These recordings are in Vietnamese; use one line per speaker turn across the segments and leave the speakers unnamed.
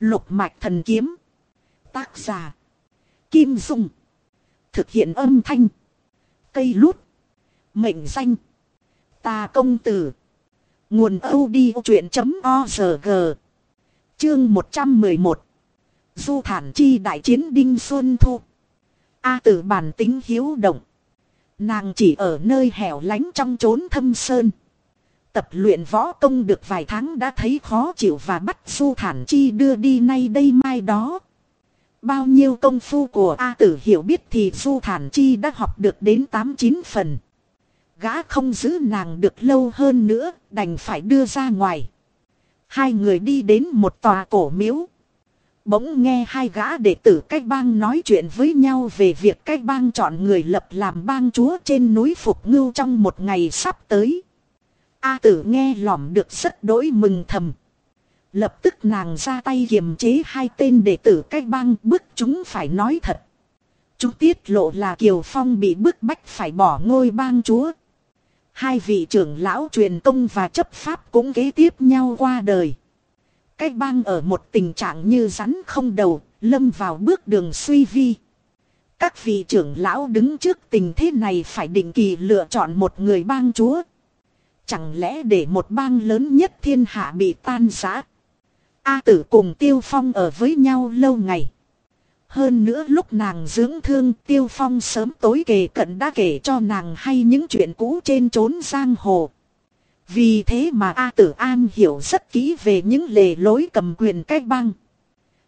Lục mạch thần kiếm. Tác giả. Kim Dung. Thực hiện âm thanh. Cây lút. Mệnh danh. Ta công tử. Nguồn odchuyện.org Chương 111 Du thản chi đại chiến đinh xuân thu. A tử bản tính hiếu động. Nàng chỉ ở nơi hẻo lánh trong chốn thâm sơn. Tập luyện võ công được vài tháng đã thấy khó chịu và bắt Du thản chi đưa đi nay đây mai đó. Bao nhiêu công phu của A tử hiểu biết thì Du thản chi đã học được đến 8-9 phần. Gã không giữ nàng được lâu hơn nữa, đành phải đưa ra ngoài. Hai người đi đến một tòa cổ miếu. Bỗng nghe hai gã đệ tử cách bang nói chuyện với nhau về việc cách bang chọn người lập làm bang chúa trên núi Phục Ngưu trong một ngày sắp tới. A tử nghe lỏm được rất đỗi mừng thầm. Lập tức nàng ra tay kiềm chế hai tên đệ tử cách bang bức chúng phải nói thật. Chúng tiết lộ là Kiều Phong bị bức bách phải bỏ ngôi bang chúa. Hai vị trưởng lão truyền công và chấp pháp cũng kế tiếp nhau qua đời. Cái bang ở một tình trạng như rắn không đầu, lâm vào bước đường suy vi. Các vị trưởng lão đứng trước tình thế này phải định kỳ lựa chọn một người bang chúa. Chẳng lẽ để một bang lớn nhất thiên hạ bị tan rã? A tử cùng Tiêu Phong ở với nhau lâu ngày. Hơn nữa lúc nàng dưỡng thương, Tiêu Phong sớm tối kề cận đã kể cho nàng hay những chuyện cũ trên trốn giang hồ. Vì thế mà A Tử An hiểu rất kỹ về những lề lối cầm quyền cách bang.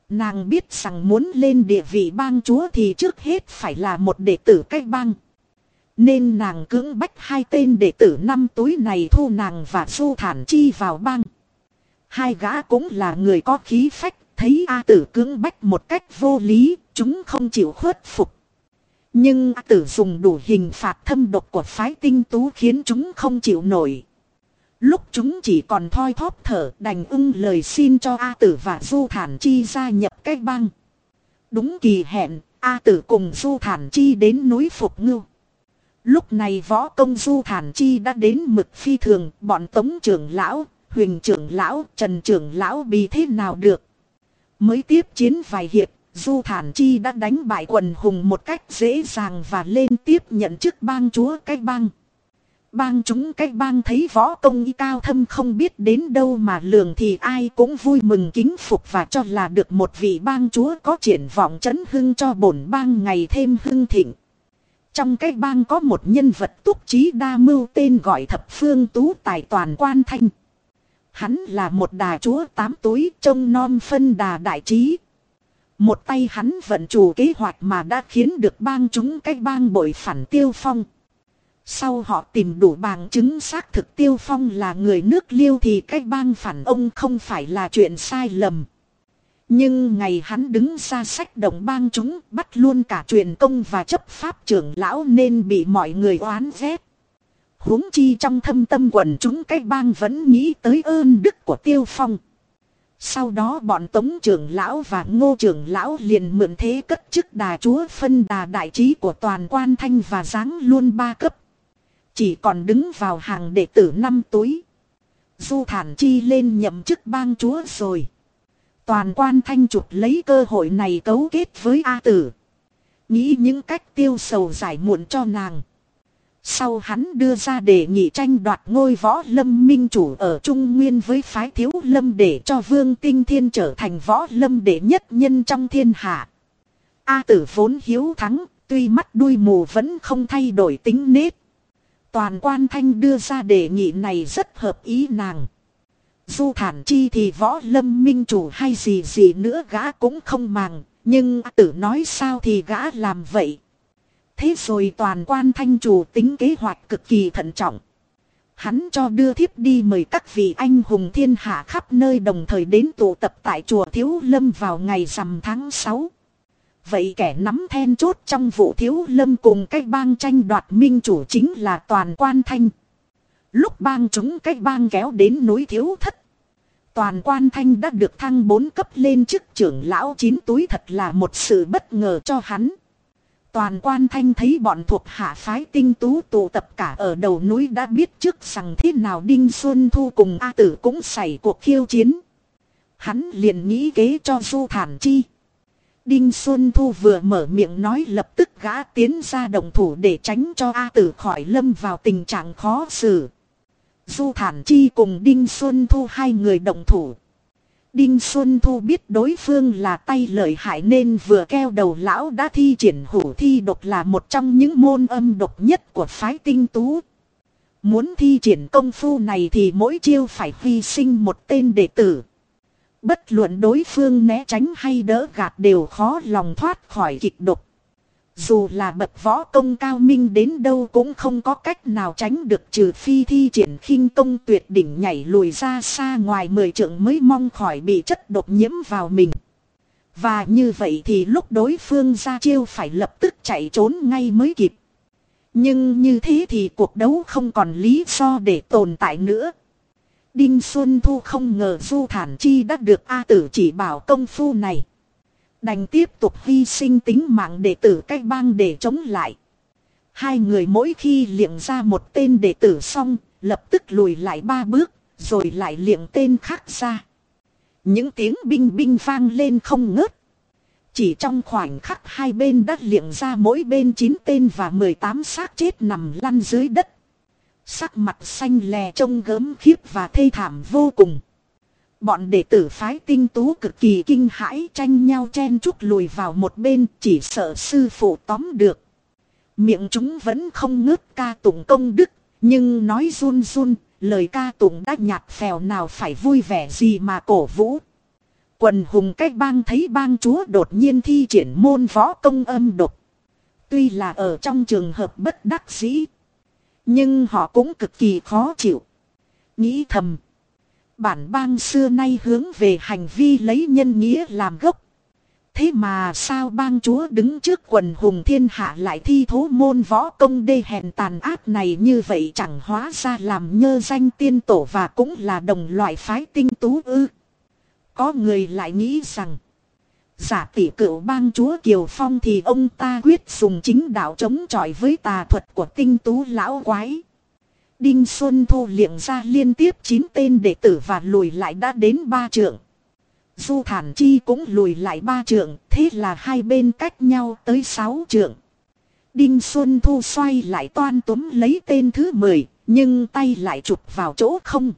Nàng biết rằng muốn lên địa vị bang chúa thì trước hết phải là một đệ tử cách bang. Nên nàng cưỡng bách hai tên đệ tử năm túi này thu nàng và Du Thản Chi vào bang. Hai gã cũng là người có khí phách, thấy A Tử cưỡng bách một cách vô lý, chúng không chịu khuất phục. Nhưng A Tử dùng đủ hình phạt thâm độc của phái tinh tú khiến chúng không chịu nổi. Lúc chúng chỉ còn thoi thóp thở đành ưng lời xin cho A Tử và Du Thản Chi gia nhập cách bang. Đúng kỳ hẹn, A Tử cùng Du Thản Chi đến núi Phục Ngưu. Lúc này võ công Du Thản Chi đã đến mực phi thường, bọn tống trưởng lão, huỳnh trưởng lão, trần trưởng lão bị thế nào được. Mới tiếp chiến vài hiệp, Du Thản Chi đã đánh bại quần hùng một cách dễ dàng và lên tiếp nhận chức bang chúa cách bang. Bang chúng cách bang thấy võ công y cao thâm không biết đến đâu mà lường thì ai cũng vui mừng kính phục và cho là được một vị bang chúa có triển vọng chấn hưng cho bổn bang ngày thêm hưng thịnh. Trong cái bang có một nhân vật túc trí đa mưu tên gọi thập phương tú tài toàn quan thanh. Hắn là một đà chúa tám túi trông non phân đà đại trí. Một tay hắn vận chủ kế hoạch mà đã khiến được bang chúng cái bang bội phản tiêu phong. Sau họ tìm đủ bằng chứng xác thực Tiêu Phong là người nước liêu thì cái bang phản ông không phải là chuyện sai lầm. Nhưng ngày hắn đứng ra sách động bang chúng bắt luôn cả truyền công và chấp pháp trưởng lão nên bị mọi người oán ghét. huống chi trong thâm tâm quần chúng cái bang vẫn nghĩ tới ơn đức của Tiêu Phong. Sau đó bọn tống trưởng lão và ngô trưởng lão liền mượn thế cất chức đà chúa phân đà đại trí của toàn quan thanh và giáng luôn ba cấp. Chỉ còn đứng vào hàng đệ tử năm túi. Du thản chi lên nhậm chức bang chúa rồi. Toàn quan thanh trục lấy cơ hội này cấu kết với A tử. Nghĩ những cách tiêu sầu giải muộn cho nàng. Sau hắn đưa ra đề nghị tranh đoạt ngôi võ lâm minh chủ ở Trung Nguyên với phái thiếu lâm để cho vương tinh thiên trở thành võ lâm đệ nhất nhân trong thiên hạ. A tử vốn hiếu thắng, tuy mắt đuôi mù vẫn không thay đổi tính nết. Toàn quan thanh đưa ra đề nghị này rất hợp ý nàng. Du thản chi thì võ lâm minh chủ hay gì gì nữa gã cũng không màng. Nhưng tử nói sao thì gã làm vậy. Thế rồi toàn quan thanh chủ tính kế hoạch cực kỳ thận trọng. Hắn cho đưa thiếp đi mời các vị anh hùng thiên hạ khắp nơi đồng thời đến tụ tập tại chùa Thiếu Lâm vào ngày rằm tháng 6. Vậy kẻ nắm then chốt trong vụ thiếu lâm cùng cách bang tranh đoạt minh chủ chính là toàn quan thanh. Lúc bang chúng cách bang kéo đến núi thiếu thất. Toàn quan thanh đã được thăng bốn cấp lên chức trưởng lão chín túi thật là một sự bất ngờ cho hắn. Toàn quan thanh thấy bọn thuộc hạ phái tinh tú tụ tập cả ở đầu núi đã biết trước rằng thế nào Đinh Xuân Thu cùng A Tử cũng xảy cuộc khiêu chiến. Hắn liền nghĩ kế cho Du Thản Chi. Đinh Xuân Thu vừa mở miệng nói lập tức gã tiến ra đồng thủ để tránh cho A tử khỏi lâm vào tình trạng khó xử. Du Thản Chi cùng Đinh Xuân Thu, hai người đồng thủ. Đinh Xuân Thu biết đối phương là tay lợi hại nên vừa keo đầu lão đã thi triển hủ thi độc là một trong những môn âm độc nhất của phái tinh tú. Muốn thi triển công phu này thì mỗi chiêu phải hy sinh một tên đệ tử. Bất luận đối phương né tránh hay đỡ gạt đều khó lòng thoát khỏi kịch độc. Dù là bậc võ công cao minh đến đâu cũng không có cách nào tránh được trừ phi thi triển khinh công tuyệt đỉnh nhảy lùi ra xa ngoài mười trượng mới mong khỏi bị chất độc nhiễm vào mình. Và như vậy thì lúc đối phương ra chiêu phải lập tức chạy trốn ngay mới kịp. Nhưng như thế thì cuộc đấu không còn lý do để tồn tại nữa. Đinh Xuân Thu không ngờ Du Thản Chi đã được A tử chỉ bảo công phu này. Đành tiếp tục hy sinh tính mạng đệ tử cách bang để chống lại. Hai người mỗi khi liệng ra một tên đệ tử xong, lập tức lùi lại ba bước, rồi lại liệng tên khác ra. Những tiếng binh binh vang lên không ngớt. Chỉ trong khoảnh khắc hai bên đã liệng ra mỗi bên chín tên và 18 xác chết nằm lăn dưới đất. Sắc mặt xanh lè trông gớm khiếp và thê thảm vô cùng. Bọn đệ tử phái tinh tú cực kỳ kinh hãi tranh nhau chen chút lùi vào một bên chỉ sợ sư phụ tóm được. Miệng chúng vẫn không ngớt ca tụng công đức, nhưng nói run run, lời ca tụng đã nhạt phèo nào phải vui vẻ gì mà cổ vũ. Quần hùng cách bang thấy bang chúa đột nhiên thi triển môn võ công âm độc. Tuy là ở trong trường hợp bất đắc dĩ. Nhưng họ cũng cực kỳ khó chịu. Nghĩ thầm. Bản bang xưa nay hướng về hành vi lấy nhân nghĩa làm gốc. Thế mà sao bang chúa đứng trước quần hùng thiên hạ lại thi thố môn võ công đê hèn tàn ác này như vậy chẳng hóa ra làm nhơ danh tiên tổ và cũng là đồng loại phái tinh tú ư. Có người lại nghĩ rằng, Giả tỷ cựu bang chúa Kiều Phong thì ông ta quyết dùng chính đạo chống chọi với tà thuật của tinh tú lão quái. Đinh Xuân Thu liệng ra liên tiếp 9 tên đệ tử và lùi lại đã đến ba trượng. Du Thản Chi cũng lùi lại ba trượng, thế là hai bên cách nhau tới 6 trượng. Đinh Xuân Thu xoay lại toan túm lấy tên thứ 10, nhưng tay lại chụp vào chỗ không.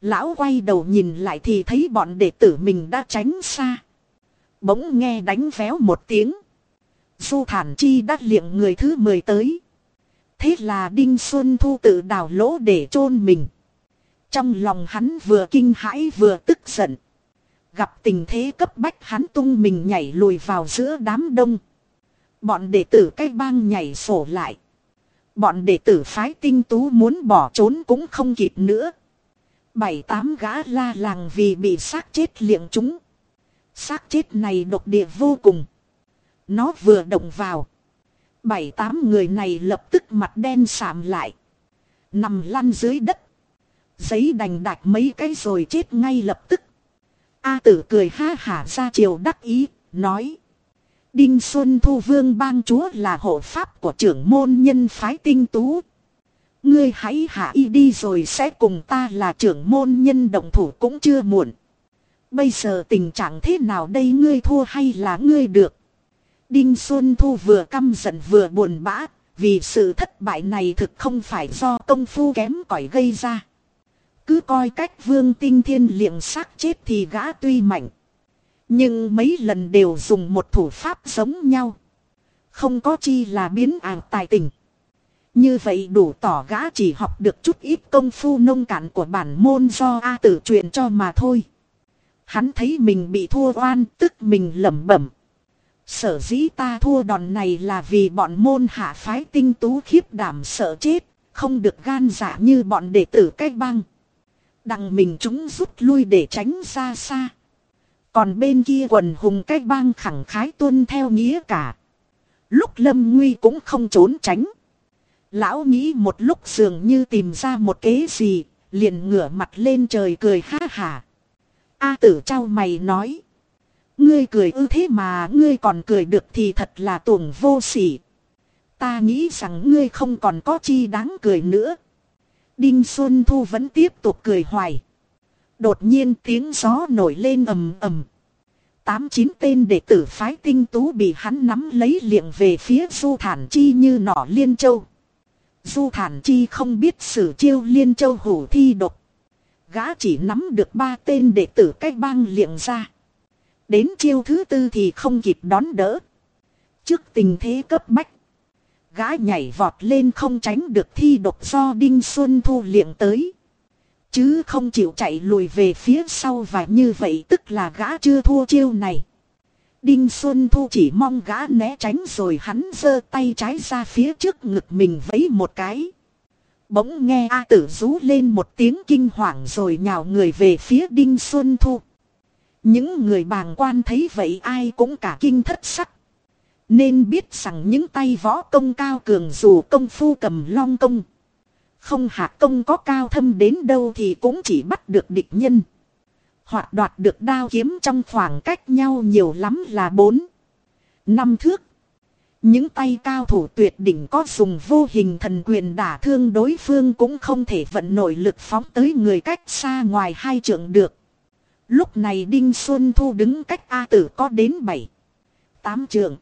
Lão quay đầu nhìn lại thì thấy bọn đệ tử mình đã tránh xa. Bỗng nghe đánh véo một tiếng. Du thản chi đắt liệng người thứ 10 tới. Thế là Đinh Xuân Thu tự đào lỗ để chôn mình. Trong lòng hắn vừa kinh hãi vừa tức giận. Gặp tình thế cấp bách hắn tung mình nhảy lùi vào giữa đám đông. Bọn đệ tử cái bang nhảy sổ lại. Bọn đệ tử phái tinh tú muốn bỏ trốn cũng không kịp nữa. Bảy tám gã la làng vì bị xác chết liệng chúng. xác chết này độc địa vô cùng. Nó vừa động vào. Bảy tám người này lập tức mặt đen sạm lại. Nằm lăn dưới đất. Giấy đành đạch mấy cái rồi chết ngay lập tức. A tử cười ha hả ra chiều đắc ý, nói. Đinh Xuân Thu Vương bang chúa là hộ pháp của trưởng môn nhân phái tinh tú. Ngươi hãy hạ y đi rồi sẽ cùng ta là trưởng môn nhân động thủ cũng chưa muộn. Bây giờ tình trạng thế nào đây ngươi thua hay là ngươi được? Đinh Xuân Thu vừa căm giận vừa buồn bã, vì sự thất bại này thực không phải do công phu kém cỏi gây ra. Cứ coi cách vương tinh thiên liệng xác chết thì gã tuy mạnh. Nhưng mấy lần đều dùng một thủ pháp giống nhau. Không có chi là biến ảo tài tình. Như vậy đủ tỏ gã chỉ học được chút ít công phu nông cạn của bản môn do A tử truyền cho mà thôi. Hắn thấy mình bị thua oan tức mình lẩm bẩm. Sở dĩ ta thua đòn này là vì bọn môn hạ phái tinh tú khiếp đảm sợ chết, không được gan dạ như bọn đệ tử cách băng. Đằng mình chúng rút lui để tránh xa xa. Còn bên kia quần hùng cách bang khẳng khái tuân theo nghĩa cả. Lúc lâm nguy cũng không trốn tránh. Lão nghĩ một lúc dường như tìm ra một kế gì, liền ngửa mặt lên trời cười ha hả. A tử trao mày nói. Ngươi cười ư thế mà ngươi còn cười được thì thật là tuồng vô sỉ. Ta nghĩ rằng ngươi không còn có chi đáng cười nữa. Đinh Xuân Thu vẫn tiếp tục cười hoài. Đột nhiên tiếng gió nổi lên ầm ầm. Tám chín tên đệ tử phái tinh tú bị hắn nắm lấy liệng về phía du thản chi như nỏ liên châu. Du thản chi không biết sử chiêu liên châu hủ thi độc. Gã chỉ nắm được ba tên đệ tử cách bang liệng ra. Đến chiêu thứ tư thì không kịp đón đỡ. Trước tình thế cấp bách. Gã nhảy vọt lên không tránh được thi độc do Đinh Xuân Thu liệng tới. Chứ không chịu chạy lùi về phía sau và như vậy tức là gã chưa thua chiêu này. Đinh Xuân Thu chỉ mong gã né tránh rồi hắn giơ tay trái ra phía trước ngực mình vẫy một cái. Bỗng nghe A tử rú lên một tiếng kinh hoàng rồi nhào người về phía Đinh Xuân Thu. Những người bàng quan thấy vậy ai cũng cả kinh thất sắc. Nên biết rằng những tay võ công cao cường dù công phu cầm long công. Không hạ công có cao thâm đến đâu thì cũng chỉ bắt được địch nhân. Hoặc đoạt được đao kiếm trong khoảng cách nhau nhiều lắm là bốn năm thước. Những tay cao thủ tuyệt đỉnh có dùng vô hình thần quyền đả thương đối phương cũng không thể vận nội lực phóng tới người cách xa ngoài hai trượng được. Lúc này Đinh Xuân Thu đứng cách A tử có đến bảy, tám trượng.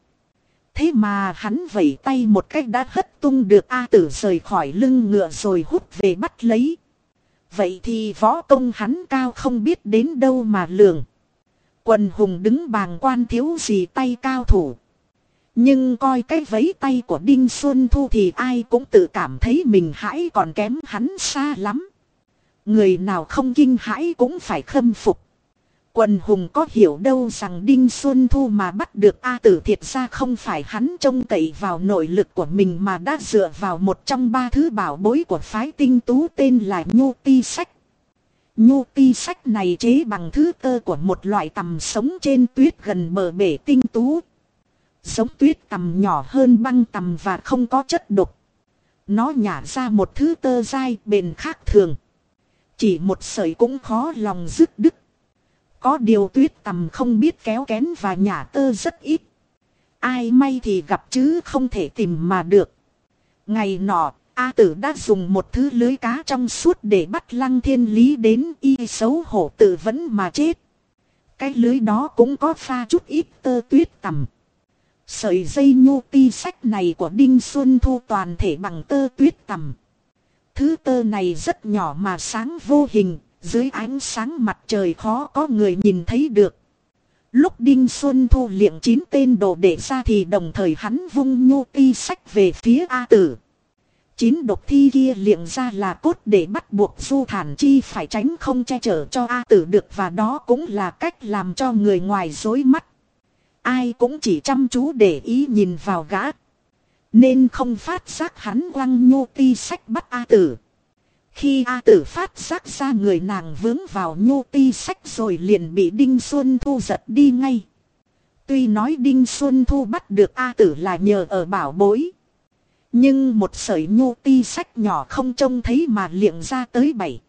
Thế mà hắn vẩy tay một cách đã hất tung được A tử rời khỏi lưng ngựa rồi hút về bắt lấy. Vậy thì võ công hắn cao không biết đến đâu mà lường. Quần hùng đứng bàng quan thiếu gì tay cao thủ. Nhưng coi cái vấy tay của Đinh Xuân Thu thì ai cũng tự cảm thấy mình hãi còn kém hắn xa lắm. Người nào không kinh hãi cũng phải khâm phục. Quần hùng có hiểu đâu rằng Đinh Xuân Thu mà bắt được A tử thiệt ra không phải hắn trông cậy vào nội lực của mình mà đã dựa vào một trong ba thứ bảo bối của phái tinh tú tên là Nhu Ti Sách. Nhu Ti Sách này chế bằng thứ tơ của một loại tầm sống trên tuyết gần bờ bể tinh tú. Giống tuyết tầm nhỏ hơn băng tầm và không có chất độc. Nó nhả ra một thứ tơ dai bền khác thường. Chỉ một sợi cũng khó lòng dứt đứt. Có điều tuyết tầm không biết kéo kén và nhả tơ rất ít. Ai may thì gặp chứ không thể tìm mà được. Ngày nọ, A tử đã dùng một thứ lưới cá trong suốt để bắt lăng thiên lý đến y xấu hổ tự vẫn mà chết. Cái lưới đó cũng có pha chút ít tơ tuyết tầm. Sợi dây nhu ti sách này của Đinh Xuân Thu toàn thể bằng tơ tuyết tầm. Thứ tơ này rất nhỏ mà sáng vô hình, dưới ánh sáng mặt trời khó có người nhìn thấy được. Lúc Đinh Xuân Thu liệng chín tên đồ đệ ra thì đồng thời hắn vung nhu ti sách về phía A tử. Chín độc thi kia liệng ra là cốt để bắt buộc Du Thản Chi phải tránh không che chở cho A tử được và đó cũng là cách làm cho người ngoài dối mắt. Ai cũng chỉ chăm chú để ý nhìn vào gã. Nên không phát giác hắn quăng nhô ti sách bắt A tử. Khi A tử phát giác ra người nàng vướng vào nhô ti sách rồi liền bị Đinh Xuân Thu giật đi ngay. Tuy nói Đinh Xuân Thu bắt được A tử là nhờ ở bảo bối. Nhưng một sợi nhô ti sách nhỏ không trông thấy mà liệng ra tới bảy.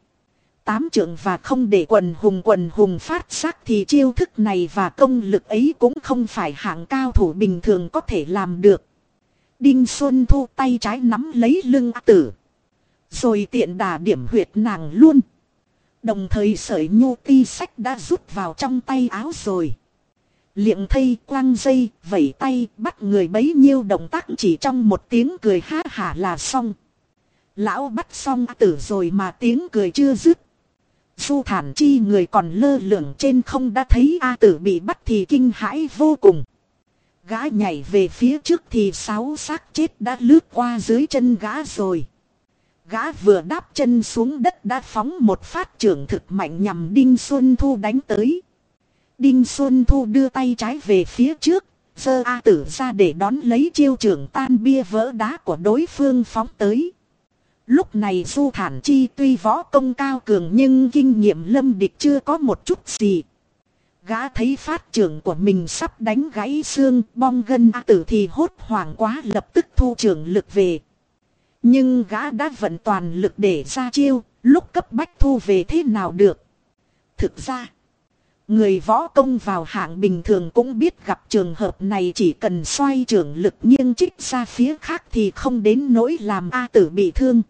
Tám trưởng và không để quần hùng quần hùng phát giác thì chiêu thức này và công lực ấy cũng không phải hạng cao thủ bình thường có thể làm được. Đinh Xuân Thu tay trái nắm lấy lưng A tử. Rồi tiện đà điểm huyệt nàng luôn. Đồng thời sợi nhô ti sách đã rút vào trong tay áo rồi. Liệng thây quăng dây, vẩy tay, bắt người bấy nhiêu động tác chỉ trong một tiếng cười ha hả là xong. Lão bắt xong tử rồi mà tiếng cười chưa dứt. Du thản chi người còn lơ lửng trên không đã thấy A tử bị bắt thì kinh hãi vô cùng. Gã nhảy về phía trước thì sáu xác chết đã lướt qua dưới chân gã rồi. Gã vừa đáp chân xuống đất đã phóng một phát trưởng thực mạnh nhằm Đinh Xuân Thu đánh tới. Đinh Xuân Thu đưa tay trái về phía trước, giơ A tử ra để đón lấy chiêu trưởng tan bia vỡ đá của đối phương phóng tới. Lúc này Du Thản Chi tuy võ công cao cường nhưng kinh nghiệm lâm địch chưa có một chút gì. Gã thấy phát trưởng của mình sắp đánh gãy xương bong gân A tử thì hốt hoảng quá lập tức thu trưởng lực về. Nhưng gã đã vận toàn lực để ra chiêu, lúc cấp bách thu về thế nào được. Thực ra, người võ công vào hạng bình thường cũng biết gặp trường hợp này chỉ cần xoay trường lực nghiêng trích ra phía khác thì không đến nỗi làm A tử bị thương.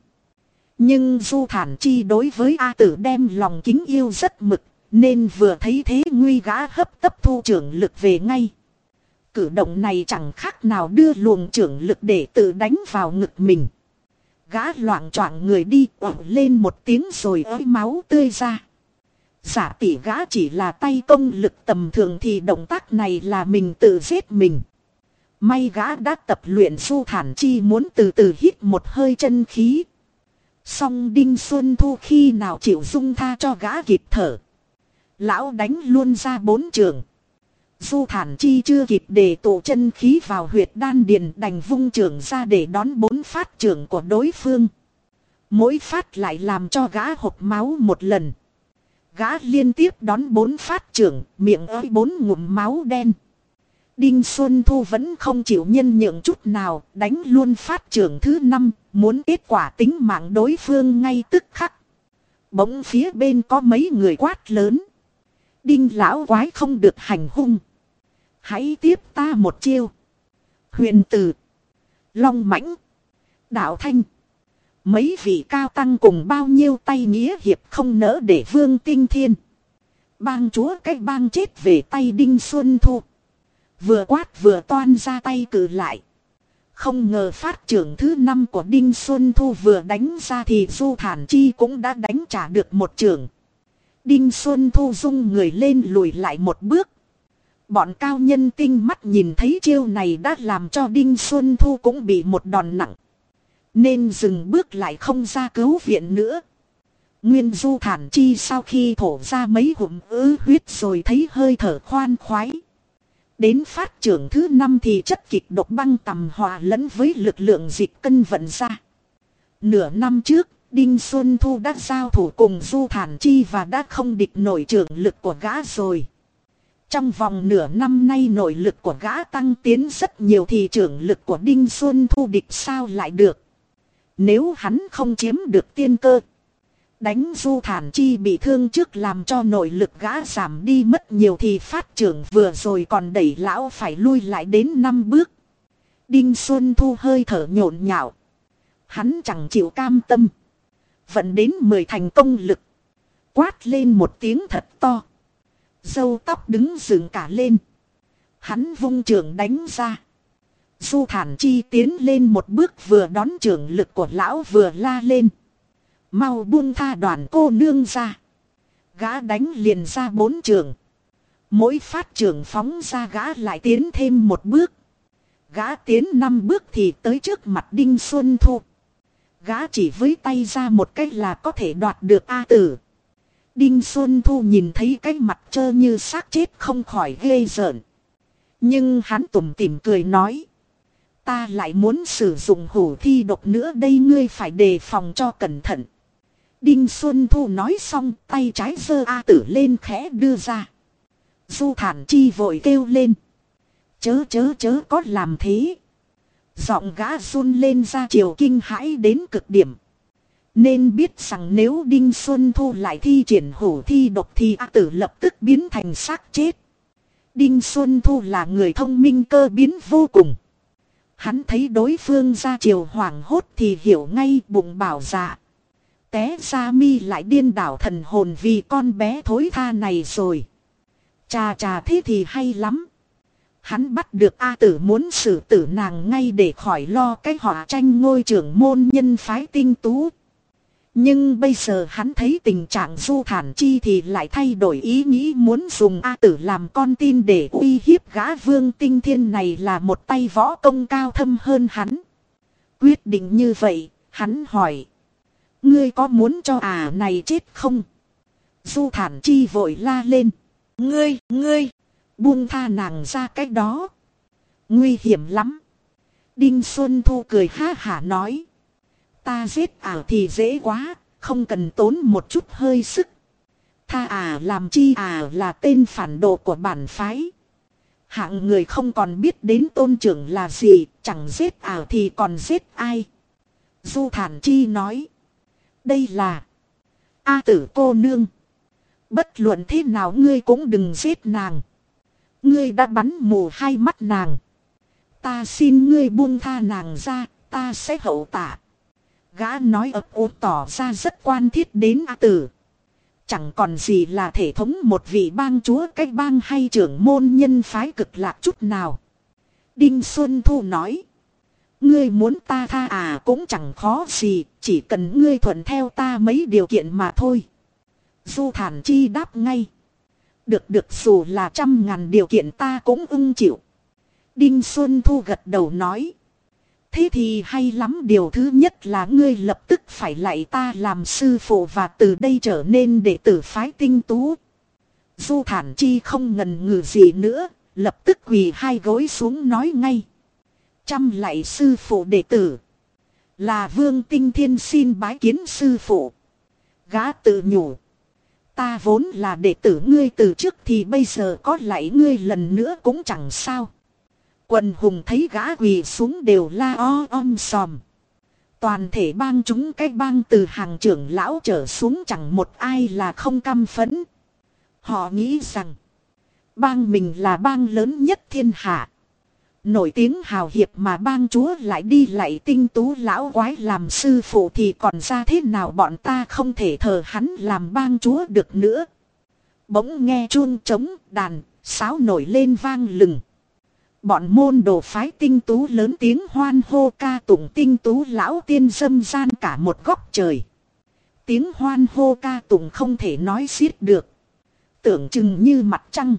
Nhưng Du Thản Chi đối với A tử đem lòng kính yêu rất mực, nên vừa thấy thế nguy gã hấp tấp thu trưởng lực về ngay. Cử động này chẳng khác nào đưa luồng trưởng lực để tự đánh vào ngực mình. Gã loạn choạng người đi ẩm lên một tiếng rồi ới máu tươi ra. Giả tỷ gã chỉ là tay công lực tầm thường thì động tác này là mình tự giết mình. May gã đã tập luyện su thản chi muốn từ từ hít một hơi chân khí. Song Đinh Xuân Thu khi nào chịu dung tha cho gã kịp thở. Lão đánh luôn ra bốn trường. Du thản chi chưa kịp để tụ chân khí vào huyệt đan điền đành vung trường ra để đón bốn phát trường của đối phương. Mỗi phát lại làm cho gã hộp máu một lần. Gã liên tiếp đón bốn phát trưởng, miệng ơi bốn ngụm máu đen. Đinh Xuân Thu vẫn không chịu nhân nhượng chút nào, đánh luôn phát trưởng thứ năm, muốn kết quả tính mạng đối phương ngay tức khắc. Bỗng phía bên có mấy người quát lớn. Đinh lão quái không được hành hung. Hãy tiếp ta một chiêu. Huyền tử. Long mãnh. Đạo thanh. Mấy vị cao tăng cùng bao nhiêu tay nghĩa hiệp không nỡ để vương tinh thiên. Bang chúa cách bang chết về tay Đinh Xuân Thu. Vừa quát vừa toan ra tay cử lại. Không ngờ phát trưởng thứ năm của Đinh Xuân Thu vừa đánh ra thì Du Thản Chi cũng đã đánh trả được một trưởng. Đinh Xuân Thu dung người lên lùi lại một bước. Bọn cao nhân tinh mắt nhìn thấy chiêu này đã làm cho Đinh Xuân Thu cũng bị một đòn nặng. Nên dừng bước lại không ra cứu viện nữa. Nguyên Du Thản Chi sau khi thổ ra mấy hụm ứ huyết rồi thấy hơi thở khoan khoái. Đến phát trưởng thứ năm thì chất kịch độc băng tầm hòa lẫn với lực lượng dịch cân vận ra. Nửa năm trước, Đinh Xuân Thu đã giao thủ cùng Du Thản Chi và đã không địch nổi trưởng lực của gã rồi. Trong vòng nửa năm nay nội lực của gã tăng tiến rất nhiều thì trưởng lực của Đinh Xuân Thu địch sao lại được. Nếu hắn không chiếm được tiên cơ. Đánh du thản chi bị thương trước làm cho nội lực gã giảm đi mất nhiều thì phát trưởng vừa rồi còn đẩy lão phải lui lại đến năm bước. Đinh Xuân Thu hơi thở nhộn nhạo. Hắn chẳng chịu cam tâm vận đến mười thành công lực. Quát lên một tiếng thật to. Dâu tóc đứng dựng cả lên. Hắn vung trường đánh ra. Du thản chi tiến lên một bước vừa đón trường lực của lão vừa la lên. Mau buông tha đoàn cô nương ra. Gã đánh liền ra bốn trường. Mỗi phát trường phóng ra gã lại tiến thêm một bước. Gã tiến năm bước thì tới trước mặt Đinh Xuân Thu. Gã chỉ với tay ra một cách là có thể đoạt được A tử. Đinh Xuân Thu nhìn thấy cái mặt trơ như xác chết không khỏi ghê rợn. Nhưng hắn tủm tỉm cười nói. Ta lại muốn sử dụng hủ thi độc nữa đây ngươi phải đề phòng cho cẩn thận. Đinh Xuân Thu nói xong, tay trái giơ A tử lên khẽ đưa ra. Du thản chi vội kêu lên. Chớ chớ chớ, có làm thế. Giọng gã run lên ra chiều kinh hãi đến cực điểm. Nên biết rằng nếu Đinh Xuân Thu lại thi triển hổ thi độc thì A tử lập tức biến thành xác chết. Đinh Xuân Thu là người thông minh cơ biến vô cùng. Hắn thấy đối phương ra chiều hoảng hốt thì hiểu ngay bụng bảo dạ. Té ra mi lại điên đảo thần hồn vì con bé thối tha này rồi. Chà chà thế thì hay lắm. Hắn bắt được A tử muốn xử tử nàng ngay để khỏi lo cái họa tranh ngôi trưởng môn nhân phái tinh tú. Nhưng bây giờ hắn thấy tình trạng du thản chi thì lại thay đổi ý nghĩ muốn dùng A tử làm con tin để uy hiếp gã vương tinh thiên này là một tay võ công cao thâm hơn hắn. Quyết định như vậy, hắn hỏi. Ngươi có muốn cho à này chết không? Du thản chi vội la lên. Ngươi, ngươi, buông tha nàng ra cách đó. Nguy hiểm lắm. Đinh Xuân Thu cười ha hả nói. Ta giết ảo thì dễ quá, không cần tốn một chút hơi sức. Tha à làm chi à là tên phản đồ của bản phái. Hạng người không còn biết đến tôn trưởng là gì, chẳng giết ảo thì còn giết ai. Du Thản Chi nói. Đây là A tử cô nương. Bất luận thế nào ngươi cũng đừng giết nàng. Ngươi đã bắn mù hai mắt nàng. Ta xin ngươi buông tha nàng ra, ta sẽ hậu tạ. Gã nói ấp ố tỏ ra rất quan thiết đến A tử. Chẳng còn gì là thể thống một vị bang chúa cách bang hay trưởng môn nhân phái cực lạc chút nào. Đinh Xuân Thu nói. Ngươi muốn ta tha à cũng chẳng khó gì, chỉ cần ngươi thuận theo ta mấy điều kiện mà thôi. Du Thản Chi đáp ngay. Được được dù là trăm ngàn điều kiện ta cũng ưng chịu. Đinh Xuân Thu gật đầu nói. Thế thì hay lắm điều thứ nhất là ngươi lập tức phải lạy ta làm sư phụ và từ đây trở nên đệ tử phái tinh tú. Du Thản Chi không ngần ngừ gì nữa, lập tức quỳ hai gối xuống nói ngay. Trăm lạy sư phụ đệ tử. Là vương tinh thiên xin bái kiến sư phụ. Gã tự nhủ. Ta vốn là đệ tử ngươi từ trước thì bây giờ có lạy ngươi lần nữa cũng chẳng sao. Quần hùng thấy gã quỳ xuống đều la o om sòm. Toàn thể bang chúng cái bang từ hàng trưởng lão trở xuống chẳng một ai là không căm phẫn. Họ nghĩ rằng, bang mình là bang lớn nhất thiên hạ. Nổi tiếng hào hiệp mà bang chúa lại đi lại tinh tú lão quái làm sư phụ thì còn ra thế nào bọn ta không thể thờ hắn làm bang chúa được nữa. Bỗng nghe chuông trống đàn, sáo nổi lên vang lừng. Bọn môn đồ phái tinh tú lớn tiếng hoan hô ca tụng tinh tú lão tiên dâm gian cả một góc trời. Tiếng hoan hô ca tụng không thể nói xiết được. Tưởng chừng như mặt trăng.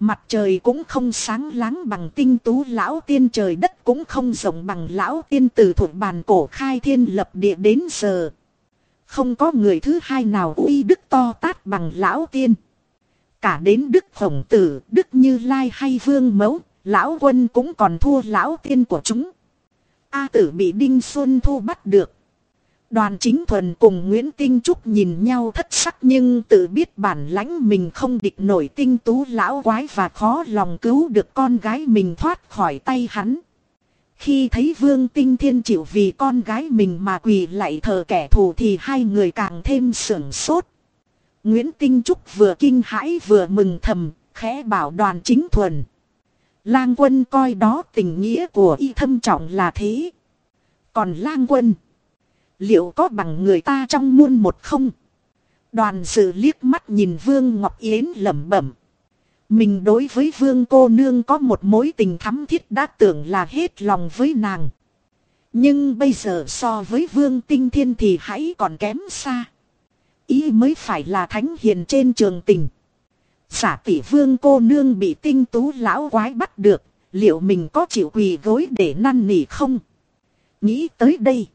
Mặt trời cũng không sáng láng bằng tinh tú lão tiên trời đất cũng không rộng bằng lão tiên từ thuộc bàn cổ khai thiên lập địa đến giờ. Không có người thứ hai nào uy đức to tát bằng lão tiên. Cả đến đức khổng tử, đức như lai hay vương mẫu, lão quân cũng còn thua lão tiên của chúng. A tử bị Đinh Xuân Thu bắt được. Đoàn chính thuần cùng Nguyễn Tinh Trúc nhìn nhau thất sắc nhưng tự biết bản lãnh mình không địch nổi tinh tú lão quái và khó lòng cứu được con gái mình thoát khỏi tay hắn. Khi thấy Vương Tinh Thiên chịu vì con gái mình mà quỳ lại thờ kẻ thù thì hai người càng thêm sưởng sốt. Nguyễn Tinh Trúc vừa kinh hãi vừa mừng thầm, khẽ bảo đoàn chính thuần. Lang quân coi đó tình nghĩa của y thâm trọng là thế. Còn lang quân... Liệu có bằng người ta trong muôn một không? Đoàn sự liếc mắt nhìn Vương Ngọc Yến lẩm bẩm. Mình đối với Vương cô nương có một mối tình thắm thiết đã tưởng là hết lòng với nàng. Nhưng bây giờ so với Vương Tinh Thiên thì hãy còn kém xa. Ý mới phải là thánh hiền trên trường tình. Giả tỷ Vương cô nương bị tinh tú lão quái bắt được, liệu mình có chịu quỳ gối để năn nỉ không? Nghĩ tới đây.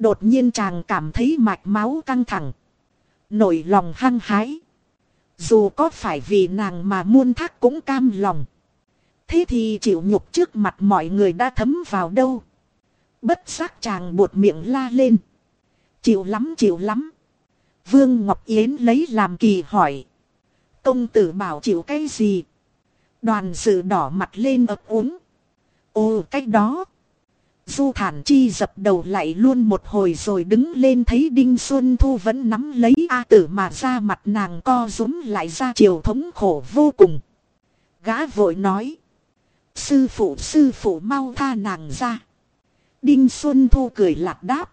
Đột nhiên chàng cảm thấy mạch máu căng thẳng. Nổi lòng hăng hái. Dù có phải vì nàng mà muôn thác cũng cam lòng. Thế thì chịu nhục trước mặt mọi người đã thấm vào đâu. Bất giác chàng buột miệng la lên. Chịu lắm chịu lắm. Vương Ngọc Yến lấy làm kỳ hỏi. Công tử bảo chịu cái gì? Đoàn sự đỏ mặt lên ấp uống. Ồ cách đó. Du thản chi dập đầu lại luôn một hồi rồi đứng lên thấy Đinh Xuân Thu vẫn nắm lấy A tử mà ra mặt nàng co rúm lại ra chiều thống khổ vô cùng. Gã vội nói. Sư phụ sư phụ mau tha nàng ra. Đinh Xuân Thu cười lạc đáp.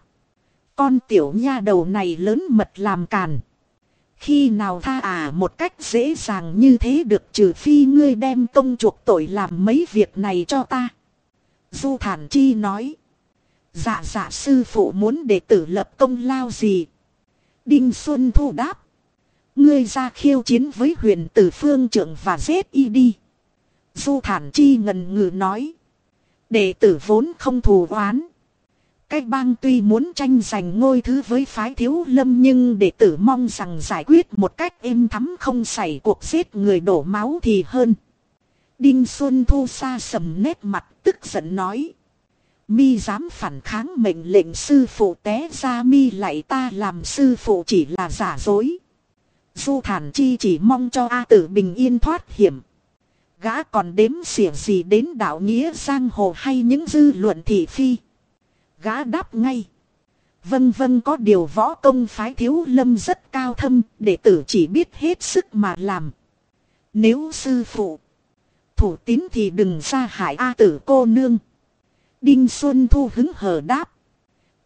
Con tiểu nha đầu này lớn mật làm càn. Khi nào tha à một cách dễ dàng như thế được trừ phi ngươi đem công chuộc tội làm mấy việc này cho ta. Du Thản Chi nói. Dạ dạ sư phụ muốn đệ tử lập công lao gì? Đinh Xuân Thu đáp. Ngươi ra khiêu chiến với huyền tử phương trưởng và giết y đi. Du Thản Chi ngần ngừ nói. Đệ tử vốn không thù oán. Cái bang tuy muốn tranh giành ngôi thứ với phái thiếu lâm nhưng đệ tử mong rằng giải quyết một cách êm thắm không xảy cuộc giết người đổ máu thì hơn. Đinh Xuân Thu xa sầm nét mặt tức giận nói. Mi dám phản kháng mệnh lệnh sư phụ té ra mi lại ta làm sư phụ chỉ là giả dối. Du thản chi chỉ mong cho A tử bình yên thoát hiểm. Gã còn đếm xỉa gì đến đạo nghĩa giang hồ hay những dư luận thị phi. Gã đáp ngay. Vân vân có điều võ công phái thiếu lâm rất cao thâm, đệ tử chỉ biết hết sức mà làm. Nếu sư phụ thủ tín thì đừng ra hại A tử cô nương. Đinh Xuân Thu hứng hờ đáp.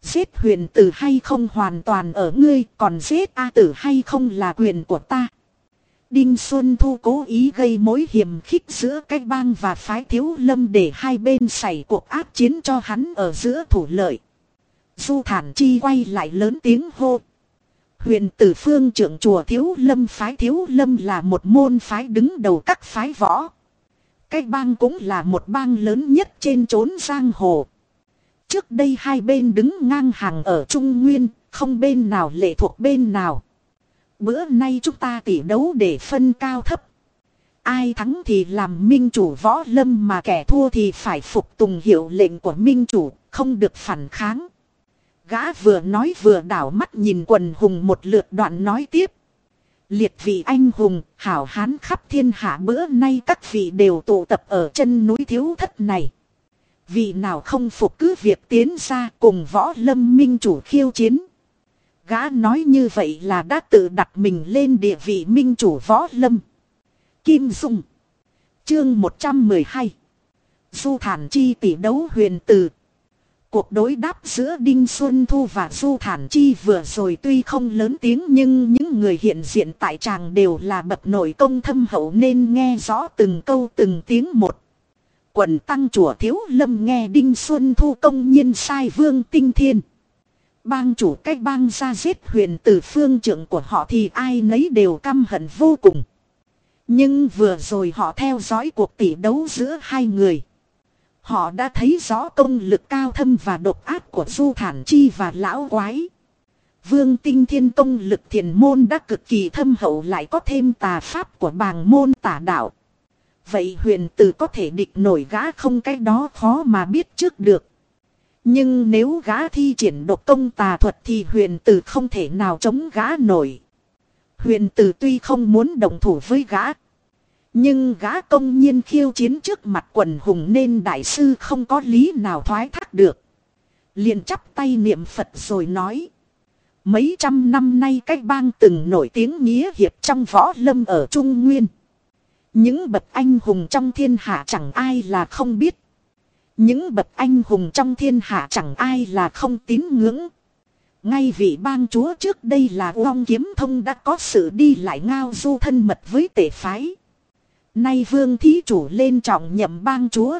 Giết huyền tử hay không hoàn toàn ở ngươi, còn giết A tử hay không là quyền của ta. Đinh Xuân Thu cố ý gây mối hiểm khích giữa cái bang và phái thiếu lâm để hai bên xảy cuộc áp chiến cho hắn ở giữa thủ lợi. Du Thản Chi quay lại lớn tiếng hô. Huyền tử phương trưởng chùa thiếu lâm phái thiếu lâm là một môn phái đứng đầu các phái võ. Cái bang cũng là một bang lớn nhất trên trốn giang hồ. Trước đây hai bên đứng ngang hàng ở Trung Nguyên, không bên nào lệ thuộc bên nào. Bữa nay chúng ta tỉ đấu để phân cao thấp. Ai thắng thì làm minh chủ võ lâm mà kẻ thua thì phải phục tùng hiệu lệnh của minh chủ, không được phản kháng. Gã vừa nói vừa đảo mắt nhìn quần hùng một lượt đoạn nói tiếp. Liệt vị anh hùng, hảo hán khắp thiên hạ bữa nay các vị đều tụ tập ở chân núi thiếu thất này. Vị nào không phục cứ việc tiến ra cùng võ lâm minh chủ khiêu chiến. Gã nói như vậy là đã tự đặt mình lên địa vị minh chủ võ lâm. Kim Dung Chương 112 Du Thản Chi tỷ đấu huyền từ Cuộc đối đáp giữa Đinh Xuân Thu và Du Thản Chi vừa rồi tuy không lớn tiếng nhưng những người hiện diện tại tràng đều là bậc nội công thâm hậu nên nghe rõ từng câu từng tiếng một. Quần tăng chùa thiếu lâm nghe Đinh Xuân Thu công nhiên sai vương tinh thiên. Bang chủ cách bang ra giết huyền tử phương trưởng của họ thì ai nấy đều căm hận vô cùng. Nhưng vừa rồi họ theo dõi cuộc tỷ đấu giữa hai người. Họ đã thấy rõ công lực cao thâm và độc ác của Du Thản Chi và Lão Quái. Vương tinh thiên công lực thiền môn đã cực kỳ thâm hậu lại có thêm tà pháp của bàng môn tà đạo. Vậy huyền tử có thể địch nổi gã không cái đó khó mà biết trước được. Nhưng nếu gã thi triển độc công tà thuật thì huyền tử không thể nào chống gã nổi. Huyền tử tuy không muốn đồng thủ với gã. Nhưng gã công nhiên khiêu chiến trước mặt quần hùng nên đại sư không có lý nào thoái thác được. liền chắp tay niệm Phật rồi nói. Mấy trăm năm nay cách bang từng nổi tiếng nghĩa hiệp trong võ lâm ở Trung Nguyên. Những bậc anh hùng trong thiên hạ chẳng ai là không biết. Những bậc anh hùng trong thiên hạ chẳng ai là không tín ngưỡng. Ngay vị bang chúa trước đây là Uông Kiếm Thông đã có sự đi lại ngao du thân mật với tể phái. Nay vương thí chủ lên trọng nhậm bang chúa.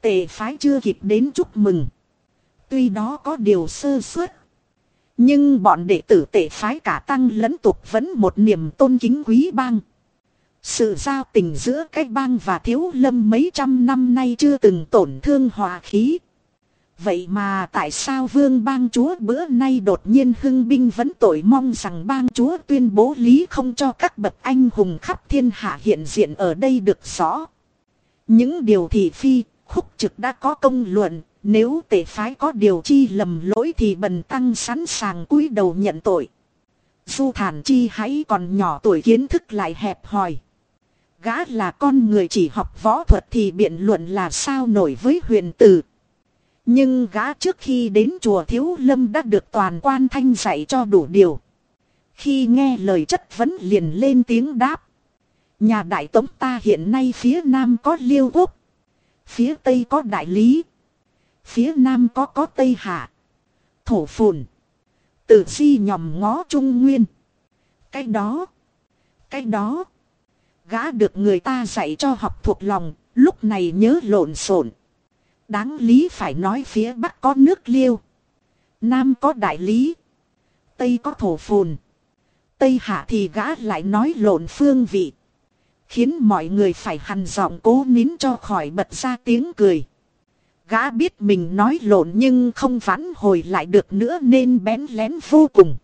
Tề phái chưa kịp đến chúc mừng. Tuy đó có điều sơ suất. Nhưng bọn đệ tử tề phái cả tăng lẫn tục vẫn một niềm tôn kính quý bang. Sự giao tình giữa cái bang và thiếu lâm mấy trăm năm nay chưa từng tổn thương hòa khí. Vậy mà tại sao vương bang chúa bữa nay đột nhiên hưng binh vẫn tội mong rằng bang chúa tuyên bố lý không cho các bậc anh hùng khắp thiên hạ hiện diện ở đây được rõ. Những điều thị phi, khúc trực đã có công luận, nếu tể phái có điều chi lầm lỗi thì bần tăng sẵn sàng cúi đầu nhận tội. Du thản chi hãy còn nhỏ tuổi kiến thức lại hẹp hòi. Gã là con người chỉ học võ thuật thì biện luận là sao nổi với huyền tử. Nhưng gã trước khi đến chùa Thiếu Lâm đã được toàn quan thanh dạy cho đủ điều. Khi nghe lời chất vấn liền lên tiếng đáp. Nhà đại tống ta hiện nay phía nam có liêu quốc. Phía tây có đại lý. Phía nam có có tây hạ. Thổ phồn. Tử si nhòm ngó trung nguyên. Cái đó. Cái đó. Gã được người ta dạy cho học thuộc lòng. Lúc này nhớ lộn xộn. Đáng lý phải nói phía Bắc có nước liêu. Nam có đại lý. Tây có thổ phồn. Tây hạ thì gã lại nói lộn phương vị. Khiến mọi người phải hằn giọng cố nín cho khỏi bật ra tiếng cười. Gã biết mình nói lộn nhưng không vãn hồi lại được nữa nên bén lén vô cùng.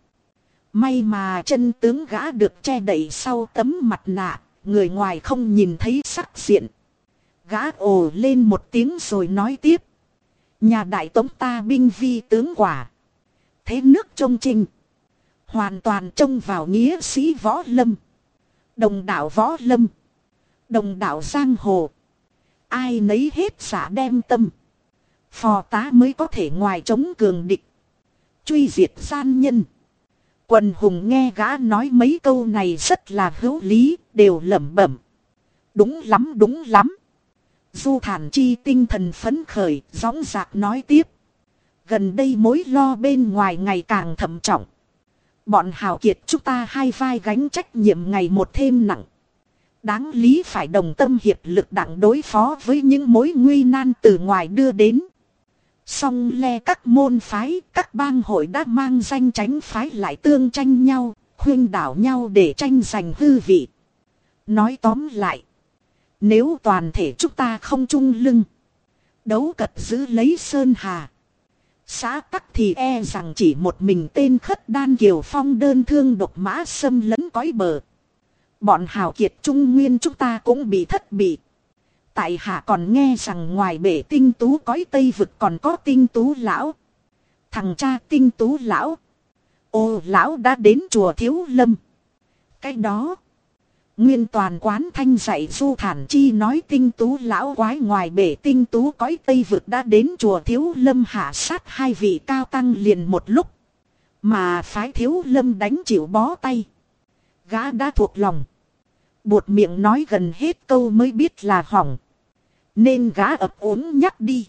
May mà chân tướng gã được che đậy sau tấm mặt nạ, người ngoài không nhìn thấy sắc diện. Gã ồ lên một tiếng rồi nói tiếp. Nhà đại tống ta binh vi tướng quả. Thế nước trông trinh. Hoàn toàn trông vào nghĩa sĩ võ lâm. Đồng đạo võ lâm. Đồng đạo giang hồ. Ai nấy hết xả đem tâm. Phò tá mới có thể ngoài chống cường địch. Truy diệt gian nhân. Quần hùng nghe gã nói mấy câu này rất là hữu lý, đều lẩm bẩm. Đúng lắm đúng lắm. Du thản chi tinh thần phấn khởi, gióng giạc nói tiếp. Gần đây mối lo bên ngoài ngày càng thầm trọng. Bọn hào kiệt chúng ta hai vai gánh trách nhiệm ngày một thêm nặng. Đáng lý phải đồng tâm hiệp lực đặng đối phó với những mối nguy nan từ ngoài đưa đến. Song le các môn phái, các bang hội đã mang danh tránh phái lại tương tranh nhau, khuyên đảo nhau để tranh giành hư vị. Nói tóm lại, nếu toàn thể chúng ta không chung lưng, đấu cật giữ lấy Sơn Hà. Xã tắc thì e rằng chỉ một mình tên khất đan kiều phong đơn thương độc mã xâm lấn cõi bờ. Bọn hào kiệt trung nguyên chúng ta cũng bị thất bị. Tại hạ còn nghe rằng ngoài bể tinh tú cõi tây vực còn có tinh tú lão. Thằng cha tinh tú lão. Ô lão đã đến chùa thiếu lâm. Cái đó. Nguyên toàn quán thanh dạy du thản chi nói tinh tú lão quái ngoài bể tinh tú cõi tây vực đã đến chùa thiếu lâm hạ sát hai vị cao tăng liền một lúc. Mà phái thiếu lâm đánh chịu bó tay. Gã đã thuộc lòng. Buột miệng nói gần hết câu mới biết là hỏng. Nên gã ập uống nhắc đi.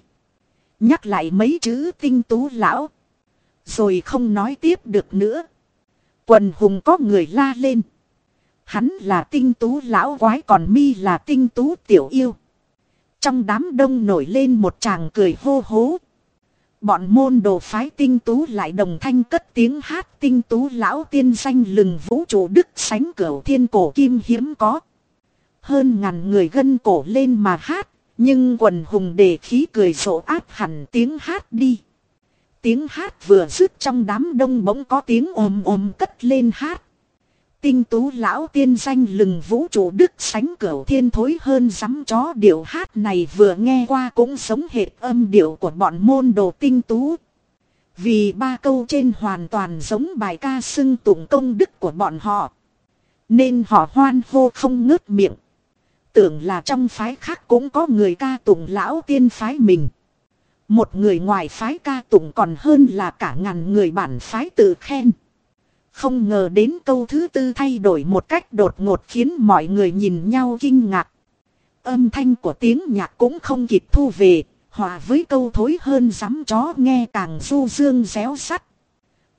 Nhắc lại mấy chữ tinh tú lão. Rồi không nói tiếp được nữa. Quần hùng có người la lên. Hắn là tinh tú lão quái còn mi là tinh tú tiểu yêu. Trong đám đông nổi lên một chàng cười hô hố. Bọn môn đồ phái tinh tú lại đồng thanh cất tiếng hát tinh tú lão tiên danh lừng vũ trụ đức sánh cửu thiên cổ kim hiếm có. Hơn ngàn người gân cổ lên mà hát, nhưng quần hùng đề khí cười rộ áp hẳn tiếng hát đi. Tiếng hát vừa dứt trong đám đông bỗng có tiếng ồm ồm cất lên hát. Tinh tú lão tiên danh lừng vũ trụ đức sánh cửu thiên thối hơn dám chó điệu hát này vừa nghe qua cũng sống hệt âm điệu của bọn môn đồ tinh tú. Vì ba câu trên hoàn toàn giống bài ca xưng tụng công đức của bọn họ. Nên họ hoan hô không ngớt miệng. Tưởng là trong phái khác cũng có người ca tụng lão tiên phái mình. Một người ngoài phái ca tụng còn hơn là cả ngàn người bản phái tự khen. Không ngờ đến câu thứ tư thay đổi một cách đột ngột khiến mọi người nhìn nhau kinh ngạc. Âm thanh của tiếng nhạc cũng không kịp thu về, hòa với câu thối hơn dám chó nghe càng du dương réo sắt.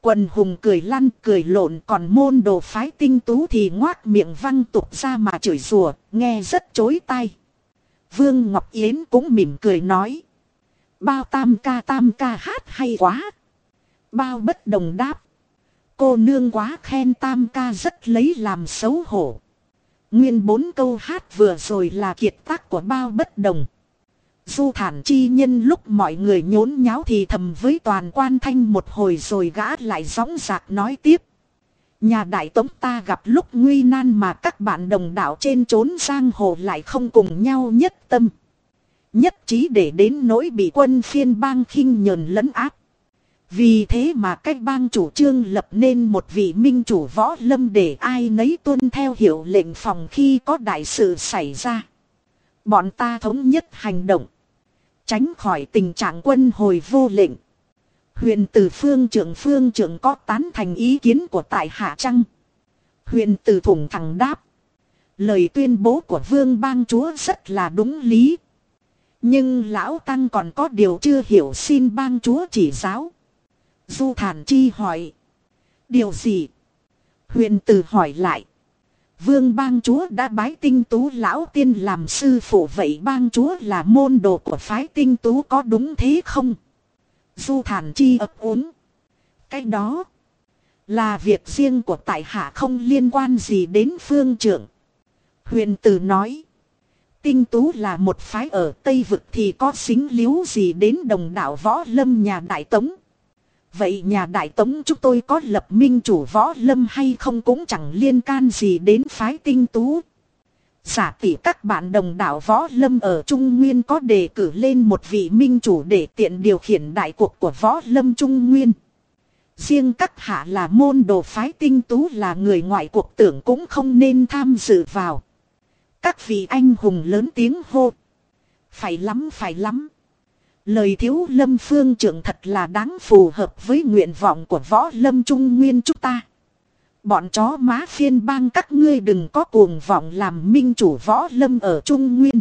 Quần hùng cười lăn cười lộn còn môn đồ phái tinh tú thì ngoác miệng văng tục ra mà chửi rủa nghe rất chối tai. Vương Ngọc Yến cũng mỉm cười nói. Bao tam ca tam ca hát hay quá. Bao bất đồng đáp. Cô nương quá khen tam ca rất lấy làm xấu hổ. Nguyên bốn câu hát vừa rồi là kiệt tác của bao bất đồng. Du thản chi nhân lúc mọi người nhốn nháo thì thầm với toàn quan thanh một hồi rồi gã lại gióng giạc nói tiếp. Nhà đại tống ta gặp lúc nguy nan mà các bạn đồng đạo trên trốn giang hồ lại không cùng nhau nhất tâm. Nhất trí để đến nỗi bị quân phiên bang khinh nhờn lấn áp. Vì thế mà cách bang chủ trương lập nên một vị minh chủ võ lâm để ai nấy tuân theo hiệu lệnh phòng khi có đại sự xảy ra. Bọn ta thống nhất hành động. Tránh khỏi tình trạng quân hồi vô lệnh. Huyền từ phương trưởng phương trưởng có tán thành ý kiến của tại Hạ Trăng. Huyền từ thủng thẳng đáp. Lời tuyên bố của vương bang chúa rất là đúng lý. Nhưng lão tăng còn có điều chưa hiểu xin bang chúa chỉ giáo. Du thản chi hỏi. Điều gì? Huyền tử hỏi lại. Vương bang chúa đã bái tinh tú lão tiên làm sư phụ, vậy bang chúa là môn đồ của phái tinh tú có đúng thế không? Du thản chi ấp úng. Cái đó là việc riêng của tại hạ, không liên quan gì đến phương trưởng. Huyền tử nói. Tinh tú là một phái ở Tây Vực thì có xính liếu gì đến đồng đạo võ lâm nhà Đại Tống. Vậy nhà Đại Tống chúng tôi có lập minh chủ võ lâm hay không cũng chẳng liên can gì đến phái tinh tú. Giả tỷ các bạn đồng đạo võ lâm ở Trung Nguyên có đề cử lên một vị minh chủ để tiện điều khiển đại cuộc của võ lâm Trung Nguyên. Riêng các hạ là môn đồ phái tinh tú là người ngoại cuộc tưởng cũng không nên tham dự vào. Các vị anh hùng lớn tiếng hô. Phải lắm phải lắm. Lời thiếu lâm phương trưởng thật là đáng phù hợp với nguyện vọng của võ lâm trung nguyên chúng ta. Bọn chó má phiên bang các ngươi đừng có cuồng vọng làm minh chủ võ lâm ở trung nguyên.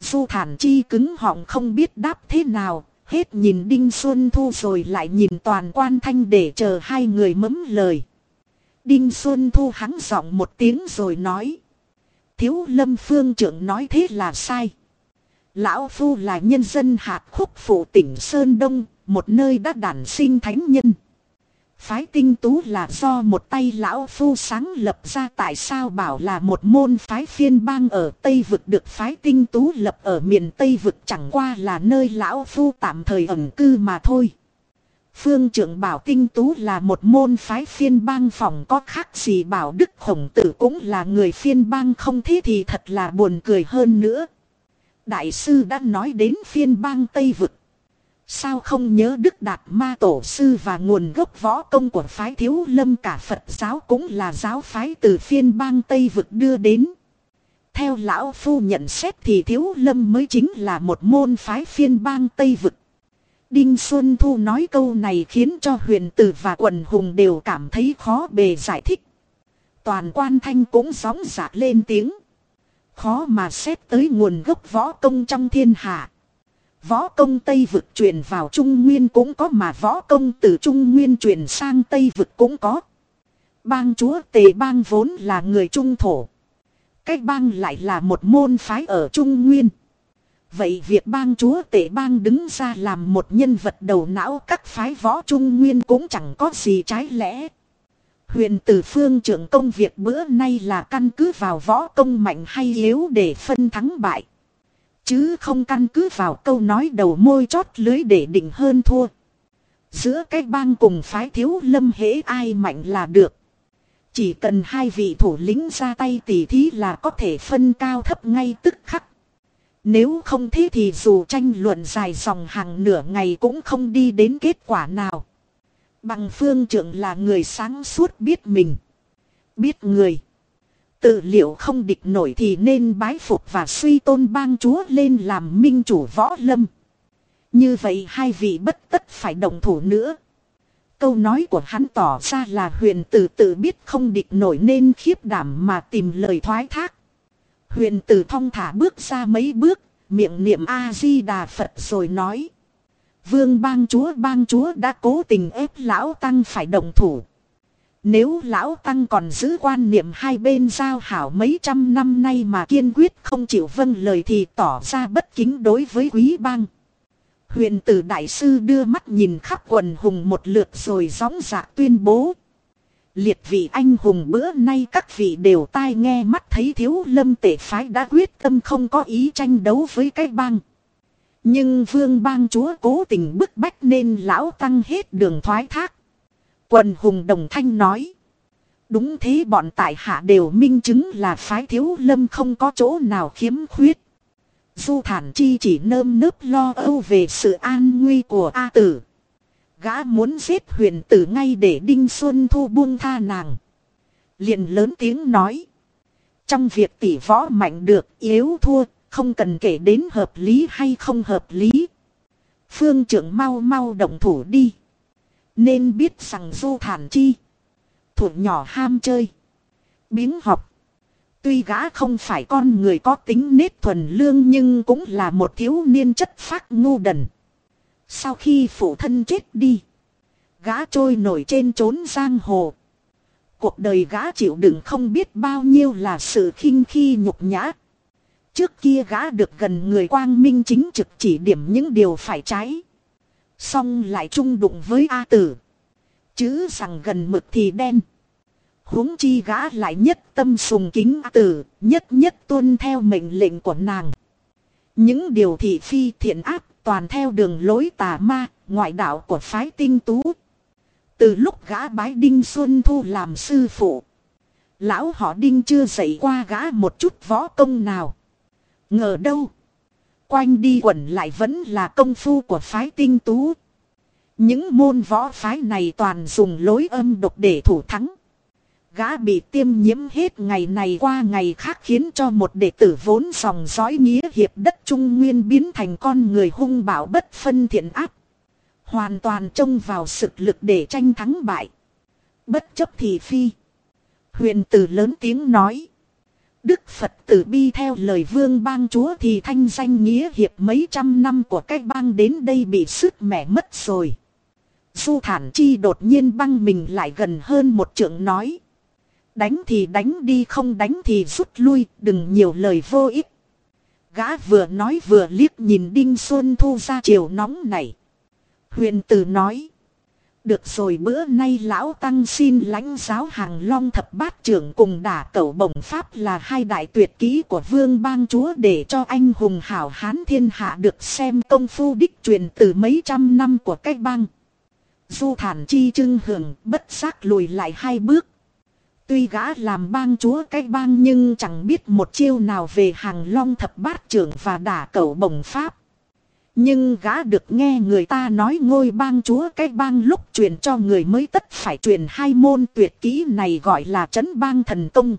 Du thản chi cứng họng không biết đáp thế nào, Hết nhìn Đinh Xuân Thu rồi lại nhìn toàn quan thanh để chờ hai người mấm lời. Đinh Xuân Thu hắng giọng một tiếng rồi nói. Thiếu lâm phương trưởng nói thế là sai. Lão Phu là nhân dân hạt khúc phụ tỉnh Sơn Đông, một nơi đã đản sinh thánh nhân. Phái tinh tú là do một tay lão phu sáng lập ra tại sao bảo là một môn phái phiên bang ở Tây Vực được phái tinh tú lập ở miền Tây Vực chẳng qua là nơi lão phu tạm thời ẩn cư mà thôi. Phương trưởng bảo tinh tú là một môn phái phiên bang phòng có khác gì bảo đức khổng tử cũng là người phiên bang không thế thì thật là buồn cười hơn nữa. Đại sư đã nói đến phiên bang Tây Vực. Sao không nhớ Đức Đạt Ma Tổ Sư và nguồn gốc võ công của phái Thiếu Lâm cả Phật giáo cũng là giáo phái từ phiên bang Tây Vực đưa đến. Theo Lão Phu nhận xét thì Thiếu Lâm mới chính là một môn phái phiên bang Tây Vực. Đinh Xuân Thu nói câu này khiến cho huyền tử và quần hùng đều cảm thấy khó bề giải thích. Toàn quan thanh cũng sóng giạc lên tiếng. Khó mà xét tới nguồn gốc võ công trong thiên hạ. Võ công Tây vực truyền vào Trung Nguyên cũng có mà võ công từ Trung Nguyên truyền sang Tây vực cũng có. Bang chúa Tề Bang vốn là người Trung Thổ. Cách bang lại là một môn phái ở Trung Nguyên. Vậy việc bang chúa Tề Bang đứng ra làm một nhân vật đầu não các phái võ Trung Nguyên cũng chẳng có gì trái lẽ. Huyền tử phương trưởng công việc bữa nay là căn cứ vào võ công mạnh hay yếu để phân thắng bại. Chứ không căn cứ vào câu nói đầu môi chót lưới để định hơn thua. Giữa cái bang cùng phái thiếu lâm hễ ai mạnh là được. Chỉ cần hai vị thủ lĩnh ra tay tỉ thí là có thể phân cao thấp ngay tức khắc. Nếu không thế thì dù tranh luận dài dòng hàng nửa ngày cũng không đi đến kết quả nào. Bằng phương trưởng là người sáng suốt biết mình. Biết người. Tự liệu không địch nổi thì nên bái phục và suy tôn bang chúa lên làm minh chủ võ lâm. Như vậy hai vị bất tất phải đồng thủ nữa. Câu nói của hắn tỏ ra là huyền tử tự biết không địch nổi nên khiếp đảm mà tìm lời thoái thác. Huyền tử thong thả bước ra mấy bước, miệng niệm A-di-đà Phật rồi nói. Vương bang chúa bang chúa đã cố tình ép lão tăng phải đồng thủ. Nếu lão tăng còn giữ quan niệm hai bên giao hảo mấy trăm năm nay mà kiên quyết không chịu vâng lời thì tỏ ra bất kính đối với quý bang. Huyền tử đại sư đưa mắt nhìn khắp quần hùng một lượt rồi gióng dạ tuyên bố. Liệt vị anh hùng bữa nay các vị đều tai nghe mắt thấy thiếu lâm tể phái đã quyết tâm không có ý tranh đấu với cái bang. Nhưng vương bang chúa cố tình bức bách nên lão tăng hết đường thoái thác. Quần hùng đồng thanh nói. Đúng thế bọn tại hạ đều minh chứng là phái thiếu lâm không có chỗ nào khiếm khuyết. Du thản chi chỉ nơm nớp lo âu về sự an nguy của A tử. Gã muốn giết huyền tử ngay để Đinh Xuân Thu buông tha nàng. liền lớn tiếng nói. Trong việc tỷ võ mạnh được yếu thua, không cần kể đến hợp lý hay không hợp lý. Phương trưởng mau mau động thủ đi. Nên biết rằng du thản chi. Thủ nhỏ ham chơi. Biếng học. Tuy gã không phải con người có tính nết thuần lương nhưng cũng là một thiếu niên chất phác ngu đần. Sau khi phụ thân chết đi. Gã trôi nổi trên trốn giang hồ. Cuộc đời gã chịu đựng không biết bao nhiêu là sự khinh khi nhục nhã. Trước kia gã được gần người quang minh chính trực chỉ điểm những điều phải trái. Xong lại chung đụng với A tử. Chứ rằng gần mực thì đen. huống chi gã lại nhất tâm sùng kính A tử, nhất nhất tuân theo mệnh lệnh của nàng. Những điều thị phi thiện ác toàn theo đường lối tà ma, ngoại đạo của phái tinh tú. Từ lúc gã bái Đinh Xuân Thu làm sư phụ. Lão họ Đinh chưa dạy qua gã một chút võ công nào. Ngờ đâu. Quanh đi quẩn lại vẫn là công phu của phái tinh tú. Những môn võ phái này toàn dùng lối âm độc để thủ thắng. Gã bị tiêm nhiễm hết ngày này qua ngày khác khiến cho một đệ tử vốn dòng dõi nghĩa hiệp đất Trung Nguyên biến thành con người hung bạo bất phân thiện ác. Hoàn toàn trông vào sự lực để tranh thắng bại. Bất chấp thị phi. Huyền tử lớn tiếng nói. Đức Phật tử bi theo lời vương bang chúa thì thanh danh nghĩa hiệp mấy trăm năm của cái bang đến đây bị sứt mẻ mất rồi. Du thản chi đột nhiên băng mình lại gần hơn một trượng nói. Đánh thì đánh đi, không đánh thì rút lui, đừng nhiều lời vô ích. Gã vừa nói vừa liếc nhìn Đinh Xuân Thu ra chiều nóng này. Huyền tử nói. Được rồi bữa nay lão tăng xin lãnh giáo hàng long thập bát trưởng cùng đả cẩu bổng pháp là hai đại tuyệt kỹ của vương bang chúa để cho anh hùng hảo hán thiên hạ được xem công phu đích truyền từ mấy trăm năm của cách bang. Du thản chi trưng hưởng bất giác lùi lại hai bước. Tuy gã làm bang chúa cái bang nhưng chẳng biết một chiêu nào về hàng long thập bát trưởng và đả cẩu bổng pháp. Nhưng gã được nghe người ta nói ngôi bang chúa cái bang lúc truyền cho người mới tất phải truyền hai môn tuyệt kỹ này gọi là chấn bang thần công.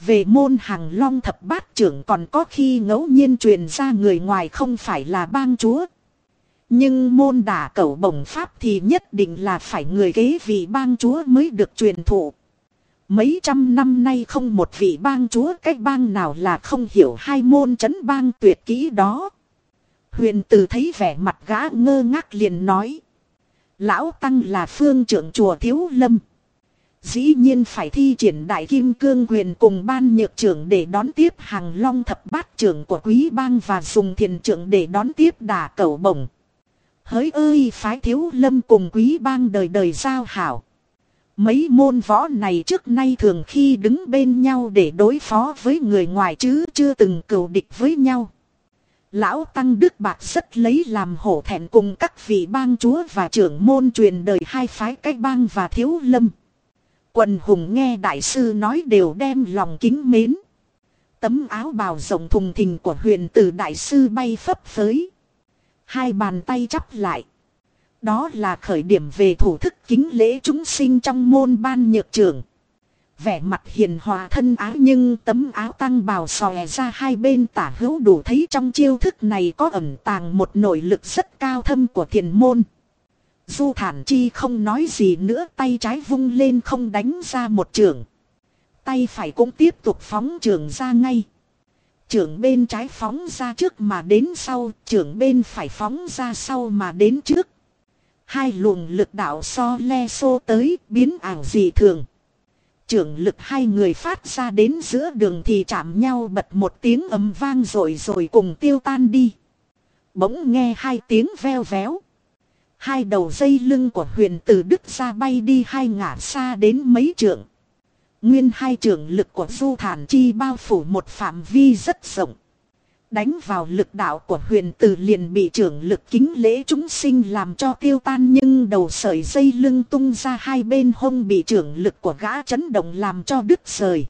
Về môn hàng long thập bát trưởng còn có khi ngẫu nhiên truyền ra người ngoài không phải là bang chúa. Nhưng môn đả cẩu bổng pháp thì nhất định là phải người kế vị bang chúa mới được truyền thụ. Mấy trăm năm nay không một vị bang chúa cái bang nào là không hiểu hai môn chấn bang tuyệt kỹ đó. Huyền tử thấy vẻ mặt gã ngơ ngác liền nói. Lão Tăng là phương trưởng chùa Thiếu Lâm. Dĩ nhiên phải thi triển đại kim cương quyền cùng ban nhược trưởng để đón tiếp hàng long thập bát trưởng của quý bang và dùng thiền trưởng để đón tiếp đà cẩu bổng. Hỡi ơi, phái thiếu lâm cùng quý bang đời đời giao hảo. Mấy môn võ này trước nay thường khi đứng bên nhau để đối phó với người ngoài chứ chưa từng cừu địch với nhau. Lão Tăng Đức Bạc rất lấy làm hổ thẹn cùng các vị bang chúa và trưởng môn truyền đời hai phái cách bang và thiếu lâm. Quần hùng nghe đại sư nói đều đem lòng kính mến. Tấm áo bào rộng thùng thình của huyền tử đại sư bay phấp phới. Hai bàn tay chắp lại. Đó là khởi điểm về thủ thức kính lễ chúng sinh trong môn ban nhược trưởng. Vẻ mặt hiền hòa thân áo nhưng tấm áo tăng bào xòe ra hai bên tả hữu đủ thấy trong chiêu thức này có ẩn tàng một nội lực rất cao thâm của thiền môn. Du thản chi không nói gì nữa tay trái vung lên không đánh ra một trường. Tay phải cũng tiếp tục phóng trường ra ngay. trường bên trái phóng ra trước mà đến sau, trường bên phải phóng ra sau mà đến trước. Hai luồng lực đạo so le xô tới biến ảo dị thường. Trưởng lực hai người phát ra đến giữa đường thì chạm nhau bật một tiếng ầm vang rồi rồi cùng tiêu tan đi. Bỗng nghe hai tiếng veo véo. Hai đầu dây lưng của huyền tử đức ra bay đi hai ngả xa đến mấy trượng. Nguyên hai trưởng lực của du thản chi bao phủ một phạm vi rất rộng. Đánh vào lực đạo của huyền tử liền bị trưởng lực kính lễ chúng sinh làm cho tiêu tan nhưng đầu sợi dây lưng tung ra hai bên hông bị trưởng lực của gã chấn động làm cho đứt rời.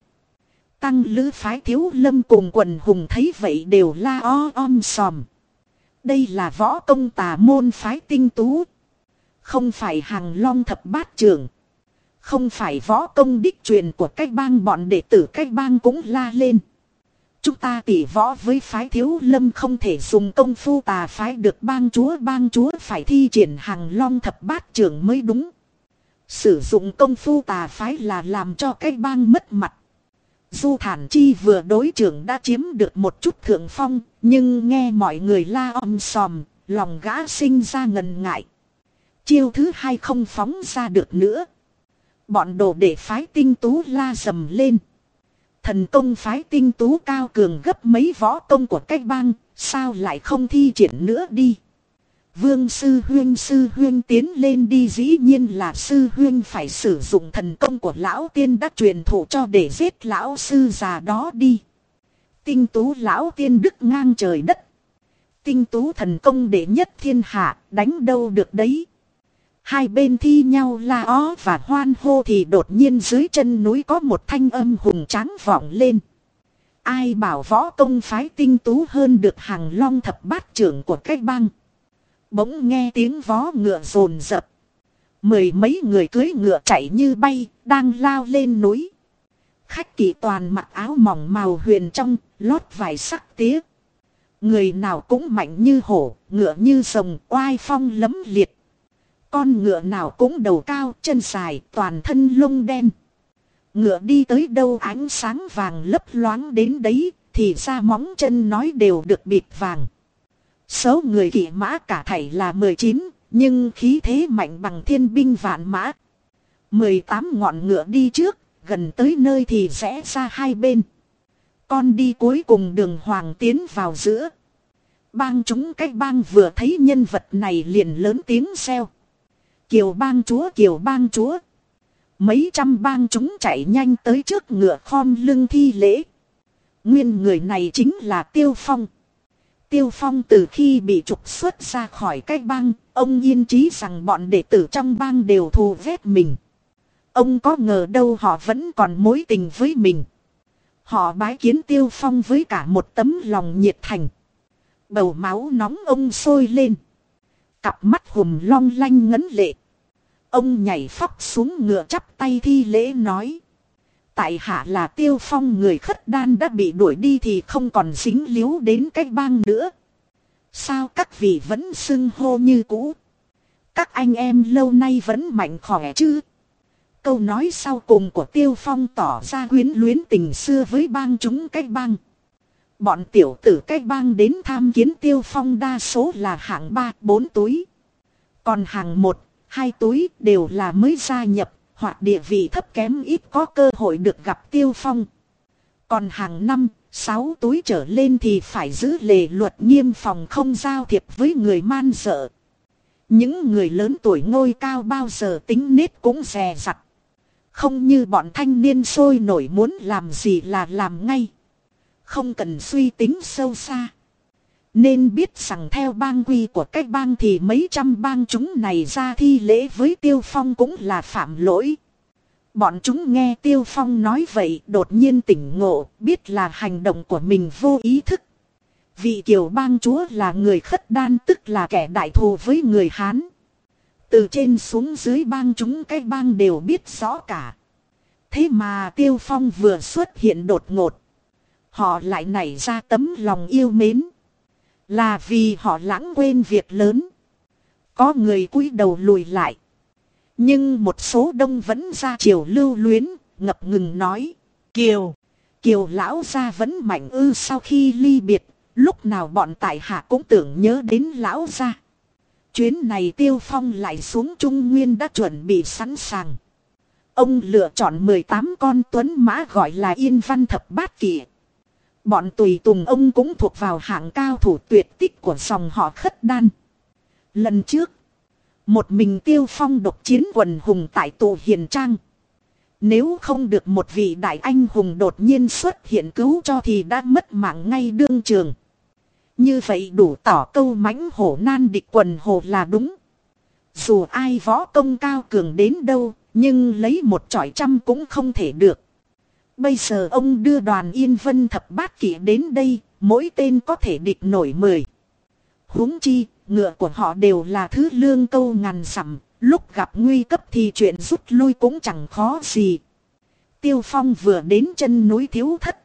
Tăng lữ phái thiếu lâm cùng quần hùng thấy vậy đều la o om sòm. Đây là võ công tà môn phái tinh tú. Không phải hàng long thập bát trưởng. Không phải võ công đích truyền của cách bang bọn đệ tử cách bang cũng la lên. Chúng ta tỉ võ với phái thiếu lâm không thể dùng công phu tà phái được bang chúa bang chúa phải thi triển hàng long thập bát trưởng mới đúng. Sử dụng công phu tà phái là làm cho cái bang mất mặt. Du thản chi vừa đối trưởng đã chiếm được một chút thượng phong, nhưng nghe mọi người la om sòm, lòng gã sinh ra ngần ngại. Chiêu thứ hai không phóng ra được nữa. Bọn đồ để phái tinh tú la dầm lên. Thần công phái tinh tú cao cường gấp mấy võ công của cách bang, sao lại không thi triển nữa đi. Vương sư huyên sư huyên tiến lên đi dĩ nhiên là sư huyên phải sử dụng thần công của lão tiên đã truyền thụ cho để giết lão sư già đó đi. Tinh tú lão tiên đức ngang trời đất. Tinh tú thần công đệ nhất thiên hạ đánh đâu được đấy. Hai bên thi nhau la ó và hoan hô thì đột nhiên dưới chân núi có một thanh âm hùng tráng vọng lên. Ai bảo võ công phái tinh tú hơn được hàng long thập bát trưởng của cách bang. Bỗng nghe tiếng vó ngựa rồn rập. Mười mấy người cưới ngựa chạy như bay, đang lao lên núi. Khách kỳ toàn mặc áo mỏng màu huyền trong, lót vải sắc tía. Người nào cũng mạnh như hổ, ngựa như rồng, oai phong lấm liệt. Con ngựa nào cũng đầu cao, chân dài, toàn thân lông đen. Ngựa đi tới đâu ánh sáng vàng lấp loáng đến đấy, thì ra móng chân nói đều được bịt vàng. Số người kỵ mã cả thảy là 19, nhưng khí thế mạnh bằng thiên binh vạn mã. 18 ngọn ngựa đi trước, gần tới nơi thì rẽ ra hai bên. Con đi cuối cùng đường hoàng tiến vào giữa. Bang chúng cách bang vừa thấy nhân vật này liền lớn tiếng xeo. Kiều bang chúa kiều bang chúa. Mấy trăm bang chúng chạy nhanh tới trước ngựa khom lưng thi lễ. Nguyên người này chính là Tiêu Phong. Tiêu Phong từ khi bị trục xuất ra khỏi cái bang, ông yên trí rằng bọn đệ tử trong bang đều thù ghét mình. Ông có ngờ đâu họ vẫn còn mối tình với mình. Họ bái kiến Tiêu Phong với cả một tấm lòng nhiệt thành. Bầu máu nóng ông sôi lên. Cặp mắt hùm long lanh ngấn lệ. Ông nhảy phóc xuống ngựa chắp tay thi lễ nói. Tại hạ là tiêu phong người khất đan đã bị đuổi đi thì không còn dính líu đến cái bang nữa. Sao các vị vẫn xưng hô như cũ? Các anh em lâu nay vẫn mạnh khỏe chứ? Câu nói sau cùng của tiêu phong tỏ ra quyến luyến tình xưa với bang chúng cái bang. Bọn tiểu tử cái bang đến tham kiến tiêu phong đa số là hạng 3, 4 túi. Còn hàng 1, hai túi đều là mới gia nhập, hoặc địa vị thấp kém ít có cơ hội được gặp tiêu phong. Còn hàng năm, sáu túi trở lên thì phải giữ lề luật nghiêm phòng không giao thiệp với người man sợ. Những người lớn tuổi ngôi cao bao giờ tính nết cũng rè rặt. Không như bọn thanh niên sôi nổi muốn làm gì là làm ngay. Không cần suy tính sâu xa. Nên biết rằng theo bang quy của các bang thì mấy trăm bang chúng này ra thi lễ với Tiêu Phong cũng là phạm lỗi. Bọn chúng nghe Tiêu Phong nói vậy, đột nhiên tỉnh ngộ, biết là hành động của mình vô ý thức. Vị kiều bang chúa là người khất đan, tức là kẻ đại thù với người Hán. Từ trên xuống dưới bang chúng cái bang đều biết rõ cả. Thế mà Tiêu Phong vừa xuất hiện đột ngột. Họ lại nảy ra tấm lòng yêu mến. Là vì họ lãng quên việc lớn. Có người cúi đầu lùi lại. Nhưng một số đông vẫn ra chiều lưu luyến, ngập ngừng nói. Kiều, Kiều lão gia vẫn mạnh ư sau khi ly biệt, lúc nào bọn tại hạ cũng tưởng nhớ đến lão gia. Chuyến này tiêu phong lại xuống Trung Nguyên đã chuẩn bị sẵn sàng. Ông lựa chọn 18 con tuấn mã gọi là yên văn thập bát Kỵ. Bọn tùy tùng ông cũng thuộc vào hạng cao thủ tuyệt tích của dòng họ khất đan. Lần trước, một mình tiêu phong độc chiến quần hùng tại tù hiền trang. Nếu không được một vị đại anh hùng đột nhiên xuất hiện cứu cho thì đã mất mạng ngay đương trường. Như vậy đủ tỏ câu mãnh hổ nan địch quần hồ là đúng. Dù ai võ công cao cường đến đâu, nhưng lấy một trọi trăm cũng không thể được. Bây giờ ông đưa đoàn Yên Vân thập bát kỷ đến đây, mỗi tên có thể địch nổi mười. huống chi, ngựa của họ đều là thứ lương câu ngàn sầm, lúc gặp nguy cấp thì chuyện rút lui cũng chẳng khó gì. Tiêu Phong vừa đến chân núi thiếu thất.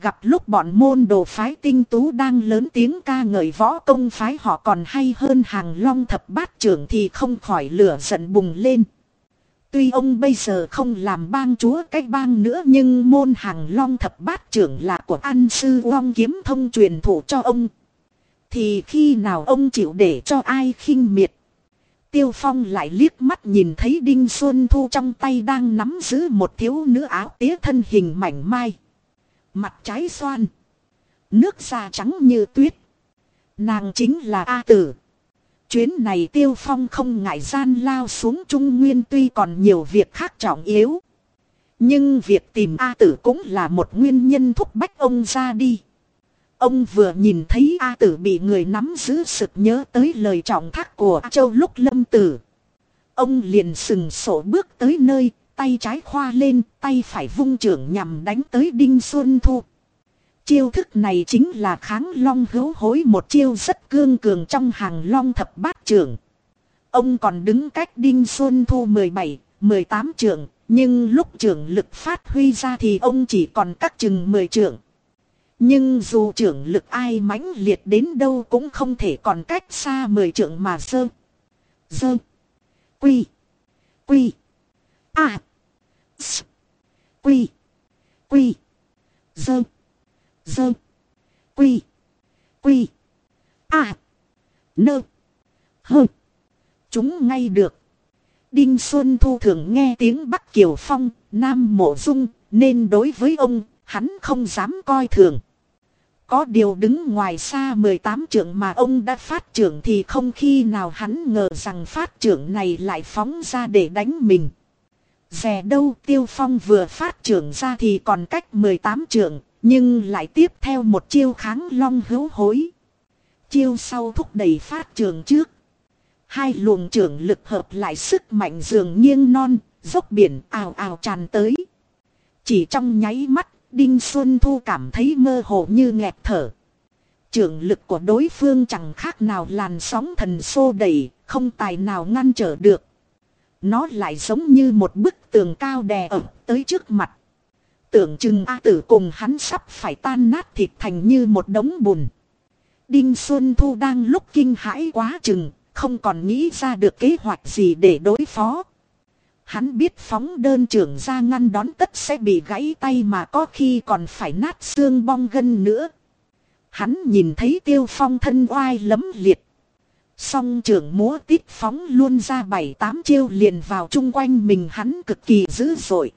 Gặp lúc bọn môn đồ phái tinh tú đang lớn tiếng ca ngợi võ công phái họ còn hay hơn hàng long thập bát trưởng thì không khỏi lửa giận bùng lên. Tuy ông bây giờ không làm bang chúa cách bang nữa nhưng môn hàng long thập bát trưởng là của an sư long kiếm thông truyền thụ cho ông. Thì khi nào ông chịu để cho ai khinh miệt. Tiêu Phong lại liếc mắt nhìn thấy Đinh Xuân Thu trong tay đang nắm giữ một thiếu nữ áo tía thân hình mảnh mai. Mặt trái xoan. Nước da trắng như tuyết. Nàng chính là A Tử. Chuyến này Tiêu Phong không ngại gian lao xuống Trung Nguyên tuy còn nhiều việc khác trọng yếu. Nhưng việc tìm A Tử cũng là một nguyên nhân thúc bách ông ra đi. Ông vừa nhìn thấy A Tử bị người nắm giữ sực nhớ tới lời trọng thác của A Châu lúc lâm tử. Ông liền sừng sổ bước tới nơi, tay trái khoa lên, tay phải vung trưởng nhằm đánh tới Đinh Xuân Thu. Chiêu thức này chính là kháng long hữu hối một chiêu rất cương cường trong hàng long thập bát trưởng. Ông còn đứng cách Đinh Xuân Thu 17, 18 trưởng, nhưng lúc trưởng lực phát huy ra thì ông chỉ còn các chừng 10 trưởng. Nhưng dù trưởng lực ai mãnh liệt đến đâu cũng không thể còn cách xa 10 trưởng mà sơ. Dơ. Quy. Quy. À. S. Quy. Quy. Dơ. Dơ. Quy. Quy. À. Nơ. Hơ. Chúng ngay được. Đinh Xuân Thu thường nghe tiếng Bắc Kiều Phong, Nam Mộ Dung, nên đối với ông, hắn không dám coi thường. Có điều đứng ngoài xa 18 trưởng mà ông đã phát trưởng thì không khi nào hắn ngờ rằng phát trưởng này lại phóng ra để đánh mình. Rè đâu Tiêu Phong vừa phát trưởng ra thì còn cách 18 trưởng, nhưng lại tiếp theo một chiêu kháng long hữu hối. Chiêu sau thúc đẩy phát trường trước. Hai luồng trưởng lực hợp lại sức mạnh dường nghiêng non, dốc biển ào ào tràn tới. Chỉ trong nháy mắt, Đinh Xuân Thu cảm thấy mơ hồ như nghẹt thở. Trưởng lực của đối phương chẳng khác nào làn sóng thần xô đẩy, không tài nào ngăn trở được. Nó lại giống như một bức tường cao đè ẩm tới trước mặt. Tưởng chừng A tử cùng hắn sắp phải tan nát thịt thành như một đống bùn. Đinh Xuân Thu đang lúc kinh hãi quá chừng, không còn nghĩ ra được kế hoạch gì để đối phó. Hắn biết phóng đơn trưởng ra ngăn đón tất sẽ bị gãy tay mà có khi còn phải nát xương bong gân nữa. Hắn nhìn thấy tiêu phong thân oai lấm liệt. Song trưởng múa tít phóng luôn ra bảy tám chiêu liền vào chung quanh mình hắn cực kỳ dữ dội.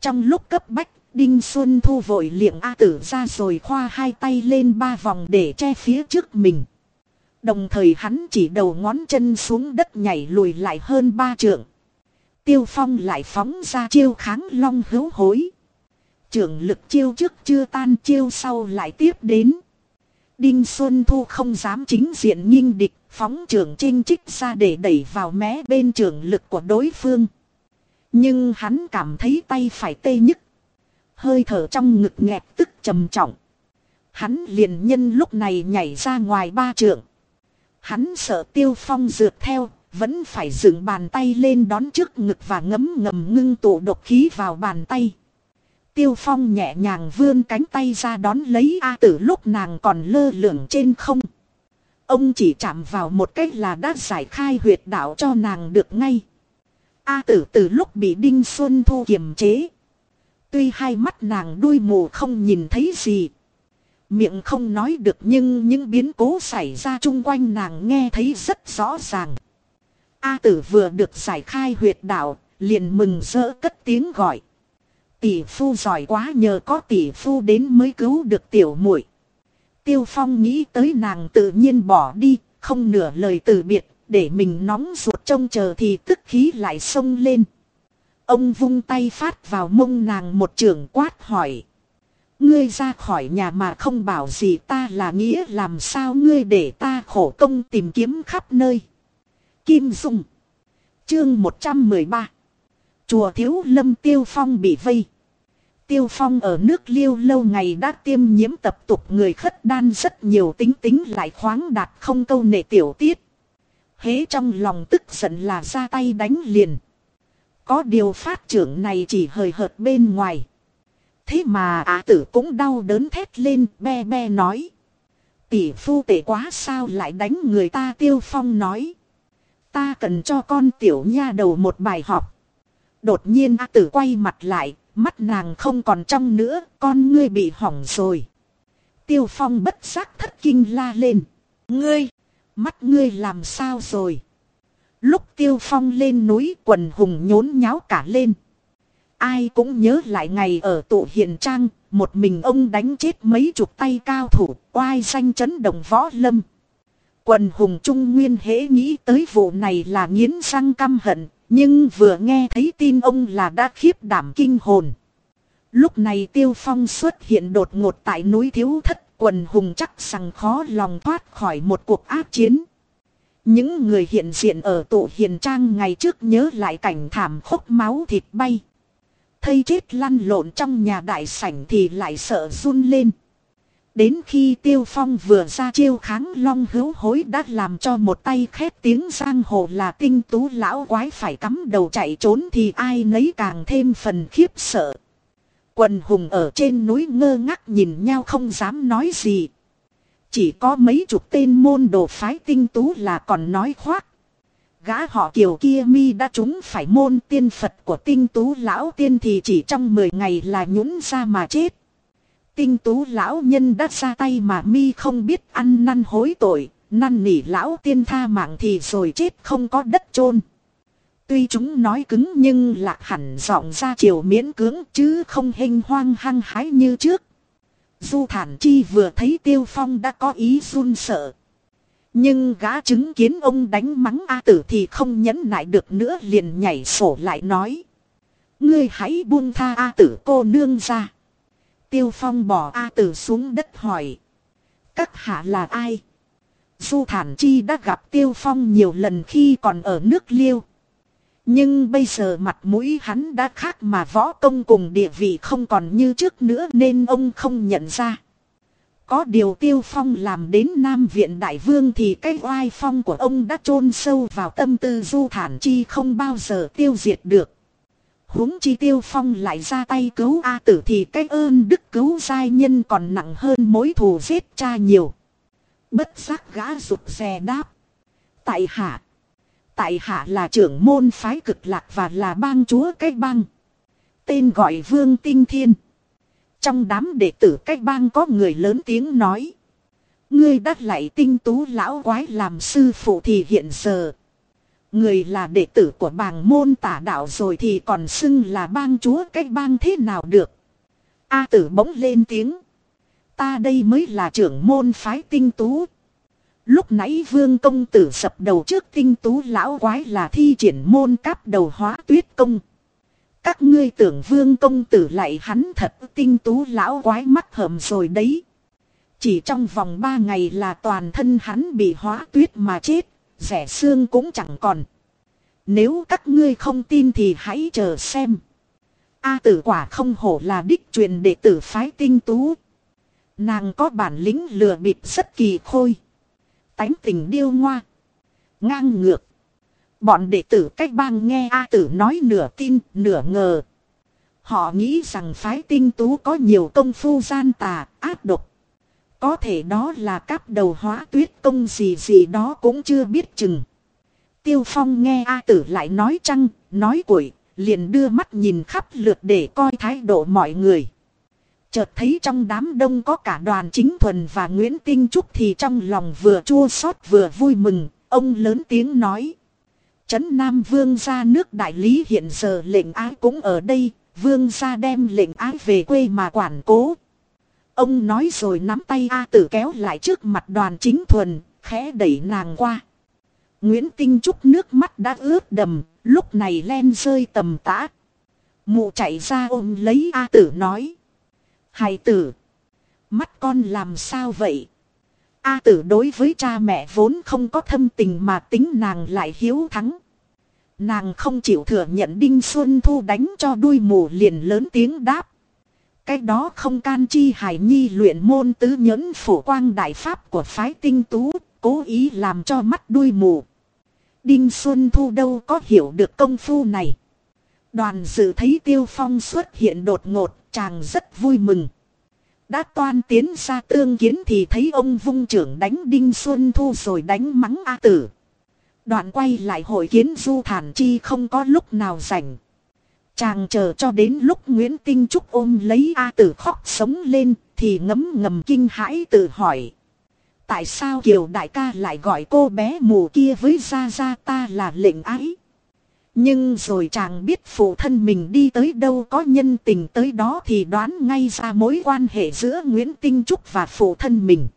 Trong lúc cấp bách, Đinh Xuân thu vội liệng A tử ra rồi khoa hai tay lên ba vòng để che phía trước mình. Đồng thời hắn chỉ đầu ngón chân xuống đất nhảy lùi lại hơn ba trượng. Tiêu phong lại phóng ra chiêu kháng long hữu hối. Trưởng lực chiêu trước chưa tan chiêu sau lại tiếp đến. Đinh Xuân Thu không dám chính diện nghinh địch, phóng trưởng trinh trích ra để đẩy vào mé bên trưởng lực của đối phương. Nhưng hắn cảm thấy tay phải tê nhức. Hơi thở trong ngực nghẹt tức trầm trọng. Hắn liền nhân lúc này nhảy ra ngoài ba trượng. Hắn sợ tiêu phong dượt theo, vẫn phải dựng bàn tay lên đón trước ngực và ngấm ngầm ngưng tụ độc khí vào bàn tay. Tiêu phong nhẹ nhàng vươn cánh tay ra đón lấy A tử lúc nàng còn lơ lửng trên không. Ông chỉ chạm vào một cách là đã giải khai huyệt đạo cho nàng được ngay. A tử từ lúc bị Đinh Xuân Thu kiềm chế. Tuy hai mắt nàng đuôi mù không nhìn thấy gì. Miệng không nói được nhưng những biến cố xảy ra chung quanh nàng nghe thấy rất rõ ràng. A tử vừa được giải khai huyệt đạo, liền mừng rỡ cất tiếng gọi. Tỷ phu giỏi quá nhờ có tỷ phu đến mới cứu được tiểu muội. Tiêu Phong nghĩ tới nàng tự nhiên bỏ đi, không nửa lời từ biệt, để mình nóng ruột trông chờ thì tức khí lại sông lên. Ông vung tay phát vào mông nàng một trường quát hỏi. Ngươi ra khỏi nhà mà không bảo gì ta là nghĩa làm sao ngươi để ta khổ công tìm kiếm khắp nơi. Kim Dung Chương 113 Chùa Thiếu Lâm Tiêu Phong bị vây. Tiêu Phong ở nước liêu lâu ngày đã tiêm nhiễm tập tục người khất đan rất nhiều tính tính lại khoáng đạt không câu nệ tiểu tiết. Hế trong lòng tức giận là ra tay đánh liền. Có điều phát trưởng này chỉ hời hợt bên ngoài. Thế mà á tử cũng đau đớn thét lên be be nói. Tỷ phu tệ quá sao lại đánh người ta tiêu phong nói. Ta cần cho con tiểu nha đầu một bài học. Đột nhiên á tử quay mặt lại, mắt nàng không còn trong nữa, con ngươi bị hỏng rồi. Tiêu phong bất giác thất kinh la lên. Ngươi, mắt ngươi làm sao rồi? Lúc tiêu phong lên núi quần hùng nhốn nháo cả lên. Ai cũng nhớ lại ngày ở tụ hiền trang, một mình ông đánh chết mấy chục tay cao thủ, oai danh chấn động võ lâm. Quần hùng trung nguyên hễ nghĩ tới vụ này là nghiến răng căm hận, nhưng vừa nghe thấy tin ông là đã khiếp đảm kinh hồn. Lúc này tiêu phong xuất hiện đột ngột tại núi thiếu thất quần hùng chắc rằng khó lòng thoát khỏi một cuộc ác chiến. Những người hiện diện ở tụ hiền trang ngày trước nhớ lại cảnh thảm khốc máu thịt bay. Thây chết lăn lộn trong nhà đại sảnh thì lại sợ run lên. Đến khi tiêu phong vừa ra chiêu kháng long hữu hối đã làm cho một tay khét tiếng giang hồ là tinh tú lão quái phải cắm đầu chạy trốn thì ai nấy càng thêm phần khiếp sợ. Quần hùng ở trên núi ngơ ngác nhìn nhau không dám nói gì. Chỉ có mấy chục tên môn đồ phái tinh tú là còn nói khoác. Gã họ kiều kia mi đã trúng phải môn tiên Phật của tinh tú lão tiên thì chỉ trong 10 ngày là nhũng ra mà chết. Tinh tú lão nhân đã ra tay mà mi không biết ăn năn hối tội, năn nỉ lão tiên tha mạng thì rồi chết không có đất chôn. Tuy chúng nói cứng nhưng lạc hẳn giọng ra chiều miễn cưỡng chứ không hình hoang hăng hái như trước. Du thản chi vừa thấy tiêu phong đã có ý run sợ. Nhưng gã chứng kiến ông đánh mắng A tử thì không nhẫn nại được nữa liền nhảy sổ lại nói. Ngươi hãy buông tha A tử cô nương ra. Tiêu phong bỏ A tử xuống đất hỏi. Các hạ là ai? Du thản chi đã gặp tiêu phong nhiều lần khi còn ở nước liêu. Nhưng bây giờ mặt mũi hắn đã khác mà võ công cùng địa vị không còn như trước nữa nên ông không nhận ra. Có điều tiêu phong làm đến Nam Viện Đại Vương thì cái oai phong của ông đã chôn sâu vào tâm tư du thản chi không bao giờ tiêu diệt được. huống chi tiêu phong lại ra tay cứu A tử thì cái ơn đức cứu giai nhân còn nặng hơn mối thù giết cha nhiều. Bất giác gã rụt xe đáp. Tại hạ. Tại hạ là trưởng môn phái cực lạc và là bang chúa cái bang. Tên gọi Vương Tinh Thiên. Trong đám đệ tử cách bang có người lớn tiếng nói. Ngươi đắt lại tinh tú lão quái làm sư phụ thì hiện giờ. Người là đệ tử của bàng môn tả đạo rồi thì còn xưng là bang chúa cách bang thế nào được. A tử bỗng lên tiếng. Ta đây mới là trưởng môn phái tinh tú. Lúc nãy vương công tử sập đầu trước tinh tú lão quái là thi triển môn cáp đầu hóa tuyết công. Các ngươi tưởng vương công tử lại hắn thật tinh tú lão quái mắc hầm rồi đấy. Chỉ trong vòng ba ngày là toàn thân hắn bị hóa tuyết mà chết, rẻ xương cũng chẳng còn. Nếu các ngươi không tin thì hãy chờ xem. A tử quả không hổ là đích truyền đệ tử phái tinh tú. Nàng có bản lĩnh lừa bịp rất kỳ khôi. Tánh tình điêu ngoa. Ngang ngược. Bọn đệ tử cách bang nghe A tử nói nửa tin, nửa ngờ. Họ nghĩ rằng phái tinh tú có nhiều công phu gian tà, ác độc. Có thể đó là cáp đầu hóa tuyết công gì gì đó cũng chưa biết chừng. Tiêu Phong nghe A tử lại nói chăng, nói quỷ, liền đưa mắt nhìn khắp lượt để coi thái độ mọi người. Chợt thấy trong đám đông có cả đoàn chính thuần và Nguyễn Tinh Trúc thì trong lòng vừa chua xót vừa vui mừng, ông lớn tiếng nói. Trấn Nam Vương gia nước đại lý hiện giờ lệnh ái cũng ở đây, Vương gia đem lệnh ái về quê mà quản cố. Ông nói rồi nắm tay A tử kéo lại trước mặt đoàn chính thuần, khẽ đẩy nàng qua. Nguyễn Tinh Trúc nước mắt đã ướt đầm, lúc này len rơi tầm tã. Mụ chạy ra ôm lấy A tử nói. Hài tử, mắt con làm sao vậy? A tử đối với cha mẹ vốn không có thâm tình mà tính nàng lại hiếu thắng. Nàng không chịu thừa nhận Đinh Xuân Thu đánh cho đuôi mù liền lớn tiếng đáp. Cái đó không can chi hải nhi luyện môn tứ nhẫn phổ quang đại pháp của phái tinh tú, cố ý làm cho mắt đuôi mù. Đinh Xuân Thu đâu có hiểu được công phu này. Đoàn dự thấy Tiêu Phong xuất hiện đột ngột, chàng rất vui mừng. Đã toan tiến ra tương kiến thì thấy ông vung trưởng đánh Đinh Xuân Thu rồi đánh mắng A Tử. Đoạn quay lại hội kiến Du Thản Chi không có lúc nào rảnh. Chàng chờ cho đến lúc Nguyễn Tinh Trúc ôm lấy A Tử khóc sống lên thì ngấm ngầm kinh hãi tự hỏi. Tại sao Kiều Đại ca lại gọi cô bé mù kia với Gia Gia ta là lệnh ái? Nhưng rồi chàng biết phụ thân mình đi tới đâu có nhân tình tới đó thì đoán ngay ra mối quan hệ giữa Nguyễn Tinh Trúc và phụ thân mình.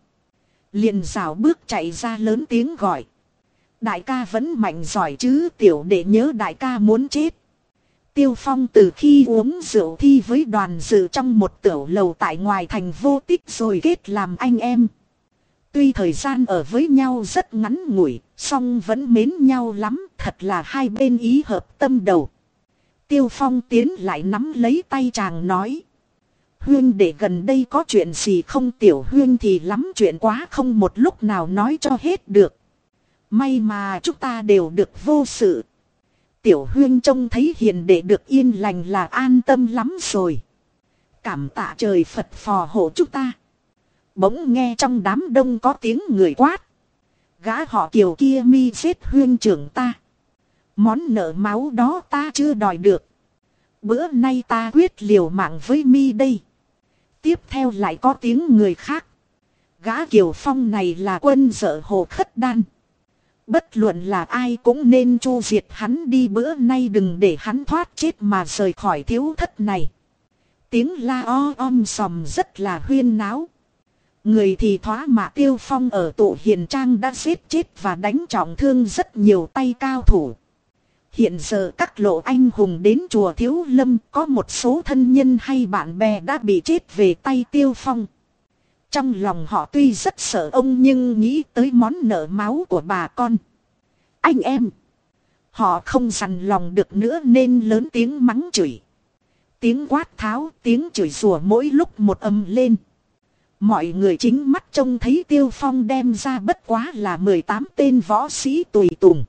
liền rào bước chạy ra lớn tiếng gọi. Đại ca vẫn mạnh giỏi chứ tiểu để nhớ đại ca muốn chết. Tiêu Phong từ khi uống rượu thi với đoàn dự trong một tiểu lầu tại ngoài thành vô tích rồi kết làm anh em. Tuy thời gian ở với nhau rất ngắn ngủi, song vẫn mến nhau lắm, thật là hai bên ý hợp tâm đầu. Tiêu Phong tiến lại nắm lấy tay chàng nói. Huyên để gần đây có chuyện gì không tiểu huyên thì lắm chuyện quá không một lúc nào nói cho hết được. May mà chúng ta đều được vô sự. Tiểu huyên trông thấy hiền đệ được yên lành là an tâm lắm rồi. Cảm tạ trời Phật phò hộ chúng ta. Bỗng nghe trong đám đông có tiếng người quát. Gã họ kiều kia mi xếp huyên trưởng ta. Món nợ máu đó ta chưa đòi được. Bữa nay ta quyết liều mạng với mi đây. Tiếp theo lại có tiếng người khác. Gã Kiều Phong này là quân dở hồ khất đan. Bất luận là ai cũng nên chu diệt hắn đi, bữa nay đừng để hắn thoát chết mà rời khỏi thiếu thất này. Tiếng la o om sòm rất là huyên náo. Người thì thoá mà tiêu phong ở tụ hiền trang đã giết chết và đánh trọng thương rất nhiều tay cao thủ. Hiện giờ các lộ anh hùng đến chùa Thiếu Lâm có một số thân nhân hay bạn bè đã bị chết về tay tiêu phong. Trong lòng họ tuy rất sợ ông nhưng nghĩ tới món nợ máu của bà con. Anh em. Họ không dằn lòng được nữa nên lớn tiếng mắng chửi. Tiếng quát tháo, tiếng chửi rủa mỗi lúc một âm lên. Mọi người chính mắt trông thấy Tiêu Phong đem ra bất quá là 18 tên võ sĩ tùy tùng.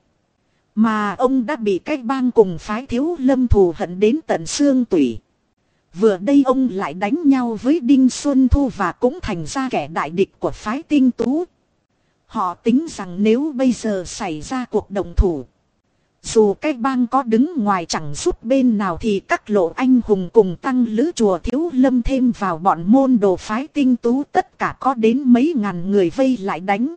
Mà ông đã bị cái bang cùng phái thiếu lâm thù hận đến tận xương tủy. Vừa đây ông lại đánh nhau với Đinh Xuân Thu và cũng thành ra kẻ đại địch của phái tinh tú. Họ tính rằng nếu bây giờ xảy ra cuộc đồng thủ. Dù cái bang có đứng ngoài chẳng giúp bên nào thì các lộ anh hùng cùng tăng lữ chùa thiếu lâm thêm vào bọn môn đồ phái tinh tú tất cả có đến mấy ngàn người vây lại đánh.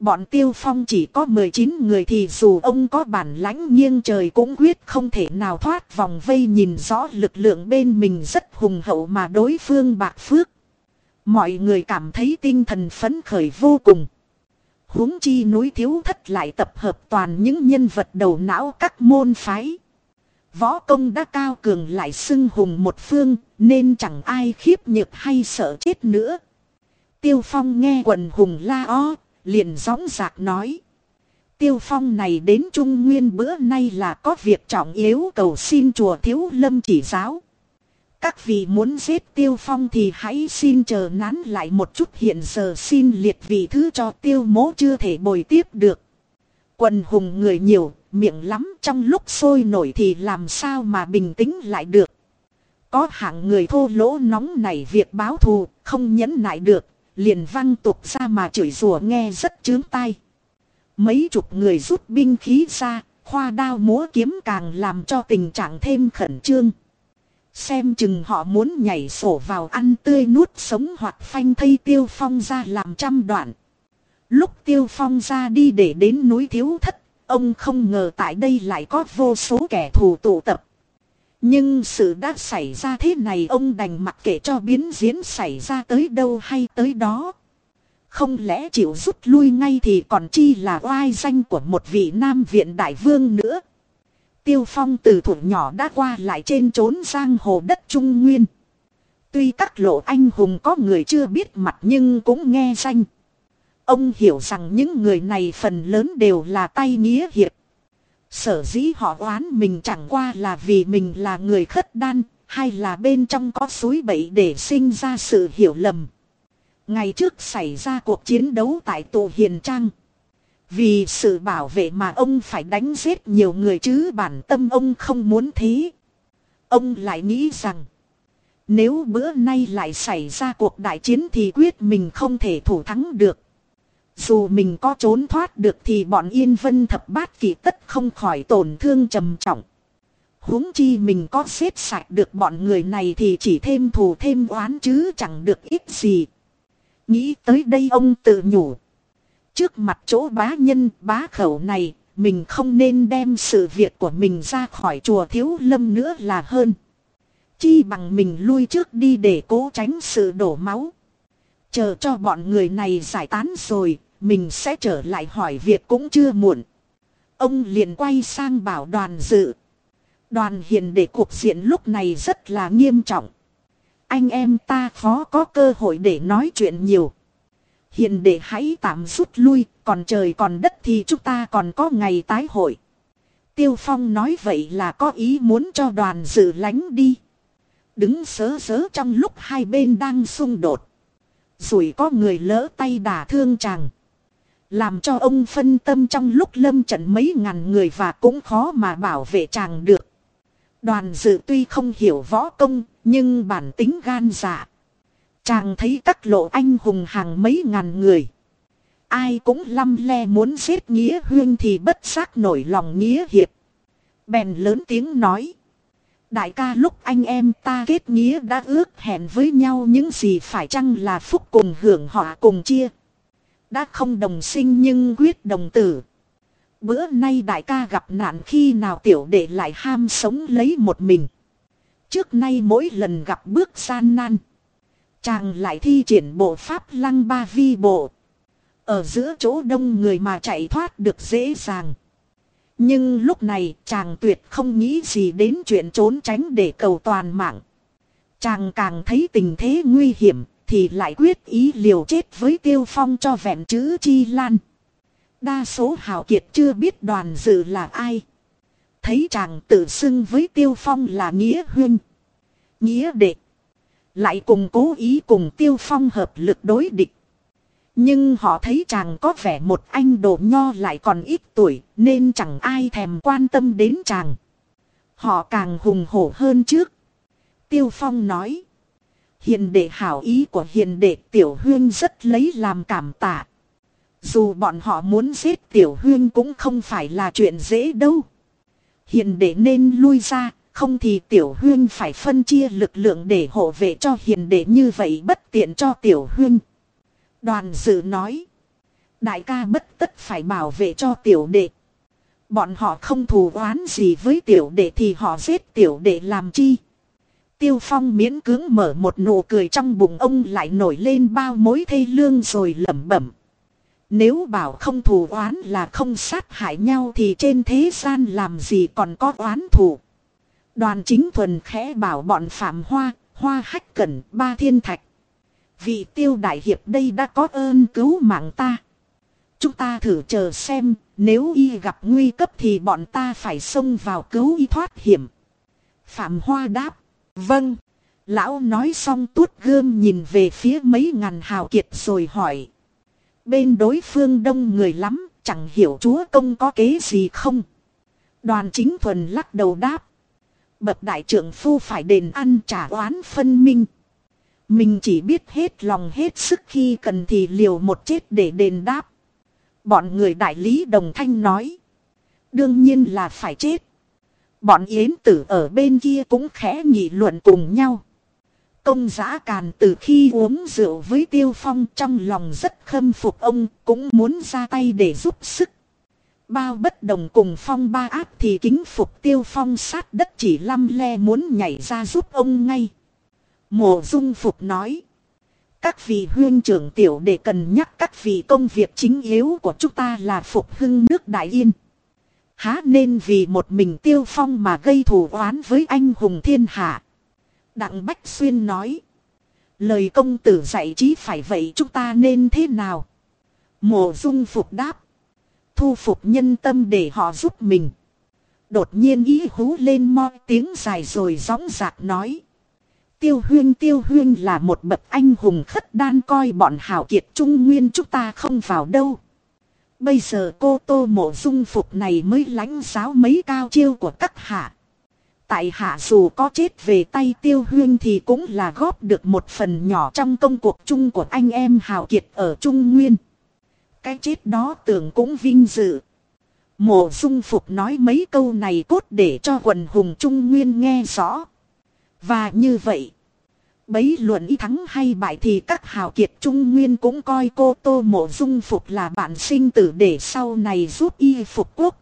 Bọn tiêu phong chỉ có 19 người thì dù ông có bản lãnh nghiêng trời cũng quyết không thể nào thoát vòng vây nhìn rõ lực lượng bên mình rất hùng hậu mà đối phương bạc phước. Mọi người cảm thấy tinh thần phấn khởi vô cùng huống chi núi thiếu thất lại tập hợp toàn những nhân vật đầu não các môn phái. Võ công đã cao cường lại xưng hùng một phương, nên chẳng ai khiếp nhược hay sợ chết nữa. Tiêu Phong nghe quần hùng la o, liền gióng giạc nói. Tiêu Phong này đến Trung Nguyên bữa nay là có việc trọng yếu cầu xin chùa Thiếu Lâm chỉ giáo. Các vị muốn giết tiêu phong thì hãy xin chờ nán lại một chút hiện giờ xin liệt vị thứ cho tiêu mố chưa thể bồi tiếp được. Quần hùng người nhiều, miệng lắm trong lúc sôi nổi thì làm sao mà bình tĩnh lại được. Có hạng người thô lỗ nóng này việc báo thù, không nhẫn nại được, liền văng tục ra mà chửi rủa nghe rất chướng tai. Mấy chục người rút binh khí ra, khoa đao múa kiếm càng làm cho tình trạng thêm khẩn trương. Xem chừng họ muốn nhảy sổ vào ăn tươi nuốt sống hoặc phanh thây tiêu phong ra làm trăm đoạn. Lúc tiêu phong ra đi để đến núi thiếu thất, ông không ngờ tại đây lại có vô số kẻ thù tụ tập. Nhưng sự đã xảy ra thế này ông đành mặc kệ cho biến diễn xảy ra tới đâu hay tới đó. Không lẽ chịu rút lui ngay thì còn chi là oai danh của một vị nam viện đại vương nữa. Tiêu Phong từ thủ nhỏ đã qua lại trên trốn giang hồ đất Trung Nguyên. Tuy các lộ anh hùng có người chưa biết mặt nhưng cũng nghe danh. Ông hiểu rằng những người này phần lớn đều là tay nghĩa hiệp. Sở dĩ họ oán mình chẳng qua là vì mình là người khất đan, hay là bên trong có suối bẫy để sinh ra sự hiểu lầm. Ngày trước xảy ra cuộc chiến đấu tại tù Hiền Trang. Vì sự bảo vệ mà ông phải đánh giết nhiều người chứ bản tâm ông không muốn thế. Ông lại nghĩ rằng. Nếu bữa nay lại xảy ra cuộc đại chiến thì quyết mình không thể thủ thắng được. Dù mình có trốn thoát được thì bọn Yên Vân thập bát kỳ tất không khỏi tổn thương trầm trọng. huống chi mình có xếp sạch được bọn người này thì chỉ thêm thù thêm oán chứ chẳng được ít gì. Nghĩ tới đây ông tự nhủ. Trước mặt chỗ bá nhân bá khẩu này, mình không nên đem sự việc của mình ra khỏi chùa thiếu lâm nữa là hơn. Chi bằng mình lui trước đi để cố tránh sự đổ máu. Chờ cho bọn người này giải tán rồi, mình sẽ trở lại hỏi việc cũng chưa muộn. Ông liền quay sang bảo đoàn dự. Đoàn hiền để cuộc diện lúc này rất là nghiêm trọng. Anh em ta khó có cơ hội để nói chuyện nhiều. Hiền để hãy tạm rút lui, còn trời còn đất thì chúng ta còn có ngày tái hội. Tiêu Phong nói vậy là có ý muốn cho đoàn dự lánh đi. Đứng sớ sớ trong lúc hai bên đang xung đột. Rồi có người lỡ tay đả thương chàng. Làm cho ông phân tâm trong lúc lâm trận mấy ngàn người và cũng khó mà bảo vệ chàng được. Đoàn dự tuy không hiểu võ công, nhưng bản tính gan dạ. Chàng thấy các lộ anh hùng hàng mấy ngàn người. Ai cũng lăm le muốn giết nghĩa huyên thì bất giác nổi lòng nghĩa hiệp. Bèn lớn tiếng nói. Đại ca lúc anh em ta kết nghĩa đã ước hẹn với nhau những gì phải chăng là phúc cùng hưởng họ cùng chia. Đã không đồng sinh nhưng quyết đồng tử. Bữa nay đại ca gặp nạn khi nào tiểu đệ lại ham sống lấy một mình. Trước nay mỗi lần gặp bước gian nan. Chàng lại thi triển bộ pháp lăng ba vi bộ. Ở giữa chỗ đông người mà chạy thoát được dễ dàng. Nhưng lúc này chàng tuyệt không nghĩ gì đến chuyện trốn tránh để cầu toàn mạng. Chàng càng thấy tình thế nguy hiểm thì lại quyết ý liều chết với tiêu phong cho vẹn chữ chi lan. Đa số hào kiệt chưa biết đoàn dự là ai. Thấy chàng tự xưng với tiêu phong là nghĩa huynh. Nghĩa đệ. Lại cùng cố ý cùng tiêu phong hợp lực đối địch. Nhưng họ thấy chàng có vẻ một anh đồ nho lại còn ít tuổi, nên chẳng ai thèm quan tâm đến chàng. Họ càng hùng hổ hơn trước. Tiêu Phong nói. Hiền đệ hảo ý của hiền đệ tiểu huyên rất lấy làm cảm tạ. Dù bọn họ muốn giết tiểu huyên cũng không phải là chuyện dễ đâu. Hiền đệ nên lui ra, không thì tiểu huyên phải phân chia lực lượng để hộ vệ cho hiền đệ như vậy bất tiện cho tiểu huyên. Đoàn dự nói. Đại ca bất tất phải bảo vệ cho tiểu đệ. Bọn họ không thù oán gì với tiểu đệ thì họ giết tiểu đệ làm chi. Tiêu phong miễn cưỡng mở một nụ cười trong bụng ông lại nổi lên bao mối thê lương rồi lẩm bẩm. Nếu bảo không thù oán là không sát hại nhau thì trên thế gian làm gì còn có oán thù. Đoàn chính thuần khẽ bảo bọn phạm hoa, hoa hách cẩn, ba thiên thạch. Vị tiêu đại hiệp đây đã có ơn cứu mạng ta. Chúng ta thử chờ xem, nếu y gặp nguy cấp thì bọn ta phải xông vào cứu y thoát hiểm. Phạm Hoa đáp, vâng. Lão nói xong tuốt gươm nhìn về phía mấy ngàn hào kiệt rồi hỏi. Bên đối phương đông người lắm, chẳng hiểu chúa công có kế gì không. Đoàn chính thuần lắc đầu đáp. Bậc đại trưởng phu phải đền ăn trả oán phân minh. Mình chỉ biết hết lòng hết sức khi cần thì liều một chết để đền đáp. Bọn người đại lý đồng thanh nói. Đương nhiên là phải chết. Bọn yến tử ở bên kia cũng khẽ nghị luận cùng nhau. Công giã càn từ khi uống rượu với tiêu phong trong lòng rất khâm phục ông cũng muốn ra tay để giúp sức. Bao bất đồng cùng phong ba áp thì kính phục tiêu phong sát đất chỉ lăm le muốn nhảy ra giúp ông ngay. Mộ dung phục nói. Các vị huyên trưởng tiểu để cần nhắc các vị công việc chính yếu của chúng ta là phục hưng nước Đại Yên. Há nên vì một mình tiêu phong mà gây thù oán với anh hùng thiên hạ. Đặng Bách Xuyên nói. Lời công tử dạy chí phải vậy chúng ta nên thế nào? Mộ dung phục đáp. Thu phục nhân tâm để họ giúp mình. Đột nhiên ý hú lên mo tiếng dài rồi gióng giạc nói. Tiêu huyên tiêu huyên là một bậc anh hùng khất đan coi bọn hảo kiệt trung nguyên chúng ta không vào đâu. Bây giờ cô tô mộ dung phục này mới lãnh giáo mấy cao chiêu của các hạ. Tại hạ dù có chết về tay tiêu huyên thì cũng là góp được một phần nhỏ trong công cuộc chung của anh em hào kiệt ở Trung Nguyên. Cái chết đó tưởng cũng vinh dự. Mộ dung phục nói mấy câu này cốt để cho quần hùng Trung Nguyên nghe rõ. Và như vậy, bấy luận y thắng hay bại thì các hào kiệt trung nguyên cũng coi cô tô mộ dung phục là bạn sinh tử để sau này giúp y phục quốc.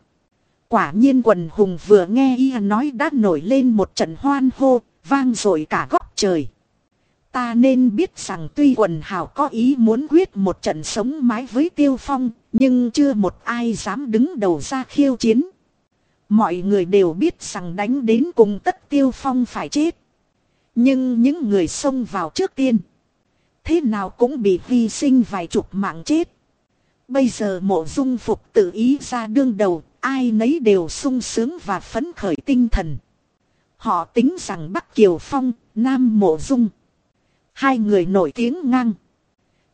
Quả nhiên quần hùng vừa nghe y nói đã nổi lên một trận hoan hô, vang rồi cả góc trời. Ta nên biết rằng tuy quần hào có ý muốn quyết một trận sống mái với tiêu phong, nhưng chưa một ai dám đứng đầu ra khiêu chiến. Mọi người đều biết rằng đánh đến cùng tất tiêu phong phải chết. Nhưng những người xông vào trước tiên. Thế nào cũng bị hy sinh vài chục mạng chết. Bây giờ mộ dung phục tự ý ra đương đầu. Ai nấy đều sung sướng và phấn khởi tinh thần. Họ tính rằng Bắc Kiều Phong, Nam Mộ Dung. Hai người nổi tiếng ngang.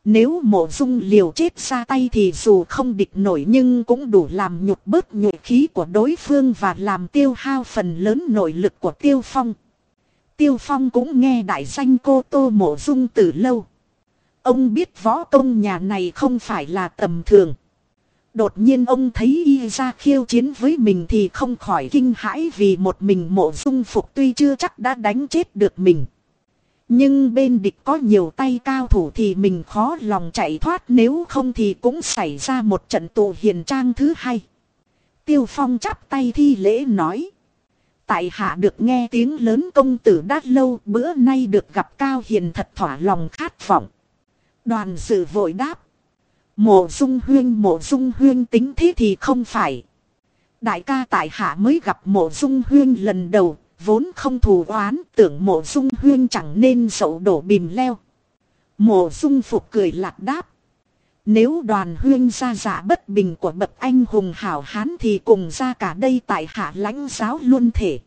Nếu mộ dung liều chết ra tay thì dù không địch nổi nhưng cũng đủ làm nhục bớt nhuệ khí của đối phương và làm tiêu hao phần lớn nội lực của tiêu phong. Tiêu Phong cũng nghe đại danh cô Tô Mộ Dung từ lâu. Ông biết võ công nhà này không phải là tầm thường. Đột nhiên ông thấy y ra khiêu chiến với mình thì không khỏi kinh hãi vì một mình mộ dung phục tuy chưa chắc đã đánh chết được mình. Nhưng bên địch có nhiều tay cao thủ thì mình khó lòng chạy thoát nếu không thì cũng xảy ra một trận tụ hiền trang thứ hai. Tiêu Phong chắp tay thi lễ nói. Tại hạ được nghe tiếng lớn công tử đã lâu bữa nay được gặp Cao Hiền thật thỏa lòng khát vọng. Đoàn sự vội đáp. Mộ dung huyên mộ dung huyên tính thế thì không phải. Đại ca tại hạ mới gặp mộ dung huyên lần đầu, vốn không thù oán, tưởng mộ dung huyên chẳng nên sậu đổ bìm leo. Mộ dung phục cười lạc đáp. Nếu đoàn huyên ra giả bất bình của bậc anh hùng hảo hán thì cùng ra cả đây tại hạ lãnh giáo luôn thể.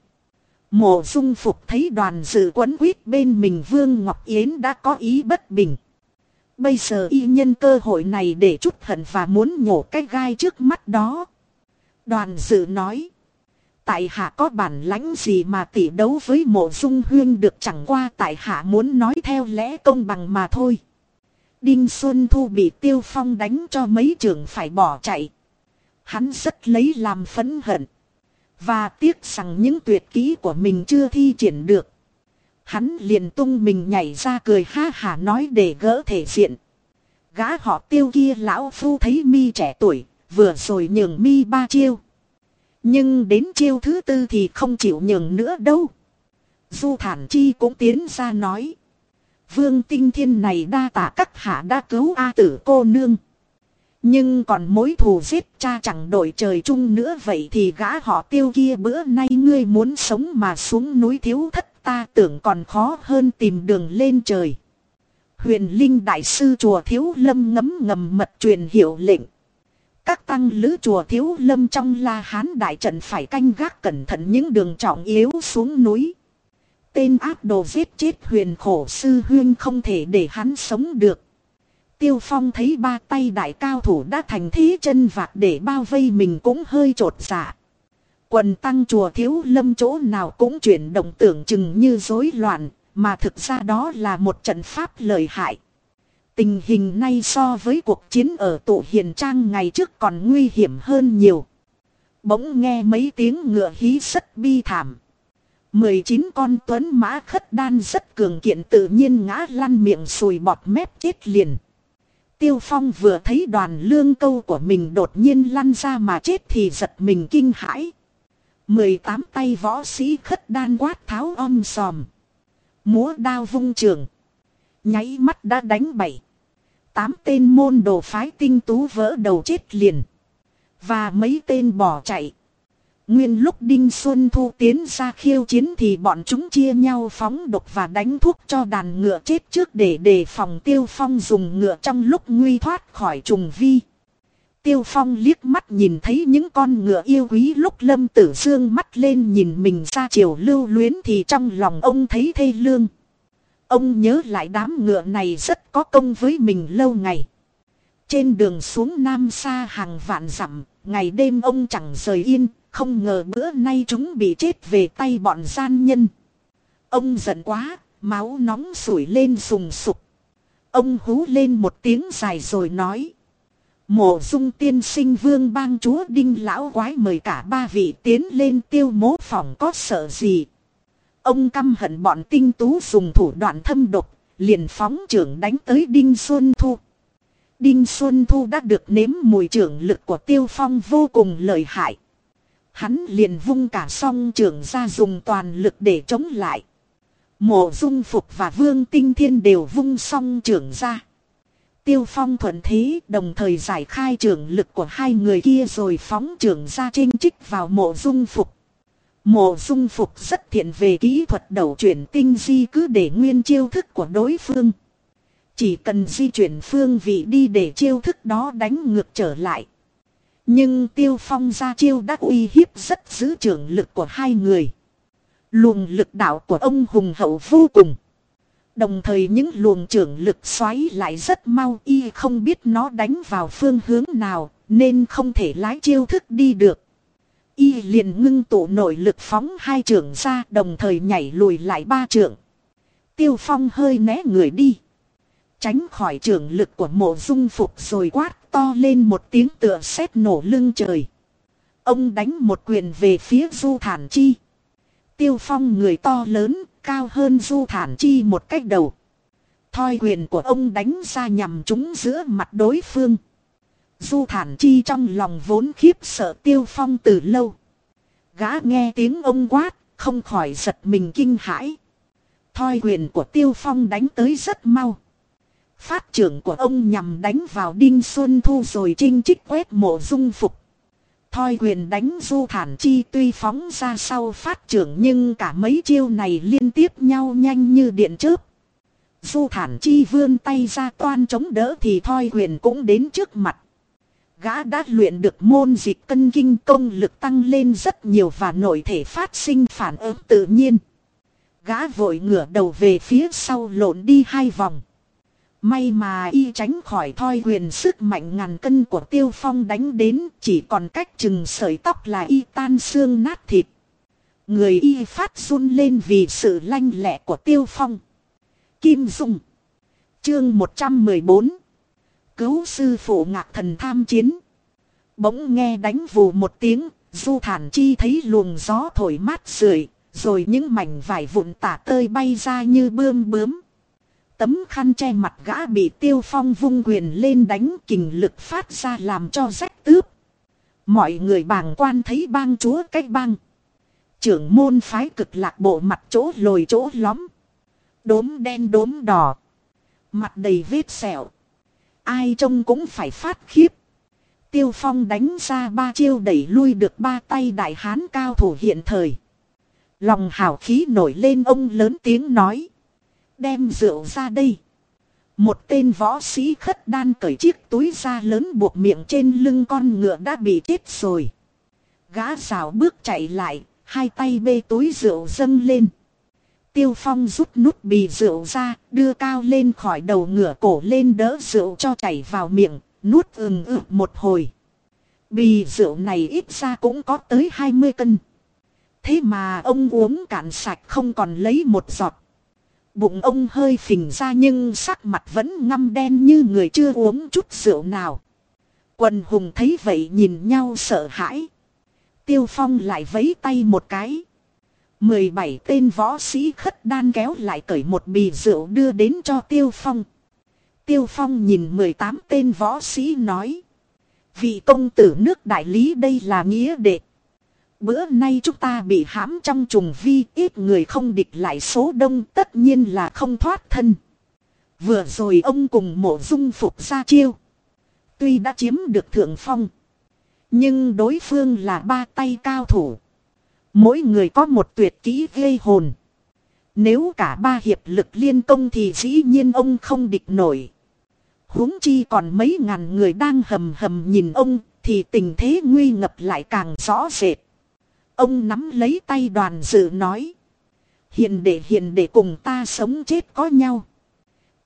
Mộ dung phục thấy đoàn dự quấn quýt bên mình Vương Ngọc Yến đã có ý bất bình. Bây giờ y nhân cơ hội này để chút hận và muốn nhổ cái gai trước mắt đó. Đoàn dự nói. Tại hạ có bản lãnh gì mà tỷ đấu với mộ dung huyên được chẳng qua tại hạ muốn nói theo lẽ công bằng mà thôi. Đinh Xuân Thu bị Tiêu Phong đánh cho mấy trường phải bỏ chạy. Hắn rất lấy làm phấn hận. Và tiếc rằng những tuyệt kỹ của mình chưa thi triển được. Hắn liền tung mình nhảy ra cười ha hà nói để gỡ thể diện. Gã họ tiêu kia lão phu thấy mi trẻ tuổi, vừa rồi nhường mi ba chiêu. Nhưng đến chiêu thứ tư thì không chịu nhường nữa đâu. Du Thản Chi cũng tiến ra nói. Vương tinh thiên này đa tả các hạ đã cứu A tử cô nương. Nhưng còn mối thù giết cha chẳng đổi trời chung nữa vậy thì gã họ tiêu kia bữa nay ngươi muốn sống mà xuống núi thiếu thất ta tưởng còn khó hơn tìm đường lên trời. Huyền Linh Đại Sư Chùa Thiếu Lâm ngấm ngầm mật truyền hiệu lệnh. Các tăng lữ chùa Thiếu Lâm trong La Hán Đại Trận phải canh gác cẩn thận những đường trọng yếu xuống núi. Tên ác đồ giết chết huyền khổ sư huyên không thể để hắn sống được. Tiêu Phong thấy ba tay đại cao thủ đã thành thế chân vạc để bao vây mình cũng hơi trột dạ. Quần tăng chùa thiếu lâm chỗ nào cũng chuyển động tưởng chừng như rối loạn, mà thực ra đó là một trận pháp lợi hại. Tình hình nay so với cuộc chiến ở tụ hiền trang ngày trước còn nguy hiểm hơn nhiều. Bỗng nghe mấy tiếng ngựa hí rất bi thảm. 19 con tuấn mã khất đan rất cường kiện tự nhiên ngã lăn miệng sùi bọt mép chết liền. Tiêu Phong vừa thấy đoàn lương câu của mình đột nhiên lăn ra mà chết thì giật mình kinh hãi. 18 tay võ sĩ khất đan quát tháo om sòm. Múa đao vung trường. Nháy mắt đã đánh bảy. Tám tên môn đồ phái tinh tú vỡ đầu chết liền. Và mấy tên bỏ chạy. Nguyên lúc Đinh Xuân Thu tiến ra khiêu chiến thì bọn chúng chia nhau phóng độc và đánh thuốc cho đàn ngựa chết trước để đề phòng Tiêu Phong dùng ngựa trong lúc nguy thoát khỏi trùng vi. Tiêu Phong liếc mắt nhìn thấy những con ngựa yêu quý lúc Lâm Tử Dương mắt lên nhìn mình ra chiều lưu luyến thì trong lòng ông thấy thê lương. Ông nhớ lại đám ngựa này rất có công với mình lâu ngày. Trên đường xuống Nam xa hàng vạn dặm, ngày đêm ông chẳng rời yên, không ngờ bữa nay chúng bị chết về tay bọn gian nhân. Ông giận quá, máu nóng sủi lên sùng sục. Ông hú lên một tiếng dài rồi nói. Mộ dung tiên sinh vương bang chúa đinh lão quái mời cả ba vị tiến lên tiêu mố phòng có sợ gì. Ông căm hận bọn tinh tú dùng thủ đoạn thâm độc, liền phóng trưởng đánh tới Đinh Xuân Thu. Đinh Xuân Thu đã được nếm mùi trưởng lực của tiêu phong vô cùng lợi hại. Hắn liền vung cả song trưởng ra dùng toàn lực để chống lại. Mộ dung phục và vương tinh thiên đều vung song trưởng ra. Tiêu phong thuận thế, đồng thời giải khai trưởng lực của hai người kia rồi phóng trưởng ra trên trích vào mộ dung phục. Mộ dung phục rất thiện về kỹ thuật đầu chuyển tinh di cứ để nguyên chiêu thức của đối phương. Chỉ cần di chuyển phương vị đi để chiêu thức đó đánh ngược trở lại. Nhưng tiêu phong ra chiêu đã uy hiếp rất giữ trưởng lực của hai người. Luồng lực đạo của ông hùng hậu vô cùng. Đồng thời những luồng trưởng lực xoáy lại rất mau y không biết nó đánh vào phương hướng nào, nên không thể lái chiêu thức đi được. Y liền ngưng tụ nội lực phóng hai trưởng ra, đồng thời nhảy lùi lại ba trưởng. Tiêu phong hơi né người đi. Tránh khỏi trưởng lực của mộ dung phục rồi quát quát to lên một tiếng tựa sét nổ lưng trời. Ông đánh một quyền về phía Du Thản Chi. Tiêu Phong người to lớn, cao hơn Du Thản Chi một cách đầu. Thoi quyền của ông đánh ra nhằm trúng giữa mặt đối phương. Du Thản Chi trong lòng vốn khiếp sợ Tiêu Phong từ lâu. Gã nghe tiếng ông quát, không khỏi giật mình kinh hãi. Thoi quyền của Tiêu Phong đánh tới rất mau. Phát trưởng của ông nhằm đánh vào Đinh Xuân Thu rồi trinh trích quét mộ dung phục. Thoi quyền đánh du thản chi tuy phóng ra sau phát trưởng nhưng cả mấy chiêu này liên tiếp nhau nhanh như điện chớp. Du thản chi vươn tay ra toan chống đỡ thì thoi quyền cũng đến trước mặt. Gã đã luyện được môn dịch cân kinh công lực tăng lên rất nhiều và nội thể phát sinh phản ứng tự nhiên. Gã vội ngửa đầu về phía sau lộn đi hai vòng. May mà y tránh khỏi thoi quyền sức mạnh ngàn cân của tiêu phong đánh đến chỉ còn cách chừng sợi tóc là y tan xương nát thịt. Người y phát run lên vì sự lanh lẹ của tiêu phong. Kim Dung Chương 114 Cứu sư phụ ngạc thần tham chiến. Bỗng nghe đánh vù một tiếng, du thản chi thấy luồng gió thổi mát rượi, rồi những mảnh vải vụn tả tơi bay ra như bươm bướm. Tấm khăn che mặt gã bị tiêu phong vung quyền lên đánh kình lực phát ra làm cho rách tướp. Mọi người bàng quan thấy bang chúa cách bang. Trưởng môn phái cực lạc bộ mặt chỗ lồi chỗ lõm. Đốm đen đốm đỏ. Mặt đầy vết sẹo. Ai trông cũng phải phát khiếp. Tiêu phong đánh ra ba chiêu đẩy lui được ba tay đại hán cao thủ hiện thời. Lòng hào khí nổi lên ông lớn tiếng nói. Đem rượu ra đây. Một tên võ sĩ khất đan cởi chiếc túi da lớn buộc miệng trên lưng con ngựa đã bị chết rồi. Gã rào bước chạy lại, hai tay bê túi rượu dâng lên. Tiêu Phong rút nút bì rượu ra, đưa cao lên khỏi đầu ngựa cổ lên đỡ rượu cho chảy vào miệng, nuốt ừng ực một hồi. Bì rượu này ít ra cũng có tới 20 cân. Thế mà ông uống cạn sạch không còn lấy một giọt. Bụng ông hơi phình ra nhưng sắc mặt vẫn ngăm đen như người chưa uống chút rượu nào. Quần hùng thấy vậy nhìn nhau sợ hãi. Tiêu Phong lại vấy tay một cái. 17 tên võ sĩ khất đan kéo lại cởi một bì rượu đưa đến cho Tiêu Phong. Tiêu Phong nhìn 18 tên võ sĩ nói. Vị công tử nước đại lý đây là nghĩa đệ. Bữa nay chúng ta bị hãm trong trùng vi, ít người không địch lại số đông, tất nhiên là không thoát thân. Vừa rồi ông cùng mộ dung phục ra chiêu. Tuy đã chiếm được thượng phong. Nhưng đối phương là ba tay cao thủ. Mỗi người có một tuyệt kỹ gây hồn. Nếu cả ba hiệp lực liên công thì dĩ nhiên ông không địch nổi. huống chi còn mấy ngàn người đang hầm hầm nhìn ông, thì tình thế nguy ngập lại càng rõ rệt. Ông nắm lấy tay đoàn dự nói. Hiền để Hiền để cùng ta sống chết có nhau.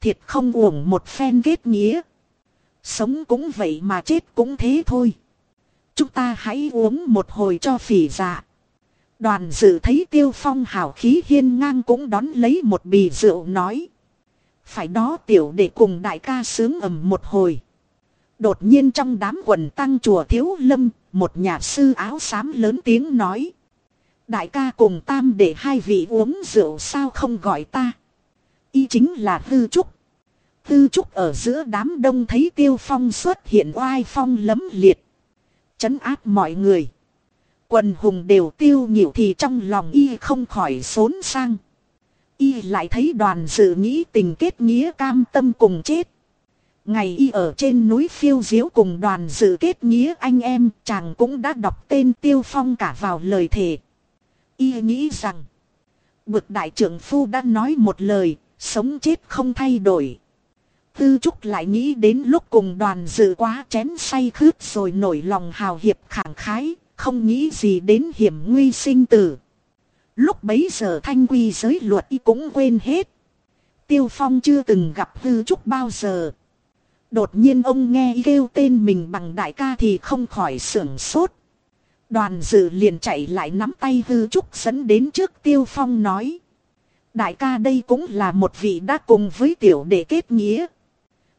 Thiệt không uổng một phen kết nghĩa. Sống cũng vậy mà chết cũng thế thôi. Chúng ta hãy uống một hồi cho phỉ dạ. Đoàn dự thấy tiêu phong hào khí hiên ngang cũng đón lấy một bì rượu nói. Phải đó tiểu để cùng đại ca sướng ầm một hồi. Đột nhiên trong đám quần tăng chùa thiếu lâm, một nhà sư áo xám lớn tiếng nói. Đại ca cùng tam để hai vị uống rượu sao không gọi ta. Y chính là Tư Trúc. Tư Trúc ở giữa đám đông thấy tiêu phong xuất hiện oai phong lấm liệt. Chấn áp mọi người. Quần hùng đều tiêu nhiều thì trong lòng y không khỏi xốn sang. Y lại thấy đoàn dự nghĩ tình kết nghĩa cam tâm cùng chết. Ngày y ở trên núi phiêu diếu cùng đoàn dự kết nghĩa anh em, chàng cũng đã đọc tên tiêu phong cả vào lời thề. Y nghĩ rằng. Bực đại trưởng phu đã nói một lời. Sống chết không thay đổi. Tư Trúc lại nghĩ đến lúc cùng đoàn dự quá chén say khướt rồi nổi lòng hào hiệp khẳng khái. Không nghĩ gì đến hiểm nguy sinh tử. Lúc bấy giờ thanh quy giới luật y cũng quên hết. Tiêu Phong chưa từng gặp Tư Trúc bao giờ. Đột nhiên ông nghe kêu tên mình bằng đại ca thì không khỏi sưởng sốt. Đoàn dự liền chạy lại nắm tay hư trúc dẫn đến trước tiêu phong nói. Đại ca đây cũng là một vị đã cùng với tiểu đệ kết nghĩa.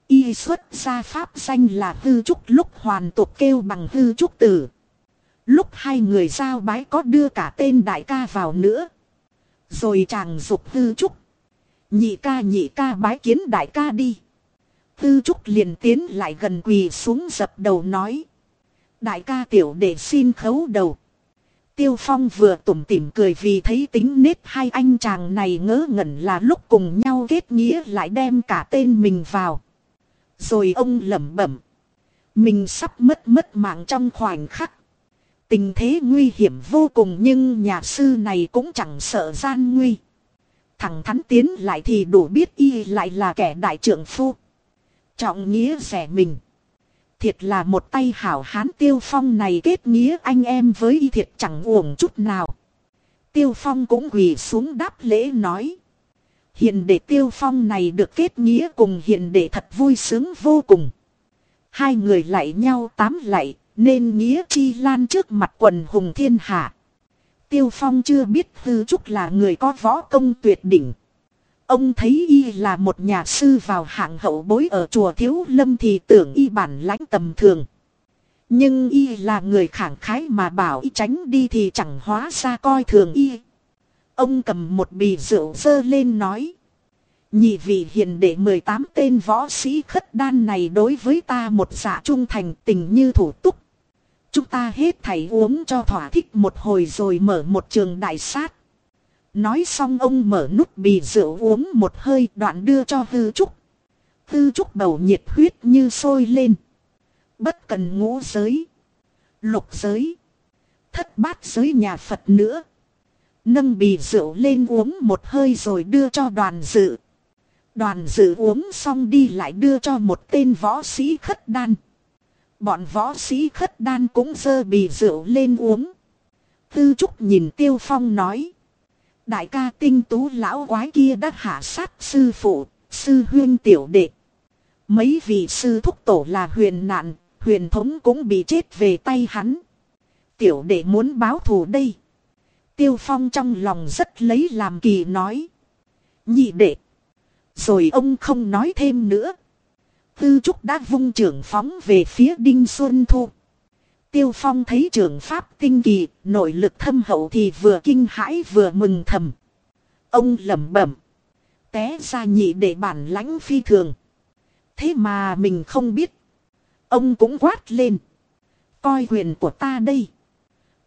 Y xuất ra pháp danh là hư trúc lúc hoàn tục kêu bằng hư trúc tử. Lúc hai người giao bái có đưa cả tên đại ca vào nữa. Rồi chàng dục hư trúc. Nhị ca nhị ca bái kiến đại ca đi. Tư trúc liền tiến lại gần quỳ xuống dập đầu nói. Đại ca tiểu để xin khấu đầu. Tiêu Phong vừa tủm tỉm cười vì thấy tính nết hai anh chàng này ngớ ngẩn là lúc cùng nhau kết nghĩa lại đem cả tên mình vào. Rồi ông lẩm bẩm. Mình sắp mất mất mạng trong khoảnh khắc. Tình thế nguy hiểm vô cùng nhưng nhà sư này cũng chẳng sợ gian nguy. Thằng thắn tiến lại thì đủ biết y lại là kẻ đại trưởng phu. Trọng nghĩa rẻ mình. Thiệt là một tay hảo hán tiêu phong này kết nghĩa anh em với y thiệt chẳng uổng chút nào. Tiêu phong cũng quỳ xuống đáp lễ nói. Hiện đệ tiêu phong này được kết nghĩa cùng hiện đệ thật vui sướng vô cùng. Hai người lại nhau tám lại, nên nghĩa chi lan trước mặt quần hùng thiên hạ. Tiêu phong chưa biết Tư Trúc là người có võ công tuyệt đỉnh. Ông thấy y là một nhà sư vào hạng hậu bối ở chùa Thiếu Lâm thì tưởng y bản lãnh tầm thường. Nhưng y là người khẳng khái mà bảo y tránh đi thì chẳng hóa ra coi thường y. Ông cầm một bì rượu dơ lên nói. Nhị vị hiền đệ 18 tên võ sĩ khất đan này đối với ta một dạ trung thành tình như thủ túc. Chúng ta hết thảy uống cho thỏa thích một hồi rồi mở một trường đại sát. Nói xong ông mở nút bì rượu uống một hơi, đoạn đưa cho hư trúc. Hư trúc bầu nhiệt huyết như sôi lên. Bất cần ngũ giới. Lục giới. Thất bát giới nhà Phật nữa. Nâng bì rượu lên uống một hơi rồi đưa cho đoàn dự. Đoàn dự uống xong đi lại đưa cho một tên võ sĩ khất đan. Bọn võ sĩ khất đan cũng dơ bì rượu lên uống. Tư Trúc nhìn Tiêu Phong nói. Đại ca tinh tú lão quái kia đã hạ sát sư phụ, sư huyên tiểu đệ. Mấy vị sư thúc tổ là huyền nạn, huyền thống cũng bị chết về tay hắn. Tiểu đệ muốn báo thù đây. Tiêu Phong trong lòng rất lấy làm kỳ nói. Nhị đệ. Rồi ông không nói thêm nữa. Tư Trúc đã vung trưởng phóng về phía Đinh Xuân Thu. Tiêu Phong thấy trưởng pháp tinh kỳ, nội lực thâm hậu thì vừa kinh hãi vừa mừng thầm. Ông lẩm bẩm. Té ra nhị để bản lãnh phi thường. Thế mà mình không biết. Ông cũng quát lên. Coi quyền của ta đây.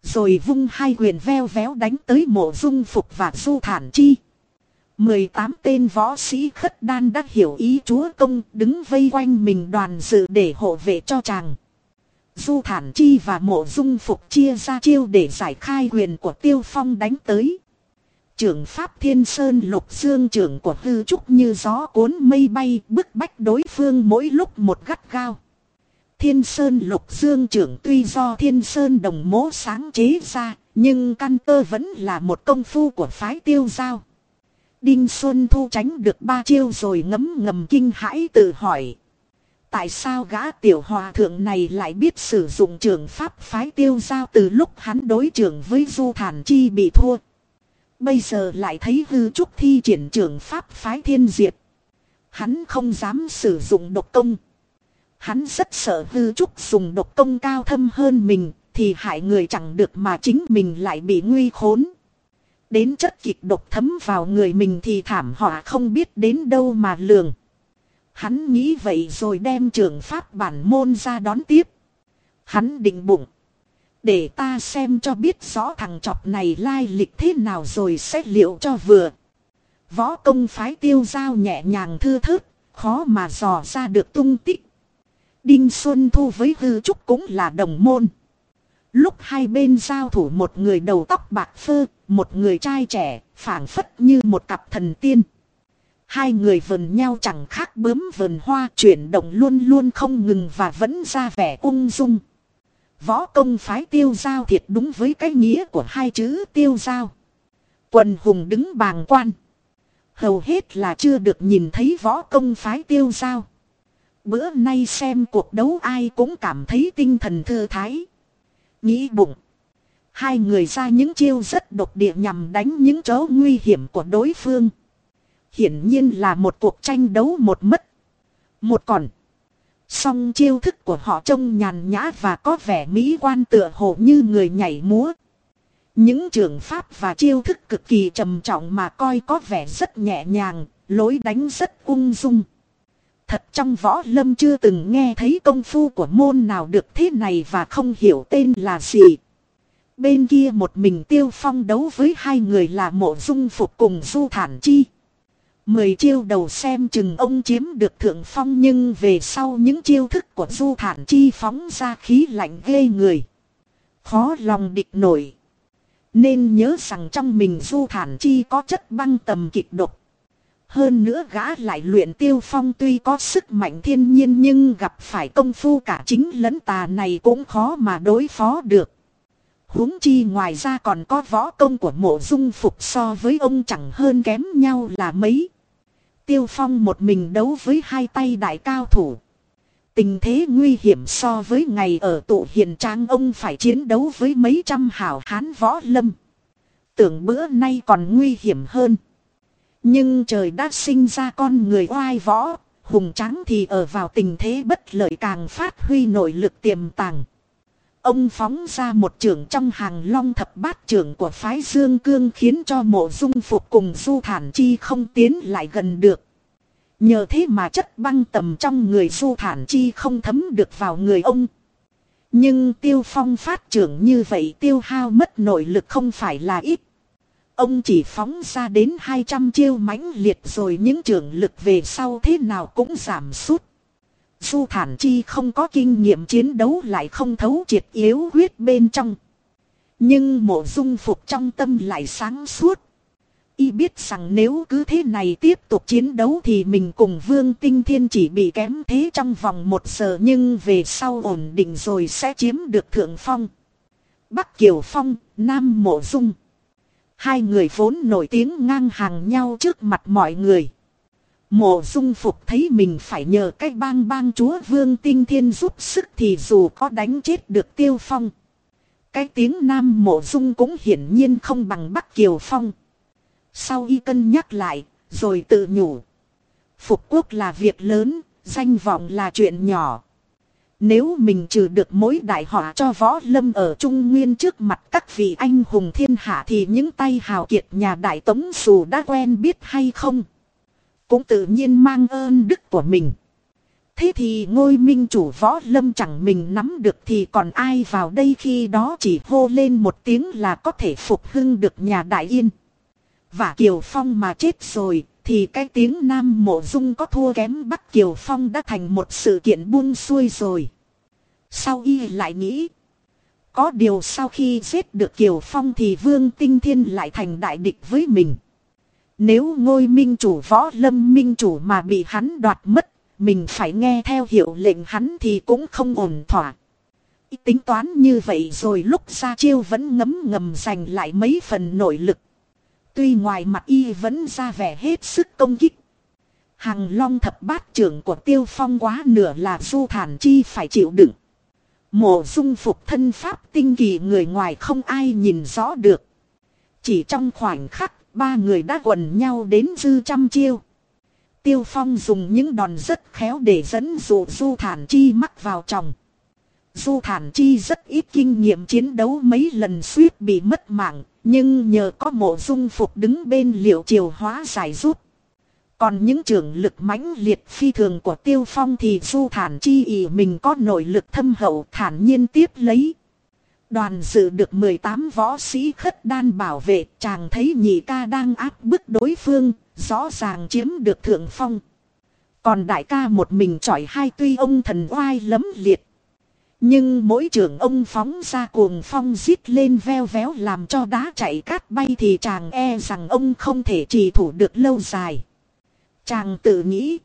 Rồi vung hai quyền veo véo đánh tới mộ dung phục và du thản chi. 18 tên võ sĩ khất đan đã hiểu ý chúa công đứng vây quanh mình đoàn dự để hộ vệ cho chàng. Du thản chi và mộ dung phục chia ra chiêu để giải khai quyền của tiêu phong đánh tới. Trưởng Pháp Thiên Sơn lục dương trưởng của hư trúc như gió cuốn mây bay bức bách đối phương mỗi lúc một gắt gao. Thiên Sơn lục dương trưởng tuy do Thiên Sơn đồng mố sáng chế ra, nhưng căn cơ vẫn là một công phu của phái tiêu giao. Đinh Xuân Thu tránh được ba chiêu rồi ngấm ngầm kinh hãi tự hỏi. Tại sao gã tiểu hòa thượng này lại biết sử dụng trường pháp phái tiêu giao từ lúc hắn đối trưởng với Du Thản Chi bị thua. Bây giờ lại thấy hư trúc thi triển trường pháp phái thiên diệt. Hắn không dám sử dụng độc công. Hắn rất sợ hư trúc dùng độc công cao thâm hơn mình, thì hại người chẳng được mà chính mình lại bị nguy khốn. Đến chất kịch độc thấm vào người mình thì thảm họa không biết đến đâu mà lường. Hắn nghĩ vậy rồi đem trường pháp bản môn ra đón tiếp. Hắn định bụng. Để ta xem cho biết rõ thằng chọc này lai lịch thế nào rồi xét liệu cho vừa. Võ công phái tiêu giao nhẹ nhàng thư thức, khó mà dò ra được tung tích. Đinh Xuân Thu với Hư Trúc cũng là đồng môn. Lúc hai bên giao thủ một người đầu tóc bạc phơ, một người trai trẻ, phảng phất như một cặp thần tiên. Hai người vần nhau chẳng khác bướm vần hoa chuyển động luôn luôn không ngừng và vẫn ra vẻ ung dung. Võ công phái tiêu giao thiệt đúng với cái nghĩa của hai chữ tiêu giao. Quần hùng đứng bàng quan. Hầu hết là chưa được nhìn thấy võ công phái tiêu giao. Bữa nay xem cuộc đấu ai cũng cảm thấy tinh thần thư thái. Nghĩ bụng. Hai người ra những chiêu rất độc địa nhằm đánh những chỗ nguy hiểm của đối phương. Hiển nhiên là một cuộc tranh đấu một mất. Một còn. Song chiêu thức của họ trông nhàn nhã và có vẻ mỹ quan tựa hồ như người nhảy múa. Những trường pháp và chiêu thức cực kỳ trầm trọng mà coi có vẻ rất nhẹ nhàng, lối đánh rất ung dung. Thật trong võ lâm chưa từng nghe thấy công phu của môn nào được thế này và không hiểu tên là gì. Bên kia một mình tiêu phong đấu với hai người là mộ dung phục cùng du thản chi. Mười chiêu đầu xem chừng ông chiếm được thượng phong nhưng về sau những chiêu thức của du thản chi phóng ra khí lạnh ghê người. Khó lòng địch nổi. Nên nhớ rằng trong mình du thản chi có chất băng tầm kịch độc. Hơn nữa gã lại luyện tiêu phong tuy có sức mạnh thiên nhiên nhưng gặp phải công phu cả chính lẫn tà này cũng khó mà đối phó được huống chi ngoài ra còn có võ công của mộ dung phục so với ông chẳng hơn kém nhau là mấy. Tiêu phong một mình đấu với hai tay đại cao thủ. Tình thế nguy hiểm so với ngày ở tụ hiền trang ông phải chiến đấu với mấy trăm hảo hán võ lâm. Tưởng bữa nay còn nguy hiểm hơn. Nhưng trời đã sinh ra con người oai võ, hùng trắng thì ở vào tình thế bất lợi càng phát huy nội lực tiềm tàng. Ông phóng ra một trường trong hàng long thập bát trường của phái Dương Cương khiến cho mộ dung phục cùng Du Thản Chi không tiến lại gần được. Nhờ thế mà chất băng tầm trong người Du Thản Chi không thấm được vào người ông. Nhưng tiêu phong phát trưởng như vậy tiêu hao mất nội lực không phải là ít. Ông chỉ phóng ra đến 200 chiêu mãnh liệt rồi những trưởng lực về sau thế nào cũng giảm sút. Du Thản Chi không có kinh nghiệm chiến đấu lại không thấu triệt yếu huyết bên trong. Nhưng mộ dung phục trong tâm lại sáng suốt. Y biết rằng nếu cứ thế này tiếp tục chiến đấu thì mình cùng Vương Tinh Thiên chỉ bị kém thế trong vòng một giờ nhưng về sau ổn định rồi sẽ chiếm được thượng phong. Bắc Kiều Phong, Nam Mộ Dung. Hai người vốn nổi tiếng ngang hàng nhau trước mặt mọi người. Mộ dung phục thấy mình phải nhờ cái bang bang chúa vương tinh thiên giúp sức thì dù có đánh chết được tiêu phong. Cái tiếng nam mộ dung cũng hiển nhiên không bằng bắc kiều phong. Sau y cân nhắc lại, rồi tự nhủ. Phục quốc là việc lớn, danh vọng là chuyện nhỏ. Nếu mình trừ được mối đại họa cho võ lâm ở Trung Nguyên trước mặt các vị anh hùng thiên hạ thì những tay hào kiệt nhà đại tống dù đã quen biết hay không cũng tự nhiên mang ơn đức của mình. Thế thì ngôi minh chủ võ lâm chẳng mình nắm được thì còn ai vào đây khi đó chỉ hô lên một tiếng là có thể phục hưng được nhà đại yên. Và Kiều Phong mà chết rồi, thì cái tiếng Nam Mộ Dung có thua kém Bắc Kiều Phong đã thành một sự kiện buông xuôi rồi. Sau y lại nghĩ. Có điều sau khi giết được Kiều Phong thì Vương Tinh Thiên lại thành đại địch với mình. Nếu ngôi minh chủ võ lâm minh chủ mà bị hắn đoạt mất, mình phải nghe theo hiệu lệnh hắn thì cũng không ổn thỏa. Tính toán như vậy rồi lúc ra chiêu vẫn ngấm ngầm giành lại mấy phần nội lực. Tuy ngoài mặt y vẫn ra vẻ hết sức công kích. Hàng long thập bát trưởng của tiêu phong quá nửa là du thản chi phải chịu đựng. Mộ dung phục thân pháp tinh kỳ người ngoài không ai nhìn rõ được. Chỉ trong khoảnh khắc ba người đã quần nhau đến dư trăm chiêu. Tiêu Phong dùng những đòn rất khéo để dẫn dụ Du Thản Chi mắc vào chồng. Du Thản Chi rất ít kinh nghiệm chiến đấu mấy lần suýt bị mất mạng, nhưng nhờ có mộ dung phục đứng bên liệu chiều hóa giải rút. Còn những trường lực mãnh liệt phi thường của Tiêu Phong thì Du Thản Chi ý mình có nội lực thâm hậu thản nhiên tiếp lấy. Đoàn dự được 18 võ sĩ khất đan bảo vệ, chàng thấy nhị ca đang áp bức đối phương, rõ ràng chiếm được thượng phong. Còn đại ca một mình chọi hai tuy ông thần oai lấm liệt. Nhưng mỗi trường ông phóng ra cuồng phong giết lên veo véo làm cho đá chạy cát bay thì chàng e rằng ông không thể trì thủ được lâu dài. Chàng tự nghĩ.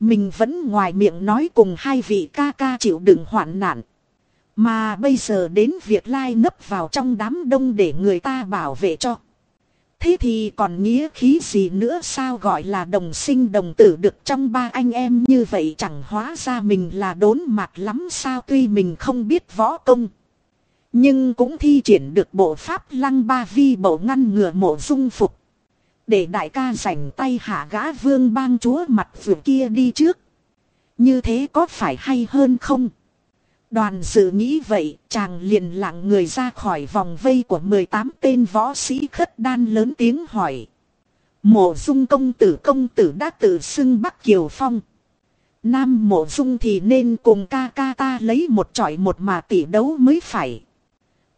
Mình vẫn ngoài miệng nói cùng hai vị ca ca chịu đựng hoạn nạn. Mà bây giờ đến việc lai nấp vào trong đám đông để người ta bảo vệ cho. Thế thì còn nghĩa khí gì nữa sao gọi là đồng sinh đồng tử được trong ba anh em như vậy chẳng hóa ra mình là đốn mặt lắm sao tuy mình không biết võ công. Nhưng cũng thi triển được bộ pháp lăng ba vi bộ ngăn ngừa mộ dung phục. Để đại ca rảnh tay hạ gã vương bang chúa mặt vừa kia đi trước. Như thế có phải hay hơn không? Đoàn dự nghĩ vậy, chàng liền lặng người ra khỏi vòng vây của 18 tên võ sĩ khất đan lớn tiếng hỏi. Mộ dung công tử công tử đã tự xưng Bắc Kiều Phong. Nam mộ dung thì nên cùng ca ca ta lấy một trọi một mà tỷ đấu mới phải.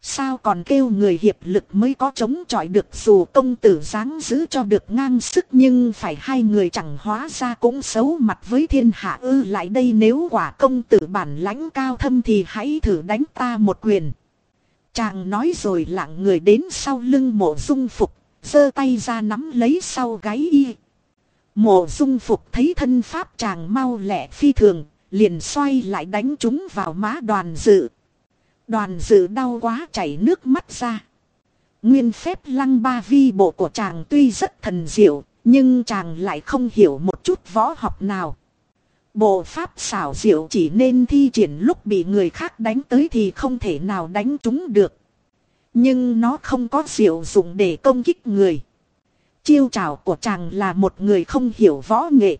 Sao còn kêu người hiệp lực mới có chống chọi được dù công tử dáng giữ cho được ngang sức nhưng phải hai người chẳng hóa ra cũng xấu mặt với thiên hạ ư lại đây nếu quả công tử bản lãnh cao thâm thì hãy thử đánh ta một quyền. Chàng nói rồi lặng người đến sau lưng mộ dung phục, giơ tay ra nắm lấy sau gáy y. Mộ dung phục thấy thân pháp chàng mau lẹ phi thường, liền xoay lại đánh chúng vào má đoàn dự. Đoàn dự đau quá chảy nước mắt ra. Nguyên phép lăng ba vi bộ của chàng tuy rất thần diệu, nhưng chàng lại không hiểu một chút võ học nào. Bộ pháp xảo diệu chỉ nên thi triển lúc bị người khác đánh tới thì không thể nào đánh chúng được. Nhưng nó không có diệu dụng để công kích người. Chiêu trào của chàng là một người không hiểu võ nghệ.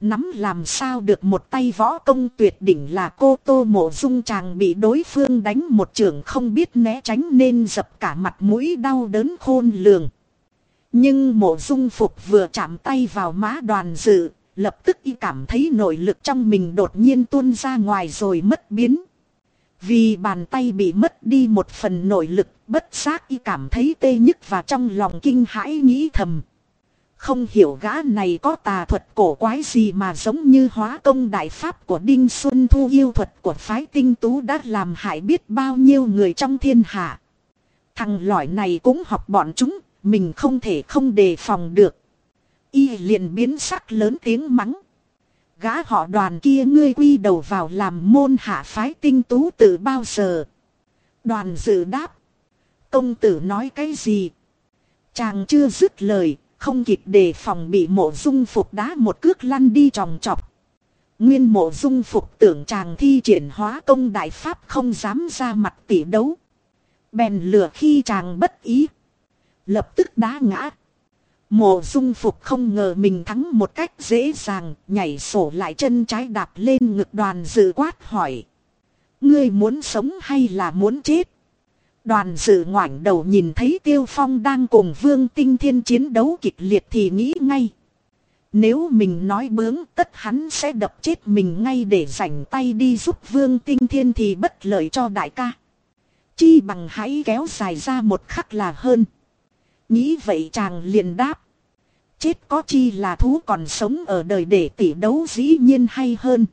Nắm làm sao được một tay võ công tuyệt đỉnh là cô tô mộ dung chàng bị đối phương đánh một trường không biết né tránh nên dập cả mặt mũi đau đớn khôn lường. Nhưng mộ dung phục vừa chạm tay vào má đoàn dự, lập tức y cảm thấy nội lực trong mình đột nhiên tuôn ra ngoài rồi mất biến. Vì bàn tay bị mất đi một phần nội lực, bất giác y cảm thấy tê nhức và trong lòng kinh hãi nghĩ thầm. Không hiểu gã này có tà thuật cổ quái gì mà giống như hóa công đại pháp của Đinh Xuân Thu yêu thuật của phái tinh tú đã làm hại biết bao nhiêu người trong thiên hạ. Thằng lõi này cũng học bọn chúng, mình không thể không đề phòng được. Y liền biến sắc lớn tiếng mắng. Gã họ đoàn kia ngươi quy đầu vào làm môn hạ phái tinh tú từ bao giờ. Đoàn dự đáp. Công tử nói cái gì? Chàng chưa dứt lời, không kịp đề phòng bị mộ dung phục đá một cước lăn đi tròng trọc. Nguyên mộ dung phục tưởng chàng thi triển hóa công đại pháp không dám ra mặt tỉ đấu. Bèn lửa khi chàng bất ý. Lập tức đá ngã. Mộ dung phục không ngờ mình thắng một cách dễ dàng, nhảy sổ lại chân trái đạp lên ngực đoàn dự quát hỏi. Ngươi muốn sống hay là muốn chết? Đoàn dự ngoảnh đầu nhìn thấy Tiêu Phong đang cùng Vương Tinh Thiên chiến đấu kịch liệt thì nghĩ ngay. Nếu mình nói bướng, tất hắn sẽ đập chết mình ngay để rảnh tay đi giúp Vương Tinh Thiên thì bất lợi cho đại ca. Chi bằng hãy kéo dài ra một khắc là hơn. Nghĩ vậy chàng liền đáp. Chết có chi là thú còn sống ở đời để tỷ đấu dĩ nhiên hay hơn.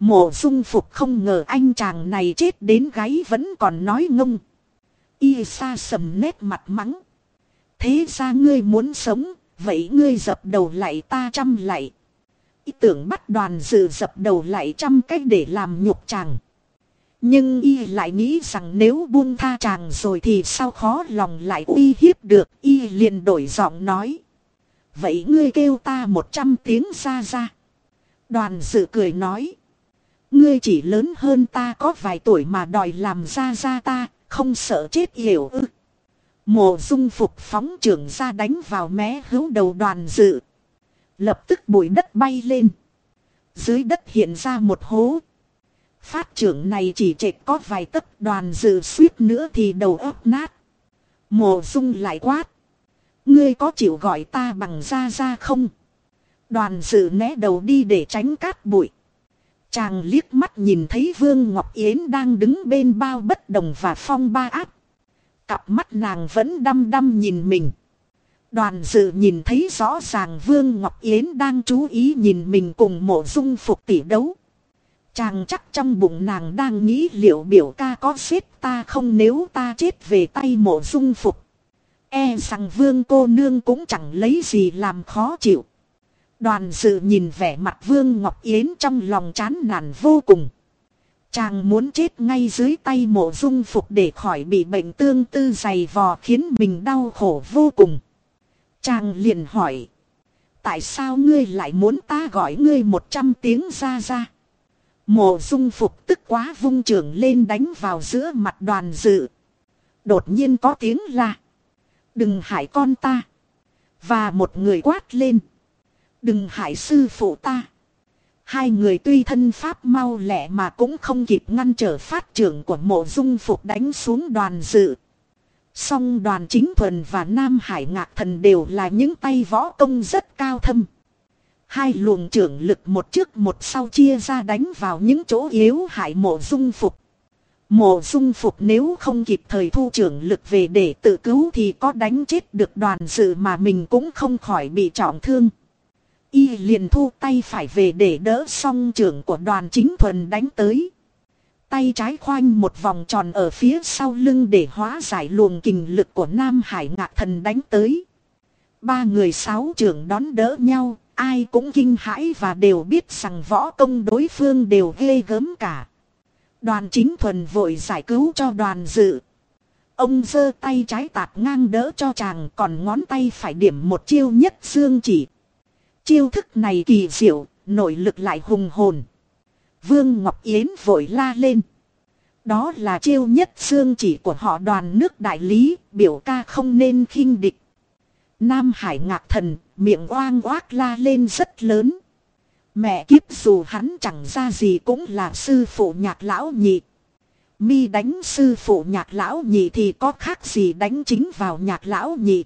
Mộ dung phục không ngờ anh chàng này chết đến gáy vẫn còn nói ngông. Y sa sầm nét mặt mắng. Thế ra ngươi muốn sống, vậy ngươi dập đầu lại ta trăm lại. Y tưởng bắt đoàn dự dập đầu lại trăm cách để làm nhục chàng. Nhưng y lại nghĩ rằng nếu buông tha chàng rồi thì sao khó lòng lại uy hiếp được. Y liền đổi giọng nói. Vậy ngươi kêu ta một trăm tiếng ra ra. Đoàn dự cười nói. Ngươi chỉ lớn hơn ta có vài tuổi mà đòi làm ra ra ta, không sợ chết hiểu ư. Mộ dung phục phóng trưởng ra đánh vào mé hữu đầu đoàn dự. Lập tức bụi đất bay lên. Dưới đất hiện ra một hố. Phát trưởng này chỉ trệt có vài tấc đoàn dự suýt nữa thì đầu ấp nát. Mộ dung lại quát. Ngươi có chịu gọi ta bằng ra ra không? Đoàn dự né đầu đi để tránh cát bụi. Chàng liếc mắt nhìn thấy Vương Ngọc Yến đang đứng bên bao bất đồng và phong ba áp. Cặp mắt nàng vẫn đăm đăm nhìn mình. Đoàn dự nhìn thấy rõ ràng Vương Ngọc Yến đang chú ý nhìn mình cùng mộ dung phục tỷ đấu. Chàng chắc trong bụng nàng đang nghĩ liệu biểu ca có giết ta không nếu ta chết về tay mộ dung phục. E rằng vương cô nương cũng chẳng lấy gì làm khó chịu. Đoàn dự nhìn vẻ mặt Vương Ngọc Yến trong lòng chán nản vô cùng. Chàng muốn chết ngay dưới tay mộ dung phục để khỏi bị bệnh tương tư dày vò khiến mình đau khổ vô cùng. Chàng liền hỏi. Tại sao ngươi lại muốn ta gọi ngươi một trăm tiếng ra ra? Mộ dung phục tức quá vung trường lên đánh vào giữa mặt đoàn dự. Đột nhiên có tiếng la. Đừng hại con ta. Và một người quát lên. Đừng hại sư phụ ta. Hai người tuy thân pháp mau lẹ mà cũng không kịp ngăn trở phát trưởng của mộ dung phục đánh xuống đoàn dự. Song đoàn chính thuần và Nam Hải Ngạc Thần đều là những tay võ công rất cao thâm. Hai luồng trưởng lực một trước một sau chia ra đánh vào những chỗ yếu hại mộ dung phục. Mộ dung phục nếu không kịp thời thu trưởng lực về để tự cứu thì có đánh chết được đoàn dự mà mình cũng không khỏi bị trọng thương. Y liền thu tay phải về để đỡ song trưởng của đoàn chính thuần đánh tới. Tay trái khoanh một vòng tròn ở phía sau lưng để hóa giải luồng kình lực của Nam Hải Ngạc Thần đánh tới. Ba người sáu trưởng đón đỡ nhau, ai cũng kinh hãi và đều biết rằng võ công đối phương đều ghê gớm cả. Đoàn chính thuần vội giải cứu cho đoàn dự. Ông giơ tay trái tạt ngang đỡ cho chàng còn ngón tay phải điểm một chiêu nhất dương chỉ. Chiêu thức này kỳ diệu, nội lực lại hùng hồn. Vương Ngọc Yến vội la lên. Đó là chiêu nhất xương chỉ của họ đoàn nước đại lý, biểu ca không nên khinh địch. Nam Hải ngạc thần, miệng oang oác la lên rất lớn. Mẹ kiếp dù hắn chẳng ra gì cũng là sư phụ nhạc lão nhị. Mi đánh sư phụ nhạc lão nhị thì có khác gì đánh chính vào nhạc lão nhị.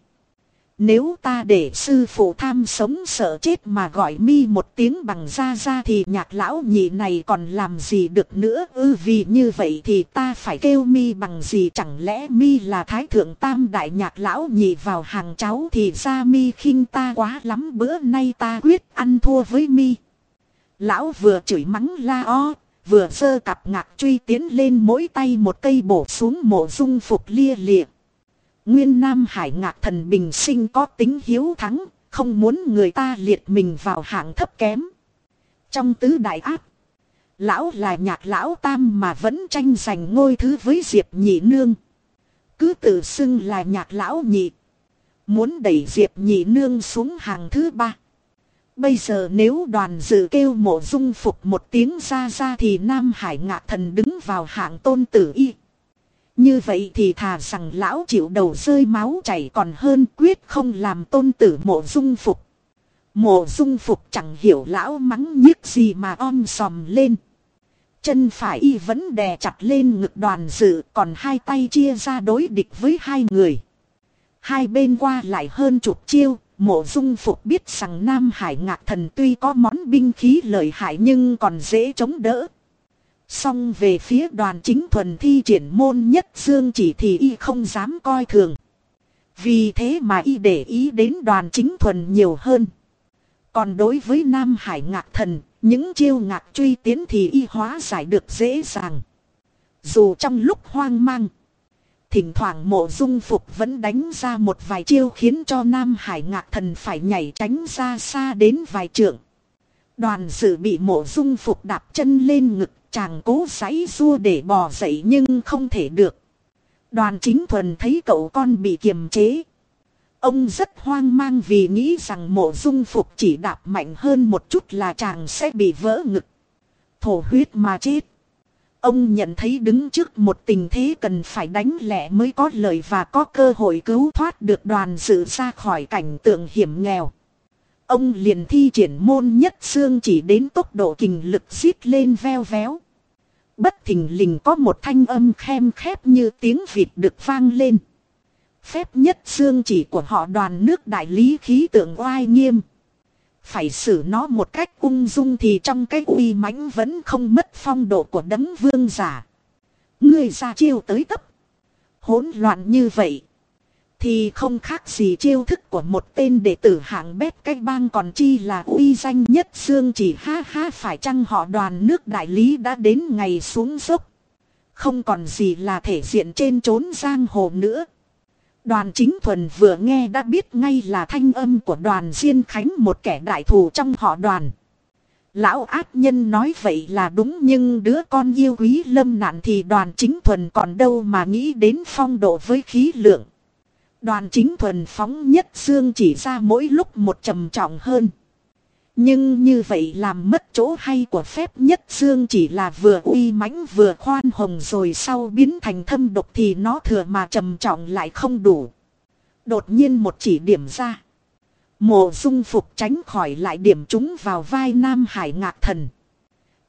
Nếu ta để sư phụ tham sống sợ chết mà gọi mi một tiếng bằng ra ra thì nhạc lão nhị này còn làm gì được nữa ư vì như vậy thì ta phải kêu mi bằng gì chẳng lẽ mi là thái thượng tam đại nhạc lão nhị vào hàng cháu thì ra mi khinh ta quá lắm bữa nay ta quyết ăn thua với mi. Lão vừa chửi mắng la o, vừa sơ cặp ngạc truy tiến lên mỗi tay một cây bổ xuống mộ dung phục lia lịa. Nguyên Nam Hải ngạc thần bình sinh có tính hiếu thắng, không muốn người ta liệt mình vào hạng thấp kém. Trong tứ đại áp, lão là nhạc lão tam mà vẫn tranh giành ngôi thứ với Diệp Nhị Nương. Cứ tự xưng là nhạc lão nhị. Muốn đẩy Diệp Nhị Nương xuống hàng thứ ba. Bây giờ nếu đoàn dự kêu mộ dung phục một tiếng ra ra thì Nam Hải ngạc thần đứng vào hạng tôn tử y. Như vậy thì thà rằng lão chịu đầu rơi máu chảy còn hơn quyết không làm tôn tử mộ dung phục. Mộ dung phục chẳng hiểu lão mắng nhức gì mà om sòm lên. Chân phải y vẫn đè chặt lên ngực đoàn dự còn hai tay chia ra đối địch với hai người. Hai bên qua lại hơn chục chiêu, mộ dung phục biết rằng Nam Hải ngạc thần tuy có món binh khí lợi hại nhưng còn dễ chống đỡ. Xong về phía đoàn chính thuần thi triển môn nhất dương chỉ thì y không dám coi thường. Vì thế mà y để ý đến đoàn chính thuần nhiều hơn. Còn đối với Nam Hải ngạc thần, những chiêu ngạc truy tiến thì y hóa giải được dễ dàng. Dù trong lúc hoang mang, thỉnh thoảng mộ dung phục vẫn đánh ra một vài chiêu khiến cho Nam Hải ngạc thần phải nhảy tránh ra xa đến vài trượng. Đoàn dự bị mộ dung phục đạp chân lên ngực Chàng cố giấy rua để bò dậy nhưng không thể được. Đoàn chính thuần thấy cậu con bị kiềm chế. Ông rất hoang mang vì nghĩ rằng mộ dung phục chỉ đạp mạnh hơn một chút là chàng sẽ bị vỡ ngực. Thổ huyết mà chết. Ông nhận thấy đứng trước một tình thế cần phải đánh lẻ mới có lợi và có cơ hội cứu thoát được đoàn dự ra khỏi cảnh tượng hiểm nghèo. Ông liền thi triển môn nhất xương chỉ đến tốc độ kình lực xít lên veo véo. Bất thình lình có một thanh âm khem khép như tiếng vịt được vang lên. Phép nhất xương chỉ của họ đoàn nước đại lý khí tượng oai nghiêm. Phải xử nó một cách ung dung thì trong cái uy mãnh vẫn không mất phong độ của đấng vương giả. Người ra chiêu tới tấp. Hỗn loạn như vậy. Thì không khác gì chiêu thức của một tên đệ tử hạng bét cách bang còn chi là uy danh nhất xương chỉ ha ha phải chăng họ đoàn nước đại lý đã đến ngày xuống dốc. Không còn gì là thể diện trên trốn giang hồ nữa. Đoàn chính thuần vừa nghe đã biết ngay là thanh âm của đoàn Diên Khánh, một kẻ đại thù trong họ đoàn. Lão ác nhân nói vậy là đúng, nhưng đứa con yêu quý lâm nạn thì đoàn chính thuần còn đâu mà nghĩ đến phong độ với khí lượng. Đoàn chính thuần phóng nhất xương chỉ ra mỗi lúc một trầm trọng hơn. Nhưng như vậy làm mất chỗ hay của phép nhất xương chỉ là vừa uy mãnh vừa khoan hồng rồi sau biến thành thâm độc thì nó thừa mà trầm trọng lại không đủ. Đột nhiên một chỉ điểm ra. Mộ dung phục tránh khỏi lại điểm chúng vào vai Nam Hải ngạc thần.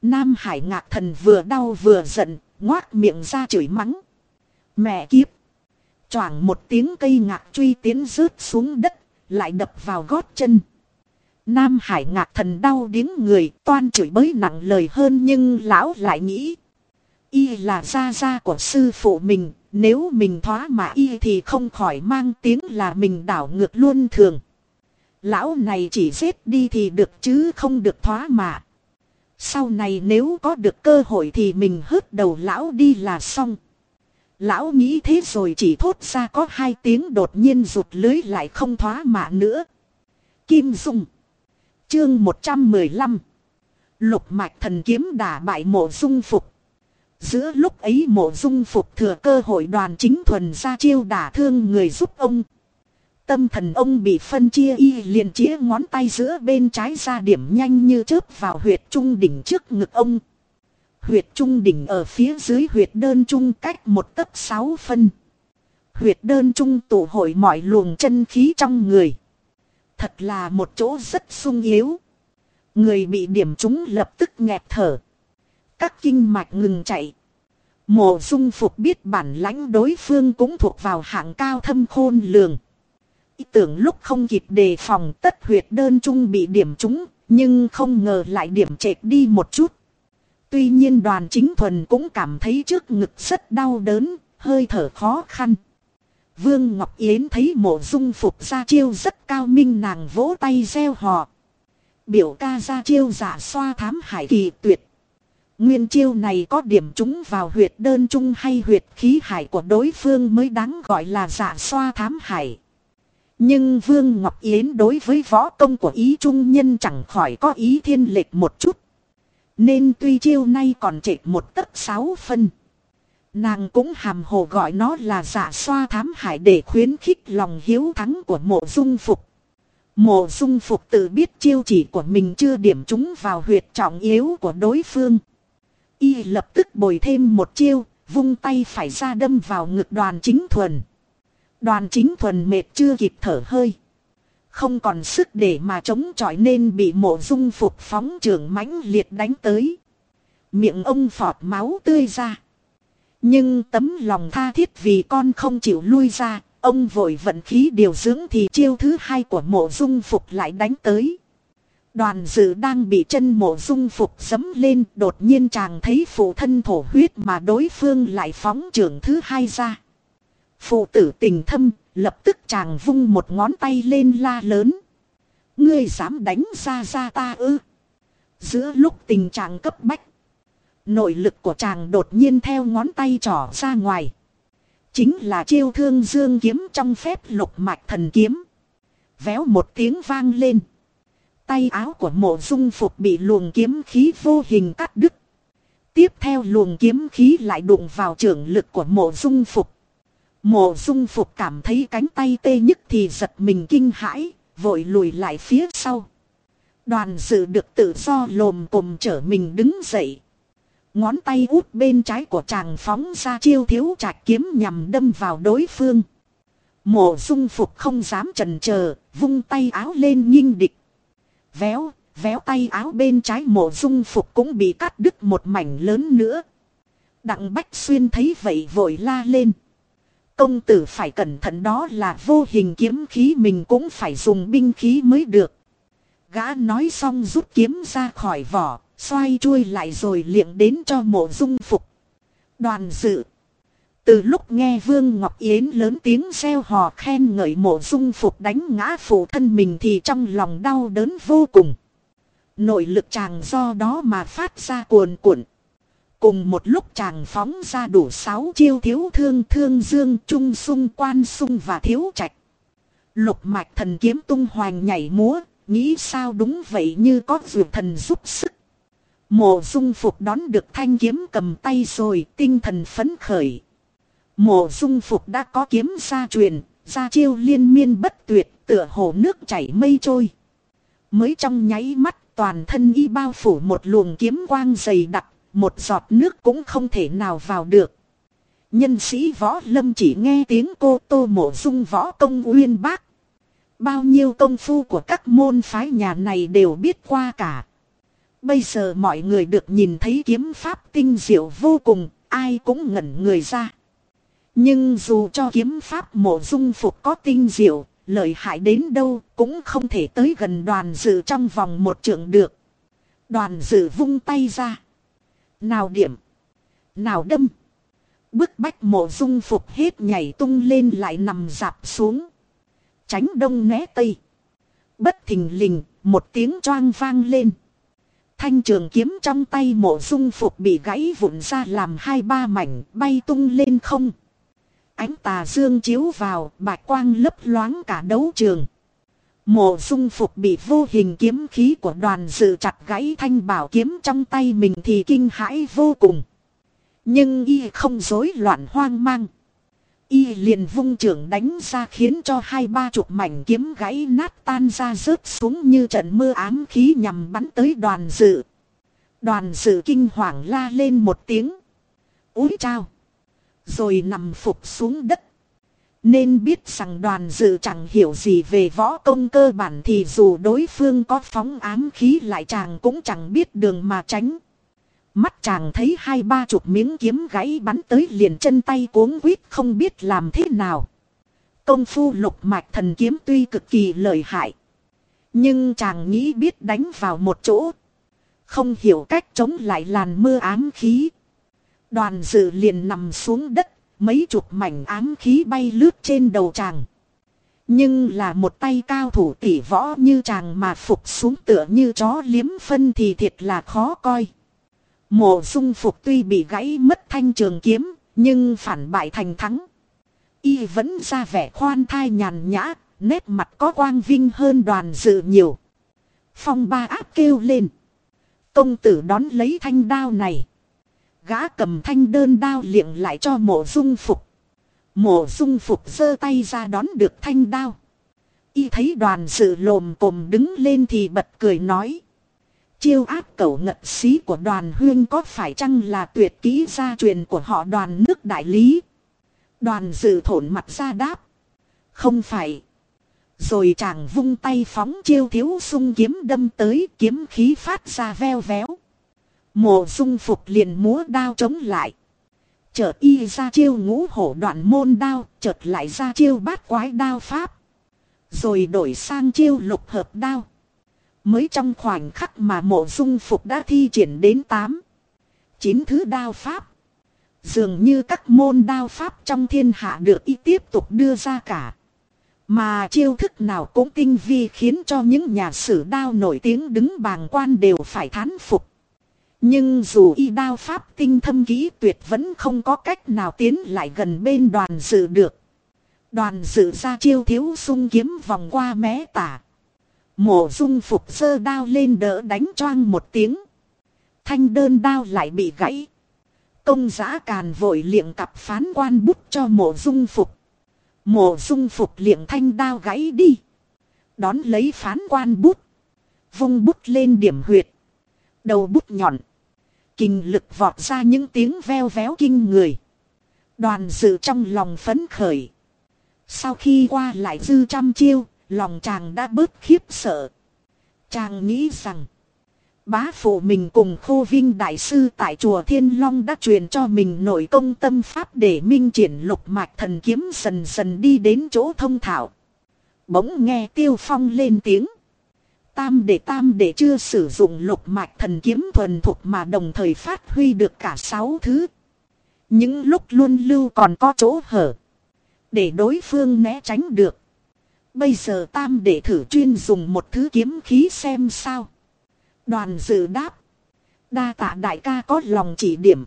Nam Hải ngạc thần vừa đau vừa giận, ngoác miệng ra chửi mắng. Mẹ kiếp! Choảng một tiếng cây ngạc truy tiến rớt xuống đất, lại đập vào gót chân. Nam Hải ngạc thần đau đến người, toan chửi bới nặng lời hơn nhưng lão lại nghĩ. Y là gia gia của sư phụ mình, nếu mình thoá mà y thì không khỏi mang tiếng là mình đảo ngược luôn thường. Lão này chỉ giết đi thì được chứ không được thoá mà. Sau này nếu có được cơ hội thì mình hớt đầu lão đi là xong. Lão nghĩ thế rồi chỉ thốt ra có hai tiếng đột nhiên rụt lưới lại không thoá mạ nữa. Kim Dung Chương 115 Lục mạch thần kiếm đả bại mộ dung phục. Giữa lúc ấy mộ dung phục thừa cơ hội đoàn chính thuần ra chiêu đả thương người giúp ông. Tâm thần ông bị phân chia y liền chĩa ngón tay giữa bên trái ra điểm nhanh như chớp vào huyệt trung đỉnh trước ngực ông. Huyệt trung đỉnh ở phía dưới huyệt đơn trung cách một tấc sáu phân. Huyệt đơn trung tụ hội mọi luồng chân khí trong người. Thật là một chỗ rất sung yếu. Người bị điểm trúng lập tức nghẹt thở. Các kinh mạch ngừng chạy. Mộ dung phục biết bản lãnh đối phương cũng thuộc vào hạng cao thâm khôn lường. Ý tưởng lúc không kịp đề phòng tất huyệt đơn trung bị điểm trúng, nhưng không ngờ lại điểm trệt đi một chút. Tuy nhiên đoàn chính thuần cũng cảm thấy trước ngực rất đau đớn, hơi thở khó khăn. Vương Ngọc Yến thấy mộ dung phục ra chiêu rất cao minh nàng vỗ tay gieo họ. Biểu ca ra chiêu giả xoa thám hải kỳ tuyệt. Nguyên chiêu này có điểm trúng vào huyệt đơn trung hay huyệt khí hải của đối phương mới đáng gọi là giả xoa thám hải. Nhưng Vương Ngọc Yến đối với võ công của ý trung nhân chẳng khỏi có ý thiên lệch một chút. Nên tuy chiêu nay còn trệ một tấc sáu phân. Nàng cũng hàm hồ gọi nó là giả xoa thám hải để khuyến khích lòng hiếu thắng của mộ dung phục. Mộ dung phục tự biết chiêu chỉ của mình chưa điểm chúng vào huyệt trọng yếu của đối phương. Y lập tức bồi thêm một chiêu, vung tay phải ra đâm vào ngực đoàn chính thuần. Đoàn chính thuần mệt chưa kịp thở hơi. Không còn sức để mà chống chọi nên bị mộ dung phục phóng trường mãnh liệt đánh tới. Miệng ông phọt máu tươi ra. Nhưng tấm lòng tha thiết vì con không chịu lui ra, ông vội vận khí điều dưỡng thì chiêu thứ hai của mộ dung phục lại đánh tới. Đoàn dự đang bị chân mộ dung phục dấm lên đột nhiên chàng thấy phụ thân thổ huyết mà đối phương lại phóng trưởng thứ hai ra. Phụ tử tình thâm, lập tức chàng vung một ngón tay lên la lớn. Ngươi dám đánh ra ra ta ư. Giữa lúc tình trạng cấp bách. Nội lực của chàng đột nhiên theo ngón tay trỏ ra ngoài. Chính là chiêu thương dương kiếm trong phép lục mạch thần kiếm. Véo một tiếng vang lên. Tay áo của mộ dung phục bị luồng kiếm khí vô hình cắt đứt. Tiếp theo luồng kiếm khí lại đụng vào trưởng lực của mộ dung phục. Mộ dung phục cảm thấy cánh tay tê nhức thì giật mình kinh hãi, vội lùi lại phía sau. Đoàn dự được tự do lồm cồm trở mình đứng dậy. Ngón tay út bên trái của chàng phóng ra chiêu thiếu trạch kiếm nhằm đâm vào đối phương. Mộ dung phục không dám trần chờ vung tay áo lên nghinh địch. Véo, véo tay áo bên trái mộ dung phục cũng bị cắt đứt một mảnh lớn nữa. Đặng Bách Xuyên thấy vậy vội la lên. Công tử phải cẩn thận đó là vô hình kiếm khí mình cũng phải dùng binh khí mới được. Gã nói xong rút kiếm ra khỏi vỏ, xoay chui lại rồi liệng đến cho mộ dung phục. Đoàn dự. Từ lúc nghe Vương Ngọc Yến lớn tiếng xeo hò khen ngợi mộ dung phục đánh ngã phụ thân mình thì trong lòng đau đớn vô cùng. Nội lực chàng do đó mà phát ra cuồn cuộn. Cùng một lúc chàng phóng ra đủ sáu chiêu thiếu thương thương dương trung sung quan sung và thiếu trạch. Lục mạch thần kiếm tung hoành nhảy múa, nghĩ sao đúng vậy như có vượt thần giúp sức. Mộ dung phục đón được thanh kiếm cầm tay rồi tinh thần phấn khởi. Mộ dung phục đã có kiếm gia truyền, gia chiêu liên miên bất tuyệt tựa hồ nước chảy mây trôi. Mới trong nháy mắt toàn thân y bao phủ một luồng kiếm quang dày đặc một giọt nước cũng không thể nào vào được. Nhân sĩ võ lâm chỉ nghe tiếng cô tô mộ dung võ công uyên bác. Bao nhiêu công phu của các môn phái nhà này đều biết qua cả. Bây giờ mọi người được nhìn thấy kiếm pháp tinh diệu vô cùng, ai cũng ngẩn người ra. Nhưng dù cho kiếm pháp mộ dung phục có tinh diệu, lợi hại đến đâu cũng không thể tới gần đoàn dự trong vòng một trượng được. Đoàn dự vung tay ra. Nào điểm. Nào đâm. Bức bách mộ dung phục hết nhảy tung lên lại nằm dạp xuống. Tránh đông né tây. Bất thình lình, một tiếng choang vang lên. Thanh trường kiếm trong tay mộ dung phục bị gãy vụn ra làm hai ba mảnh bay tung lên không. Ánh tà dương chiếu vào, bạch quang lấp loáng cả đấu trường. Mộ dung phục bị vô hình kiếm khí của đoàn dự chặt gãy thanh bảo kiếm trong tay mình thì kinh hãi vô cùng. Nhưng y không rối loạn hoang mang. Y liền vung trưởng đánh ra khiến cho hai ba chục mảnh kiếm gãy nát tan ra rớt xuống như trận mưa ám khí nhằm bắn tới đoàn dự. Đoàn dự kinh hoàng la lên một tiếng. Úi trao. Rồi nằm phục xuống đất. Nên biết rằng đoàn dự chẳng hiểu gì về võ công cơ bản thì dù đối phương có phóng ám khí lại chàng cũng chẳng biết đường mà tránh. Mắt chàng thấy hai ba chục miếng kiếm gãy bắn tới liền chân tay cuống quýt không biết làm thế nào. Công phu lục mạch thần kiếm tuy cực kỳ lợi hại. Nhưng chàng nghĩ biết đánh vào một chỗ. Không hiểu cách chống lại làn mưa ám khí. Đoàn dự liền nằm xuống đất, mấy chục mảnh ám khí bay lướt trên đầu chàng. Nhưng là một tay cao thủ tỷ võ như chàng mà phục xuống tựa như chó liếm phân thì thiệt là khó coi. Mộ dung phục tuy bị gãy mất thanh trường kiếm, nhưng phản bại thành thắng. Y vẫn ra vẻ khoan thai nhàn nhã, nét mặt có quang vinh hơn đoàn dự nhiều. Phong ba áp kêu lên. Công tử đón lấy thanh đao này. Gã cầm thanh đơn đao liệng lại cho mộ dung phục. Mộ dung phục giơ tay ra đón được thanh đao. Y thấy đoàn sự lồm cồm đứng lên thì bật cười nói. Chiêu áp cẩu ngật xí của đoàn huyên có phải chăng là tuyệt kỹ gia truyền của họ đoàn nước đại lý? Đoàn dự thổn mặt ra đáp. Không phải. Rồi chàng vung tay phóng chiêu thiếu sung kiếm đâm tới kiếm khí phát ra veo véo. Mộ dung phục liền múa đao chống lại. Chợt y ra chiêu ngũ hổ đoạn môn đao, chợt lại ra chiêu bát quái đao pháp. Rồi đổi sang chiêu lục hợp đao. Mới trong khoảnh khắc mà mộ dung phục đã thi triển đến 8, 9 thứ đao pháp. Dường như các môn đao pháp trong thiên hạ được y tiếp tục đưa ra cả. Mà chiêu thức nào cũng tinh vi khiến cho những nhà sử đao nổi tiếng đứng bàng quan đều phải thán phục. Nhưng dù y đao pháp tinh thâm kỹ tuyệt vẫn không có cách nào tiến lại gần bên đoàn dự được. Đoàn dự ra chiêu thiếu sung kiếm vòng qua mé tả. Mộ dung phục sơ đao lên đỡ đánh choang một tiếng. Thanh đơn đao lại bị gãy. Công giã càn vội liệng cặp phán quan bút cho mộ dung phục. Mộ dung phục liệng thanh đao gãy đi. Đón lấy phán quan bút. Vung bút lên điểm huyệt. Đầu bút nhọn. Kinh lực vọt ra những tiếng veo véo kinh người. Đoàn dự trong lòng phấn khởi. Sau khi qua lại dư trăm chiêu, lòng chàng đã bớt khiếp sợ. Chàng nghĩ rằng, bá phụ mình cùng khô vinh đại sư tại chùa Thiên Long đã truyền cho mình nội công tâm pháp để minh triển lục mạch thần kiếm dần dần đi đến chỗ thông thạo. Bỗng nghe tiêu phong lên tiếng. Tam đệ tam đệ chưa sử dụng lục mạch thần kiếm thuần thuộc mà đồng thời phát huy được cả sáu thứ. Những lúc luôn lưu còn có chỗ hở. Để đối phương né tránh được. Bây giờ tam đệ thử chuyên dùng một thứ kiếm khí xem sao. Đoàn dự đáp. Đa tạ đại ca có lòng chỉ điểm.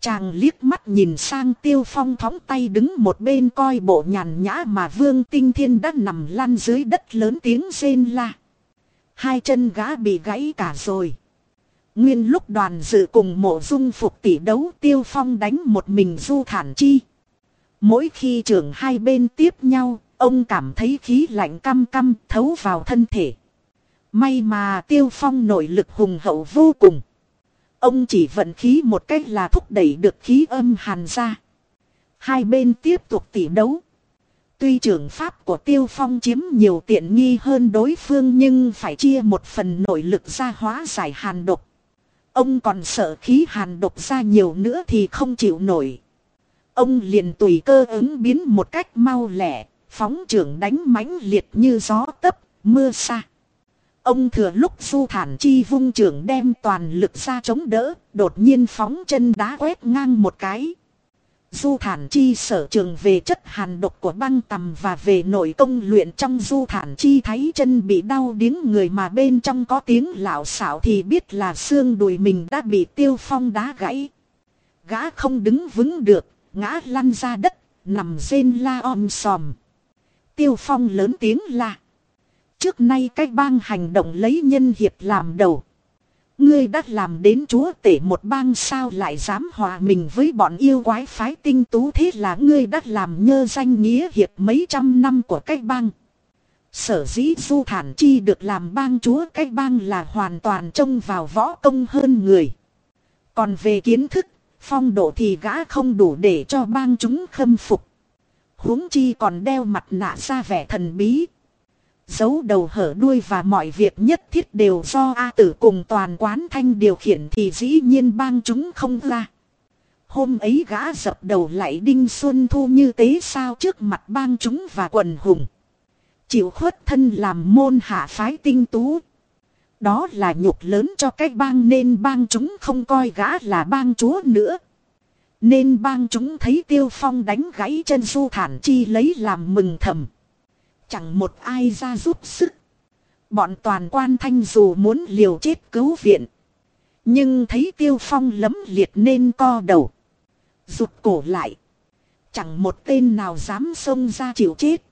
Chàng liếc mắt nhìn sang tiêu phong thóng tay đứng một bên coi bộ nhàn nhã mà vương tinh thiên đã nằm lăn dưới đất lớn tiếng rên la. Hai chân gã bị gãy cả rồi. Nguyên lúc đoàn dự cùng mộ dung phục tỷ đấu tiêu phong đánh một mình du thản chi. Mỗi khi trưởng hai bên tiếp nhau, ông cảm thấy khí lạnh căm căm thấu vào thân thể. May mà tiêu phong nội lực hùng hậu vô cùng. Ông chỉ vận khí một cách là thúc đẩy được khí âm hàn ra. Hai bên tiếp tục tỉ đấu. Tuy trưởng pháp của Tiêu Phong chiếm nhiều tiện nghi hơn đối phương nhưng phải chia một phần nội lực ra hóa giải hàn độc. Ông còn sợ khí hàn độc ra nhiều nữa thì không chịu nổi. Ông liền tùy cơ ứng biến một cách mau lẹ, phóng trưởng đánh mãnh liệt như gió tấp, mưa xa. Ông thừa lúc du thản chi vung trưởng đem toàn lực ra chống đỡ, đột nhiên phóng chân đá quét ngang một cái. Du thản chi sở trường về chất hàn độc của băng tầm và về nội công luyện trong du thản chi thấy chân bị đau điếng người mà bên trong có tiếng lạo xạo thì biết là xương đùi mình đã bị tiêu phong đá gãy. Gã không đứng vững được, ngã lăn ra đất, nằm rên la om sòm. Tiêu phong lớn tiếng la. Trước nay cái bang hành động lấy nhân hiệp làm đầu. Ngươi đã làm đến chúa tể một bang sao lại dám hòa mình với bọn yêu quái phái tinh tú thế là ngươi đã làm nhơ danh nghĩa hiệp mấy trăm năm của cách bang. Sở dĩ du thản chi được làm bang chúa cách bang là hoàn toàn trông vào võ công hơn người. Còn về kiến thức, phong độ thì gã không đủ để cho bang chúng khâm phục. huống chi còn đeo mặt nạ ra vẻ thần bí. Giấu đầu hở đuôi và mọi việc nhất thiết đều do A tử cùng toàn quán thanh điều khiển thì dĩ nhiên bang chúng không ra. Hôm ấy gã dập đầu lại đinh xuân thu như tế sao trước mặt bang chúng và quần hùng. Chịu khuất thân làm môn hạ phái tinh tú. Đó là nhục lớn cho cái bang nên bang chúng không coi gã là bang chúa nữa. Nên bang chúng thấy tiêu phong đánh gãy chân du thản chi lấy làm mừng thầm. Chẳng một ai ra giúp sức. Bọn toàn quan thanh dù muốn liều chết cứu viện. Nhưng thấy tiêu phong lấm liệt nên co đầu. Rụt cổ lại. Chẳng một tên nào dám xông ra chịu chết.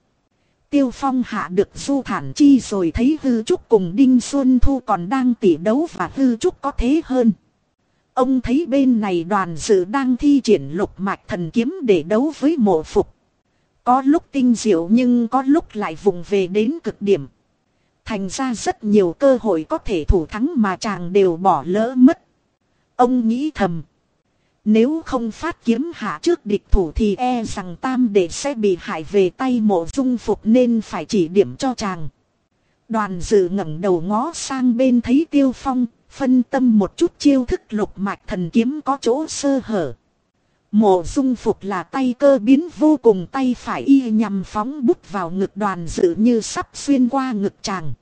Tiêu phong hạ được du thản chi rồi thấy hư trúc cùng Đinh Xuân Thu còn đang tỉ đấu và hư trúc có thế hơn. Ông thấy bên này đoàn dự đang thi triển lục mạch thần kiếm để đấu với mộ phục. Có lúc tinh diệu nhưng có lúc lại vùng về đến cực điểm. Thành ra rất nhiều cơ hội có thể thủ thắng mà chàng đều bỏ lỡ mất. Ông nghĩ thầm. Nếu không phát kiếm hạ trước địch thủ thì e rằng tam đệ sẽ bị hại về tay mộ dung phục nên phải chỉ điểm cho chàng. Đoàn dự ngẩng đầu ngó sang bên thấy tiêu phong, phân tâm một chút chiêu thức lục mạch thần kiếm có chỗ sơ hở. Mộ dung phục là tay cơ biến vô cùng tay phải y nhằm phóng bút vào ngực đoàn dự như sắp xuyên qua ngực chàng.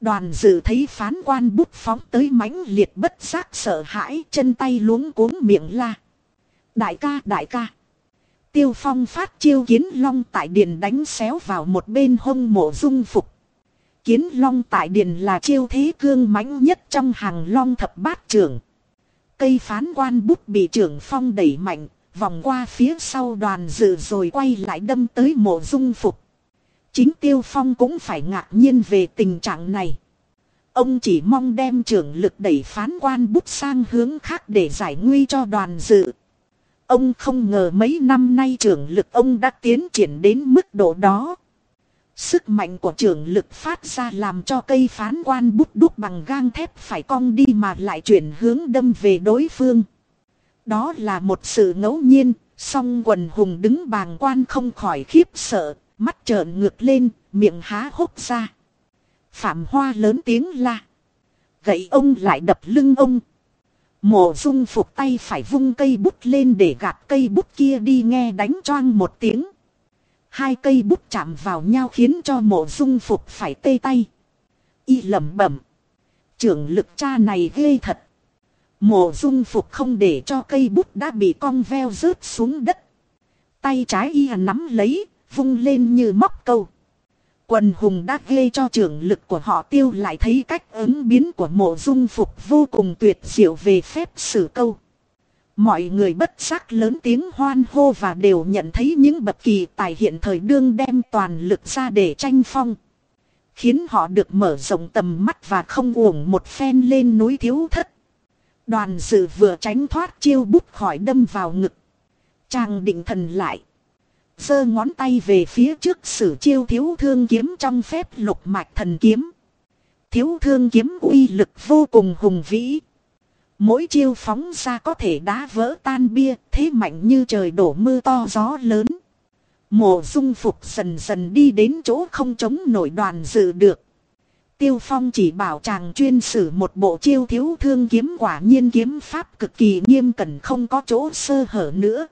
Đoàn dự thấy phán quan bút phóng tới mãnh liệt bất giác sợ hãi, chân tay luống cuống miệng la. Đại ca đại ca. Tiêu phong phát chiêu kiến long tại điện đánh xéo vào một bên hông mộ dung phục. Kiến long tại điện là chiêu thế cương mãnh nhất trong hàng long thập bát trưởng. Cây phán quan bút bị trưởng phong đẩy mạnh, vòng qua phía sau đoàn dự rồi quay lại đâm tới mộ dung phục. Chính tiêu phong cũng phải ngạc nhiên về tình trạng này. Ông chỉ mong đem trưởng lực đẩy phán quan bút sang hướng khác để giải nguy cho đoàn dự. Ông không ngờ mấy năm nay trưởng lực ông đã tiến triển đến mức độ đó. Sức mạnh của trường lực phát ra làm cho cây phán quan bút đúc bằng gang thép phải cong đi mà lại chuyển hướng đâm về đối phương. Đó là một sự ngẫu nhiên, song quần hùng đứng bàng quan không khỏi khiếp sợ, mắt trợn ngược lên, miệng há hốc ra. Phạm Hoa lớn tiếng la. Gậy ông lại đập lưng ông. Mộ dung phục tay phải vung cây bút lên để gạt cây bút kia đi nghe đánh choang một tiếng. Hai cây bút chạm vào nhau khiến cho mộ dung phục phải tê tay. Y lẩm bẩm. Trưởng lực cha này ghê thật. Mộ dung phục không để cho cây bút đã bị cong veo rớt xuống đất. Tay trái y nắm lấy, vung lên như móc câu. Quần hùng đã ghê cho trưởng lực của họ tiêu lại thấy cách ứng biến của mộ dung phục vô cùng tuyệt diệu về phép sử câu. Mọi người bất giác lớn tiếng hoan hô và đều nhận thấy những bậc kỳ tài hiện thời đương đem toàn lực ra để tranh phong. Khiến họ được mở rộng tầm mắt và không uổng một phen lên núi thiếu thất. Đoàn dự vừa tránh thoát chiêu bút khỏi đâm vào ngực. Chàng định thần lại. giơ ngón tay về phía trước sử chiêu thiếu thương kiếm trong phép lục mạch thần kiếm. Thiếu thương kiếm uy lực vô cùng hùng vĩ. Mỗi chiêu phóng ra có thể đá vỡ tan bia, thế mạnh như trời đổ mưa to gió lớn. Mộ dung phục dần dần đi đến chỗ không chống nổi đoàn dự được. Tiêu Phong chỉ bảo chàng chuyên sử một bộ chiêu thiếu thương kiếm quả nhiên kiếm pháp cực kỳ nghiêm cẩn không có chỗ sơ hở nữa.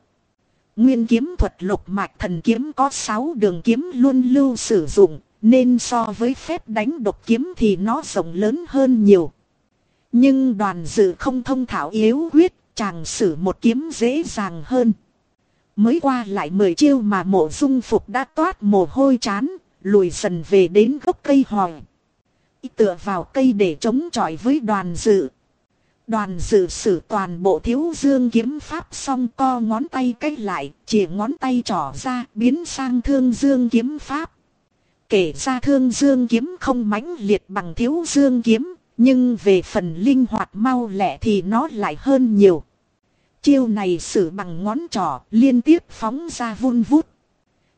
Nguyên kiếm thuật lục mạch thần kiếm có 6 đường kiếm luôn lưu sử dụng, nên so với phép đánh độc kiếm thì nó rộng lớn hơn nhiều. Nhưng đoàn dự không thông thảo yếu quyết, chàng sử một kiếm dễ dàng hơn. Mới qua lại mười chiêu mà mộ dung phục đã toát mồ hôi chán, lùi dần về đến gốc cây hòi. Tựa vào cây để chống chọi với đoàn dự. Đoàn dự sử toàn bộ thiếu dương kiếm pháp xong co ngón tay cách lại, chỉ ngón tay trỏ ra biến sang thương dương kiếm pháp. Kể ra thương dương kiếm không mãnh liệt bằng thiếu dương kiếm, nhưng về phần linh hoạt mau lẹ thì nó lại hơn nhiều. Chiêu này sử bằng ngón trỏ liên tiếp phóng ra vun vút.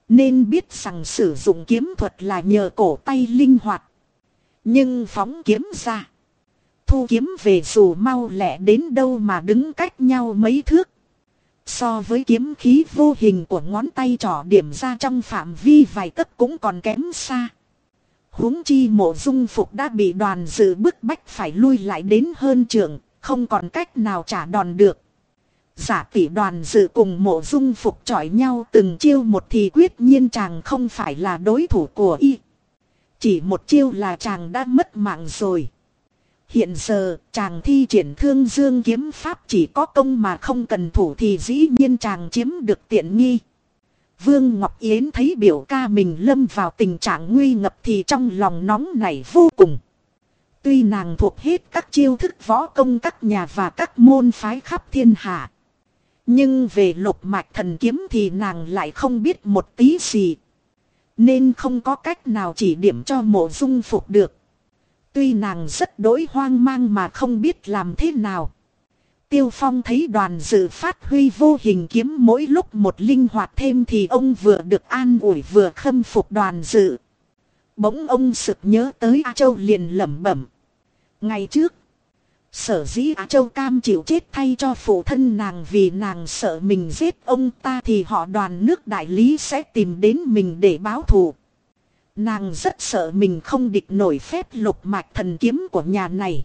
Nên biết rằng sử dụng kiếm thuật là nhờ cổ tay linh hoạt. Nhưng phóng kiếm ra. Thu kiếm về dù mau lẹ đến đâu mà đứng cách nhau mấy thước. So với kiếm khí vô hình của ngón tay trỏ điểm ra trong phạm vi vài tấc cũng còn kém xa huống chi mộ dung phục đã bị đoàn dự bức bách phải lui lại đến hơn trường, không còn cách nào trả đòn được. Giả tỷ đoàn dự cùng mộ dung phục chọi nhau từng chiêu một thì quyết nhiên chàng không phải là đối thủ của y. Chỉ một chiêu là chàng đã mất mạng rồi. Hiện giờ chàng thi triển thương dương kiếm pháp chỉ có công mà không cần thủ thì dĩ nhiên chàng chiếm được tiện nghi. Vương Ngọc Yến thấy biểu ca mình lâm vào tình trạng nguy ngập thì trong lòng nóng này vô cùng. Tuy nàng thuộc hết các chiêu thức võ công các nhà và các môn phái khắp thiên hạ. Nhưng về lục mạch thần kiếm thì nàng lại không biết một tí gì. Nên không có cách nào chỉ điểm cho mộ dung phục được. Tuy nàng rất đỗi hoang mang mà không biết làm thế nào. Tiêu Phong thấy đoàn dự phát huy vô hình kiếm mỗi lúc một linh hoạt thêm thì ông vừa được an ủi vừa khâm phục đoàn dự. Bỗng ông sực nhớ tới A Châu liền lẩm bẩm. Ngày trước, sở dĩ A Châu cam chịu chết thay cho phụ thân nàng vì nàng sợ mình giết ông ta thì họ đoàn nước đại lý sẽ tìm đến mình để báo thù. Nàng rất sợ mình không địch nổi phép lục mạch thần kiếm của nhà này.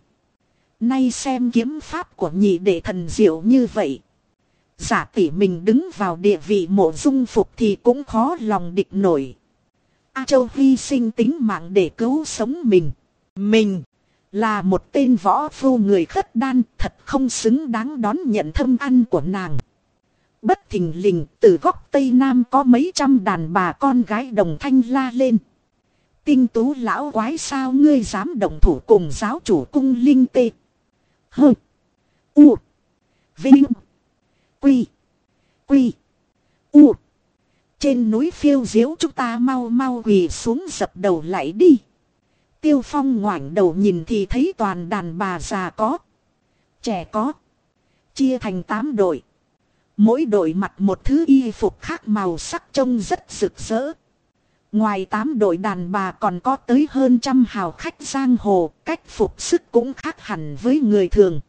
Nay xem kiếm pháp của nhị đệ thần diệu như vậy. Giả tỷ mình đứng vào địa vị mộ dung phục thì cũng khó lòng địch nổi. A Châu hy sinh tính mạng để cứu sống mình. Mình là một tên võ phu người khất đan, thật không xứng đáng đón nhận thâm ăn của nàng. Bất thình lình, từ góc Tây Nam có mấy trăm đàn bà con gái đồng thanh la lên. Tinh tú lão quái sao ngươi dám động thủ cùng giáo chủ cung linh tê. Hơ. U. Vinh. Quy. Quy. U. Trên núi phiêu diếu chúng ta mau mau quỳ xuống dập đầu lại đi. Tiêu phong ngoảnh đầu nhìn thì thấy toàn đàn bà già có. Trẻ có. Chia thành 8 đội. Mỗi đội mặc một thứ y phục khác màu sắc trông rất rực rỡ. Ngoài tám đội đàn bà còn có tới hơn trăm hào khách giang hồ, cách phục sức cũng khác hẳn với người thường.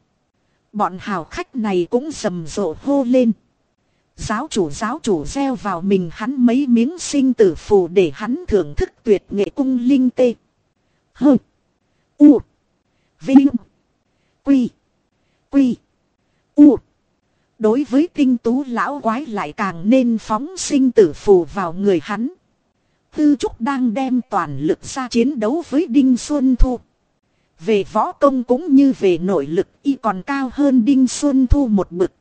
Bọn hào khách này cũng rầm rộ hô lên. Giáo chủ giáo chủ gieo vào mình hắn mấy miếng sinh tử phù để hắn thưởng thức tuyệt nghệ cung linh tê. Hơ. U. Vinh. Quy. Quy. U. Đối với tinh tú lão quái lại càng nên phóng sinh tử phù vào người hắn. Tư Trúc đang đem toàn lực ra chiến đấu với Đinh Xuân Thu. Về võ công cũng như về nội lực, y còn cao hơn Đinh Xuân Thu một bậc.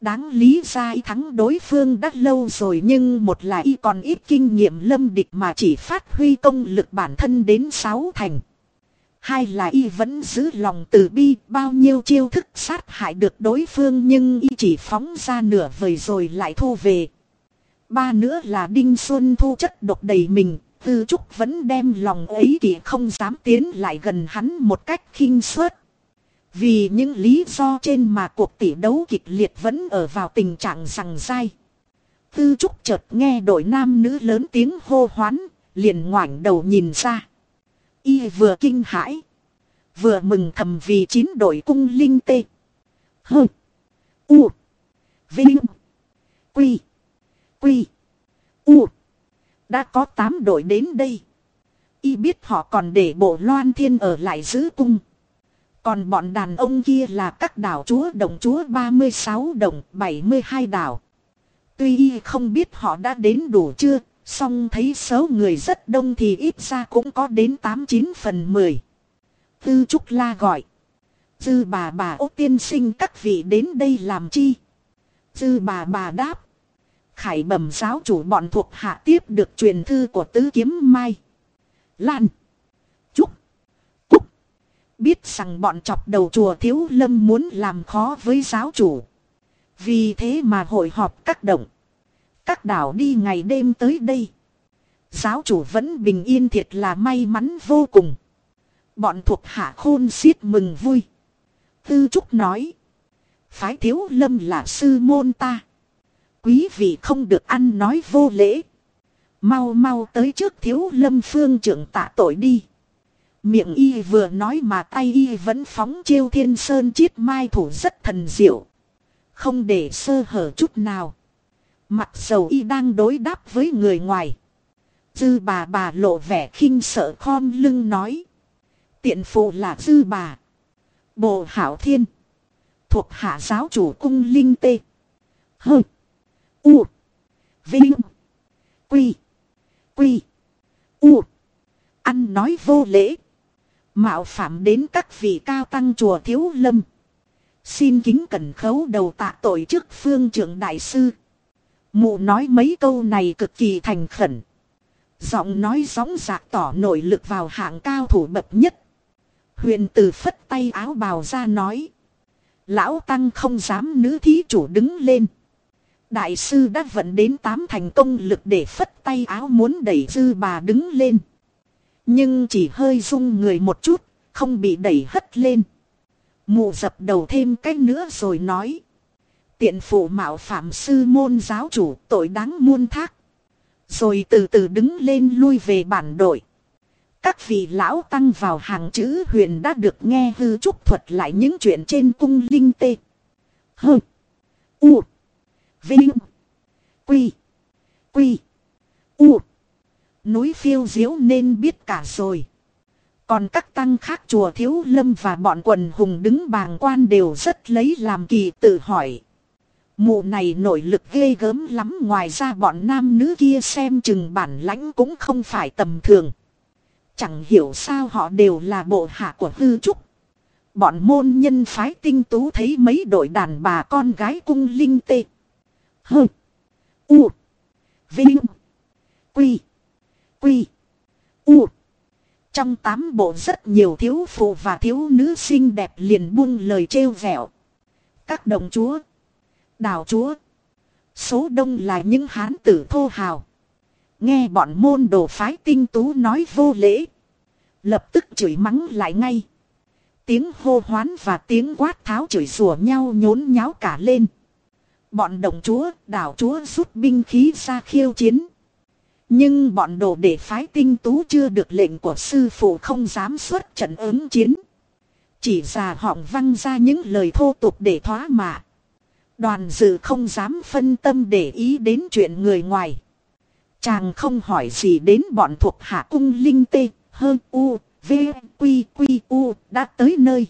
Đáng lý ra y thắng đối phương đã lâu rồi nhưng một là y còn ít kinh nghiệm lâm địch mà chỉ phát huy công lực bản thân đến sáu thành. Hai là y vẫn giữ lòng từ bi, bao nhiêu chiêu thức sát hại được đối phương nhưng y chỉ phóng ra nửa vời rồi lại thu về. Ba nữa là Đinh Xuân Thu chất độc đầy mình, Tư Trúc vẫn đem lòng ấy kỷ không dám tiến lại gần hắn một cách khinh suất. Vì những lý do trên mà cuộc tỷ đấu kịch liệt vẫn ở vào tình trạng rằng dai. Tư Trúc chợt nghe đội nam nữ lớn tiếng hô hoán, liền ngoảnh đầu nhìn ra. Y vừa kinh hãi, vừa mừng thầm vì chín đội cung linh tê. Hơ. U. Vinh. Quy. Quy. U. Đã có 8 đội đến đây. Y biết họ còn để bộ loan thiên ở lại giữ cung. Còn bọn đàn ông kia là các đảo chúa đồng chúa 36 đồng 72 đảo. Tuy y không biết họ đã đến đủ chưa, song thấy số người rất đông thì ít ra cũng có đến 89 phần 10. Tư Trúc La gọi. Dư bà bà ô tiên sinh các vị đến đây làm chi? Dư bà bà đáp. Khải bẩm giáo chủ bọn thuộc hạ tiếp được truyền thư của tứ kiếm mai. Lan. Trúc. Cúc. Biết rằng bọn chọc đầu chùa thiếu lâm muốn làm khó với giáo chủ. Vì thế mà hội họp các động. Các đảo đi ngày đêm tới đây. Giáo chủ vẫn bình yên thiệt là may mắn vô cùng. Bọn thuộc hạ khôn xiết mừng vui. Tư Trúc nói. Phái thiếu lâm là sư môn ta. Quý vị không được ăn nói vô lễ. Mau mau tới trước thiếu lâm phương trưởng tạ tội đi. Miệng y vừa nói mà tay y vẫn phóng chiêu thiên sơn chiết mai thủ rất thần diệu. Không để sơ hở chút nào. Mặc dầu y đang đối đáp với người ngoài. Dư bà bà lộ vẻ khinh sợ khom lưng nói. Tiện phụ là dư bà. Bộ hảo thiên. Thuộc hạ giáo chủ cung linh tê. Hơ. U. Vinh. Quy. Quy. U. Ăn nói vô lễ. Mạo phạm đến các vị cao tăng chùa thiếu lâm. Xin kính cẩn khấu đầu tạ tội trước phương trưởng đại sư. Mụ nói mấy câu này cực kỳ thành khẩn. Giọng nói gióng dạc tỏ nội lực vào hạng cao thủ bậc nhất. Huyền từ phất tay áo bào ra nói. Lão Tăng không dám nữ thí chủ đứng lên. Đại sư đã vận đến tám thành công lực để phất tay áo muốn đẩy dư bà đứng lên. Nhưng chỉ hơi rung người một chút, không bị đẩy hất lên. Mụ dập đầu thêm cách nữa rồi nói. Tiện phụ mạo phạm sư môn giáo chủ tội đáng muôn thác. Rồi từ từ đứng lên lui về bản đội. Các vị lão tăng vào hàng chữ huyền đã được nghe hư trúc thuật lại những chuyện trên cung linh tê. Hừ, U. Vinh. Quy. Quy. U. Núi phiêu diếu nên biết cả rồi. Còn các tăng khác chùa Thiếu Lâm và bọn quần hùng đứng bàng quan đều rất lấy làm kỳ tự hỏi. Mụ này nội lực ghê gớm lắm, ngoài ra bọn nam nữ kia xem chừng bản lãnh cũng không phải tầm thường. Chẳng hiểu sao họ đều là bộ hạ của hư trúc. Bọn môn nhân phái tinh tú thấy mấy đội đàn bà con gái cung linh tê. Hơ. U. Vinh. Quy. Quy. U. Trong tám bộ rất nhiều thiếu phụ và thiếu nữ xinh đẹp liền buông lời trêu vẹo. Các đồng chúa. Đào chúa. Số đông là những hán tử thô hào. Nghe bọn môn đồ phái tinh tú nói vô lễ. Lập tức chửi mắng lại ngay. Tiếng hô hoán và tiếng quát tháo chửi rủa nhau nhốn nháo cả lên. Bọn đồng chúa, đảo chúa rút binh khí ra khiêu chiến. Nhưng bọn đồ để phái tinh tú chưa được lệnh của sư phụ không dám xuất trận ứng chiến. Chỉ già họng văng ra những lời thô tục để thoá mạ. Đoàn dự không dám phân tâm để ý đến chuyện người ngoài. Chàng không hỏi gì đến bọn thuộc hạ cung linh tê, hơn u, v, quy, quy, u, đã tới nơi.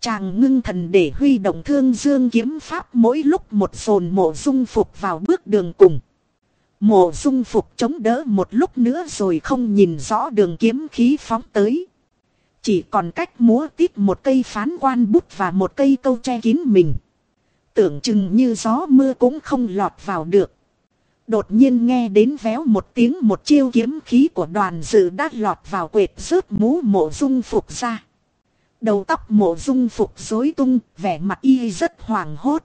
Chàng ngưng thần để huy động thương dương kiếm pháp mỗi lúc một phồn mộ dung phục vào bước đường cùng. Mộ dung phục chống đỡ một lúc nữa rồi không nhìn rõ đường kiếm khí phóng tới. Chỉ còn cách múa tiếp một cây phán quan bút và một cây câu che kín mình. Tưởng chừng như gió mưa cũng không lọt vào được. Đột nhiên nghe đến véo một tiếng một chiêu kiếm khí của đoàn dự đã lọt vào quệt rớt mũ mộ dung phục ra. Đầu tóc mộ dung phục rối tung, vẻ mặt y rất hoàng hốt.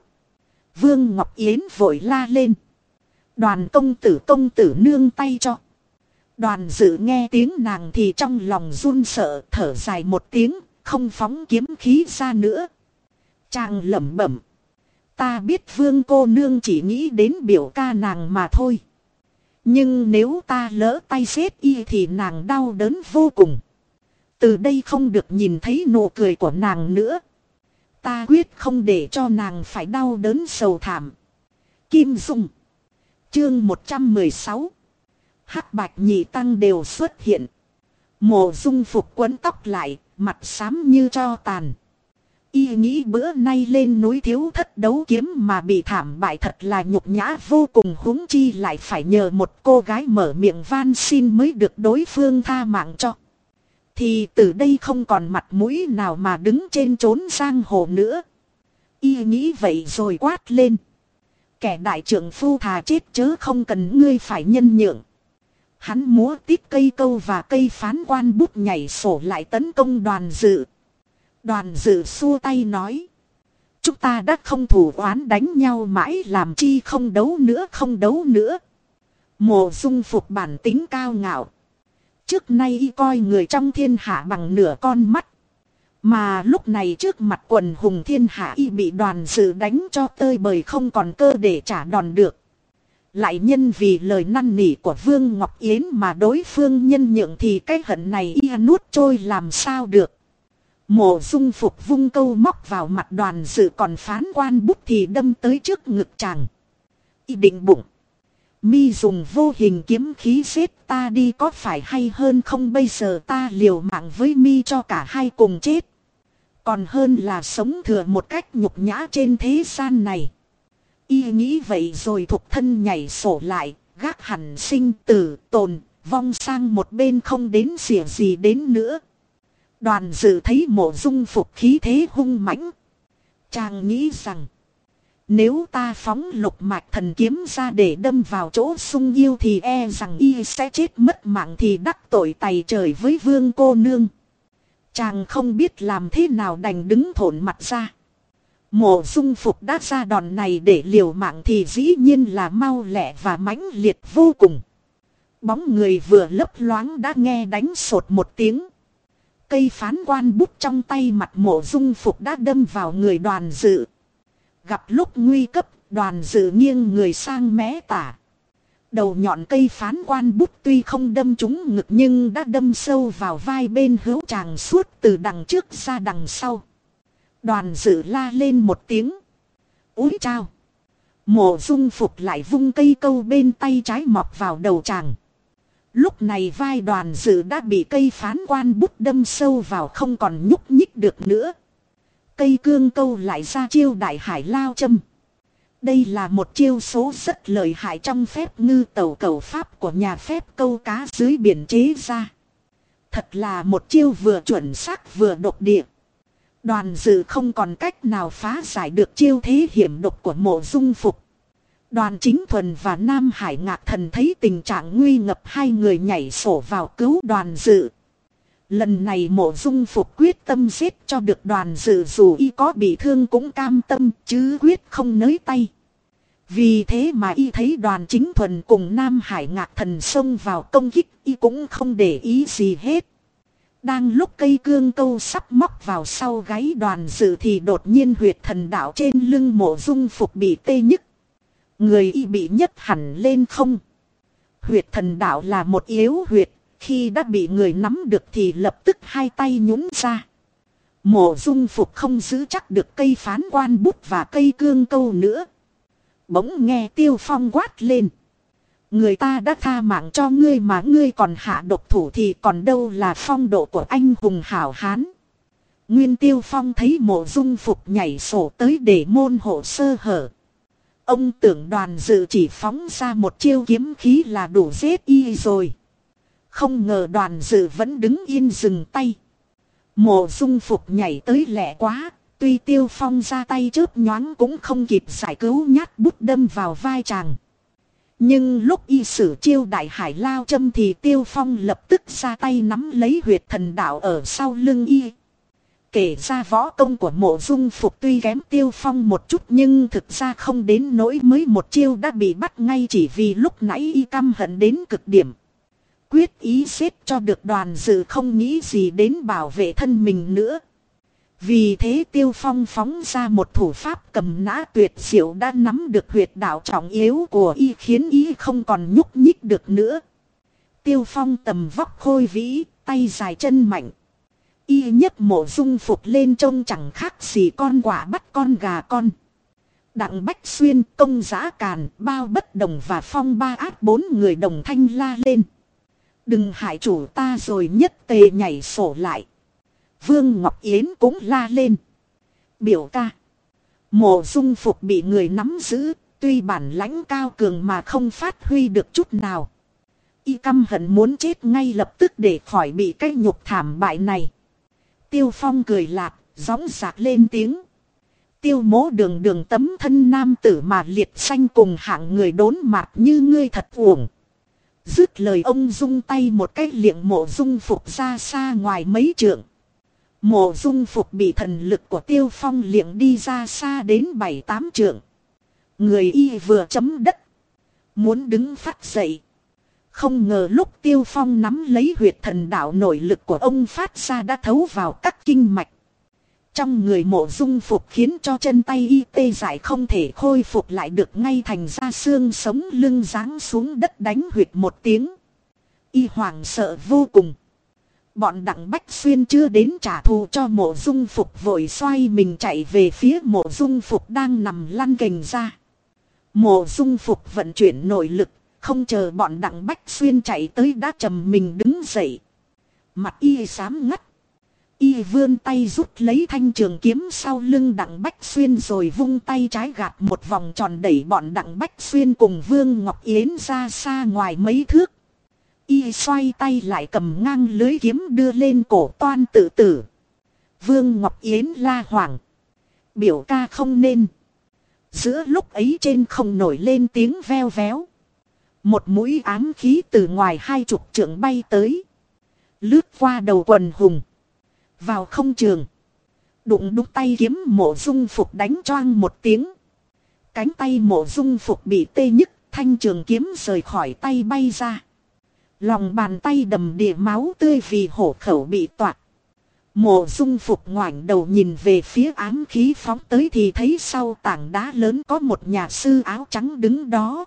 Vương Ngọc Yến vội la lên. Đoàn công tử công tử nương tay cho. Đoàn dự nghe tiếng nàng thì trong lòng run sợ thở dài một tiếng, không phóng kiếm khí ra nữa. Chàng lẩm bẩm. Ta biết vương cô nương chỉ nghĩ đến biểu ca nàng mà thôi. Nhưng nếu ta lỡ tay xếp y thì nàng đau đớn vô cùng. Từ đây không được nhìn thấy nụ cười của nàng nữa. Ta quyết không để cho nàng phải đau đớn sầu thảm. Kim Dung. Chương 116 hắc bạch nhị tăng đều xuất hiện. Mộ dung phục quấn tóc lại, mặt xám như cho tàn. Y nghĩ bữa nay lên núi thiếu thất đấu kiếm mà bị thảm bại thật là nhục nhã vô cùng huống chi lại phải nhờ một cô gái mở miệng van xin mới được đối phương tha mạng cho. Thì từ đây không còn mặt mũi nào mà đứng trên trốn giang hồ nữa. Y nghĩ vậy rồi quát lên. Kẻ đại trưởng phu thà chết chớ không cần ngươi phải nhân nhượng. Hắn múa tít cây câu và cây phán quan bút nhảy sổ lại tấn công đoàn dự. Đoàn dự xua tay nói. Chúng ta đã không thủ oán đánh nhau mãi làm chi không đấu nữa không đấu nữa. Mộ dung phục bản tính cao ngạo. Trước nay y coi người trong thiên hạ bằng nửa con mắt. Mà lúc này trước mặt quần hùng thiên hạ y bị đoàn dự đánh cho tơi bời không còn cơ để trả đòn được. Lại nhân vì lời năn nỉ của Vương Ngọc Yến mà đối phương nhân nhượng thì cái hận này y nuốt trôi làm sao được. Mộ dung phục vung câu móc vào mặt đoàn dự còn phán quan bút thì đâm tới trước ngực chàng. Y định bụng. Mi dùng vô hình kiếm khí xếp ta đi có phải hay hơn không bây giờ ta liều mạng với mi cho cả hai cùng chết. Còn hơn là sống thừa một cách nhục nhã trên thế gian này. Y nghĩ vậy rồi thục thân nhảy sổ lại, gác hẳn sinh tử, tồn, vong sang một bên không đến xỉa gì đến nữa. Đoàn dự thấy mộ dung phục khí thế hung mãnh. Chàng nghĩ rằng, nếu ta phóng lục mạch thần kiếm ra để đâm vào chỗ sung yêu thì e rằng y sẽ chết mất mạng thì đắc tội tày trời với vương cô nương. Chàng không biết làm thế nào đành đứng thổn mặt ra. Mộ dung phục đã ra đòn này để liều mạng thì dĩ nhiên là mau lẹ và mãnh liệt vô cùng. Bóng người vừa lấp loáng đã nghe đánh sột một tiếng. Cây phán quan bút trong tay mặt mộ dung phục đã đâm vào người đoàn dự. Gặp lúc nguy cấp, đoàn dự nghiêng người sang mé tả. Đầu nhọn cây phán quan bút tuy không đâm trúng ngực nhưng đã đâm sâu vào vai bên hữu chàng suốt từ đằng trước ra đằng sau. Đoàn dự la lên một tiếng. Úi chao. Mộ dung phục lại vung cây câu bên tay trái mọc vào đầu chàng. Lúc này vai đoàn dự đã bị cây phán quan bút đâm sâu vào không còn nhúc nhích được nữa. Cây cương câu lại ra chiêu đại hải lao châm. Đây là một chiêu số rất lợi hại trong phép ngư tàu cầu pháp của nhà phép câu cá dưới biển chế ra. Thật là một chiêu vừa chuẩn xác vừa độc địa. Đoàn dự không còn cách nào phá giải được chiêu thế hiểm độc của mộ dung phục. Đoàn chính thuần và Nam Hải ngạc thần thấy tình trạng nguy ngập hai người nhảy sổ vào cứu đoàn dự. Lần này mộ dung phục quyết tâm giết cho được đoàn dự dù y có bị thương cũng cam tâm chứ quyết không nới tay. Vì thế mà y thấy đoàn chính thuần cùng Nam Hải ngạc thần xông vào công kích y cũng không để ý gì hết. Đang lúc cây cương câu sắp móc vào sau gáy đoàn dự thì đột nhiên huyệt thần đạo trên lưng mộ dung phục bị tê nhức. Người y bị nhất hẳn lên không. Huyệt thần đạo là một yếu huyệt, khi đã bị người nắm được thì lập tức hai tay nhún ra. Mộ dung phục không giữ chắc được cây phán quan bút và cây cương câu nữa. Bỗng nghe tiêu phong quát lên. Người ta đã tha mạng cho ngươi mà ngươi còn hạ độc thủ thì còn đâu là phong độ của anh hùng hảo hán. Nguyên tiêu phong thấy mộ dung phục nhảy sổ tới để môn hộ sơ hở. Ông tưởng đoàn dự chỉ phóng ra một chiêu kiếm khí là đủ giết y rồi. Không ngờ đoàn dự vẫn đứng yên dừng tay. Mộ dung phục nhảy tới lẹ quá. Tuy tiêu phong ra tay chớp nhoáng cũng không kịp giải cứu nhát bút đâm vào vai chàng. Nhưng lúc y sử chiêu đại hải lao châm thì tiêu phong lập tức ra tay nắm lấy huyệt thần đạo ở sau lưng y. Kể ra võ công của mộ dung phục tuy kém tiêu phong một chút nhưng thực ra không đến nỗi mới một chiêu đã bị bắt ngay chỉ vì lúc nãy y căm hận đến cực điểm. Quyết ý xếp cho được đoàn dự không nghĩ gì đến bảo vệ thân mình nữa. Vì thế tiêu phong phóng ra một thủ pháp cầm nã tuyệt diệu đã nắm được huyệt đạo trọng yếu của y khiến y không còn nhúc nhích được nữa. Tiêu phong tầm vóc khôi vĩ, tay dài chân mạnh. Y nhất mộ dung phục lên trông chẳng khác gì con quả bắt con gà con. Đặng Bách Xuyên, công giã càn, bao bất đồng và phong ba ác bốn người đồng thanh la lên. Đừng hại chủ ta rồi nhất tề nhảy sổ lại. Vương Ngọc Yến cũng la lên. Biểu ca. Mộ dung phục bị người nắm giữ, tuy bản lãnh cao cường mà không phát huy được chút nào. Y căm hận muốn chết ngay lập tức để khỏi bị cái nhục thảm bại này. Tiêu Phong cười lạc, gióng giạc lên tiếng. Tiêu mố đường đường tấm thân nam tử mà liệt xanh cùng hạng người đốn mạc như ngươi thật uổng. Dứt lời ông dung tay một cái liệng mộ dung phục ra xa ngoài mấy trượng. Mộ dung phục bị thần lực của tiêu phong liệng đi ra xa đến bảy tám trượng. Người y vừa chấm đất. Muốn đứng phát dậy. Không ngờ lúc tiêu phong nắm lấy huyệt thần đạo nội lực của ông phát ra đã thấu vào các kinh mạch. Trong người mộ dung phục khiến cho chân tay y tê dại không thể khôi phục lại được ngay thành ra xương sống lưng ráng xuống đất đánh huyệt một tiếng. Y hoàng sợ vô cùng. Bọn đặng bách xuyên chưa đến trả thù cho mộ dung phục vội xoay mình chạy về phía mộ dung phục đang nằm lăn gành ra. Mộ dung phục vận chuyển nội lực, không chờ bọn đặng bách xuyên chạy tới đã trầm mình đứng dậy. Mặt y xám ngắt. Y vươn tay rút lấy thanh trường kiếm sau lưng đặng bách xuyên rồi vung tay trái gạt một vòng tròn đẩy bọn đặng bách xuyên cùng vương ngọc yến ra xa ngoài mấy thước. Y xoay tay lại cầm ngang lưới kiếm đưa lên cổ toan tự tử. Vương Ngọc Yến la hoảng. Biểu ca không nên. Giữa lúc ấy trên không nổi lên tiếng veo véo. Một mũi ám khí từ ngoài hai chục trượng bay tới. Lướt qua đầu quần hùng. Vào không trường. Đụng đúc tay kiếm mộ dung phục đánh choang một tiếng. Cánh tay mộ dung phục bị tê nhức. Thanh trường kiếm rời khỏi tay bay ra. Lòng bàn tay đầm địa máu tươi vì hổ khẩu bị toạt. Mộ dung phục ngoảnh đầu nhìn về phía ám khí phóng tới thì thấy sau tảng đá lớn có một nhà sư áo trắng đứng đó.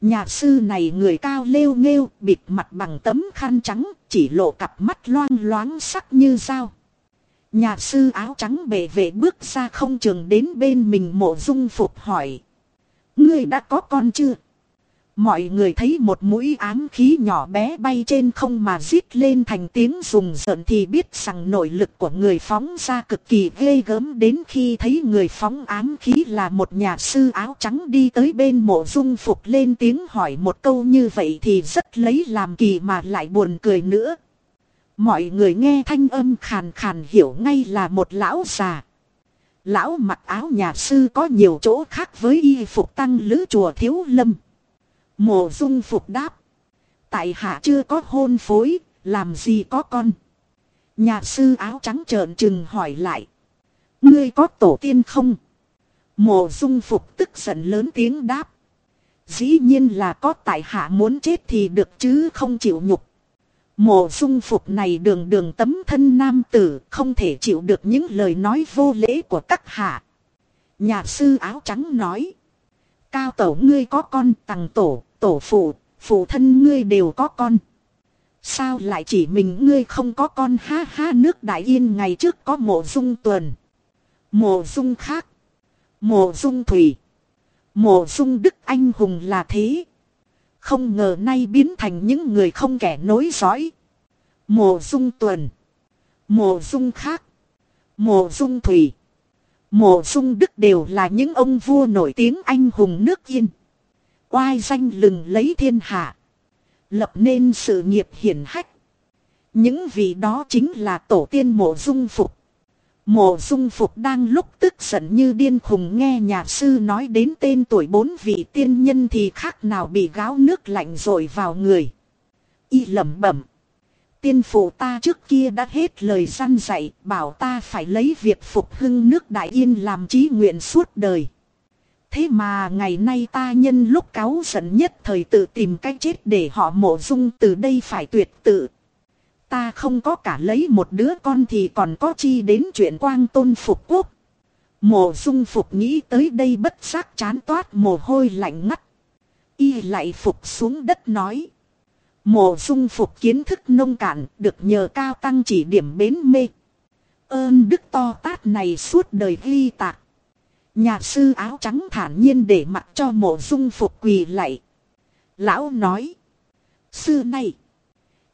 Nhà sư này người cao lêu nghêu, bịt mặt bằng tấm khăn trắng, chỉ lộ cặp mắt loang loáng sắc như dao. Nhà sư áo trắng bề vệ bước ra không trường đến bên mình mộ dung phục hỏi. Ngươi đã có con chưa? Mọi người thấy một mũi ám khí nhỏ bé bay trên không mà rít lên thành tiếng rùng rợn thì biết rằng nội lực của người phóng ra cực kỳ ghê gớm đến khi thấy người phóng ám khí là một nhà sư áo trắng đi tới bên mộ dung phục lên tiếng hỏi một câu như vậy thì rất lấy làm kỳ mà lại buồn cười nữa. Mọi người nghe thanh âm khàn khàn hiểu ngay là một lão già. Lão mặc áo nhà sư có nhiều chỗ khác với y phục tăng lữ chùa thiếu lâm. Mộ dung phục đáp. Tại hạ chưa có hôn phối, làm gì có con. Nhà sư áo trắng trợn trừng hỏi lại. Ngươi có tổ tiên không? Mộ dung phục tức giận lớn tiếng đáp. Dĩ nhiên là có tại hạ muốn chết thì được chứ không chịu nhục. Mộ dung phục này đường đường tấm thân nam tử không thể chịu được những lời nói vô lễ của các hạ. Nhà sư áo trắng nói. Cao tổ ngươi có con tàng tổ tổ phụ, phụ thân ngươi đều có con. Sao lại chỉ mình ngươi không có con ha ha nước đại yên ngày trước có mộ dung tuần. Mộ dung khác. Mộ dung thủy. Mộ dung đức anh hùng là thế. Không ngờ nay biến thành những người không kẻ nối dõi. Mộ dung tuần. Mộ dung khác. Mộ dung thủy. Mộ dung đức đều là những ông vua nổi tiếng anh hùng nước yên oai danh lừng lấy thiên hạ. Lập nên sự nghiệp hiển hách. Những vị đó chính là tổ tiên mộ dung phục. Mộ dung phục đang lúc tức giận như điên khùng nghe nhà sư nói đến tên tuổi bốn vị tiên nhân thì khác nào bị gáo nước lạnh rồi vào người. Y lẩm bẩm. Tiên phụ ta trước kia đã hết lời săn dạy, bảo ta phải lấy việc phục hưng nước đại yên làm chí nguyện suốt đời. Thế mà ngày nay ta nhân lúc cáo giận nhất thời tự tìm cách chết để họ mộ dung từ đây phải tuyệt tự. Ta không có cả lấy một đứa con thì còn có chi đến chuyện quang tôn phục quốc. Mộ dung phục nghĩ tới đây bất giác chán toát mồ hôi lạnh ngắt. Y lại phục xuống đất nói. Mộ dung phục kiến thức nông cạn được nhờ cao tăng chỉ điểm bến mê. Ơn đức to tát này suốt đời ghi tạc. Nhà sư áo trắng thản nhiên để mặc cho mộ dung phục quỳ lạy. Lão nói. Sư này.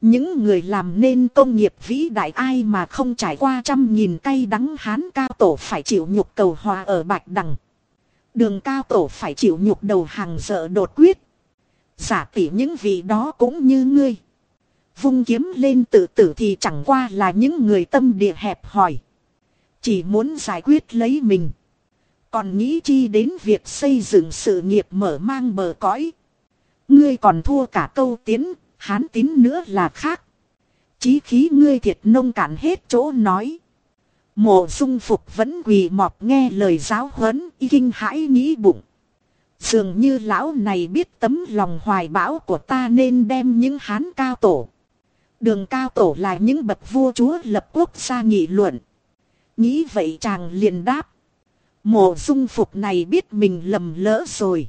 Những người làm nên công nghiệp vĩ đại ai mà không trải qua trăm nghìn cây đắng hán cao tổ phải chịu nhục cầu hòa ở Bạch Đằng. Đường cao tổ phải chịu nhục đầu hàng dợ đột quyết. Giả tỷ những vị đó cũng như ngươi. Vung kiếm lên tự tử thì chẳng qua là những người tâm địa hẹp hòi. Chỉ muốn giải quyết lấy mình. Còn nghĩ chi đến việc xây dựng sự nghiệp mở mang bờ cõi. Ngươi còn thua cả câu tiến, hán tín nữa là khác. Chí khí ngươi thiệt nông cạn hết chỗ nói. Mộ dung phục vẫn quỳ mọp nghe lời giáo huấn, y kinh hãi nghĩ bụng. Dường như lão này biết tấm lòng hoài bão của ta nên đem những hán cao tổ. Đường cao tổ là những bậc vua chúa lập quốc gia nghị luận. Nghĩ vậy chàng liền đáp. Mộ dung phục này biết mình lầm lỡ rồi.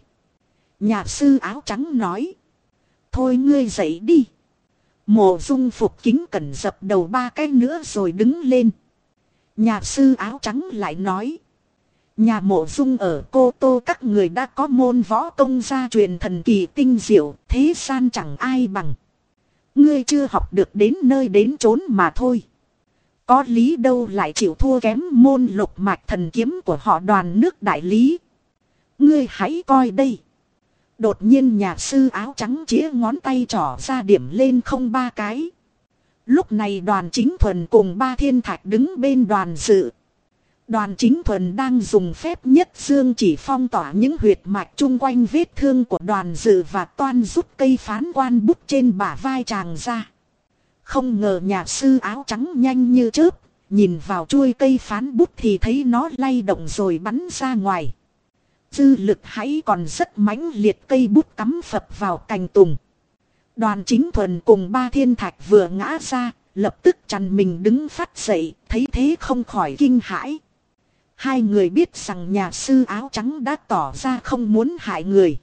Nhà sư áo trắng nói. Thôi ngươi dậy đi. Mộ dung phục kính cẩn dập đầu ba cái nữa rồi đứng lên. Nhà sư áo trắng lại nói. Nhà mộ dung ở Cô Tô các người đã có môn võ công gia truyền thần kỳ tinh diệu, thế gian chẳng ai bằng. Ngươi chưa học được đến nơi đến chốn mà thôi. Có lý đâu lại chịu thua kém môn lục mạch thần kiếm của họ đoàn nước đại lý. Ngươi hãy coi đây. Đột nhiên nhà sư áo trắng chĩa ngón tay trỏ ra điểm lên không ba cái. Lúc này đoàn chính thuần cùng ba thiên thạch đứng bên đoàn dự. Đoàn chính thuần đang dùng phép nhất dương chỉ phong tỏa những huyệt mạch chung quanh vết thương của đoàn dự và toan rút cây phán quan bút trên bả vai chàng ra. Không ngờ nhà sư áo trắng nhanh như chớp, nhìn vào chuôi cây phán bút thì thấy nó lay động rồi bắn ra ngoài. Dư lực hãy còn rất mãnh liệt cây bút cắm phập vào cành tùng. Đoàn chính thuần cùng ba thiên thạch vừa ngã ra, lập tức chằn mình đứng phát dậy, thấy thế không khỏi kinh hãi. Hai người biết rằng nhà sư áo trắng đã tỏ ra không muốn hại người.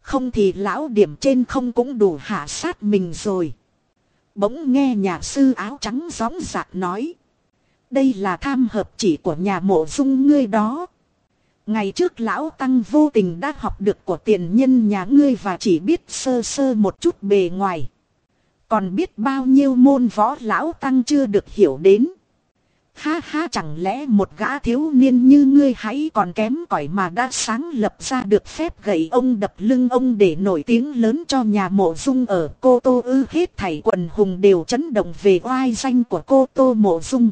Không thì lão điểm trên không cũng đủ hạ sát mình rồi. Bỗng nghe nhà sư áo trắng gióng giạc nói. Đây là tham hợp chỉ của nhà mộ dung ngươi đó. Ngày trước lão tăng vô tình đã học được của tiền nhân nhà ngươi và chỉ biết sơ sơ một chút bề ngoài. Còn biết bao nhiêu môn võ lão tăng chưa được hiểu đến. Ha ha, chẳng lẽ một gã thiếu niên như ngươi hãy còn kém cỏi mà đã sáng lập ra được phép gậy ông đập lưng ông để nổi tiếng lớn cho nhà mộ dung ở cô tô ư hết thảy quần hùng đều chấn động về oai danh của cô tô mộ dung.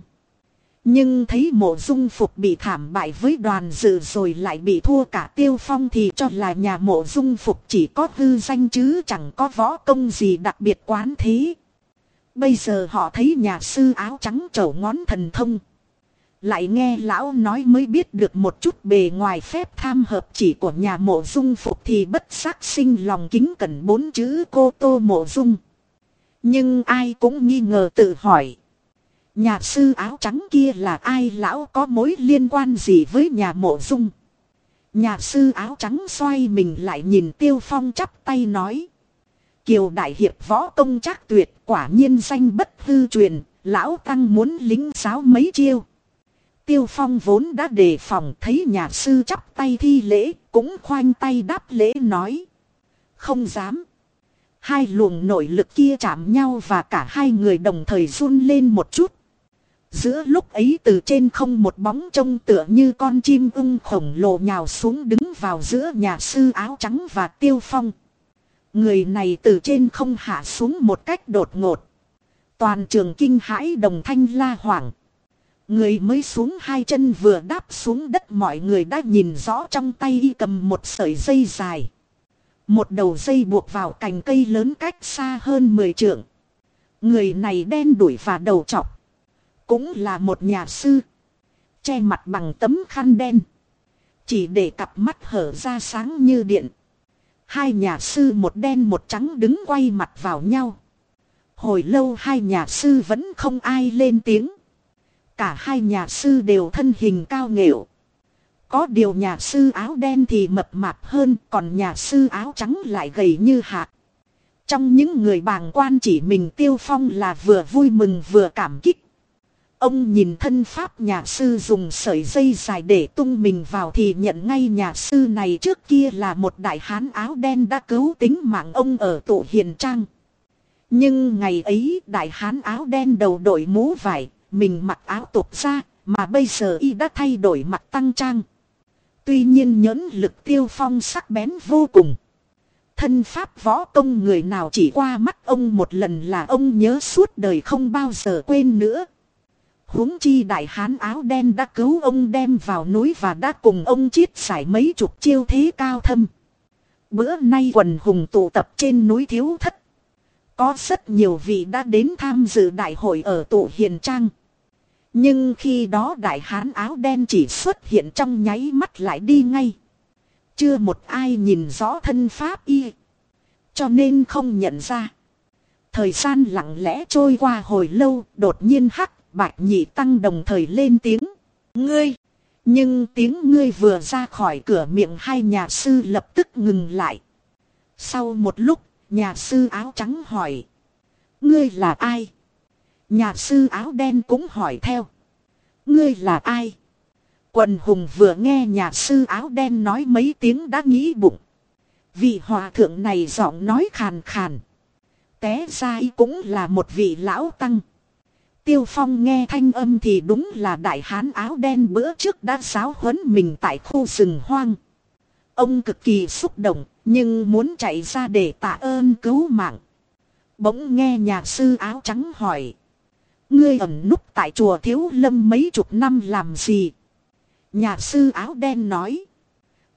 Nhưng thấy mộ dung phục bị thảm bại với đoàn dự rồi lại bị thua cả tiêu phong thì cho là nhà mộ dung phục chỉ có hư danh chứ chẳng có võ công gì đặc biệt quán thế. Bây giờ họ thấy nhà sư áo trắng trổ ngón thần thông. Lại nghe lão nói mới biết được một chút bề ngoài phép tham hợp chỉ của nhà mộ dung phục thì bất giác sinh lòng kính cẩn bốn chữ cô tô mộ dung. Nhưng ai cũng nghi ngờ tự hỏi. Nhà sư áo trắng kia là ai lão có mối liên quan gì với nhà mộ dung. Nhà sư áo trắng xoay mình lại nhìn tiêu phong chắp tay nói. Kiều đại hiệp võ công chắc tuyệt quả nhiên danh bất hư truyền, lão tăng muốn lính giáo mấy chiêu. Tiêu phong vốn đã đề phòng thấy nhà sư chắp tay thi lễ, cũng khoanh tay đáp lễ nói. Không dám. Hai luồng nội lực kia chạm nhau và cả hai người đồng thời run lên một chút. Giữa lúc ấy từ trên không một bóng trông tựa như con chim ưng khổng lồ nhào xuống đứng vào giữa nhà sư áo trắng và tiêu phong. Người này từ trên không hạ xuống một cách đột ngột. Toàn trường kinh hãi đồng thanh la hoảng. Người mới xuống hai chân vừa đáp xuống đất mọi người đã nhìn rõ trong tay y cầm một sợi dây dài. Một đầu dây buộc vào cành cây lớn cách xa hơn 10 trượng. Người này đen đuổi và đầu trọc. Cũng là một nhà sư. Che mặt bằng tấm khăn đen. Chỉ để cặp mắt hở ra sáng như điện. Hai nhà sư một đen một trắng đứng quay mặt vào nhau. Hồi lâu hai nhà sư vẫn không ai lên tiếng. Cả hai nhà sư đều thân hình cao nghệu. Có điều nhà sư áo đen thì mập mạp hơn, còn nhà sư áo trắng lại gầy như hạt. Trong những người bàng quan chỉ mình tiêu phong là vừa vui mừng vừa cảm kích. Ông nhìn thân pháp nhà sư dùng sợi dây dài để tung mình vào thì nhận ngay nhà sư này trước kia là một đại hán áo đen đã cứu tính mạng ông ở tụ hiền trang. Nhưng ngày ấy đại hán áo đen đầu đội mũ vải, mình mặc áo tục ra, mà bây giờ y đã thay đổi mặt tăng trang. Tuy nhiên nhẫn lực tiêu phong sắc bén vô cùng. Thân pháp võ công người nào chỉ qua mắt ông một lần là ông nhớ suốt đời không bao giờ quên nữa huống chi đại hán áo đen đã cứu ông đem vào núi và đã cùng ông chiết giải mấy chục chiêu thế cao thâm. Bữa nay quần hùng tụ tập trên núi thiếu thất. Có rất nhiều vị đã đến tham dự đại hội ở tụ hiền trang. Nhưng khi đó đại hán áo đen chỉ xuất hiện trong nháy mắt lại đi ngay. Chưa một ai nhìn rõ thân pháp y. Cho nên không nhận ra. Thời gian lặng lẽ trôi qua hồi lâu, đột nhiên hắc Bạch nhị tăng đồng thời lên tiếng. Ngươi! Nhưng tiếng ngươi vừa ra khỏi cửa miệng hai nhà sư lập tức ngừng lại. Sau một lúc, nhà sư áo trắng hỏi. Ngươi là ai? Nhà sư áo đen cũng hỏi theo. Ngươi là ai? Quần hùng vừa nghe nhà sư áo đen nói mấy tiếng đã nghĩ bụng. Vị hòa thượng này giọng nói khàn khàn. Té ra cũng là một vị lão tăng. Tiêu Phong nghe thanh âm thì đúng là đại hán áo đen bữa trước đã giáo huấn mình tại khu rừng hoang. Ông cực kỳ xúc động, nhưng muốn chạy ra để tạ ơn cứu mạng. Bỗng nghe nhà sư áo trắng hỏi. Ngươi ẩn núp tại chùa Thiếu Lâm mấy chục năm làm gì? Nhà sư áo đen nói.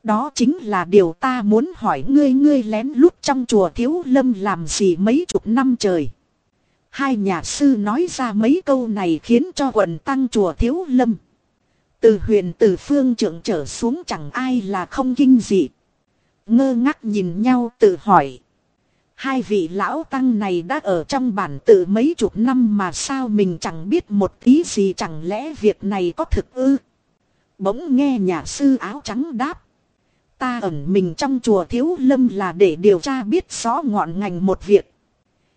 Đó chính là điều ta muốn hỏi ngươi ngươi lén lút trong chùa Thiếu Lâm làm gì mấy chục năm trời. Hai nhà sư nói ra mấy câu này khiến cho quần tăng chùa thiếu lâm. Từ huyền từ phương trưởng trở xuống chẳng ai là không kinh dị. Ngơ ngác nhìn nhau tự hỏi. Hai vị lão tăng này đã ở trong bản tự mấy chục năm mà sao mình chẳng biết một tí gì chẳng lẽ việc này có thực ư. Bỗng nghe nhà sư áo trắng đáp. Ta ẩn mình trong chùa thiếu lâm là để điều tra biết rõ ngọn ngành một việc.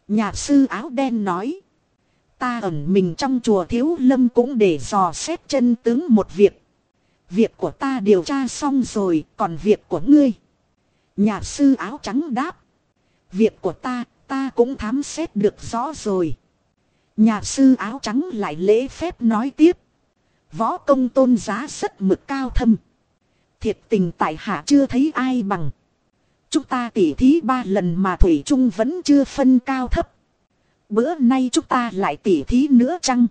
Nhà sư áo đen nói. Ta ẩn mình trong chùa thiếu lâm cũng để dò xét chân tướng một việc. Việc của ta điều tra xong rồi, còn việc của ngươi. Nhà sư áo trắng đáp. Việc của ta, ta cũng thám xét được rõ rồi. Nhà sư áo trắng lại lễ phép nói tiếp. Võ công tôn giá rất mực cao thâm. Thiệt tình tại hạ chưa thấy ai bằng. Chúng ta tỉ thí ba lần mà Thủy Trung vẫn chưa phân cao thấp. Bữa nay chúng ta lại tỉ thí nữa chăng?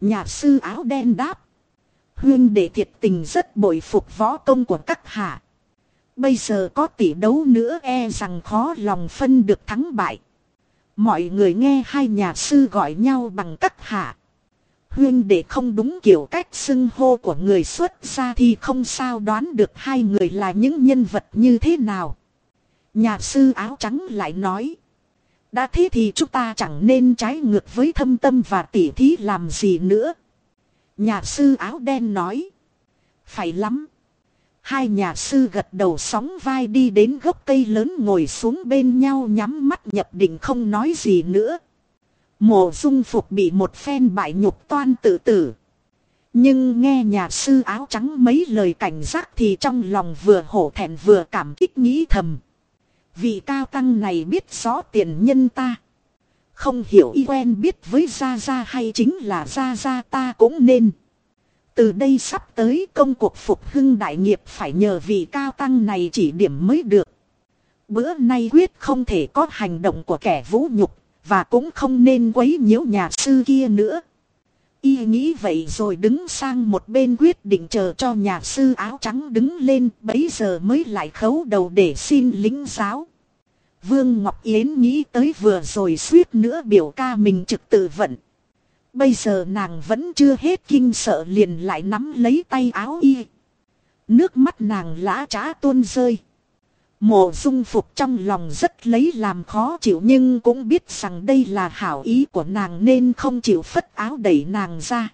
Nhà sư áo đen đáp. Huyên đệ thiệt tình rất bội phục võ công của các hạ. Bây giờ có tỷ đấu nữa e rằng khó lòng phân được thắng bại. Mọi người nghe hai nhà sư gọi nhau bằng các hạ. Huyên đệ không đúng kiểu cách xưng hô của người xuất ra thì không sao đoán được hai người là những nhân vật như thế nào. Nhà sư áo trắng lại nói. Đã thế thì chúng ta chẳng nên trái ngược với thâm tâm và tỉ thí làm gì nữa. Nhà sư áo đen nói. Phải lắm. Hai nhà sư gật đầu sóng vai đi đến gốc cây lớn ngồi xuống bên nhau nhắm mắt nhập định không nói gì nữa. Mộ dung phục bị một phen bại nhục toan tự tử. Nhưng nghe nhà sư áo trắng mấy lời cảnh giác thì trong lòng vừa hổ thẹn vừa cảm kích nghĩ thầm. Vị cao tăng này biết rõ tiền nhân ta. Không hiểu y quen biết với Gia Gia hay chính là Gia Gia ta cũng nên. Từ đây sắp tới công cuộc phục hưng đại nghiệp phải nhờ vị cao tăng này chỉ điểm mới được. Bữa nay quyết không thể có hành động của kẻ vũ nhục, và cũng không nên quấy nhiễu nhà sư kia nữa. Y nghĩ vậy rồi đứng sang một bên quyết định chờ cho nhà sư áo trắng đứng lên, bấy giờ mới lại khấu đầu để xin lính giáo. Vương Ngọc Yến nghĩ tới vừa rồi suýt nữa biểu ca mình trực tự vận. Bây giờ nàng vẫn chưa hết kinh sợ liền lại nắm lấy tay áo y. Nước mắt nàng lã trá tuôn rơi. Mộ dung phục trong lòng rất lấy làm khó chịu nhưng cũng biết rằng đây là hảo ý của nàng nên không chịu phất áo đẩy nàng ra.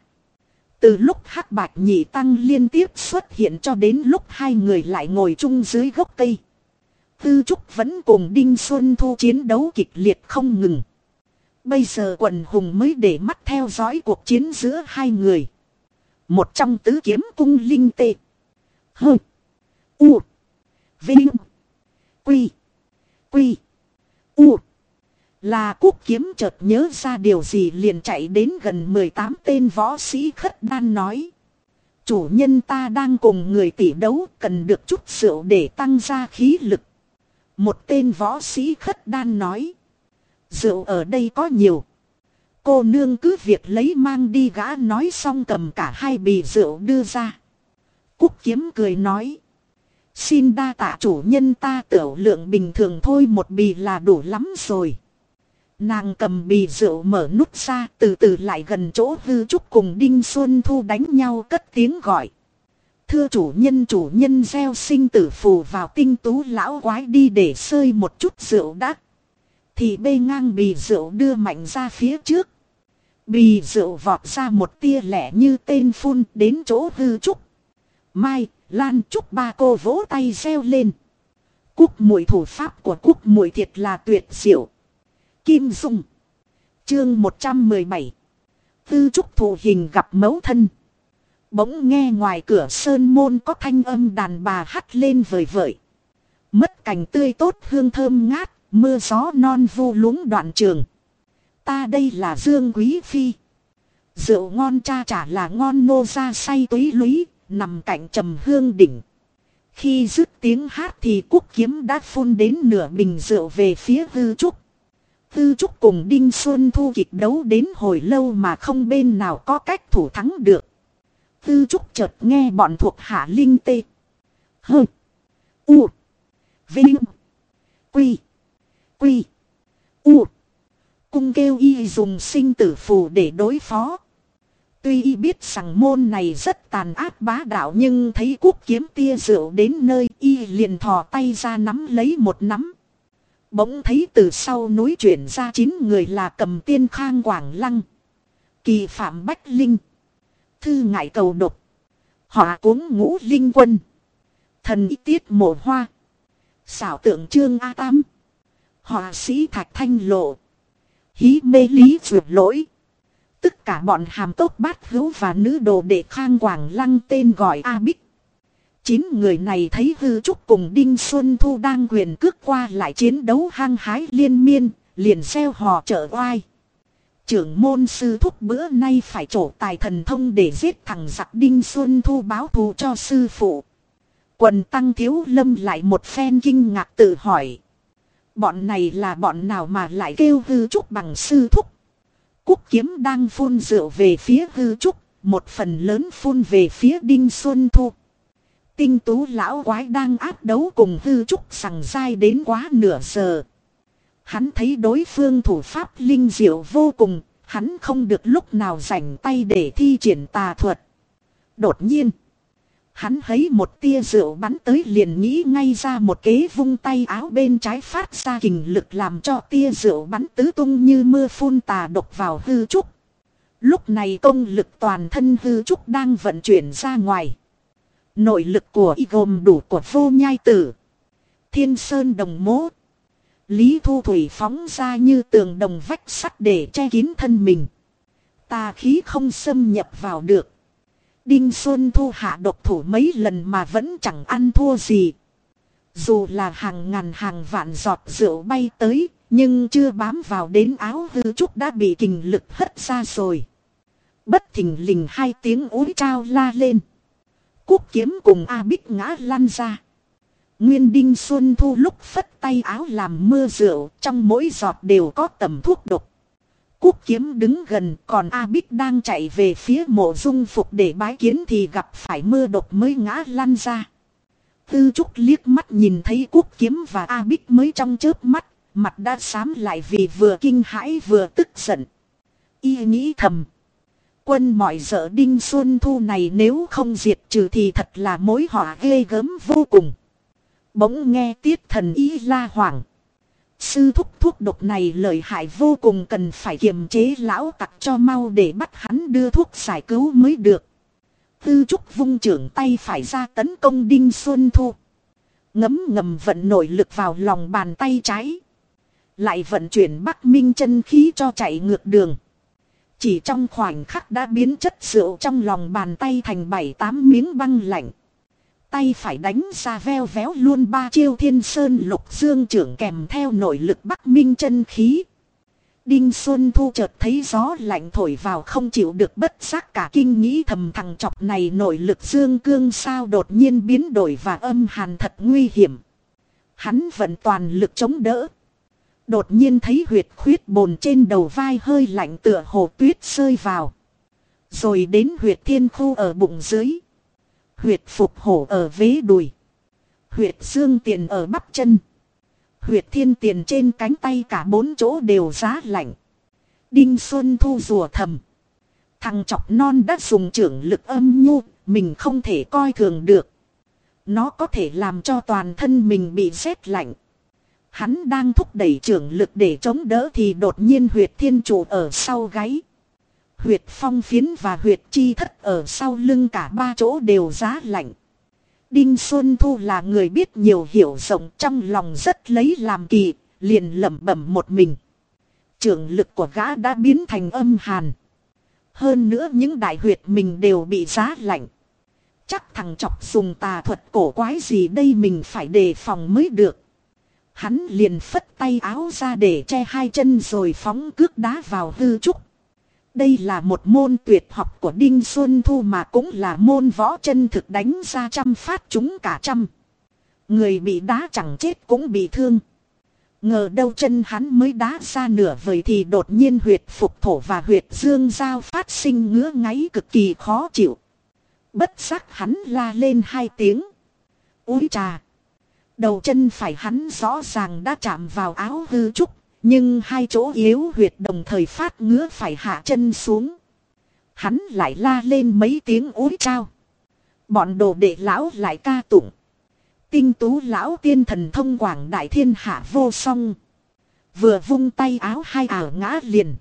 Từ lúc hắc bạch nhị tăng liên tiếp xuất hiện cho đến lúc hai người lại ngồi chung dưới gốc cây. Tư Trúc vẫn cùng Đinh Xuân Thu chiến đấu kịch liệt không ngừng. Bây giờ quần hùng mới để mắt theo dõi cuộc chiến giữa hai người. Một trong tứ kiếm cung linh tê. Hơ. U. Vinh. Quy. Quy. U. Là quốc kiếm chợt nhớ ra điều gì liền chạy đến gần 18 tên võ sĩ khất đan nói. Chủ nhân ta đang cùng người tỷ đấu, cần được chút rượu để tăng ra khí lực. Một tên võ sĩ khất đan nói. Rượu ở đây có nhiều. Cô nương cứ việc lấy mang đi gã nói xong cầm cả hai bì rượu đưa ra. Cúc kiếm cười nói. Xin đa tạ chủ nhân ta tiểu lượng bình thường thôi một bì là đủ lắm rồi. Nàng cầm bì rượu mở nút ra từ từ lại gần chỗ hư trúc cùng Đinh Xuân Thu đánh nhau cất tiếng gọi. Thưa chủ nhân chủ nhân gieo sinh tử phù vào tinh tú lão quái đi để sơi một chút rượu đã Thì bê ngang bì rượu đưa mạnh ra phía trước. Bì rượu vọt ra một tia lẻ như tên phun đến chỗ hư trúc. Mai, Lan Trúc ba cô vỗ tay reo lên. Cúc mùi thủ pháp của cúc mùi thiệt là tuyệt diệu. Kim Dung. Chương 117. Tư trúc thủ hình gặp mẫu thân. Bỗng nghe ngoài cửa sơn môn có thanh âm đàn bà hắt lên vời vợi. Mất cảnh tươi tốt hương thơm ngát, mưa gió non vu lúng đoạn trường. Ta đây là Dương Quý Phi. Rượu ngon cha trả là ngon nô ra say túy lúy, nằm cạnh trầm hương đỉnh. Khi dứt tiếng hát thì quốc kiếm đã phun đến nửa bình rượu về phía hư trúc. Tư Trúc cùng Đinh Xuân Thu kịch đấu đến hồi lâu mà không bên nào có cách thủ thắng được. Tư Trúc chợt nghe bọn thuộc hạ linh tê. Hơ. U. Vinh. Quy. Quy. U. Cung kêu y dùng sinh tử phù để đối phó. Tuy y biết rằng môn này rất tàn ác bá đạo nhưng thấy quốc kiếm tia rượu đến nơi y liền thò tay ra nắm lấy một nắm. Bỗng thấy từ sau núi chuyển ra chín người là cầm tiên khang quảng lăng. Kỳ phạm bách linh. Thư ngại cầu độc. Họ cuống ngũ linh quân. Thần y tiết mộ hoa. Xảo tượng trương A Tam. Họa sĩ thạch thanh lộ. Hí mê lý vượt lỗi. Tất cả bọn hàm tốt bát hữu và nữ đồ đệ khang quảng lăng tên gọi A Bích. Chín người này thấy hư trúc cùng Đinh Xuân Thu đang quyền cước qua lại chiến đấu hăng hái liên miên, liền xeo hò trợ oai. Trưởng môn sư thúc bữa nay phải trổ tài thần thông để giết thằng giặc Đinh Xuân Thu báo thù cho sư phụ. Quần tăng thiếu lâm lại một phen kinh ngạc tự hỏi. Bọn này là bọn nào mà lại kêu hư trúc bằng sư thúc. Cúc kiếm đang phun rượu về phía hư trúc, một phần lớn phun về phía Đinh Xuân Thu. Tinh tú lão quái đang áp đấu cùng hư trúc sằng dai đến quá nửa giờ. Hắn thấy đối phương thủ pháp linh diệu vô cùng, hắn không được lúc nào rảnh tay để thi triển tà thuật. Đột nhiên, hắn thấy một tia rượu bắn tới liền nghĩ ngay ra một kế vung tay áo bên trái phát ra kình lực làm cho tia rượu bắn tứ tung như mưa phun tà độc vào hư trúc. Lúc này công lực toàn thân hư trúc đang vận chuyển ra ngoài. Nội lực của y gồm đủ của vô nhai tử. Thiên sơn đồng mố. Lý thu thủy phóng ra như tường đồng vách sắt để che kín thân mình. Tà khí không xâm nhập vào được. Đinh Xuân thu hạ độc thủ mấy lần mà vẫn chẳng ăn thua gì. Dù là hàng ngàn hàng vạn giọt rượu bay tới, nhưng chưa bám vào đến áo hư trúc đã bị kình lực hất ra rồi. Bất thình lình hai tiếng úi trao la lên. Quốc kiếm cùng A Bích ngã lăn ra. Nguyên Đinh Xuân Thu lúc phất tay áo làm mưa rượu, trong mỗi giọt đều có tầm thuốc độc. Quốc kiếm đứng gần, còn A Bích đang chạy về phía mộ dung phục để bái kiến thì gặp phải mưa độc mới ngã lăn ra. Tư Trúc liếc mắt nhìn thấy quốc kiếm và A Bích mới trong chớp mắt, mặt đã xám lại vì vừa kinh hãi vừa tức giận. Y nghĩ thầm. Quân mọi dở đinh xuân thu này nếu không diệt trừ thì thật là mối họa ghê gớm vô cùng. Bỗng nghe tiết thần y la hoảng. Sư thúc thuốc độc này lợi hại vô cùng cần phải kiềm chế lão tặc cho mau để bắt hắn đưa thuốc giải cứu mới được. Tư trúc vung trưởng tay phải ra tấn công Đinh Xuân Thu. Ngấm ngầm vận nội lực vào lòng bàn tay trái. Lại vận chuyển Bắc Minh chân khí cho chạy ngược đường. Chỉ trong khoảnh khắc đã biến chất rượu trong lòng bàn tay thành bảy tám miếng băng lạnh. Tay phải đánh ra veo véo luôn ba chiêu thiên sơn lục dương trưởng kèm theo nội lực Bắc Minh chân khí. Đinh Xuân Thu chợt thấy gió lạnh thổi vào không chịu được bất giác cả kinh nghĩ thầm thằng chọc này nội lực dương cương sao đột nhiên biến đổi và âm hàn thật nguy hiểm. Hắn vẫn toàn lực chống đỡ. Đột nhiên thấy huyệt khuyết bồn trên đầu vai hơi lạnh tựa hồ tuyết rơi vào. Rồi đến huyệt thiên khu ở bụng dưới. Huyệt phục hổ ở vế đùi. Huyệt dương tiền ở bắp chân. Huyệt thiên tiền trên cánh tay cả bốn chỗ đều giá lạnh. Đinh Xuân Thu rùa thầm. Thằng chọc non đã dùng trưởng lực âm nhu, mình không thể coi thường được. Nó có thể làm cho toàn thân mình bị rét lạnh. Hắn đang thúc đẩy trưởng lực để chống đỡ thì đột nhiên huyệt thiên trụ ở sau gáy. Huyệt phong phiến và huyệt chi thất ở sau lưng cả ba chỗ đều giá lạnh. Đinh Xuân Thu là người biết nhiều hiểu rộng trong lòng rất lấy làm kỳ, liền lẩm bẩm một mình. trường lực của gã đã biến thành âm hàn. Hơn nữa những đại huyệt mình đều bị giá lạnh. Chắc thằng chọc dùng tà thuật cổ quái gì đây mình phải đề phòng mới được. Hắn liền phất tay áo ra để che hai chân rồi phóng cước đá vào hư trúc. Đây là một môn tuyệt học của Đinh Xuân Thu mà cũng là môn võ chân thực đánh ra trăm phát chúng cả trăm. Người bị đá chẳng chết cũng bị thương. Ngờ đâu chân hắn mới đá ra nửa vời thì đột nhiên huyệt phục thổ và huyệt dương giao phát sinh ngứa ngáy cực kỳ khó chịu. Bất giác hắn la lên hai tiếng. Úi trà! Đầu chân phải hắn rõ ràng đã chạm vào áo hư trúc, nhưng hai chỗ yếu huyệt đồng thời phát ngứa phải hạ chân xuống. Hắn lại la lên mấy tiếng úi trao. Bọn đồ đệ lão lại ca tụng. Tinh tú lão tiên thần thông quảng đại thiên hạ vô song. Vừa vung tay áo hai ảo ngã liền.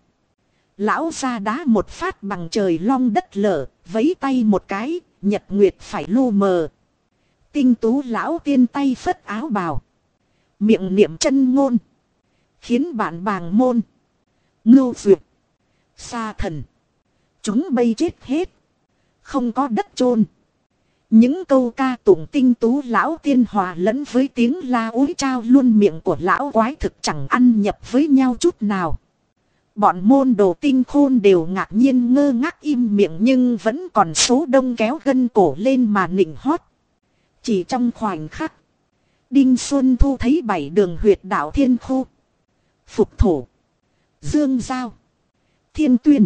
Lão ra đá một phát bằng trời long đất lở, vấy tay một cái, nhật nguyệt phải lu mờ. Tinh tú lão tiên tay phất áo bào. Miệng niệm chân ngôn. Khiến bạn bàng môn. Ngưu duyệt. Sa thần. Chúng bay chết hết. Không có đất chôn Những câu ca tụng tinh tú lão tiên hòa lẫn với tiếng la úi trao luôn miệng của lão quái thực chẳng ăn nhập với nhau chút nào. Bọn môn đồ tinh khôn đều ngạc nhiên ngơ ngác im miệng nhưng vẫn còn số đông kéo gân cổ lên mà nịnh hót. Chỉ trong khoảnh khắc. Đinh Xuân Thu thấy bảy đường huyệt đạo thiên khu. Phục thổ. Dương Giao. Thiên tuyên.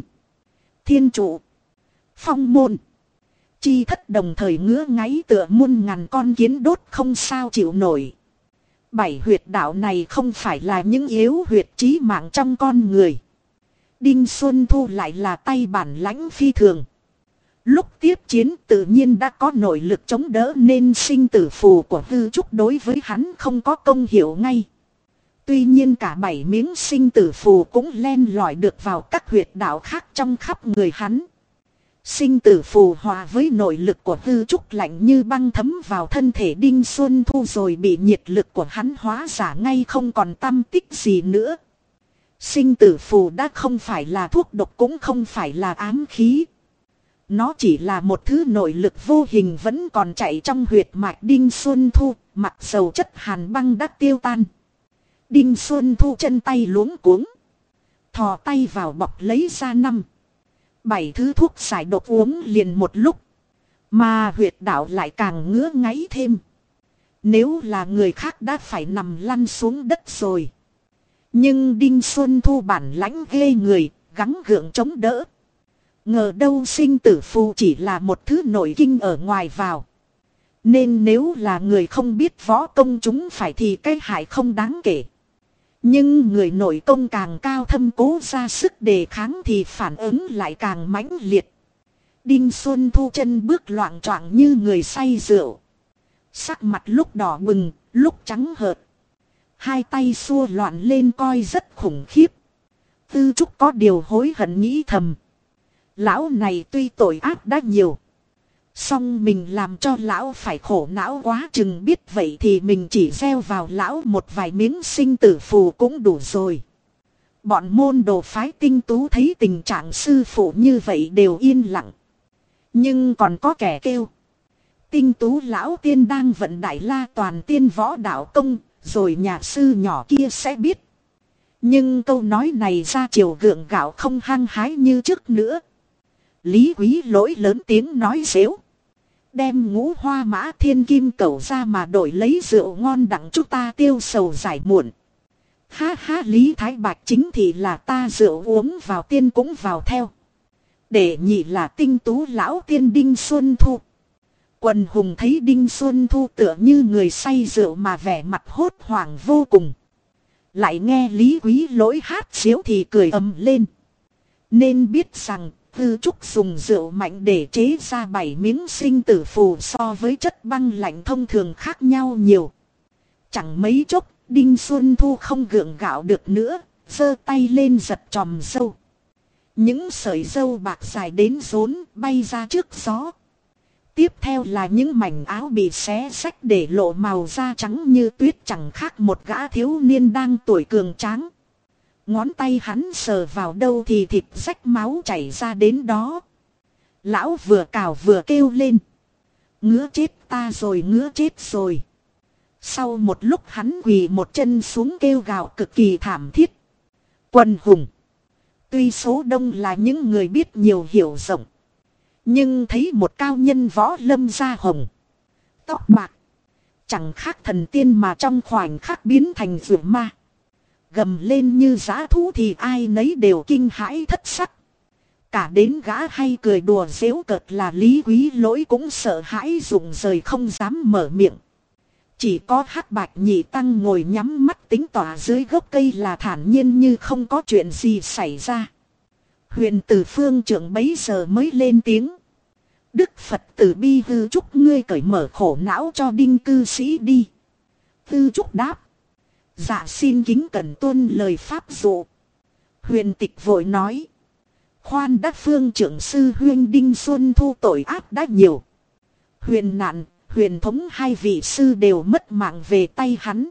Thiên trụ. Phong môn. Chi thất đồng thời ngứa ngáy tựa muôn ngàn con kiến đốt không sao chịu nổi. Bảy huyệt đạo này không phải là những yếu huyệt trí mạng trong con người. Đinh Xuân Thu lại là tay bản lãnh phi thường. Lúc tiếp chiến tự nhiên đã có nội lực chống đỡ nên sinh tử phù của hư trúc đối với hắn không có công hiệu ngay. Tuy nhiên cả bảy miếng sinh tử phù cũng len lỏi được vào các huyệt đạo khác trong khắp người hắn. Sinh tử phù hòa với nội lực của hư trúc lạnh như băng thấm vào thân thể Đinh Xuân Thu rồi bị nhiệt lực của hắn hóa giả ngay không còn tâm tích gì nữa. Sinh tử phù đã không phải là thuốc độc cũng không phải là ám khí. Nó chỉ là một thứ nội lực vô hình vẫn còn chạy trong huyệt mạch Đinh Xuân Thu, mặc dầu chất hàn băng đã tiêu tan. Đinh Xuân Thu chân tay luống cuống. Thò tay vào bọc lấy ra năm. Bảy thứ thuốc giải độc uống liền một lúc. Mà huyệt đạo lại càng ngứa ngáy thêm. Nếu là người khác đã phải nằm lăn xuống đất rồi. Nhưng Đinh Xuân Thu bản lãnh ghê người, gắng gượng chống đỡ. Ngờ đâu sinh tử phù chỉ là một thứ nội kinh ở ngoài vào. Nên nếu là người không biết võ công chúng phải thì cái hại không đáng kể. Nhưng người nội công càng cao thâm cố ra sức đề kháng thì phản ứng lại càng mãnh liệt. Đinh Xuân Thu chân bước loạn choạng như người say rượu. Sắc mặt lúc đỏ bừng, lúc trắng hợt. Hai tay xua loạn lên coi rất khủng khiếp. Tư trúc có điều hối hận nghĩ thầm. Lão này tuy tội ác đã nhiều. Xong mình làm cho lão phải khổ não quá chừng biết vậy thì mình chỉ gieo vào lão một vài miếng sinh tử phù cũng đủ rồi. Bọn môn đồ phái tinh tú thấy tình trạng sư phụ như vậy đều yên lặng. Nhưng còn có kẻ kêu. Tinh tú lão tiên đang vận đại la toàn tiên võ đạo công, rồi nhà sư nhỏ kia sẽ biết. Nhưng câu nói này ra chiều gượng gạo không hăng hái như trước nữa. Lý quý lỗi lớn tiếng nói xếu. Đem ngũ hoa mã thiên kim cầu ra mà đổi lấy rượu ngon đặng chúng ta tiêu sầu giải muộn. Ha ha, Lý Thái Bạch chính thì là ta rượu uống vào tiên cũng vào theo. Để nhị là tinh tú lão tiên Đinh Xuân Thu. Quần hùng thấy Đinh Xuân Thu tựa như người say rượu mà vẻ mặt hốt hoảng vô cùng. Lại nghe Lý Quý lỗi hát xíu thì cười ầm lên. Nên biết rằng Tư Trúc dùng rượu mạnh để chế ra bảy miếng sinh tử phù so với chất băng lạnh thông thường khác nhau nhiều. Chẳng mấy chốc, Đinh Xuân Thu không gượng gạo được nữa, giơ tay lên giật tròm sâu. Những sợi dâu bạc dài đến rốn bay ra trước gió. Tiếp theo là những mảnh áo bị xé sách để lộ màu da trắng như tuyết chẳng khác một gã thiếu niên đang tuổi cường tráng. Ngón tay hắn sờ vào đâu thì thịt rách máu chảy ra đến đó. Lão vừa cào vừa kêu lên. Ngứa chết ta rồi, ngứa chết rồi. Sau một lúc hắn quỳ một chân xuống kêu gào cực kỳ thảm thiết. Quần hùng. Tuy số đông là những người biết nhiều hiểu rộng. Nhưng thấy một cao nhân võ lâm da hồng. Tóc bạc. Chẳng khác thần tiên mà trong khoảnh khắc biến thành rượu ma. Gầm lên như giã thú thì ai nấy đều kinh hãi thất sắc. Cả đến gã hay cười đùa dễu cợt là lý quý lỗi cũng sợ hãi rụng rời không dám mở miệng. Chỉ có hát bạch nhị tăng ngồi nhắm mắt tính tỏa dưới gốc cây là thản nhiên như không có chuyện gì xảy ra. Huyện tử phương trưởng bấy giờ mới lên tiếng. Đức Phật tử bi hư chúc ngươi cởi mở khổ não cho đinh cư sĩ đi. Tư trúc đáp. Dạ xin kính cẩn tuân lời pháp dụ. Huyền tịch vội nói. Khoan đắc phương trưởng sư huyên đinh xuân thu tội ác đã nhiều. Huyền nạn, huyền thống hai vị sư đều mất mạng về tay hắn.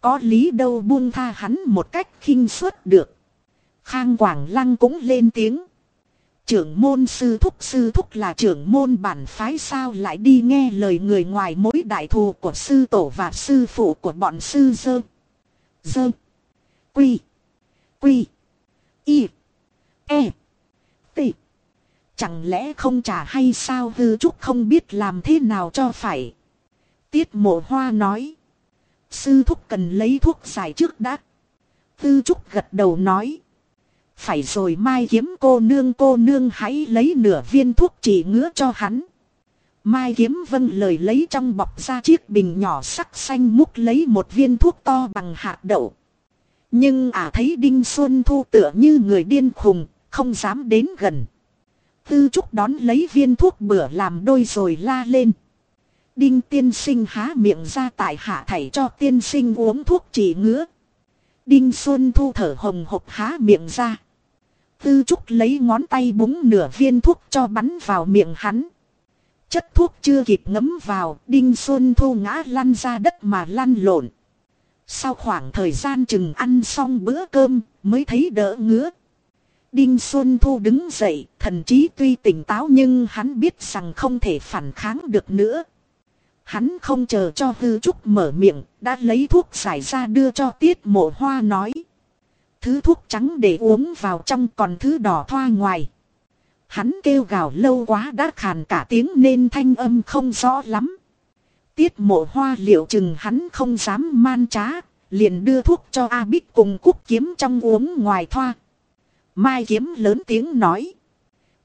Có lý đâu buông tha hắn một cách khinh suất được. Khang Quảng Lăng cũng lên tiếng. Trưởng môn sư thúc sư thúc là trưởng môn bản phái sao lại đi nghe lời người ngoài mối đại thù của sư tổ và sư phụ của bọn sư dơ. Dơ. Quy. Quy. Y. E. T. Chẳng lẽ không trả hay sao hư trúc không biết làm thế nào cho phải. Tiết mộ hoa nói. Sư thúc cần lấy thuốc giải trước đã. Tư trúc gật đầu nói. Phải rồi, mai kiếm cô nương cô nương hãy lấy nửa viên thuốc chỉ ngứa cho hắn. Mai kiếm vâng lời lấy trong bọc ra chiếc bình nhỏ sắc xanh múc lấy một viên thuốc to bằng hạt đậu. Nhưng ả thấy Đinh Xuân Thu tựa như người điên khùng, không dám đến gần. Tư Trúc đón lấy viên thuốc bữa làm đôi rồi la lên. Đinh tiên sinh há miệng ra tại hạ thảy cho tiên sinh uống thuốc chỉ ngứa. Đinh Xuân Thu thở hồng hộc há miệng ra. Tư Trúc lấy ngón tay búng nửa viên thuốc cho bắn vào miệng hắn. Chất thuốc chưa kịp ngấm vào, Đinh Xuân Thu ngã lăn ra đất mà lăn lộn. Sau khoảng thời gian chừng ăn xong bữa cơm, mới thấy đỡ ngứa. Đinh Xuân Thu đứng dậy, thần trí tuy tỉnh táo nhưng hắn biết rằng không thể phản kháng được nữa. Hắn không chờ cho hư trúc mở miệng, đã lấy thuốc giải ra đưa cho tiết mộ hoa nói. Thứ thuốc trắng để uống vào trong còn thứ đỏ thoa ngoài. Hắn kêu gào lâu quá đã khàn cả tiếng nên thanh âm không rõ lắm. Tiết mộ hoa liệu chừng hắn không dám man trá, liền đưa thuốc cho A Bích cùng cúc kiếm trong uống ngoài thoa. Mai kiếm lớn tiếng nói.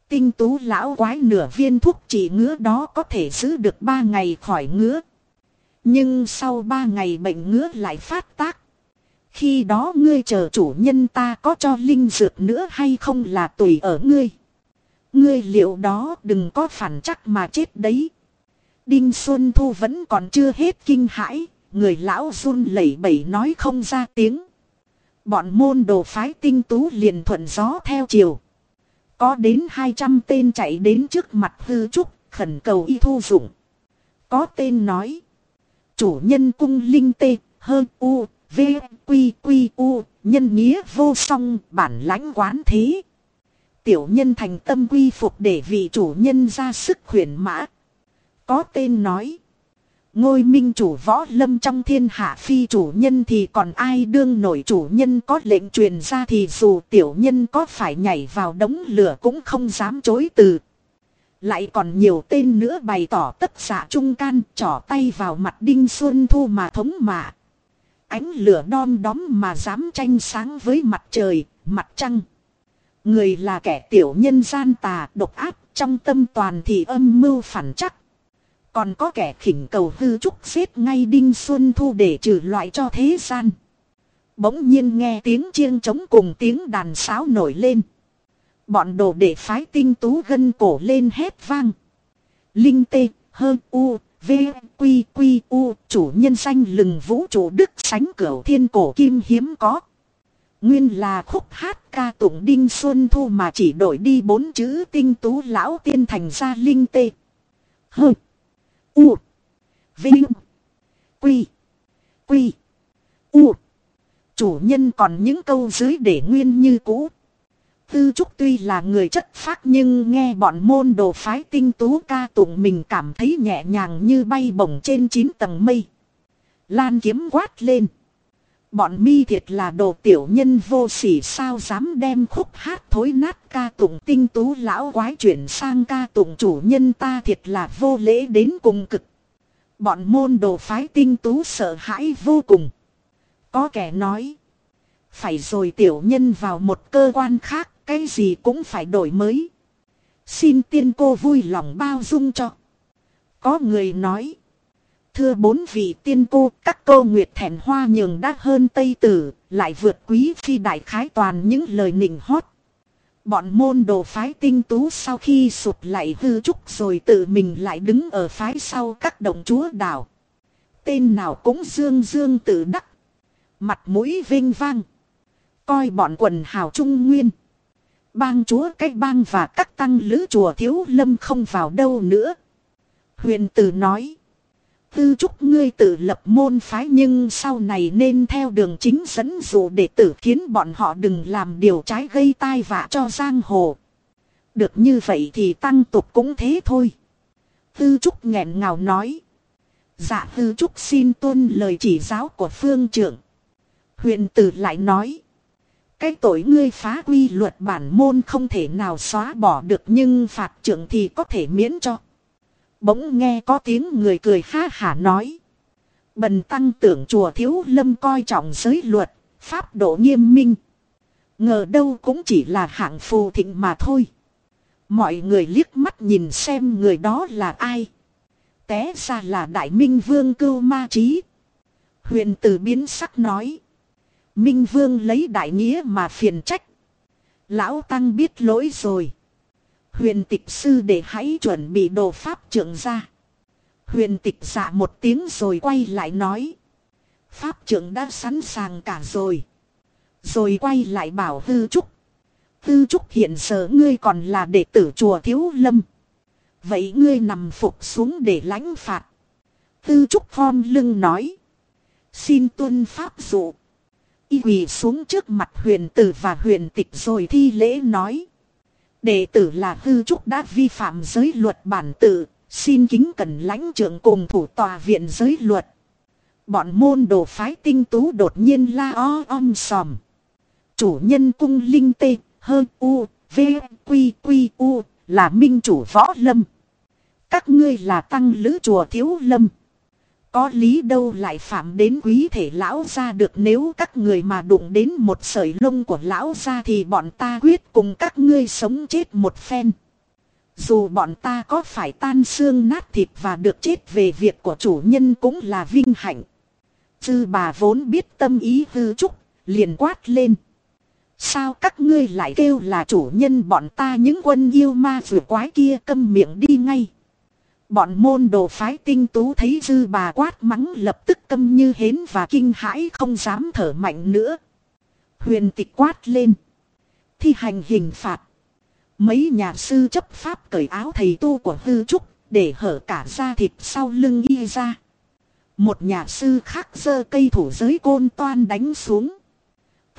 Tinh tú lão quái nửa viên thuốc chỉ ngứa đó có thể giữ được ba ngày khỏi ngứa. Nhưng sau ba ngày bệnh ngứa lại phát tác. Khi đó ngươi chờ chủ nhân ta có cho linh dược nữa hay không là tùy ở ngươi. Ngươi liệu đó đừng có phản chắc mà chết đấy. Đinh Xuân Thu vẫn còn chưa hết kinh hãi, người lão run lẩy bẩy nói không ra tiếng. Bọn môn đồ phái tinh tú liền thuận gió theo chiều. Có đến 200 tên chạy đến trước mặt hư trúc, khẩn cầu y thu dụng. Có tên nói. Chủ nhân cung linh tê, hơn u, v, quy quy u, nhân nghĩa vô song, bản lãnh quán thế. Tiểu nhân thành tâm quy phục để vị chủ nhân ra sức khuyển mã. Có tên nói. Ngôi minh chủ võ lâm trong thiên hạ phi chủ nhân thì còn ai đương nổi chủ nhân có lệnh truyền ra thì dù tiểu nhân có phải nhảy vào đống lửa cũng không dám chối từ. Lại còn nhiều tên nữa bày tỏ tất giả trung can trỏ tay vào mặt Đinh Xuân Thu mà thống mạ. Ánh lửa đom đóm mà dám tranh sáng với mặt trời, mặt trăng. Người là kẻ tiểu nhân gian tà độc ác trong tâm toàn thì âm mưu phản chắc. Còn có kẻ khỉnh cầu hư trúc xếp ngay Đinh Xuân Thu để trừ loại cho thế gian. Bỗng nhiên nghe tiếng chiêng trống cùng tiếng đàn sáo nổi lên. Bọn đồ để phái tinh tú gân cổ lên hét vang. Linh tê, hơ u, v, quy quy u, chủ nhân danh lừng vũ trụ đức sánh cửu thiên cổ kim hiếm có. Nguyên là khúc hát ca tụng đinh xuân thu mà chỉ đổi đi bốn chữ tinh tú lão tiên thành ra linh tê. Hơ. U. Vinh. Quy. Quy. U. Chủ nhân còn những câu dưới để nguyên như cũ. Tư Trúc tuy là người chất phác nhưng nghe bọn môn đồ phái tinh tú ca tụng mình cảm thấy nhẹ nhàng như bay bổng trên chín tầng mây. Lan kiếm quát lên. Bọn mi thiệt là đồ tiểu nhân vô sỉ sao dám đem khúc hát thối nát ca tụng tinh tú lão quái chuyển sang ca tụng chủ nhân ta thiệt là vô lễ đến cùng cực. Bọn môn đồ phái tinh tú sợ hãi vô cùng. Có kẻ nói. Phải rồi tiểu nhân vào một cơ quan khác, cái gì cũng phải đổi mới. Xin tiên cô vui lòng bao dung cho. Có người nói. Thưa bốn vị tiên cô, các cô nguyệt thẻn hoa nhường đã hơn Tây Tử, lại vượt quý phi đại khái toàn những lời nịnh hót. Bọn môn đồ phái tinh tú sau khi sụp lại hư trúc rồi tự mình lại đứng ở phái sau các đồng chúa đảo. Tên nào cũng dương dương tự đắc. Mặt mũi vinh vang. Coi bọn quần hào trung nguyên. Bang chúa cách bang và các tăng lữ chùa thiếu lâm không vào đâu nữa. Huyền tử nói. Tư trúc ngươi tự lập môn phái nhưng sau này nên theo đường chính dẫn dụ để tử khiến bọn họ đừng làm điều trái gây tai vạ cho giang hồ. Được như vậy thì tăng tục cũng thế thôi. Tư trúc nghẹn ngào nói. Dạ tư trúc xin tuân lời chỉ giáo của phương trưởng. huyện tử lại nói. Cái tội ngươi phá quy luật bản môn không thể nào xóa bỏ được nhưng phạt trưởng thì có thể miễn cho. Bỗng nghe có tiếng người cười ha hả nói. Bần tăng tưởng chùa thiếu lâm coi trọng giới luật, pháp độ nghiêm minh. Ngờ đâu cũng chỉ là hạng phù thịnh mà thôi. Mọi người liếc mắt nhìn xem người đó là ai. Té ra là đại minh vương cưu ma trí. Huyền tử biến sắc nói. Minh Vương lấy đại nghĩa mà phiền trách. Lão Tăng biết lỗi rồi. Huyền tịch sư để hãy chuẩn bị đồ pháp trưởng ra. Huyền tịch dạ một tiếng rồi quay lại nói. Pháp trưởng đã sẵn sàng cả rồi. Rồi quay lại bảo Hư Trúc. Hư Trúc hiện giờ ngươi còn là đệ tử chùa Thiếu Lâm. Vậy ngươi nằm phục xuống để lãnh phạt. Tư Trúc khom lưng nói. Xin tuân pháp dụ y quỳ xuống trước mặt huyền tử và huyền tịch rồi thi lễ nói. Đệ tử là hư trúc đã vi phạm giới luật bản tự, xin kính cần lãnh trưởng cùng thủ tòa viện giới luật. Bọn môn đồ phái tinh tú đột nhiên la o om sòm. Chủ nhân cung linh tê, hơ u, v, quy quy u, là minh chủ võ lâm. Các ngươi là tăng lữ chùa thiếu lâm. Có lý đâu lại phạm đến quý thể lão ra được nếu các người mà đụng đến một sợi lông của lão ra thì bọn ta quyết cùng các ngươi sống chết một phen. Dù bọn ta có phải tan xương nát thịt và được chết về việc của chủ nhân cũng là vinh hạnh. Dư bà vốn biết tâm ý hư trúc, liền quát lên. Sao các ngươi lại kêu là chủ nhân bọn ta những quân yêu ma vừa quái kia câm miệng đi ngay. Bọn môn đồ phái tinh tú thấy dư bà quát mắng lập tức câm như hến và kinh hãi không dám thở mạnh nữa. Huyền tịch quát lên. Thi hành hình phạt. Mấy nhà sư chấp pháp cởi áo thầy tu của hư trúc, để hở cả da thịt sau lưng y ra. Một nhà sư khác giơ cây thủ giới côn toan đánh xuống.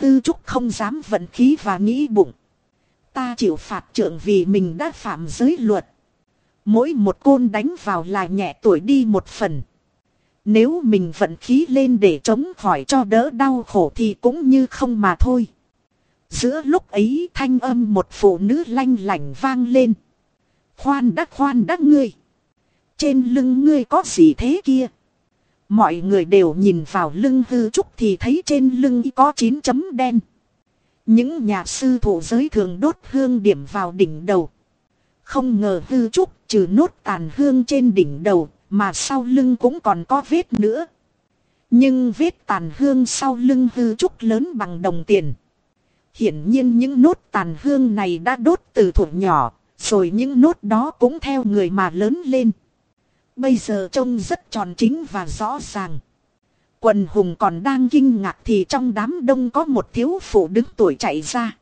Tư trúc không dám vận khí và nghĩ bụng. Ta chịu phạt trưởng vì mình đã phạm giới luật. Mỗi một côn đánh vào là nhẹ tuổi đi một phần. Nếu mình vận khí lên để chống khỏi cho đỡ đau khổ thì cũng như không mà thôi. Giữa lúc ấy thanh âm một phụ nữ lanh lảnh vang lên. Khoan đắc khoan đắc ngươi. Trên lưng ngươi có gì thế kia? Mọi người đều nhìn vào lưng hư trúc thì thấy trên lưng có chín chấm đen. Những nhà sư thủ giới thường đốt hương điểm vào đỉnh đầu. Không ngờ hư trúc trừ nốt tàn hương trên đỉnh đầu mà sau lưng cũng còn có vết nữa. Nhưng vết tàn hương sau lưng hư trúc lớn bằng đồng tiền. Hiển nhiên những nốt tàn hương này đã đốt từ thủ nhỏ, rồi những nốt đó cũng theo người mà lớn lên. Bây giờ trông rất tròn chính và rõ ràng. Quần hùng còn đang kinh ngạc thì trong đám đông có một thiếu phụ đứng tuổi chạy ra.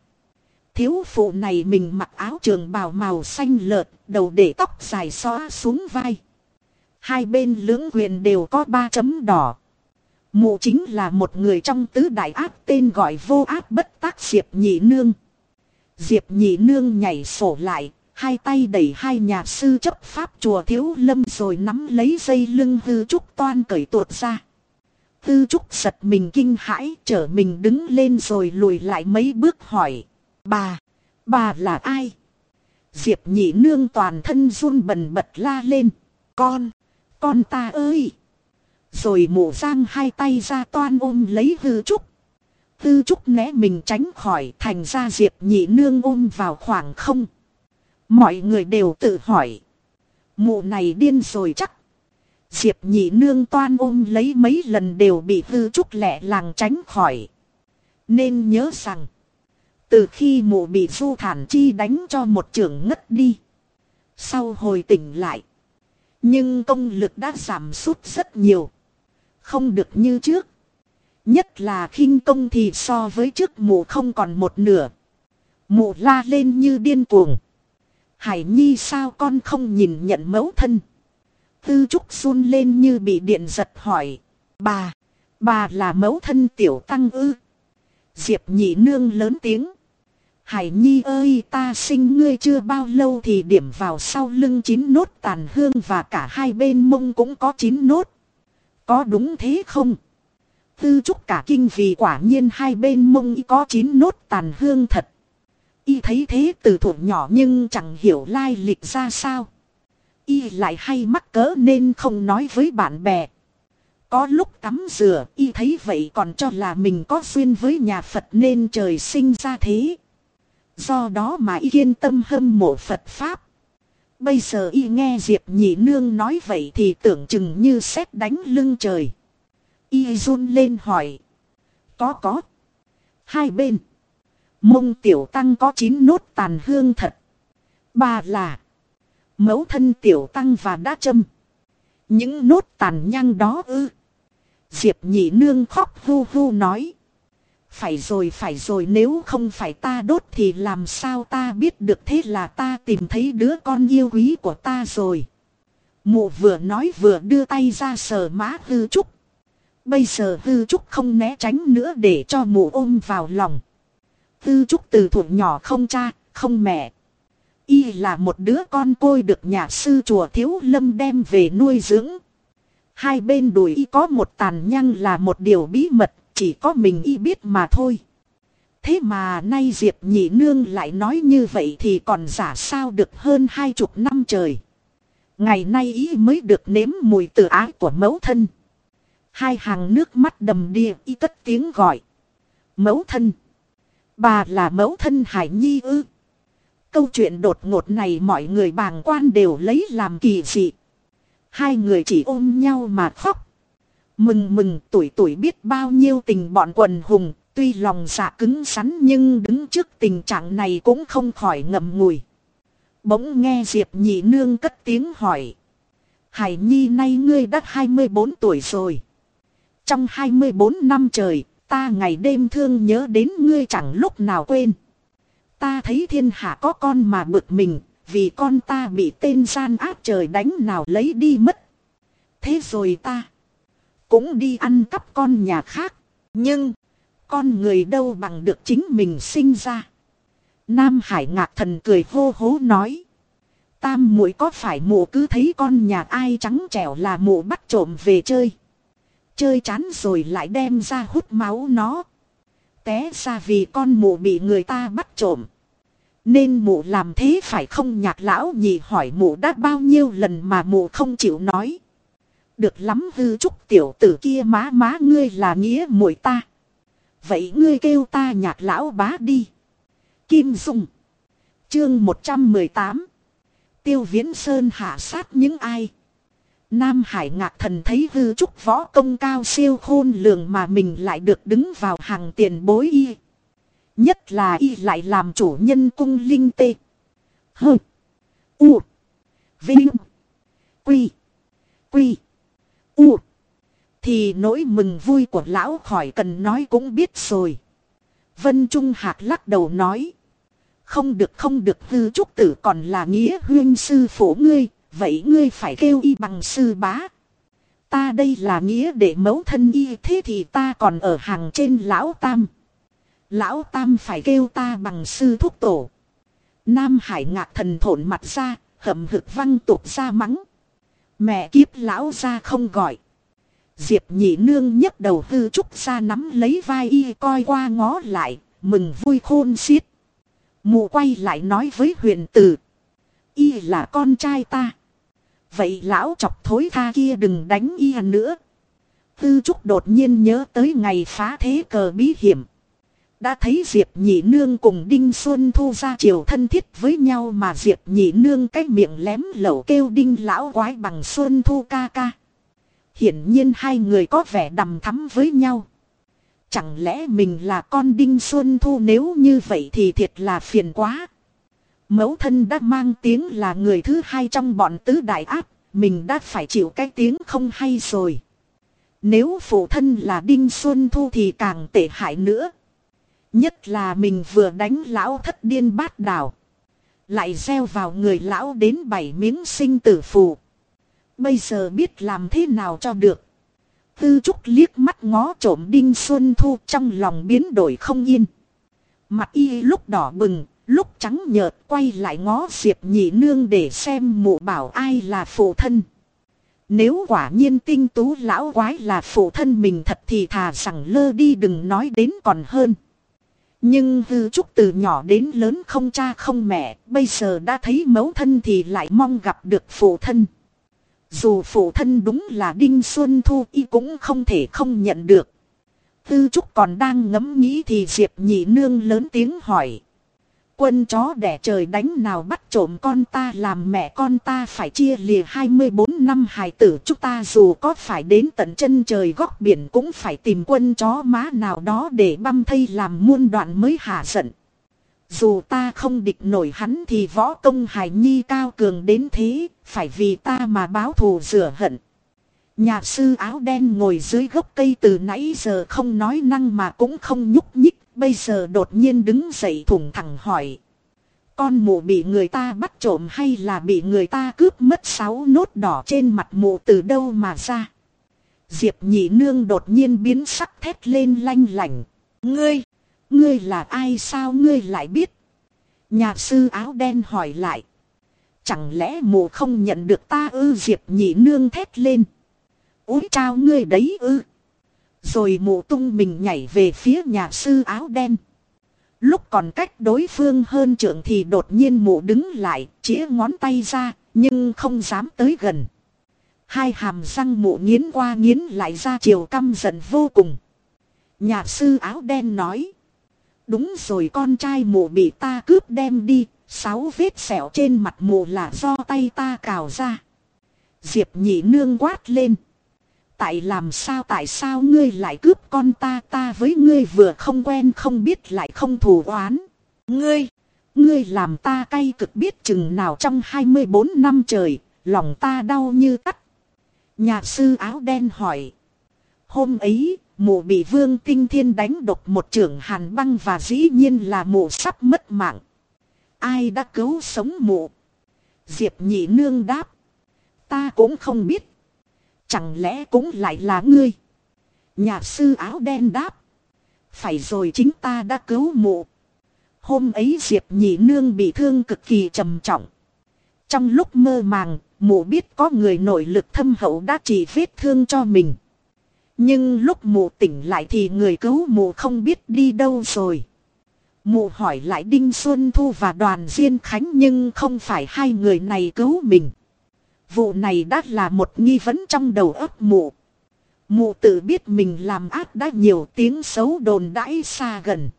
Thiếu phụ này mình mặc áo trường bào màu xanh lợt, đầu để tóc dài xóa xuống vai. Hai bên lưỡng quyền đều có ba chấm đỏ. Mụ chính là một người trong tứ đại ác tên gọi vô ác bất tác Diệp Nhị Nương. Diệp Nhị Nương nhảy sổ lại, hai tay đẩy hai nhà sư chấp pháp chùa thiếu lâm rồi nắm lấy dây lưng hư trúc toan cởi tuột ra. Hư trúc giật mình kinh hãi, trở mình đứng lên rồi lùi lại mấy bước hỏi. Bà, bà là ai? Diệp nhị nương toàn thân run bần bật la lên. Con, con ta ơi! Rồi mụ giang hai tay ra toan ôm lấy hư trúc. Hư trúc né mình tránh khỏi thành ra diệp nhị nương ôm vào khoảng không. Mọi người đều tự hỏi. Mụ này điên rồi chắc. Diệp nhị nương toan ôm lấy mấy lần đều bị hư trúc lẹ làng tránh khỏi. Nên nhớ rằng. Từ khi mụ bị du thản chi đánh cho một trưởng ngất đi. Sau hồi tỉnh lại. Nhưng công lực đã giảm sút rất nhiều. Không được như trước. Nhất là khinh công thì so với trước mụ không còn một nửa. Mụ la lên như điên cuồng. Hải Nhi sao con không nhìn nhận mẫu thân. Tư Trúc run lên như bị điện giật hỏi. Bà, bà là mẫu thân tiểu tăng ư. Diệp nhị nương lớn tiếng. Hải Nhi ơi, ta sinh ngươi chưa bao lâu thì điểm vào sau lưng chín nốt tàn hương và cả hai bên mông cũng có chín nốt. Có đúng thế không? Tư trúc cả kinh vì quả nhiên hai bên mông có chín nốt tàn hương thật. Y thấy thế từ thủ nhỏ nhưng chẳng hiểu lai lịch ra sao. Y lại hay mắc cỡ nên không nói với bạn bè. Có lúc tắm rửa, y thấy vậy còn cho là mình có duyên với nhà Phật nên trời sinh ra thế. Do đó mà y yên tâm hâm mộ Phật Pháp. Bây giờ y nghe Diệp nhị nương nói vậy thì tưởng chừng như xét đánh lưng trời. Y run lên hỏi. Có có. Hai bên. Mông tiểu tăng có chín nốt tàn hương thật. Ba là. Mẫu thân tiểu tăng và đá châm. Những nốt tàn nhang đó ư. Diệp nhị nương khóc hu hu nói. Phải rồi phải rồi nếu không phải ta đốt thì làm sao ta biết được thế là ta tìm thấy đứa con yêu quý của ta rồi. Mụ vừa nói vừa đưa tay ra sờ má hư trúc. Bây giờ hư trúc không né tránh nữa để cho mụ ôm vào lòng. Hư trúc từ thuộc nhỏ không cha, không mẹ. Y là một đứa con côi được nhà sư chùa Thiếu Lâm đem về nuôi dưỡng. Hai bên đùi y có một tàn nhang là một điều bí mật chỉ có mình y biết mà thôi. Thế mà nay Diệp nhị nương lại nói như vậy thì còn giả sao được hơn hai chục năm trời. Ngày nay y mới được nếm mùi tự ái của mẫu thân. Hai hàng nước mắt đầm đìa y tất tiếng gọi. Mẫu thân. Bà là mẫu thân Hải Nhi ư. Câu chuyện đột ngột này mọi người bàng quan đều lấy làm kỳ dị. Hai người chỉ ôm nhau mà khóc. Mừng mừng tuổi tuổi biết bao nhiêu tình bọn quần hùng, tuy lòng dạ cứng rắn nhưng đứng trước tình trạng này cũng không khỏi ngậm ngùi. Bỗng nghe Diệp nhị nương cất tiếng hỏi. Hải Nhi nay ngươi đã 24 tuổi rồi. Trong 24 năm trời, ta ngày đêm thương nhớ đến ngươi chẳng lúc nào quên. Ta thấy thiên hạ có con mà bực mình, Vì con ta bị tên gian ác trời đánh nào lấy đi mất. Thế rồi ta cũng đi ăn cắp con nhà khác. Nhưng, con người đâu bằng được chính mình sinh ra. Nam Hải ngạc thần cười hô hố nói. Tam muội có phải mụ cứ thấy con nhà ai trắng trẻo là mụ bắt trộm về chơi. Chơi chán rồi lại đem ra hút máu nó. Té ra vì con mụ bị người ta bắt trộm. Nên mụ làm thế phải không nhạc lão nhị hỏi mụ đã bao nhiêu lần mà mụ không chịu nói. Được lắm hư trúc tiểu tử kia má má ngươi là nghĩa muội ta. Vậy ngươi kêu ta nhạc lão bá đi. Kim Dung. Chương 118. Tiêu Viễn Sơn hạ sát những ai. Nam Hải ngạc thần thấy hư trúc võ công cao siêu khôn lường mà mình lại được đứng vào hàng tiền bối y. Nhất là y lại làm chủ nhân cung linh tê. Hơ. U. Vinh. Quy. Quy. U. Thì nỗi mừng vui của lão khỏi cần nói cũng biết rồi. Vân Trung Hạc lắc đầu nói. Không được không được hư trúc tử còn là nghĩa huyên sư phổ ngươi, vậy ngươi phải kêu y bằng sư bá. Ta đây là nghĩa để mấu thân y thế thì ta còn ở hàng trên lão tam. Lão tam phải kêu ta bằng sư thúc tổ. Nam hải ngạc thần thổn mặt ra, hậm hực văng tục ra mắng. Mẹ kiếp lão ra không gọi. Diệp nhị nương nhấc đầu hư trúc ra nắm lấy vai y coi qua ngó lại, mừng vui khôn xiết. Mụ quay lại nói với huyền tử. Y là con trai ta. Vậy lão chọc thối tha kia đừng đánh y nữa. Tư trúc đột nhiên nhớ tới ngày phá thế cờ bí hiểm. Đã thấy Diệp Nhị Nương cùng Đinh Xuân Thu ra chiều thân thiết với nhau mà Diệp Nhị Nương cái miệng lém lẩu kêu Đinh Lão quái bằng Xuân Thu ca ca. Hiển nhiên hai người có vẻ đầm thắm với nhau. Chẳng lẽ mình là con Đinh Xuân Thu nếu như vậy thì thiệt là phiền quá. Mẫu thân đã mang tiếng là người thứ hai trong bọn tứ đại áp, mình đã phải chịu cái tiếng không hay rồi. Nếu phụ thân là Đinh Xuân Thu thì càng tệ hại nữa. Nhất là mình vừa đánh lão thất điên bát đảo. Lại gieo vào người lão đến bảy miếng sinh tử phù. Bây giờ biết làm thế nào cho được. Tư trúc liếc mắt ngó trộm Đinh Xuân Thu trong lòng biến đổi không yên. Mặt y lúc đỏ bừng, lúc trắng nhợt quay lại ngó Diệp nhị nương để xem mụ bảo ai là phụ thân. Nếu quả nhiên tinh tú lão quái là phụ thân mình thật thì thà rằng lơ đi đừng nói đến còn hơn. Nhưng hư trúc từ nhỏ đến lớn không cha không mẹ, bây giờ đã thấy mẫu thân thì lại mong gặp được phụ thân. Dù phụ thân đúng là Đinh Xuân Thu y cũng không thể không nhận được. Tư Trúc còn đang ngẫm nghĩ thì Diệp Nhị Nương lớn tiếng hỏi. Quân chó đẻ trời đánh nào bắt trộm con ta làm mẹ con ta phải chia lìa 24 năm hài tử chúng ta dù có phải đến tận chân trời góc biển cũng phải tìm quân chó má nào đó để băm thây làm muôn đoạn mới hạ giận. Dù ta không địch nổi hắn thì võ công hải nhi cao cường đến thế, phải vì ta mà báo thù rửa hận. Nhà sư áo đen ngồi dưới gốc cây từ nãy giờ không nói năng mà cũng không nhúc nhích, bây giờ đột nhiên đứng dậy thủng thẳng hỏi. Con mụ bị người ta bắt trộm hay là bị người ta cướp mất sáu nốt đỏ trên mặt mụ từ đâu mà ra? Diệp nhị nương đột nhiên biến sắc thét lên lanh lảnh. Ngươi! Ngươi là ai sao ngươi lại biết? Nhà sư áo đen hỏi lại. Chẳng lẽ mụ không nhận được ta ư diệp nhị nương thét lên. Úi trao ngươi đấy ư. Rồi mụ tung mình nhảy về phía nhà sư áo đen. Lúc còn cách đối phương hơn trưởng thì đột nhiên mụ đứng lại, chĩa ngón tay ra, nhưng không dám tới gần. Hai hàm răng mụ nghiến qua nghiến lại ra chiều căm giận vô cùng. Nhà sư áo đen nói. Đúng rồi con trai mụ bị ta cướp đem đi, sáu vết sẹo trên mặt mụ là do tay ta cào ra. Diệp nhị nương quát lên. Tại làm sao tại sao ngươi lại cướp con ta ta với ngươi vừa không quen không biết lại không thù oán. Ngươi, ngươi làm ta cay cực biết chừng nào trong 24 năm trời, lòng ta đau như cắt. Nhà sư áo đen hỏi. Hôm ấy, mụ bị vương tinh thiên đánh độc một trưởng hàn băng và dĩ nhiên là mụ sắp mất mạng. Ai đã cứu sống mụ? Diệp nhị nương đáp. Ta cũng không biết. Chẳng lẽ cũng lại là ngươi? Nhà sư áo đen đáp. Phải rồi chính ta đã cứu mụ. Hôm ấy Diệp nhị nương bị thương cực kỳ trầm trọng. Trong lúc mơ màng, mụ biết có người nội lực thâm hậu đã trị vết thương cho mình. Nhưng lúc mụ tỉnh lại thì người cứu mụ không biết đi đâu rồi. Mụ hỏi lại Đinh Xuân Thu và đoàn Diên Khánh nhưng không phải hai người này cứu mình. Vụ này đã là một nghi vấn trong đầu ấp mụ. Mụ tự biết mình làm ác đã nhiều tiếng xấu đồn đãi xa gần.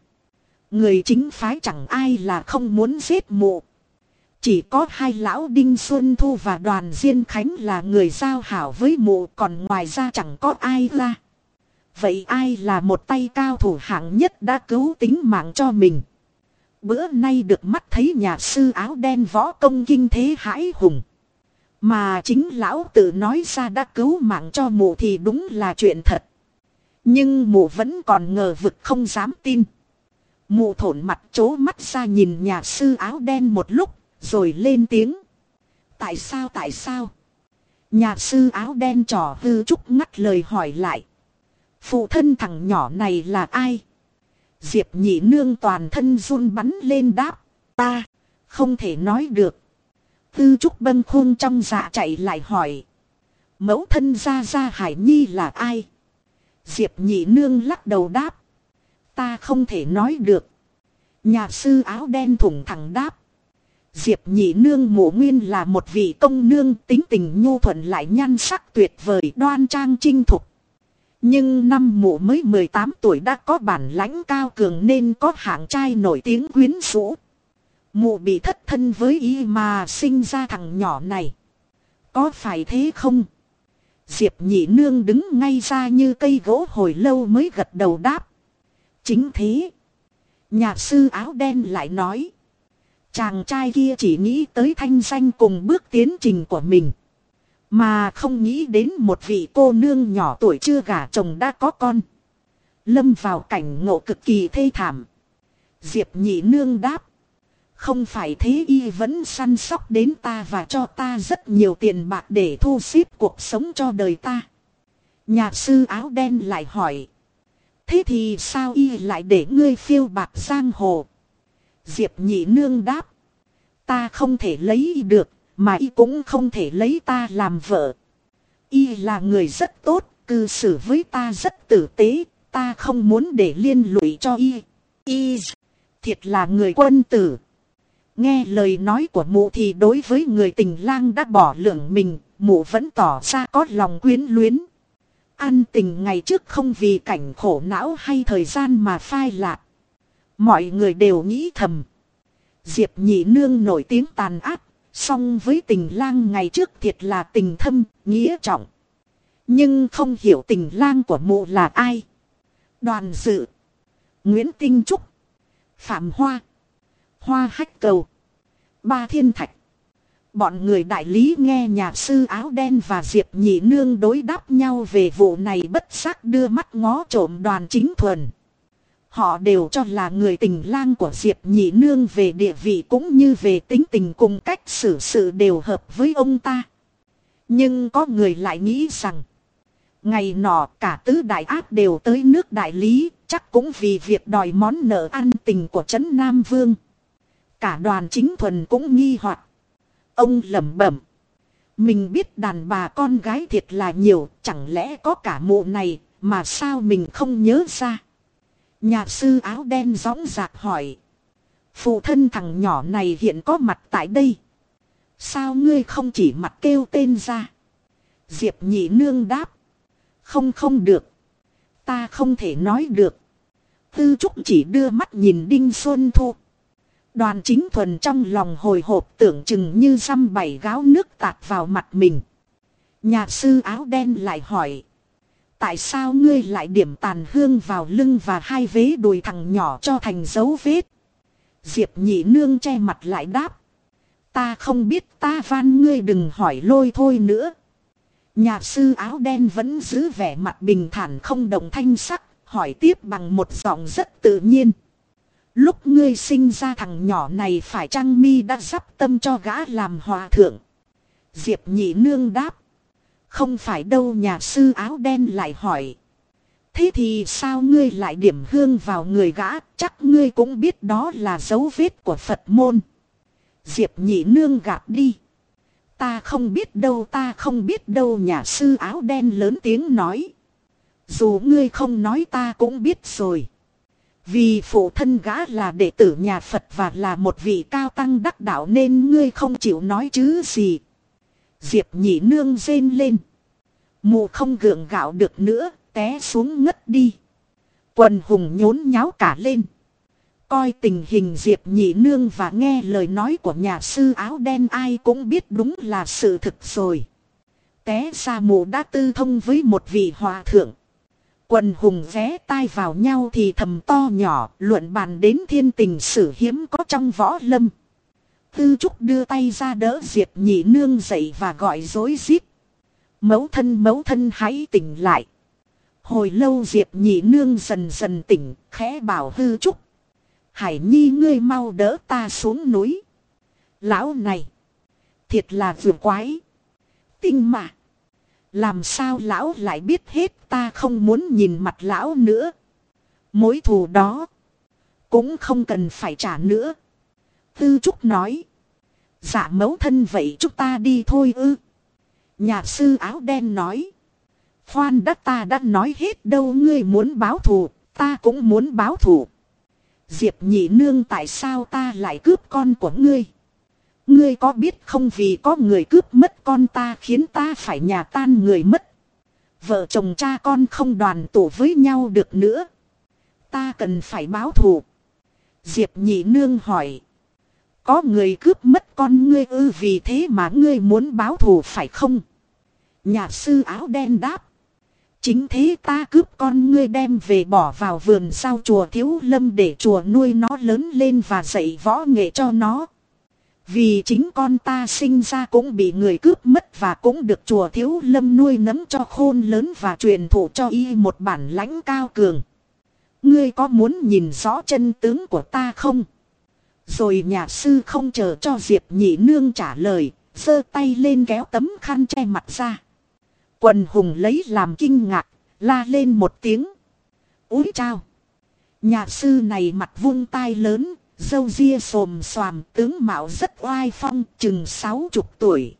Người chính phái chẳng ai là không muốn giết mụ. Chỉ có hai lão Đinh Xuân Thu và đoàn Diên Khánh là người giao hảo với mụ, còn ngoài ra chẳng có ai ra. Vậy ai là một tay cao thủ hạng nhất đã cứu tính mạng cho mình? Bữa nay được mắt thấy nhà sư áo đen võ công kinh thế hãi hùng. Mà chính lão tự nói ra đã cứu mạng cho mụ thì đúng là chuyện thật. Nhưng mụ vẫn còn ngờ vực không dám tin. Mụ thổn mặt chố mắt ra nhìn nhà sư áo đen một lúc, rồi lên tiếng. Tại sao tại sao? Nhà sư áo đen trò hư trúc ngắt lời hỏi lại. Phụ thân thằng nhỏ này là ai? Diệp nhị nương toàn thân run bắn lên đáp. Ta, không thể nói được. Tư trúc bâng khôn trong dạ chạy lại hỏi. Mẫu thân ra ra hải nhi là ai? Diệp nhị nương lắc đầu đáp. Ta không thể nói được. Nhà sư áo đen thủng thẳng đáp. Diệp nhị nương mộ nguyên là một vị công nương, tính tình nhu thuận lại nhan sắc tuyệt vời, đoan trang trinh thục. Nhưng năm mụ mới 18 tuổi đã có bản lãnh cao cường nên có hạng trai nổi tiếng quyến rũ. Mụ bị thất thân với y mà sinh ra thằng nhỏ này. Có phải thế không? Diệp nhị nương đứng ngay ra như cây gỗ hồi lâu mới gật đầu đáp. Chính thế. Nhà sư áo đen lại nói. Chàng trai kia chỉ nghĩ tới thanh danh cùng bước tiến trình của mình. Mà không nghĩ đến một vị cô nương nhỏ tuổi chưa gả chồng đã có con. Lâm vào cảnh ngộ cực kỳ thê thảm. Diệp nhị nương đáp. Không phải thế y vẫn săn sóc đến ta và cho ta rất nhiều tiền bạc để thu xếp cuộc sống cho đời ta. Nhà sư áo đen lại hỏi. Thế thì sao y lại để ngươi phiêu bạc giang hồ? Diệp nhị nương đáp. Ta không thể lấy y được, mà y cũng không thể lấy ta làm vợ. Y là người rất tốt, cư xử với ta rất tử tế, ta không muốn để liên lụy cho y. Y thiệt là người quân tử. Nghe lời nói của mụ thì đối với người tình lang đã bỏ lượng mình, mụ vẫn tỏ ra có lòng quyến luyến. An tình ngày trước không vì cảnh khổ não hay thời gian mà phai lạc. Mọi người đều nghĩ thầm. Diệp nhị nương nổi tiếng tàn ác, song với tình lang ngày trước thiệt là tình thâm, nghĩa trọng. Nhưng không hiểu tình lang của mụ là ai. Đoàn dự, Nguyễn Tinh Trúc, Phạm Hoa, Hoa Hách Cầu, Ba Thiên Thạch. Bọn người đại lý nghe nhà sư áo đen và Diệp nhị nương đối đáp nhau về vụ này bất giác đưa mắt ngó trộm đoàn chính thuần. Họ đều cho là người tình lang của Diệp nhị nương về địa vị cũng như về tính tình cùng cách xử sự đều hợp với ông ta. Nhưng có người lại nghĩ rằng, ngày nọ cả tứ đại ác đều tới nước đại lý, chắc cũng vì việc đòi món nợ ăn tình của Trấn Nam Vương. Cả đoàn chính thuần cũng nghi hoặc Ông lẩm bẩm. Mình biết đàn bà con gái thiệt là nhiều, chẳng lẽ có cả mụ này, mà sao mình không nhớ ra. Nhà sư áo đen gióng giạc hỏi. Phụ thân thằng nhỏ này hiện có mặt tại đây. Sao ngươi không chỉ mặt kêu tên ra? Diệp nhị nương đáp. Không không được. Ta không thể nói được. Tư trúc chỉ đưa mắt nhìn Đinh Xuân Thu. Đoàn chính thuần trong lòng hồi hộp tưởng chừng như xăm bảy gáo nước tạt vào mặt mình. Nhà sư áo đen lại hỏi. Tại sao ngươi lại điểm tàn hương vào lưng và hai vế đùi thằng nhỏ cho thành dấu vết? Diệp nhị nương che mặt lại đáp. Ta không biết ta van ngươi đừng hỏi lôi thôi nữa. Nhà sư áo đen vẫn giữ vẻ mặt bình thản không động thanh sắc, hỏi tiếp bằng một giọng rất tự nhiên. Lúc ngươi sinh ra thằng nhỏ này phải chăng mi đã sắp tâm cho gã làm hòa thượng. Diệp nhị nương đáp. Không phải đâu nhà sư áo đen lại hỏi. Thế thì sao ngươi lại điểm hương vào người gã, chắc ngươi cũng biết đó là dấu vết của Phật môn. Diệp nhị nương gạt đi. Ta không biết đâu ta không biết đâu nhà sư áo đen lớn tiếng nói. Dù ngươi không nói ta cũng biết rồi. Vì phụ thân gã là đệ tử nhà Phật và là một vị cao tăng đắc đạo nên ngươi không chịu nói chứ gì. Diệp nhị nương rên lên. Mù không gượng gạo được nữa, té xuống ngất đi. Quần hùng nhốn nháo cả lên. Coi tình hình Diệp nhị nương và nghe lời nói của nhà sư áo đen ai cũng biết đúng là sự thực rồi. Té ra mù đã tư thông với một vị hòa thượng. Quần hùng vé tai vào nhau thì thầm to nhỏ luận bàn đến thiên tình sử hiếm có trong võ lâm. Tư Trúc đưa tay ra đỡ Diệp nhị nương dậy và gọi dối rít Mẫu thân mẫu thân hãy tỉnh lại. Hồi lâu Diệp nhị nương dần dần tỉnh, khẽ bảo hư trúc. Hải nhi ngươi mau đỡ ta xuống núi. Lão này, thiệt là vừa quái. Tinh mạng làm sao lão lại biết hết ta không muốn nhìn mặt lão nữa. Mối thù đó, cũng không cần phải trả nữa. Tư Trúc nói. Dạ mẫu thân vậy chúng ta đi thôi ư. Nhà sư áo đen nói. Khoan đất ta đã nói hết đâu ngươi muốn báo thù, ta cũng muốn báo thù. Diệp nhị nương tại sao ta lại cướp con của ngươi? Ngươi có biết không vì có người cướp mất con ta khiến ta phải nhà tan người mất. Vợ chồng cha con không đoàn tụ với nhau được nữa. Ta cần phải báo thù. Diệp nhị nương hỏi. Có người cướp mất con ngươi ư vì thế mà ngươi muốn báo thù phải không? Nhà sư áo đen đáp. Chính thế ta cướp con ngươi đem về bỏ vào vườn sau chùa thiếu lâm để chùa nuôi nó lớn lên và dạy võ nghệ cho nó. Vì chính con ta sinh ra cũng bị người cướp mất và cũng được chùa thiếu lâm nuôi nấm cho khôn lớn và truyền thụ cho y một bản lãnh cao cường. Ngươi có muốn nhìn rõ chân tướng của ta không? Rồi nhà sư không chờ cho Diệp nhị nương trả lời, giơ tay lên kéo tấm khăn che mặt ra. Quần hùng lấy làm kinh ngạc, la lên một tiếng. Úi chao! Nhà sư này mặt vung tai lớn, dâu ria xồm xoàm tướng mạo rất oai phong, chừng sáu chục tuổi.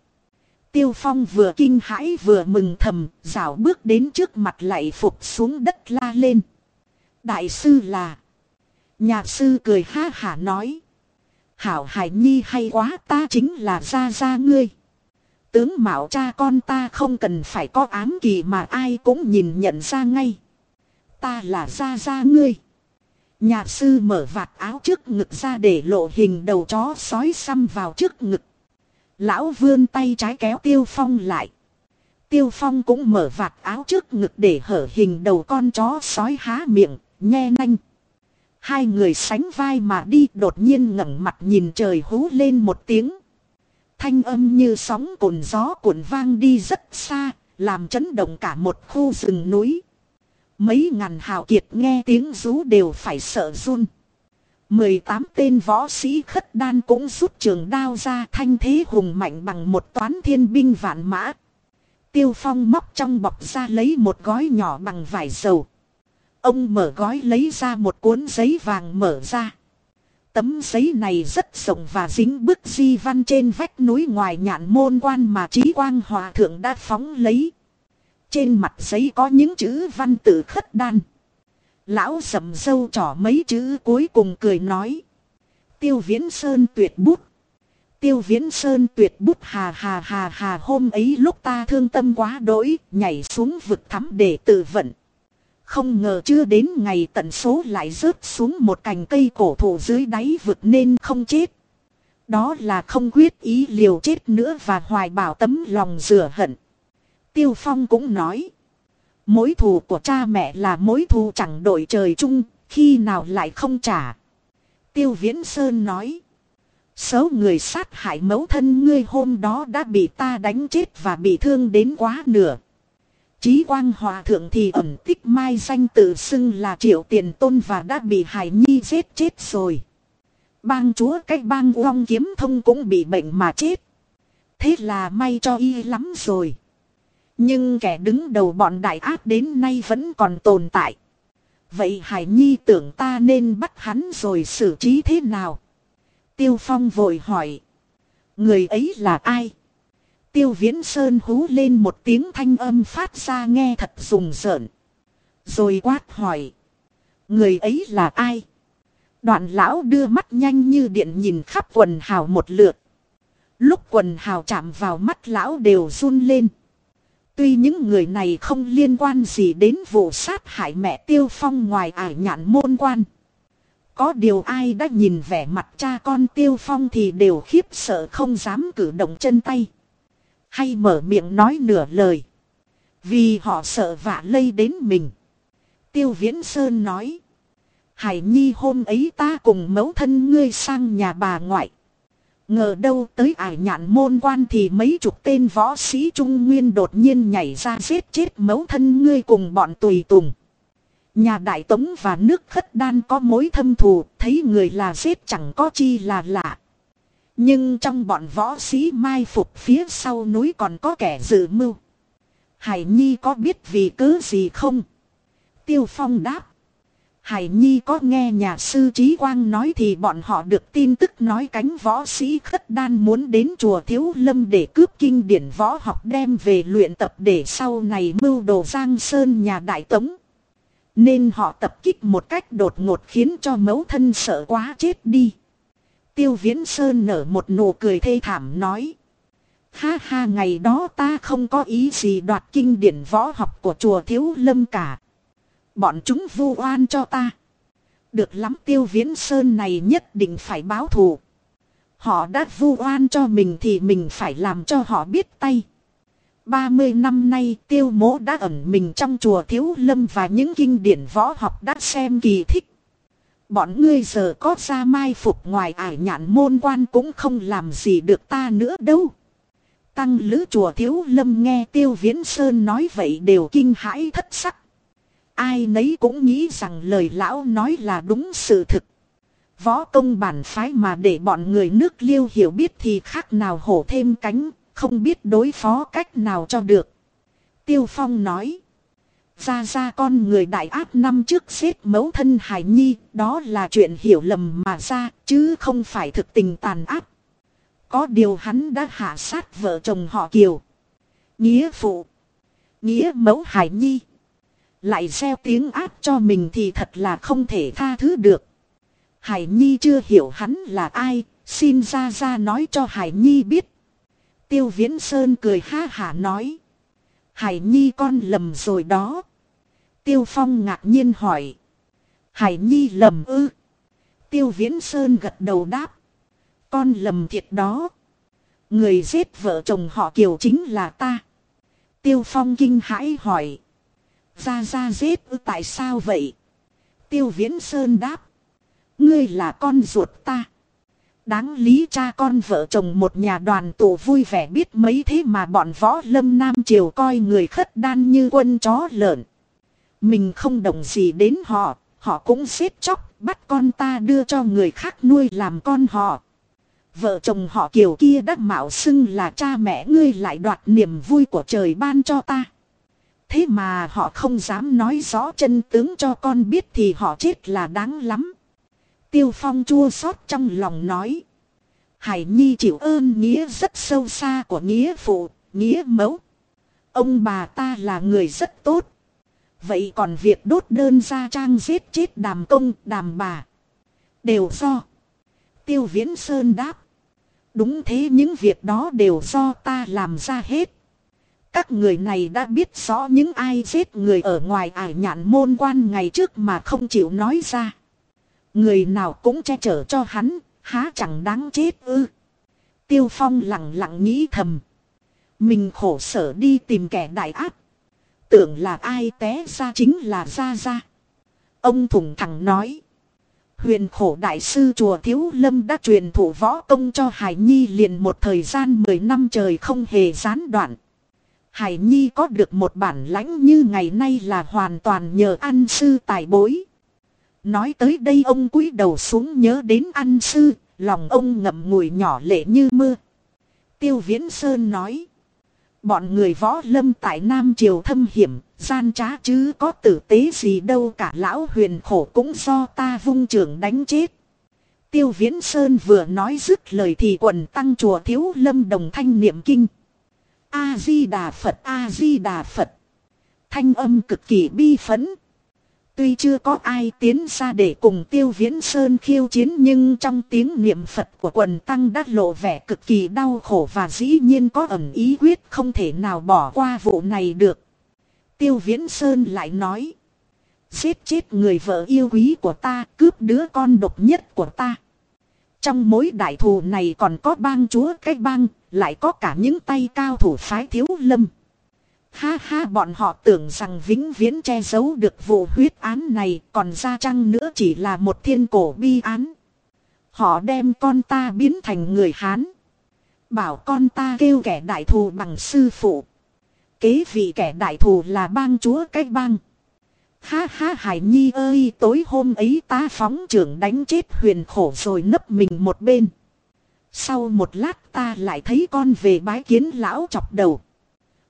Tiêu phong vừa kinh hãi vừa mừng thầm, rảo bước đến trước mặt lại phục xuống đất la lên. Đại sư là... Nhà sư cười ha hả nói. Hảo hải nhi hay quá ta chính là gia gia ngươi. Tướng mạo cha con ta không cần phải có ám kỳ mà ai cũng nhìn nhận ra ngay. Ta là gia gia ngươi. Nhà sư mở vạt áo trước ngực ra để lộ hình đầu chó sói xăm vào trước ngực. Lão vươn tay trái kéo tiêu phong lại. Tiêu phong cũng mở vạt áo trước ngực để hở hình đầu con chó sói há miệng, nhe nanh. Hai người sánh vai mà đi đột nhiên ngẩng mặt nhìn trời hú lên một tiếng. Thanh âm như sóng cồn gió cuộn vang đi rất xa, làm chấn động cả một khu rừng núi. Mấy ngàn hào kiệt nghe tiếng rú đều phải sợ run. 18 tên võ sĩ khất đan cũng rút trường đao ra thanh thế hùng mạnh bằng một toán thiên binh vạn mã. Tiêu phong móc trong bọc ra lấy một gói nhỏ bằng vải dầu. Ông mở gói lấy ra một cuốn giấy vàng mở ra. Tấm giấy này rất rộng và dính bức di văn trên vách núi ngoài nhạn môn quan mà trí quang hòa thượng đã phóng lấy. Trên mặt giấy có những chữ văn tự khất đan. Lão sầm sâu trỏ mấy chữ cuối cùng cười nói. Tiêu viễn sơn tuyệt bút. Tiêu viễn sơn tuyệt bút hà hà hà hà hôm ấy lúc ta thương tâm quá đỗi, nhảy xuống vực thắm để tự vận. Không ngờ chưa đến ngày tận số lại rớt xuống một cành cây cổ thụ dưới đáy vực nên không chết. Đó là không quyết ý liều chết nữa và hoài bảo tấm lòng rửa hận. Tiêu Phong cũng nói. Mối thù của cha mẹ là mối thù chẳng đổi trời chung, khi nào lại không trả. Tiêu Viễn Sơn nói. Số người sát hại mẫu thân ngươi hôm đó đã bị ta đánh chết và bị thương đến quá nửa. Chí quang hòa thượng thì ẩn tích mai danh tự xưng là triệu tiền tôn và đã bị Hải Nhi giết chết rồi. Bang chúa cách bang uong kiếm thông cũng bị bệnh mà chết. Thế là may cho y lắm rồi. Nhưng kẻ đứng đầu bọn đại ác đến nay vẫn còn tồn tại. Vậy Hải Nhi tưởng ta nên bắt hắn rồi xử trí thế nào? Tiêu Phong vội hỏi. Người ấy là ai? Tiêu Viễn Sơn hú lên một tiếng thanh âm phát ra nghe thật rùng rợn. Rồi quát hỏi. Người ấy là ai? Đoạn lão đưa mắt nhanh như điện nhìn khắp quần hào một lượt. Lúc quần hào chạm vào mắt lão đều run lên. Tuy những người này không liên quan gì đến vụ sát hại mẹ Tiêu Phong ngoài ải nhạn môn quan. Có điều ai đã nhìn vẻ mặt cha con Tiêu Phong thì đều khiếp sợ không dám cử động chân tay. Hay mở miệng nói nửa lời. Vì họ sợ vạ lây đến mình. Tiêu Viễn Sơn nói. Hải Nhi hôm ấy ta cùng mẫu thân ngươi sang nhà bà ngoại. Ngờ đâu tới ải nhạn môn quan thì mấy chục tên võ sĩ trung nguyên đột nhiên nhảy ra giết chết mẫu thân ngươi cùng bọn tùy tùng. Nhà đại tống và nước khất đan có mối thâm thù, thấy người là giết chẳng có chi là lạ. Nhưng trong bọn võ sĩ mai phục phía sau núi còn có kẻ dự mưu. Hải Nhi có biết vì cớ gì không? Tiêu Phong đáp. Hải Nhi có nghe nhà sư Trí Quang nói thì bọn họ được tin tức nói cánh võ sĩ khất đan muốn đến chùa Thiếu Lâm để cướp kinh điển võ học đem về luyện tập để sau này mưu đồ Giang Sơn nhà Đại Tống. Nên họ tập kích một cách đột ngột khiến cho mẫu thân sợ quá chết đi. Tiêu Viễn Sơn nở một nụ cười thê thảm nói. Ha ha, ngày đó ta không có ý gì đoạt kinh điển võ học của chùa Thiếu Lâm cả. Bọn chúng vu oan cho ta. Được lắm tiêu viễn sơn này nhất định phải báo thù. Họ đã vu oan cho mình thì mình phải làm cho họ biết tay. 30 năm nay, tiêu mố đã ẩn mình trong chùa Thiếu Lâm và những kinh điển võ học đã xem kỳ thích. Bọn ngươi giờ có ra mai phục ngoài ải nhạn môn quan cũng không làm gì được ta nữa đâu. Tăng lữ chùa Thiếu Lâm nghe Tiêu Viễn Sơn nói vậy đều kinh hãi thất sắc. Ai nấy cũng nghĩ rằng lời lão nói là đúng sự thực. Võ công bản phái mà để bọn người nước liêu hiểu biết thì khác nào hổ thêm cánh, không biết đối phó cách nào cho được. Tiêu Phong nói. Ra ra con người đại ác năm trước xếp mẫu thân Hải Nhi, đó là chuyện hiểu lầm mà ra, chứ không phải thực tình tàn ác. Có điều hắn đã hạ sát vợ chồng họ Kiều. Nghĩa phụ. Nghĩa mẫu Hải Nhi. Lại gieo tiếng ác cho mình thì thật là không thể tha thứ được. Hải Nhi chưa hiểu hắn là ai, xin ra ra nói cho Hải Nhi biết. Tiêu Viễn Sơn cười ha hả nói. Hải Nhi con lầm rồi đó. Tiêu Phong ngạc nhiên hỏi. Hải Nhi lầm ư. Tiêu Viễn Sơn gật đầu đáp. Con lầm thiệt đó. Người giết vợ chồng họ Kiều chính là ta. Tiêu Phong kinh hãi hỏi. Ra ra giết ư tại sao vậy? Tiêu Viễn Sơn đáp. Ngươi là con ruột ta. Đáng lý cha con vợ chồng một nhà đoàn tụ vui vẻ biết mấy thế mà bọn võ lâm nam triều coi người khất đan như quân chó lợn. Mình không đồng gì đến họ, họ cũng xếp chóc, bắt con ta đưa cho người khác nuôi làm con họ. Vợ chồng họ kiều kia đã mạo xưng là cha mẹ ngươi lại đoạt niềm vui của trời ban cho ta. Thế mà họ không dám nói rõ chân tướng cho con biết thì họ chết là đáng lắm. Tiêu Phong chua xót trong lòng nói. Hải Nhi chịu ơn nghĩa rất sâu xa của nghĩa phụ, nghĩa mẫu. Ông bà ta là người rất tốt. Vậy còn việc đốt đơn ra trang giết chết đàm công, đàm bà. Đều do. Tiêu Viễn Sơn đáp. Đúng thế những việc đó đều do ta làm ra hết. Các người này đã biết rõ những ai giết người ở ngoài ải nhạn môn quan ngày trước mà không chịu nói ra. Người nào cũng che chở cho hắn, há chẳng đáng chết ư. Tiêu Phong lặng lặng nghĩ thầm. Mình khổ sở đi tìm kẻ đại ác. Tưởng là ai té ra chính là ra ra. Ông thủng thẳng nói. Huyền khổ đại sư chùa Thiếu Lâm đã truyền thủ võ công cho Hải Nhi liền một thời gian 10 năm trời không hề gián đoạn. Hải Nhi có được một bản lãnh như ngày nay là hoàn toàn nhờ ăn sư tài bối. Nói tới đây ông cúi đầu xuống nhớ đến ăn sư, lòng ông ngậm ngùi nhỏ lệ như mưa. Tiêu Viễn Sơn nói. Bọn người võ lâm tại Nam Triều thâm hiểm, gian trá chứ có tử tế gì đâu cả lão huyền khổ cũng do ta vung trường đánh chết. Tiêu Viễn Sơn vừa nói dứt lời thì quần tăng chùa thiếu lâm đồng thanh niệm kinh. A-di-đà Phật A-di-đà Phật. Thanh âm cực kỳ bi phấn. Tuy chưa có ai tiến ra để cùng Tiêu Viễn Sơn khiêu chiến nhưng trong tiếng niệm Phật của quần tăng đã lộ vẻ cực kỳ đau khổ và dĩ nhiên có ẩn ý quyết không thể nào bỏ qua vụ này được. Tiêu Viễn Sơn lại nói. Giết chết người vợ yêu quý của ta, cướp đứa con độc nhất của ta. Trong mối đại thù này còn có bang chúa cái bang, lại có cả những tay cao thủ phái thiếu lâm. Ha ha bọn họ tưởng rằng vĩnh viễn che giấu được vụ huyết án này còn ra chăng nữa chỉ là một thiên cổ bi án. Họ đem con ta biến thành người Hán. Bảo con ta kêu kẻ đại thù bằng sư phụ. Kế vị kẻ đại thù là bang chúa cái bang. Ha ha Hải Nhi ơi, tối hôm ấy ta phóng trưởng đánh chết huyền khổ rồi nấp mình một bên. Sau một lát ta lại thấy con về bái kiến lão chọc đầu.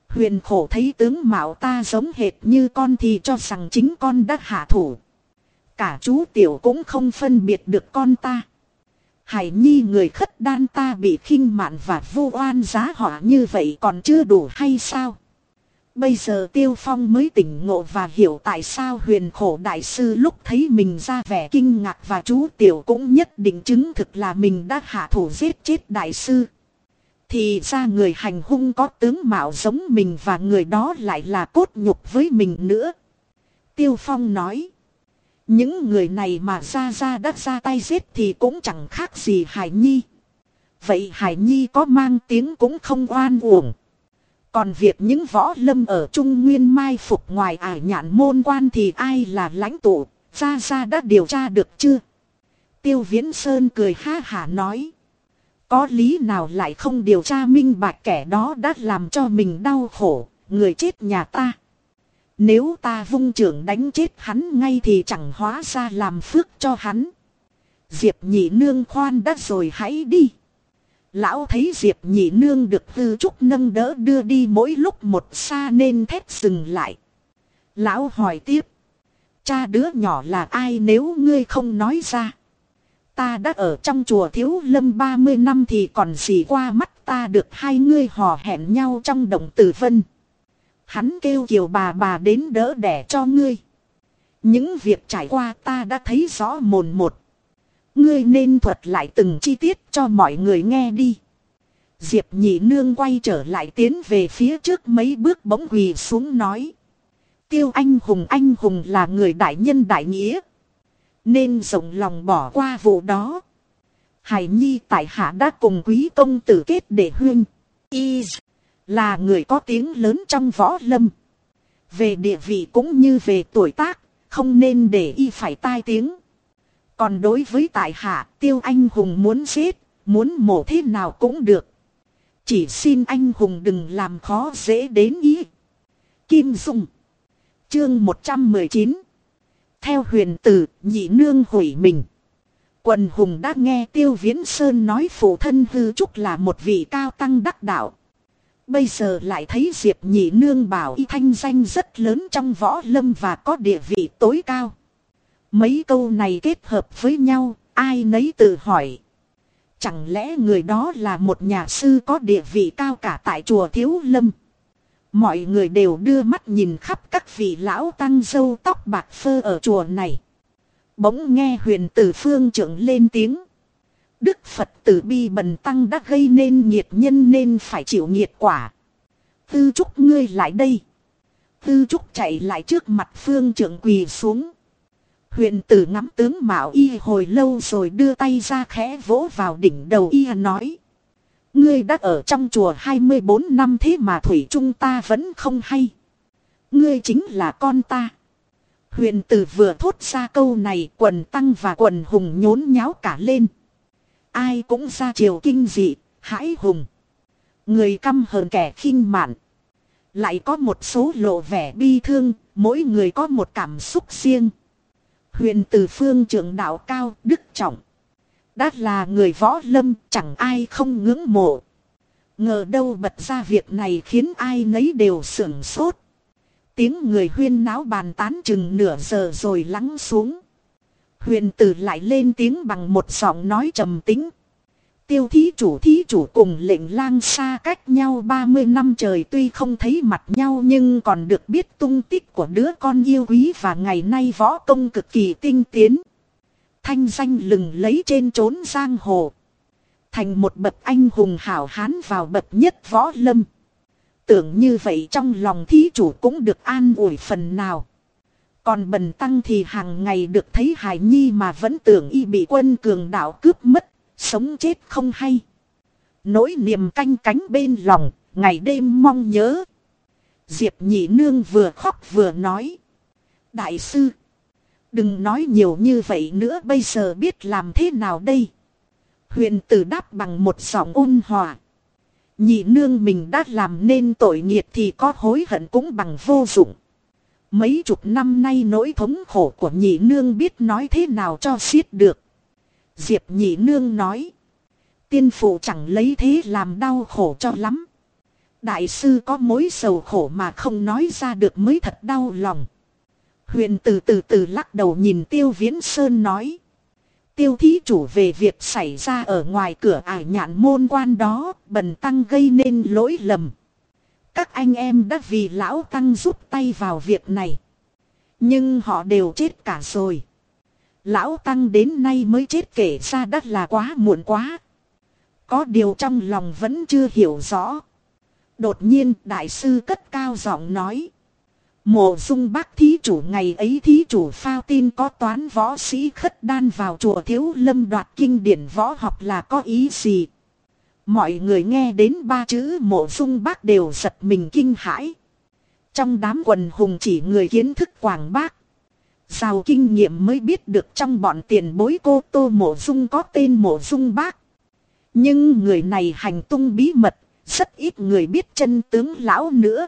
Huyền khổ thấy tướng mạo ta giống hệt như con thì cho rằng chính con đã hạ thủ. Cả chú tiểu cũng không phân biệt được con ta. Hải nhi người khất đan ta bị khinh mạn và vô oan giá họa như vậy còn chưa đủ hay sao? Bây giờ Tiêu Phong mới tỉnh ngộ và hiểu tại sao huyền khổ đại sư lúc thấy mình ra vẻ kinh ngạc và chú Tiểu cũng nhất định chứng thực là mình đã hạ thủ giết chết đại sư. Thì ra người hành hung có tướng mạo giống mình và người đó lại là cốt nhục với mình nữa. Tiêu Phong nói. Những người này mà ra ra đất ra tay giết thì cũng chẳng khác gì Hải Nhi. Vậy Hải Nhi có mang tiếng cũng không oan uổng. Còn việc những võ lâm ở Trung Nguyên mai phục ngoài ải nhạn môn quan thì ai là lãnh tụ, ra ra đã điều tra được chưa? Tiêu Viễn Sơn cười ha hả nói. Có lý nào lại không điều tra minh bạch kẻ đó đã làm cho mình đau khổ, người chết nhà ta. Nếu ta vung trưởng đánh chết hắn ngay thì chẳng hóa ra làm phước cho hắn. Diệp nhị nương khoan đất rồi hãy đi. Lão thấy Diệp nhị nương được tư trúc nâng đỡ đưa đi mỗi lúc một xa nên thét dừng lại. Lão hỏi tiếp. Cha đứa nhỏ là ai nếu ngươi không nói ra. Ta đã ở trong chùa thiếu lâm 30 năm thì còn gì qua mắt ta được hai ngươi hò hẹn nhau trong đồng tử vân. Hắn kêu kiều bà bà đến đỡ đẻ cho ngươi. Những việc trải qua ta đã thấy rõ mồn một. Ngươi nên thuật lại từng chi tiết cho mọi người nghe đi. Diệp nhị nương quay trở lại tiến về phía trước mấy bước bỗng quỳ xuống nói. Tiêu anh hùng anh hùng là người đại nhân đại nghĩa. Nên rộng lòng bỏ qua vụ đó. Hải Nhi tại hạ đã cùng quý công tử kết để huyên. Y là người có tiếng lớn trong võ lâm. Về địa vị cũng như về tuổi tác, không nên để y phải tai tiếng. Còn đối với tại hạ, tiêu anh hùng muốn giết, muốn mổ thế nào cũng được. Chỉ xin anh hùng đừng làm khó dễ đến ý. Kim Dung Chương 119 Theo huyền tử, nhị nương hủy mình. Quần hùng đã nghe Tiêu Viễn Sơn nói phụ thân hư trúc là một vị cao tăng đắc đạo. Bây giờ lại thấy Diệp nhị nương bảo y thanh danh rất lớn trong võ lâm và có địa vị tối cao. Mấy câu này kết hợp với nhau, ai nấy tự hỏi. Chẳng lẽ người đó là một nhà sư có địa vị cao cả tại chùa Thiếu Lâm? Mọi người đều đưa mắt nhìn khắp các vị lão tăng dâu tóc bạc phơ ở chùa này. Bỗng nghe huyền tử phương trưởng lên tiếng. Đức Phật tử bi bần tăng đã gây nên nhiệt nhân nên phải chịu nhiệt quả. Tư trúc ngươi lại đây. Tư trúc chạy lại trước mặt phương trưởng quỳ xuống. Huyền tử ngắm tướng Mạo Y hồi lâu rồi đưa tay ra khẽ vỗ vào đỉnh đầu Y nói. Ngươi đã ở trong chùa 24 năm thế mà Thủy Trung ta vẫn không hay. Ngươi chính là con ta. Huyền tử vừa thốt ra câu này quần tăng và quần hùng nhốn nháo cả lên. Ai cũng ra chiều kinh dị, hãi hùng. Người căm hờn kẻ khinh mạn. Lại có một số lộ vẻ bi thương, mỗi người có một cảm xúc riêng. Huyền từ phương trưởng đạo cao, đức trọng. Đã là người võ lâm, chẳng ai không ngưỡng mộ. Ngờ đâu bật ra việc này khiến ai nấy đều sưởng sốt. Tiếng người huyên náo bàn tán chừng nửa giờ rồi lắng xuống. Huyền tử lại lên tiếng bằng một giọng nói trầm tính. Tiêu thí chủ thí chủ cùng lệnh lang xa cách nhau 30 năm trời tuy không thấy mặt nhau nhưng còn được biết tung tích của đứa con yêu quý và ngày nay võ công cực kỳ tinh tiến. Thanh danh lừng lấy trên trốn giang hồ. Thành một bậc anh hùng hảo hán vào bậc nhất võ lâm. Tưởng như vậy trong lòng thí chủ cũng được an ủi phần nào. Còn bần tăng thì hàng ngày được thấy Hải Nhi mà vẫn tưởng y bị quân cường đạo cướp mất, sống chết không hay. Nỗi niềm canh cánh bên lòng, ngày đêm mong nhớ. Diệp nhị nương vừa khóc vừa nói. Đại sư, đừng nói nhiều như vậy nữa bây giờ biết làm thế nào đây. Huyền tử đáp bằng một giọng ôn hòa. Nhị nương mình đã làm nên tội nghiệp thì có hối hận cũng bằng vô dụng. Mấy chục năm nay nỗi thống khổ của nhị nương biết nói thế nào cho xiết được. Diệp nhị nương nói. Tiên phụ chẳng lấy thế làm đau khổ cho lắm. Đại sư có mối sầu khổ mà không nói ra được mới thật đau lòng. Huyền từ từ từ lắc đầu nhìn tiêu viễn sơn nói. Tiêu thí chủ về việc xảy ra ở ngoài cửa ải nhạn môn quan đó, bần tăng gây nên lỗi lầm. Các anh em đã vì lão tăng giúp tay vào việc này. Nhưng họ đều chết cả rồi. Lão tăng đến nay mới chết kể ra đất là quá muộn quá. Có điều trong lòng vẫn chưa hiểu rõ. Đột nhiên, đại sư cất cao giọng nói. Mộ dung bác thí chủ ngày ấy thí chủ phao tin có toán võ sĩ khất đan vào chùa thiếu lâm đoạt kinh điển võ học là có ý gì. Mọi người nghe đến ba chữ mộ dung bác đều giật mình kinh hãi. Trong đám quần hùng chỉ người kiến thức quảng bác. Giàu kinh nghiệm mới biết được trong bọn tiền bối cô tô mộ dung có tên mộ dung bác. Nhưng người này hành tung bí mật, rất ít người biết chân tướng lão nữa.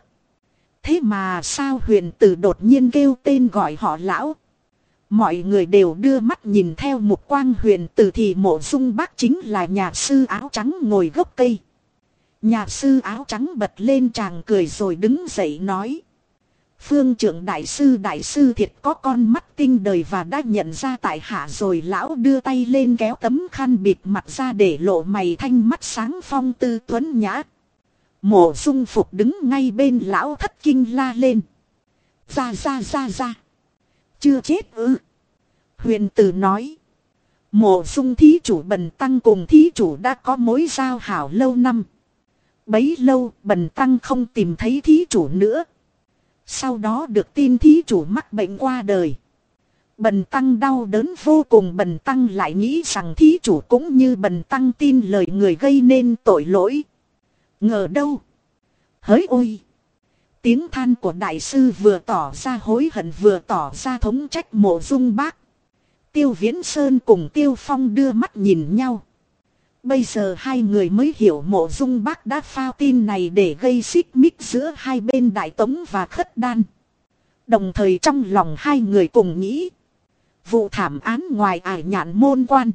Thế mà sao huyền tử đột nhiên kêu tên gọi họ lão. Mọi người đều đưa mắt nhìn theo một quang huyền tử thì mộ dung bác chính là nhà sư áo trắng ngồi gốc cây. Nhà sư áo trắng bật lên chàng cười rồi đứng dậy nói. Phương trưởng đại sư đại sư thiệt có con mắt tinh đời và đã nhận ra tại hạ rồi lão đưa tay lên kéo tấm khăn bịt mặt ra để lộ mày thanh mắt sáng phong tư tuấn nhã. Mộ dung phục đứng ngay bên lão thất kinh la lên. Ra ra ra ra. Chưa chết ư. Huyền tử nói. Mộ dung thí chủ bần tăng cùng thí chủ đã có mối giao hảo lâu năm. Bấy lâu, bần tăng không tìm thấy thí chủ nữa. Sau đó được tin thí chủ mắc bệnh qua đời. Bần tăng đau đớn vô cùng, bần tăng lại nghĩ rằng thí chủ cũng như bần tăng tin lời người gây nên tội lỗi. Ngờ đâu. Hỡi ôi. Tiếng than của đại sư vừa tỏ ra hối hận, vừa tỏ ra thống trách mộ dung bác. Tiêu Viễn Sơn cùng Tiêu Phong đưa mắt nhìn nhau. Bây giờ hai người mới hiểu mộ dung bác đã phao tin này để gây xích mích giữa hai bên Đại Tống và Khất Đan. Đồng thời trong lòng hai người cùng nghĩ. Vụ thảm án ngoài ải nhạn môn quan.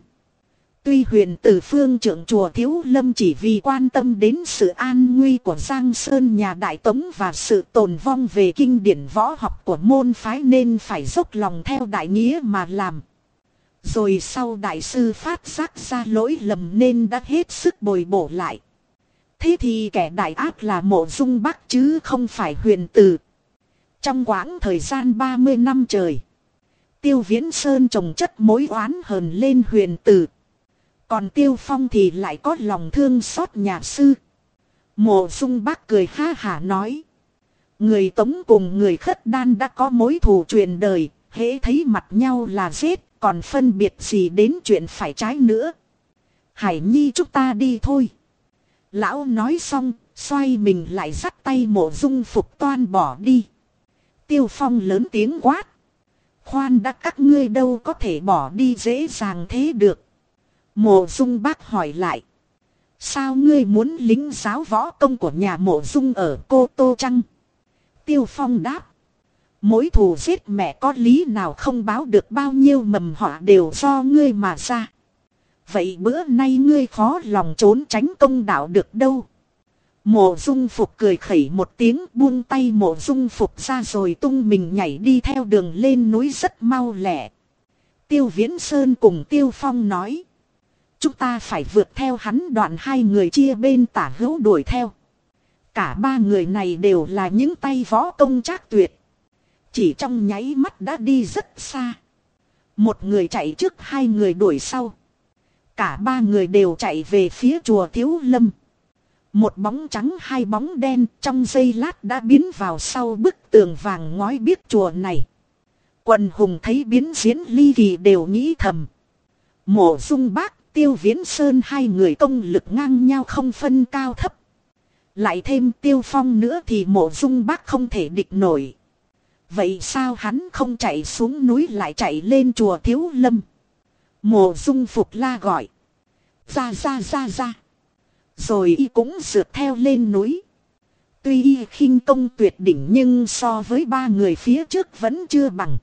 Tuy huyền tử phương trưởng chùa Thiếu Lâm chỉ vì quan tâm đến sự an nguy của Giang Sơn nhà Đại Tống và sự tồn vong về kinh điển võ học của môn phái nên phải dốc lòng theo đại nghĩa mà làm. Rồi sau đại sư phát giác ra lỗi lầm nên đã hết sức bồi bổ lại. Thế thì kẻ đại ác là mộ dung bắc chứ không phải huyền tử. Trong quãng thời gian 30 năm trời. Tiêu viễn sơn trồng chất mối oán hờn lên huyền tử. Còn tiêu phong thì lại có lòng thương xót nhà sư. Mộ dung bác cười ha hả nói. Người tống cùng người khất đan đã có mối thù truyền đời, hễ thấy mặt nhau là giết, còn phân biệt gì đến chuyện phải trái nữa. Hải Nhi chúng ta đi thôi. Lão nói xong, xoay mình lại dắt tay mộ dung phục toan bỏ đi. Tiêu phong lớn tiếng quát. Khoan đã các ngươi đâu có thể bỏ đi dễ dàng thế được. Mộ dung bác hỏi lại. Sao ngươi muốn lính giáo võ công của nhà mộ dung ở Cô Tô Trăng? Tiêu Phong đáp. Mỗi thù giết mẹ có lý nào không báo được bao nhiêu mầm họa đều do ngươi mà ra. Vậy bữa nay ngươi khó lòng trốn tránh công đạo được đâu. Mộ dung phục cười khẩy một tiếng, buông tay mộ dung phục ra rồi tung mình nhảy đi theo đường lên núi rất mau lẹ. Tiêu Viễn Sơn cùng Tiêu Phong nói. Chúng ta phải vượt theo hắn đoạn hai người chia bên tả hữu đuổi theo. Cả ba người này đều là những tay võ công trác tuyệt. Chỉ trong nháy mắt đã đi rất xa. Một người chạy trước hai người đuổi sau. Cả ba người đều chạy về phía chùa Thiếu Lâm. Một bóng trắng hai bóng đen trong giây lát đã biến vào sau bức tường vàng ngói biết chùa này. Quần hùng thấy biến diễn ly kỳ đều nghĩ thầm. Mộ dung bác, tiêu viễn sơn hai người công lực ngang nhau không phân cao thấp. Lại thêm tiêu phong nữa thì mộ dung bác không thể địch nổi. Vậy sao hắn không chạy xuống núi lại chạy lên chùa thiếu lâm. Mộ dung phục la gọi. Ra ra ra ra. Rồi y cũng dượt theo lên núi. Tuy y khinh công tuyệt đỉnh nhưng so với ba người phía trước vẫn chưa bằng.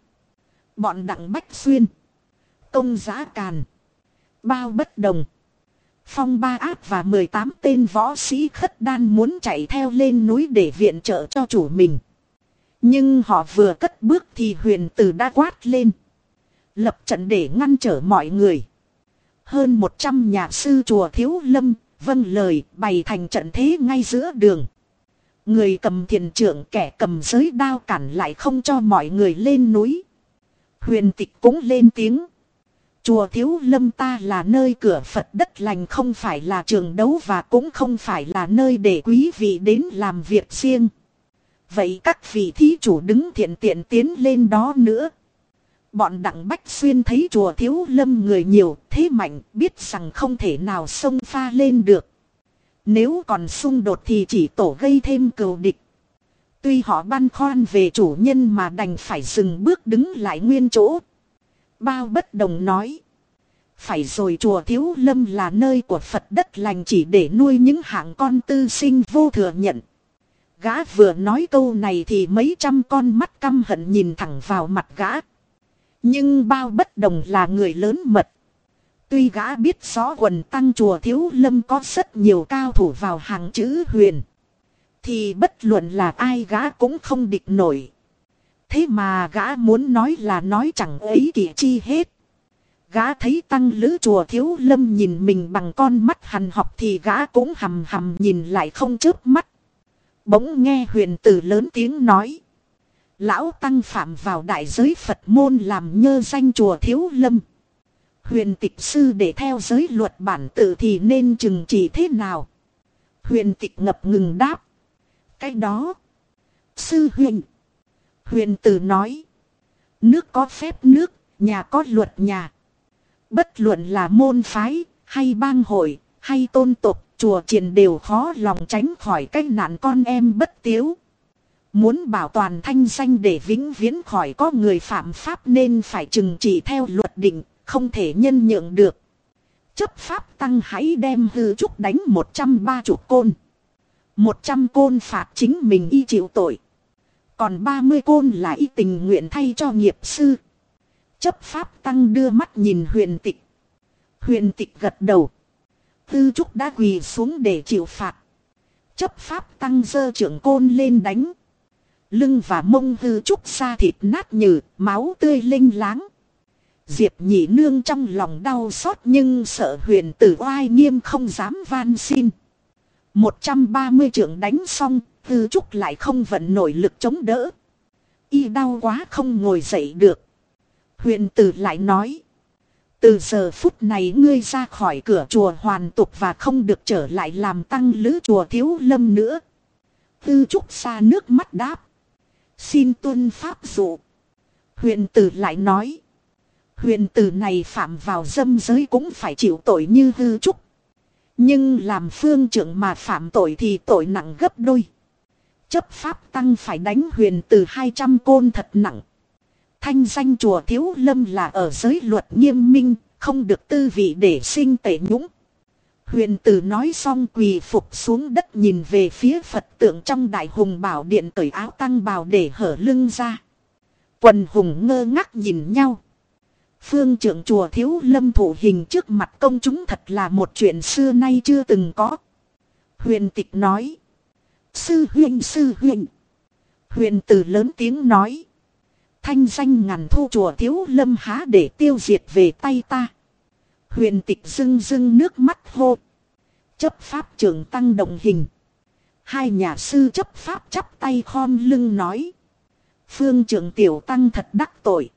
Bọn đặng bách xuyên. Công giá càn. Bao bất đồng. Phong ba áp và 18 tên võ sĩ khất đan muốn chạy theo lên núi để viện trợ cho chủ mình. Nhưng họ vừa cất bước thì huyền tử đã quát lên. Lập trận để ngăn trở mọi người. Hơn 100 nhà sư chùa Thiếu Lâm, vâng lời, bày thành trận thế ngay giữa đường. Người cầm thiền trưởng kẻ cầm giới đao cản lại không cho mọi người lên núi. Huyền tịch cũng lên tiếng. Chùa Thiếu Lâm ta là nơi cửa Phật đất lành không phải là trường đấu và cũng không phải là nơi để quý vị đến làm việc riêng. Vậy các vị thí chủ đứng thiện tiện tiến lên đó nữa. Bọn đặng bách xuyên thấy chùa thiếu lâm người nhiều, thế mạnh, biết rằng không thể nào xông pha lên được. Nếu còn xung đột thì chỉ tổ gây thêm cừu địch. Tuy họ băn khoăn về chủ nhân mà đành phải dừng bước đứng lại nguyên chỗ. Bao bất đồng nói. Phải rồi chùa Thiếu Lâm là nơi của Phật đất lành chỉ để nuôi những hạng con tư sinh vô thừa nhận. Gã vừa nói câu này thì mấy trăm con mắt căm hận nhìn thẳng vào mặt gã. Nhưng bao bất đồng là người lớn mật. Tuy gã biết rõ quần tăng chùa Thiếu Lâm có rất nhiều cao thủ vào hàng chữ huyền. Thì bất luận là ai gã cũng không địch nổi. Thế mà gã muốn nói là nói chẳng ấy kỳ chi hết. Gã thấy tăng lữ chùa Thiếu Lâm nhìn mình bằng con mắt hằn học thì gã cũng hầm hầm nhìn lại không chớp mắt. Bỗng nghe huyền tử lớn tiếng nói. Lão Tăng phạm vào đại giới Phật môn làm nhơ danh chùa Thiếu Lâm. Huyền tịch sư để theo giới luật bản tự thì nên chừng chỉ thế nào? Huyền tịch ngập ngừng đáp. Cái đó. Sư huyền. Huyền tử nói. Nước có phép nước, nhà có luật nhà. Bất luận là môn phái, hay bang hội, hay tôn tục, chùa triền đều khó lòng tránh khỏi cái nạn con em bất tiếu. Muốn bảo toàn thanh danh để vĩnh viễn khỏi có người phạm pháp nên phải chừng trị theo luật định, không thể nhân nhượng được. Chấp pháp tăng hãy đem hư trúc đánh 130 côn. 100 côn phạt chính mình y chịu tội. Còn 30 côn là y tình nguyện thay cho nghiệp sư. Chấp pháp tăng đưa mắt nhìn huyền tịch. Huyền tịch gật đầu. Tư trúc đã quỳ xuống để chịu phạt. Chấp pháp tăng dơ trưởng côn lên đánh. Lưng và mông Tư trúc xa thịt nát nhừ, máu tươi linh láng. Diệp nhị nương trong lòng đau xót nhưng sợ huyền tử oai nghiêm không dám van xin. 130 trưởng đánh xong, Tư trúc lại không vận nổi lực chống đỡ. Y đau quá không ngồi dậy được. Huyền tử lại nói. Từ giờ phút này ngươi ra khỏi cửa chùa hoàn tục và không được trở lại làm tăng lữ chùa thiếu lâm nữa. Tư trúc xa nước mắt đáp. Xin tuân pháp dụ. Huyện tử lại nói. Huyện tử này phạm vào dâm giới cũng phải chịu tội như hư trúc. Nhưng làm phương trưởng mà phạm tội thì tội nặng gấp đôi. Chấp pháp tăng phải đánh huyền từ 200 côn thật nặng. Thanh danh chùa Thiếu Lâm là ở giới luật nghiêm minh, không được tư vị để sinh tệ nhũng. Huyền tử nói xong quỳ phục xuống đất nhìn về phía Phật tượng trong đại hùng bảo điện cởi áo tăng bào để hở lưng ra. Quần hùng ngơ ngác nhìn nhau. Phương trưởng chùa thiếu lâm thủ hình trước mặt công chúng thật là một chuyện xưa nay chưa từng có. Huyền tịch nói. Sư huynh sư huynh. Huyền tử lớn tiếng nói. Thanh danh ngàn thu chùa thiếu lâm há để tiêu diệt về tay ta. Huyền tịch dưng dưng nước mắt hô. Chấp pháp trưởng tăng động hình. Hai nhà sư chấp pháp chắp tay khom lưng nói. Phương trưởng tiểu tăng thật đắc tội.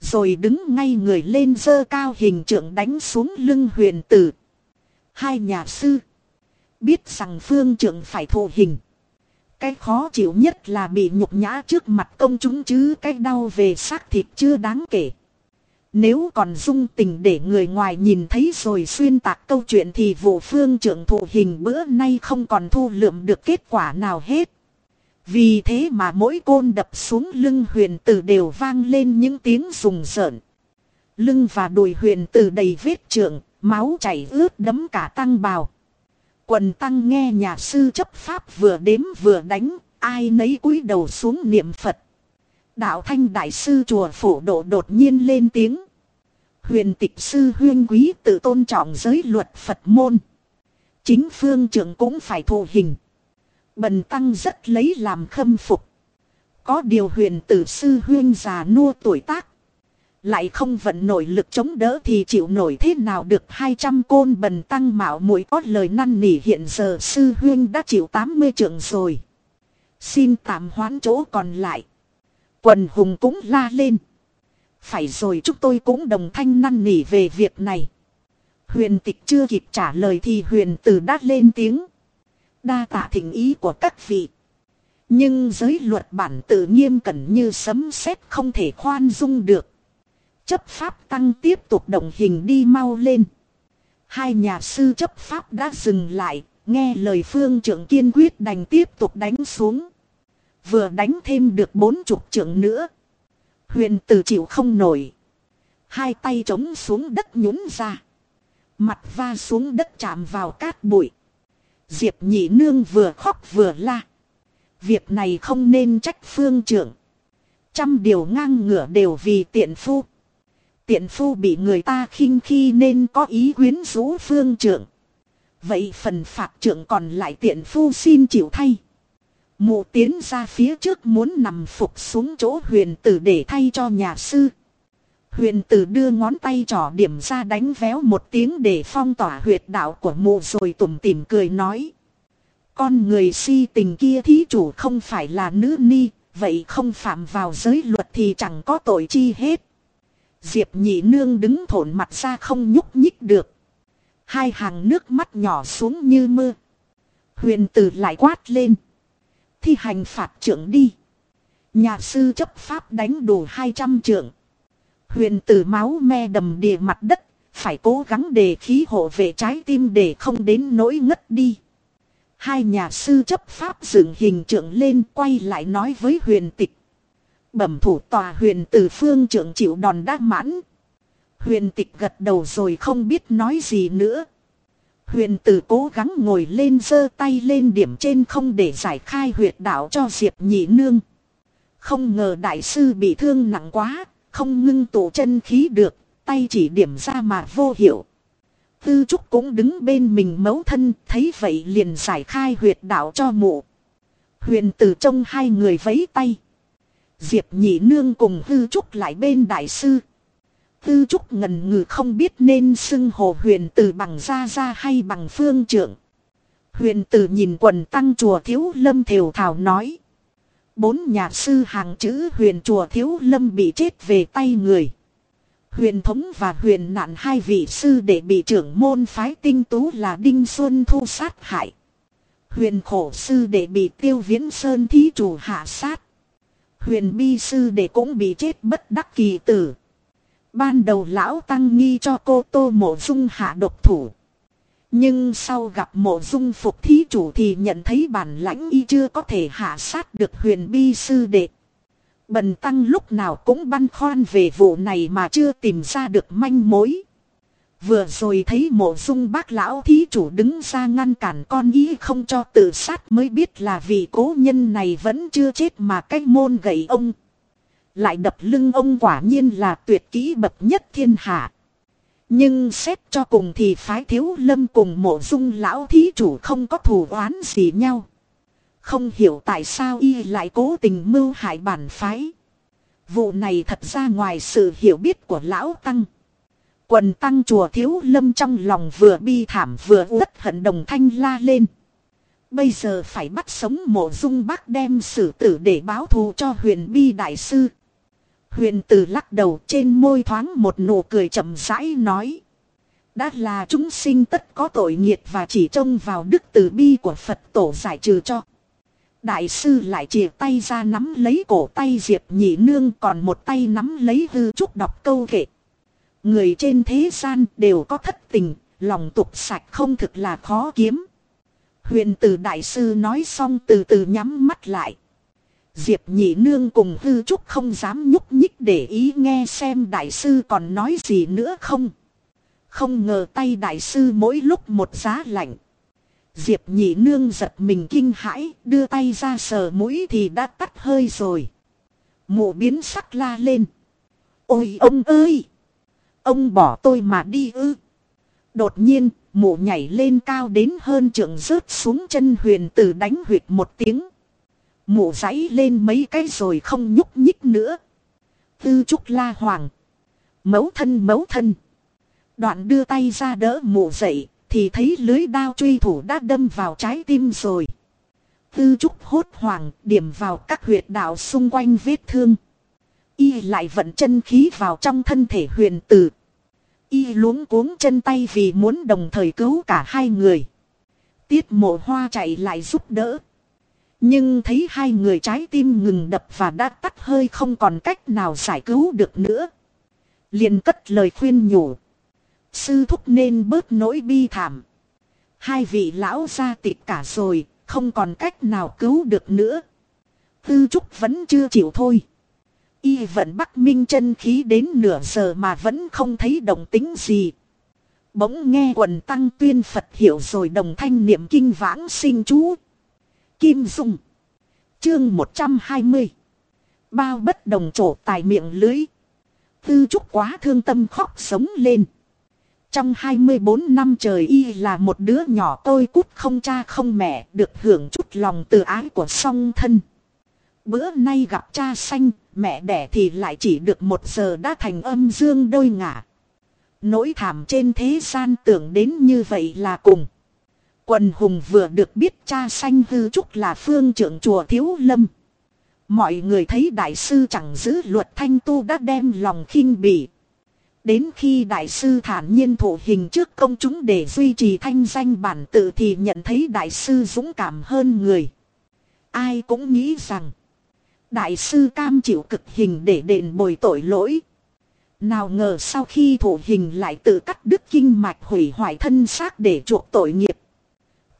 Rồi đứng ngay người lên dơ cao hình trưởng đánh xuống lưng huyền tử. Hai nhà sư. Biết rằng phương trưởng phải thụ hình. Cái khó chịu nhất là bị nhục nhã trước mặt công chúng chứ cái đau về xác thịt chưa đáng kể. Nếu còn dung tình để người ngoài nhìn thấy rồi xuyên tạc câu chuyện thì vụ phương trưởng thụ hình bữa nay không còn thu lượm được kết quả nào hết. Vì thế mà mỗi côn đập xuống lưng huyền tử đều vang lên những tiếng rùng rợn. Lưng và đùi huyền tử đầy vết trượng, máu chảy ướt đấm cả tăng bào. Quần tăng nghe nhà sư chấp pháp vừa đếm vừa đánh, ai nấy cúi đầu xuống niệm Phật. Đạo thanh đại sư chùa phổ độ đột nhiên lên tiếng. Huyền tịch sư huyên quý tự tôn trọng giới luật Phật môn. Chính phương trưởng cũng phải thụ hình. Bần tăng rất lấy làm khâm phục. Có điều huyền tử sư huyên già nua tuổi tác. Lại không vận nổi lực chống đỡ thì chịu nổi thế nào được 200 côn bần tăng mạo muội có lời năn nỉ hiện giờ sư huyên đã chịu 80 trượng rồi. Xin tạm hoãn chỗ còn lại. Quần hùng cũng la lên. Phải rồi chúng tôi cũng đồng thanh năn nỉ về việc này. Huyền tịch chưa kịp trả lời thì huyền tử đã lên tiếng. Đa tạ thỉnh ý của các vị. Nhưng giới luật bản tự nghiêm cẩn như sấm sét không thể khoan dung được. Chấp pháp tăng tiếp tục động hình đi mau lên. Hai nhà sư chấp pháp đã dừng lại, nghe lời phương trưởng kiên quyết đành tiếp tục đánh xuống. Vừa đánh thêm được bốn chục trưởng nữa. Huyền tử chịu không nổi. Hai tay trống xuống đất nhún ra. Mặt va xuống đất chạm vào cát bụi. Diệp nhị nương vừa khóc vừa la. Việc này không nên trách phương trưởng. Trăm điều ngang ngửa đều vì tiện phu. Tiện phu bị người ta khinh khi nên có ý quyến rũ phương trưởng. Vậy phần phạt trưởng còn lại tiện phu xin chịu thay. Mụ tiến ra phía trước muốn nằm phục xuống chỗ huyền tử để thay cho nhà sư. Huyền tử đưa ngón tay trỏ điểm ra đánh véo một tiếng để phong tỏa huyệt đạo của mụ rồi tủm tỉm cười nói. Con người si tình kia thí chủ không phải là nữ ni, vậy không phạm vào giới luật thì chẳng có tội chi hết. Diệp nhị nương đứng thổn mặt ra không nhúc nhích được. Hai hàng nước mắt nhỏ xuống như mưa. Huyền tử lại quát lên. Thi hành phạt trưởng đi. Nhà sư chấp pháp đánh đủ 200 trưởng. Huyền tử máu me đầm đìa mặt đất. Phải cố gắng đề khí hộ về trái tim để không đến nỗi ngất đi. Hai nhà sư chấp pháp dựng hình trưởng lên quay lại nói với huyền tịch. Bẩm thủ tòa huyền tử phương trưởng chịu đòn đắc mãn. Huyền tịch gật đầu rồi không biết nói gì nữa. Huyền tử cố gắng ngồi lên giơ tay lên điểm trên không để giải khai huyệt đạo cho Diệp nhị nương. Không ngờ đại sư bị thương nặng quá, không ngưng tụ chân khí được, tay chỉ điểm ra mà vô hiệu. Tư trúc cũng đứng bên mình mấu thân, thấy vậy liền giải khai huyệt đạo cho mụ. Huyền tử trông hai người vấy tay. Diệp nhị nương cùng hư trúc lại bên đại sư. hư trúc ngần ngừ không biết nên xưng hồ huyền tử bằng gia gia hay bằng phương trưởng. Huyền tử nhìn quần tăng chùa thiếu lâm thều thảo nói. Bốn nhà sư hàng chữ huyền chùa thiếu lâm bị chết về tay người. Huyền thống và huyền nạn hai vị sư để bị trưởng môn phái tinh tú là Đinh Xuân thu sát hại. Huyền khổ sư để bị tiêu viễn sơn thí chủ hạ sát. Huyền bi sư để cũng bị chết bất đắc kỳ tử. Ban đầu lão tăng nghi cho cô tô mộ dung hạ độc thủ. Nhưng sau gặp mộ dung phục thí chủ thì nhận thấy bản lãnh y chưa có thể hạ sát được huyền bi sư đệ. Bần tăng lúc nào cũng băn khoăn về vụ này mà chưa tìm ra được manh mối. Vừa rồi thấy mộ dung bác lão thí chủ đứng ra ngăn cản con ý không cho tự sát mới biết là vì cố nhân này vẫn chưa chết mà cách môn gậy ông. Lại đập lưng ông quả nhiên là tuyệt kỹ bậc nhất thiên hạ. Nhưng xét cho cùng thì phái thiếu lâm cùng mộ dung lão thí chủ không có thù oán gì nhau. Không hiểu tại sao y lại cố tình mưu hại bản phái. Vụ này thật ra ngoài sự hiểu biết của lão tăng. Quần tăng chùa thiếu lâm trong lòng vừa bi thảm vừa uất hận đồng thanh la lên. Bây giờ phải bắt sống mộ dung bác đem xử tử để báo thù cho huyền bi đại sư. Huyền tử lắc đầu trên môi thoáng một nụ cười chậm rãi nói. Đã là chúng sinh tất có tội nghiệt và chỉ trông vào đức từ bi của Phật tổ giải trừ cho. Đại sư lại chìa tay ra nắm lấy cổ tay Diệp nhị nương còn một tay nắm lấy hư trúc đọc câu kệ. Người trên thế gian đều có thất tình, lòng tục sạch không thực là khó kiếm. Huyền tử đại sư nói xong từ từ nhắm mắt lại. Diệp nhị nương cùng hư trúc không dám nhúc nhích để ý nghe xem đại sư còn nói gì nữa không. Không ngờ tay đại sư mỗi lúc một giá lạnh. Diệp nhị nương giật mình kinh hãi, đưa tay ra sờ mũi thì đã tắt hơi rồi. Mụ biến sắc la lên. Ôi ông ơi! Ông bỏ tôi mà đi ư. Đột nhiên, mụ nhảy lên cao đến hơn trượng rớt xuống chân huyền tử đánh huyệt một tiếng. Mụ giấy lên mấy cái rồi không nhúc nhích nữa. Tư trúc la hoàng. Mấu thân mấu thân. Đoạn đưa tay ra đỡ mụ dậy, thì thấy lưới đao truy thủ đã đâm vào trái tim rồi. Tư trúc hốt hoàng điểm vào các huyệt đạo xung quanh vết thương. Y lại vận chân khí vào trong thân thể huyền tử. Y luống cuống chân tay vì muốn đồng thời cứu cả hai người. Tiết mộ hoa chạy lại giúp đỡ. Nhưng thấy hai người trái tim ngừng đập và đã tắt hơi không còn cách nào giải cứu được nữa. liền cất lời khuyên nhủ. Sư thúc nên bớt nỗi bi thảm. Hai vị lão ra tịt cả rồi, không còn cách nào cứu được nữa. Tư trúc vẫn chưa chịu thôi. Y vẫn bắc minh chân khí đến nửa giờ mà vẫn không thấy động tính gì. Bỗng nghe quần tăng tuyên Phật hiểu rồi đồng thanh niệm kinh vãng sinh chú. Kim Dung. Chương 120. Bao bất đồng trổ tài miệng lưới. Tư trúc quá thương tâm khóc sống lên. Trong 24 năm trời y là một đứa nhỏ tôi cút không cha không mẹ được hưởng chút lòng từ ái của song thân. Bữa nay gặp cha xanh, mẹ đẻ thì lại chỉ được một giờ đã thành âm dương đôi ngả. Nỗi thảm trên thế gian tưởng đến như vậy là cùng. Quần hùng vừa được biết cha sanh hư trúc là phương trưởng chùa Thiếu Lâm. Mọi người thấy đại sư chẳng giữ luật thanh tu đã đem lòng khinh bỉ. Đến khi đại sư thản nhiên thụ hình trước công chúng để duy trì thanh danh bản tự thì nhận thấy đại sư dũng cảm hơn người. Ai cũng nghĩ rằng đại sư cam chịu cực hình để đền bồi tội lỗi. Nào ngờ sau khi thụ hình lại tự cắt đứt kinh mạch hủy hoại thân xác để chuộc tội nghiệp.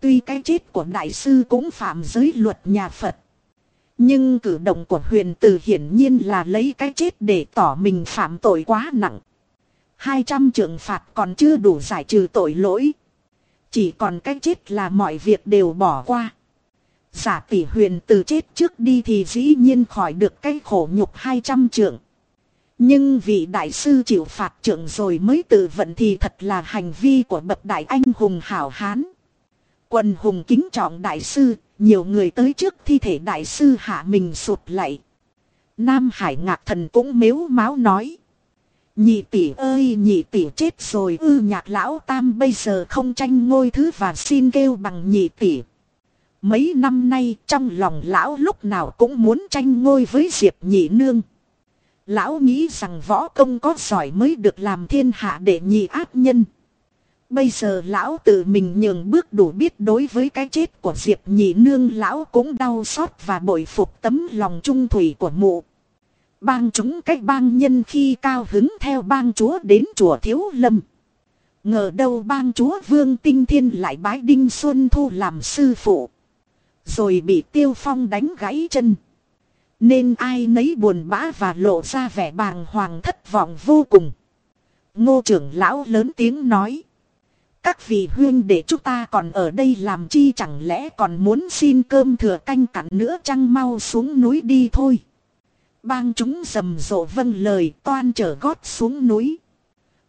Tuy cái chết của đại sư cũng phạm giới luật nhà Phật. Nhưng cử động của huyền tử hiển nhiên là lấy cái chết để tỏ mình phạm tội quá nặng. 200 trượng phạt còn chưa đủ giải trừ tội lỗi. Chỉ còn cái chết là mọi việc đều bỏ qua. Giả tỷ huyền từ chết trước đi thì dĩ nhiên khỏi được cái khổ nhục 200 trượng. Nhưng vị đại sư chịu phạt trưởng rồi mới tự vận thì thật là hành vi của bậc đại anh hùng hảo hán. Quần hùng kính trọng đại sư, nhiều người tới trước thi thể đại sư hạ mình sụt lại. Nam Hải ngạc thần cũng mếu máu nói. Nhị tỷ ơi nhị tỷ chết rồi ư nhạc lão tam bây giờ không tranh ngôi thứ và xin kêu bằng nhị tỷ. Mấy năm nay trong lòng lão lúc nào cũng muốn tranh ngôi với Diệp nhị nương. Lão nghĩ rằng võ công có giỏi mới được làm thiên hạ để nhị ác nhân. Bây giờ lão tự mình nhường bước đủ biết đối với cái chết của Diệp nhị nương, lão cũng đau xót và bội phục tấm lòng trung thủy của mụ. Bang chúng cách bang nhân khi cao hứng theo bang chúa đến chùa Thiếu Lâm. Ngờ đâu bang chúa Vương Tinh Thiên lại bái Đinh Xuân Thu làm sư phụ. Rồi bị Tiêu Phong đánh gãy chân. Nên ai nấy buồn bã và lộ ra vẻ bàng hoàng thất vọng vô cùng. Ngô trưởng lão lớn tiếng nói. Các vị huyên để chúng ta còn ở đây làm chi chẳng lẽ còn muốn xin cơm thừa canh cặn nữa chăng mau xuống núi đi thôi. Bang chúng rầm rộ vâng lời, toan trở gót xuống núi.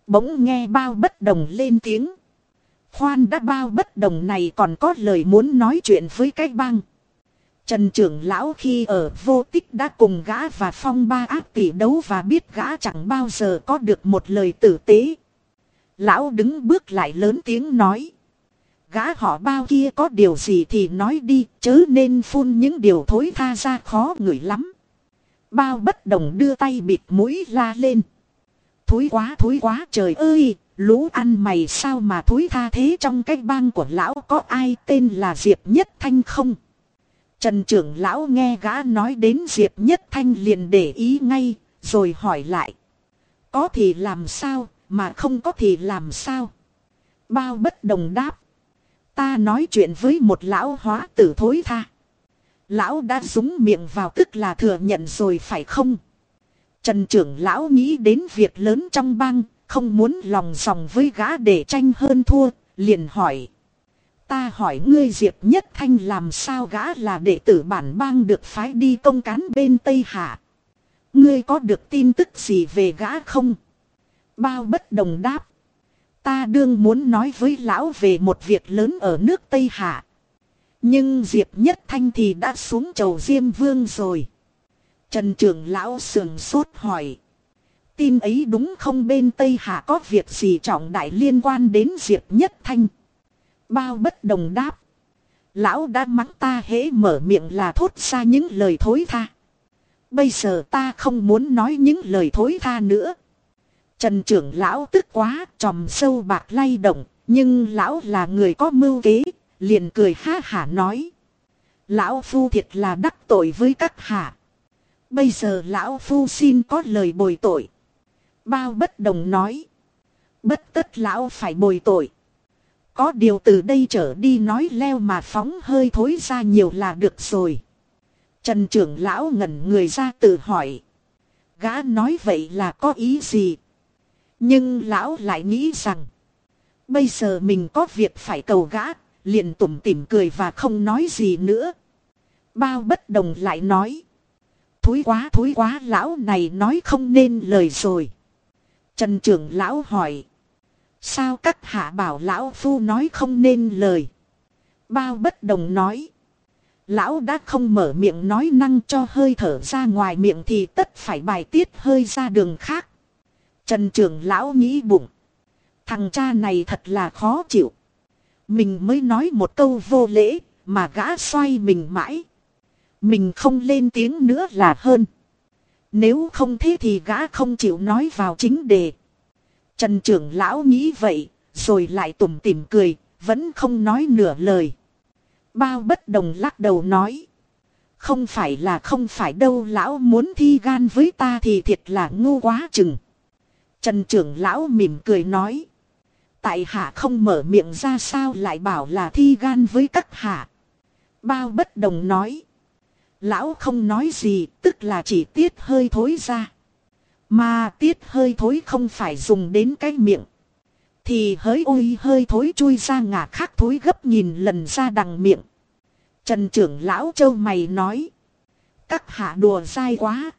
Bỗng nghe bao bất đồng lên tiếng. Khoan đã bao bất đồng này còn có lời muốn nói chuyện với cái bang. Trần trưởng lão khi ở vô tích đã cùng gã và phong ba ác tỷ đấu và biết gã chẳng bao giờ có được một lời tử tế. Lão đứng bước lại lớn tiếng nói. Gã họ bao kia có điều gì thì nói đi, chớ nên phun những điều thối tha ra khó ngửi lắm. Bao bất đồng đưa tay bịt mũi la lên. Thối quá thối quá trời ơi, lũ ăn mày sao mà thối tha thế trong cái bang của lão có ai tên là Diệp Nhất Thanh không? Trần trưởng lão nghe gã nói đến Diệp Nhất Thanh liền để ý ngay, rồi hỏi lại. Có thì làm sao, mà không có thì làm sao? Bao bất đồng đáp. Ta nói chuyện với một lão hóa tử thối tha. Lão đã súng miệng vào tức là thừa nhận rồi phải không? Trần trưởng lão nghĩ đến việc lớn trong bang, không muốn lòng dòng với gã để tranh hơn thua, liền hỏi. Ta hỏi ngươi Diệp Nhất Thanh làm sao gã là đệ tử bản bang được phái đi công cán bên Tây Hạ. Ngươi có được tin tức gì về gã không? Bao bất đồng đáp. Ta đương muốn nói với lão về một việc lớn ở nước Tây Hạ. Nhưng Diệp Nhất Thanh thì đã xuống chầu Diêm Vương rồi. Trần trưởng lão sườn sốt hỏi. Tin ấy đúng không bên Tây Hạ có việc gì trọng đại liên quan đến Diệp Nhất Thanh? Bao bất đồng đáp. Lão đã mắng ta hễ mở miệng là thốt ra những lời thối tha. Bây giờ ta không muốn nói những lời thối tha nữa. Trần trưởng lão tức quá, tròm sâu bạc lay động, nhưng lão là người có mưu kế, liền cười ha hả nói. Lão phu thiệt là đắc tội với các hạ. Bây giờ lão phu xin có lời bồi tội. Bao bất đồng nói. Bất tất lão phải bồi tội. Có điều từ đây trở đi nói leo mà phóng hơi thối ra nhiều là được rồi. Trần trưởng lão ngẩn người ra tự hỏi. Gã nói vậy là có ý gì? Nhưng lão lại nghĩ rằng. Bây giờ mình có việc phải cầu gã. Liền tủm tỉm cười và không nói gì nữa. Bao bất đồng lại nói. Thúi quá thúi quá, lão này nói không nên lời rồi. Trần trưởng lão hỏi. Sao các hạ bảo lão phu nói không nên lời. Bao bất đồng nói. Lão đã không mở miệng nói năng cho hơi thở ra ngoài miệng thì tất phải bài tiết hơi ra đường khác. Trần trưởng lão nghĩ bụng. Thằng cha này thật là khó chịu. Mình mới nói một câu vô lễ mà gã xoay mình mãi. Mình không lên tiếng nữa là hơn. Nếu không thế thì gã không chịu nói vào chính đề. Trần trưởng lão nghĩ vậy, rồi lại tủm tỉm cười, vẫn không nói nửa lời. Bao bất đồng lắc đầu nói. Không phải là không phải đâu lão muốn thi gan với ta thì thiệt là ngu quá chừng. Trần trưởng lão mỉm cười nói. Tại hạ không mở miệng ra sao lại bảo là thi gan với các hạ. Bao bất đồng nói. Lão không nói gì tức là chỉ tiết hơi thối ra. Mà tiết hơi thối không phải dùng đến cái miệng. Thì hỡi ôi hơi thối chui ra ngả khác thối gấp nhìn lần ra đằng miệng. Trần trưởng lão châu mày nói. Các hạ đùa dai quá.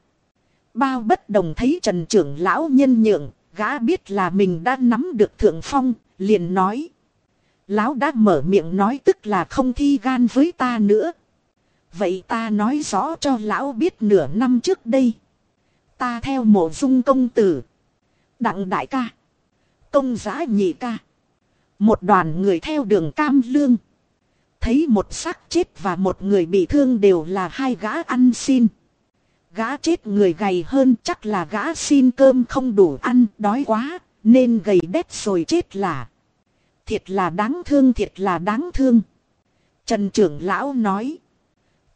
Bao bất đồng thấy trần trưởng lão nhân nhượng, gã biết là mình đã nắm được thượng phong, liền nói. Lão đã mở miệng nói tức là không thi gan với ta nữa. Vậy ta nói rõ cho lão biết nửa năm trước đây. Ta theo mộ dung công tử. Đặng đại ca. Công giã nhị ca. Một đoàn người theo đường cam lương. Thấy một xác chết và một người bị thương đều là hai gã ăn xin. Gã chết người gầy hơn chắc là gã xin cơm không đủ ăn, đói quá, nên gầy đét rồi chết là. Thiệt là đáng thương, thiệt là đáng thương. Trần trưởng lão nói.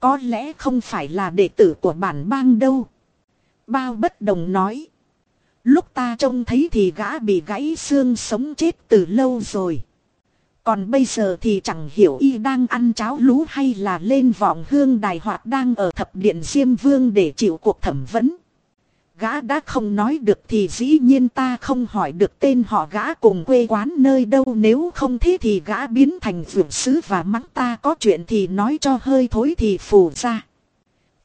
Có lẽ không phải là đệ tử của bản bang đâu. Bao bất đồng nói. Lúc ta trông thấy thì gã bị gãy xương sống chết từ lâu rồi. Còn bây giờ thì chẳng hiểu y đang ăn cháo lú hay là lên vọng hương đài hoạt đang ở thập điện Diêm Vương để chịu cuộc thẩm vấn. Gã đã không nói được thì dĩ nhiên ta không hỏi được tên họ gã cùng quê quán nơi đâu nếu không thế thì gã biến thành vượt sứ và mắng ta có chuyện thì nói cho hơi thối thì phù ra.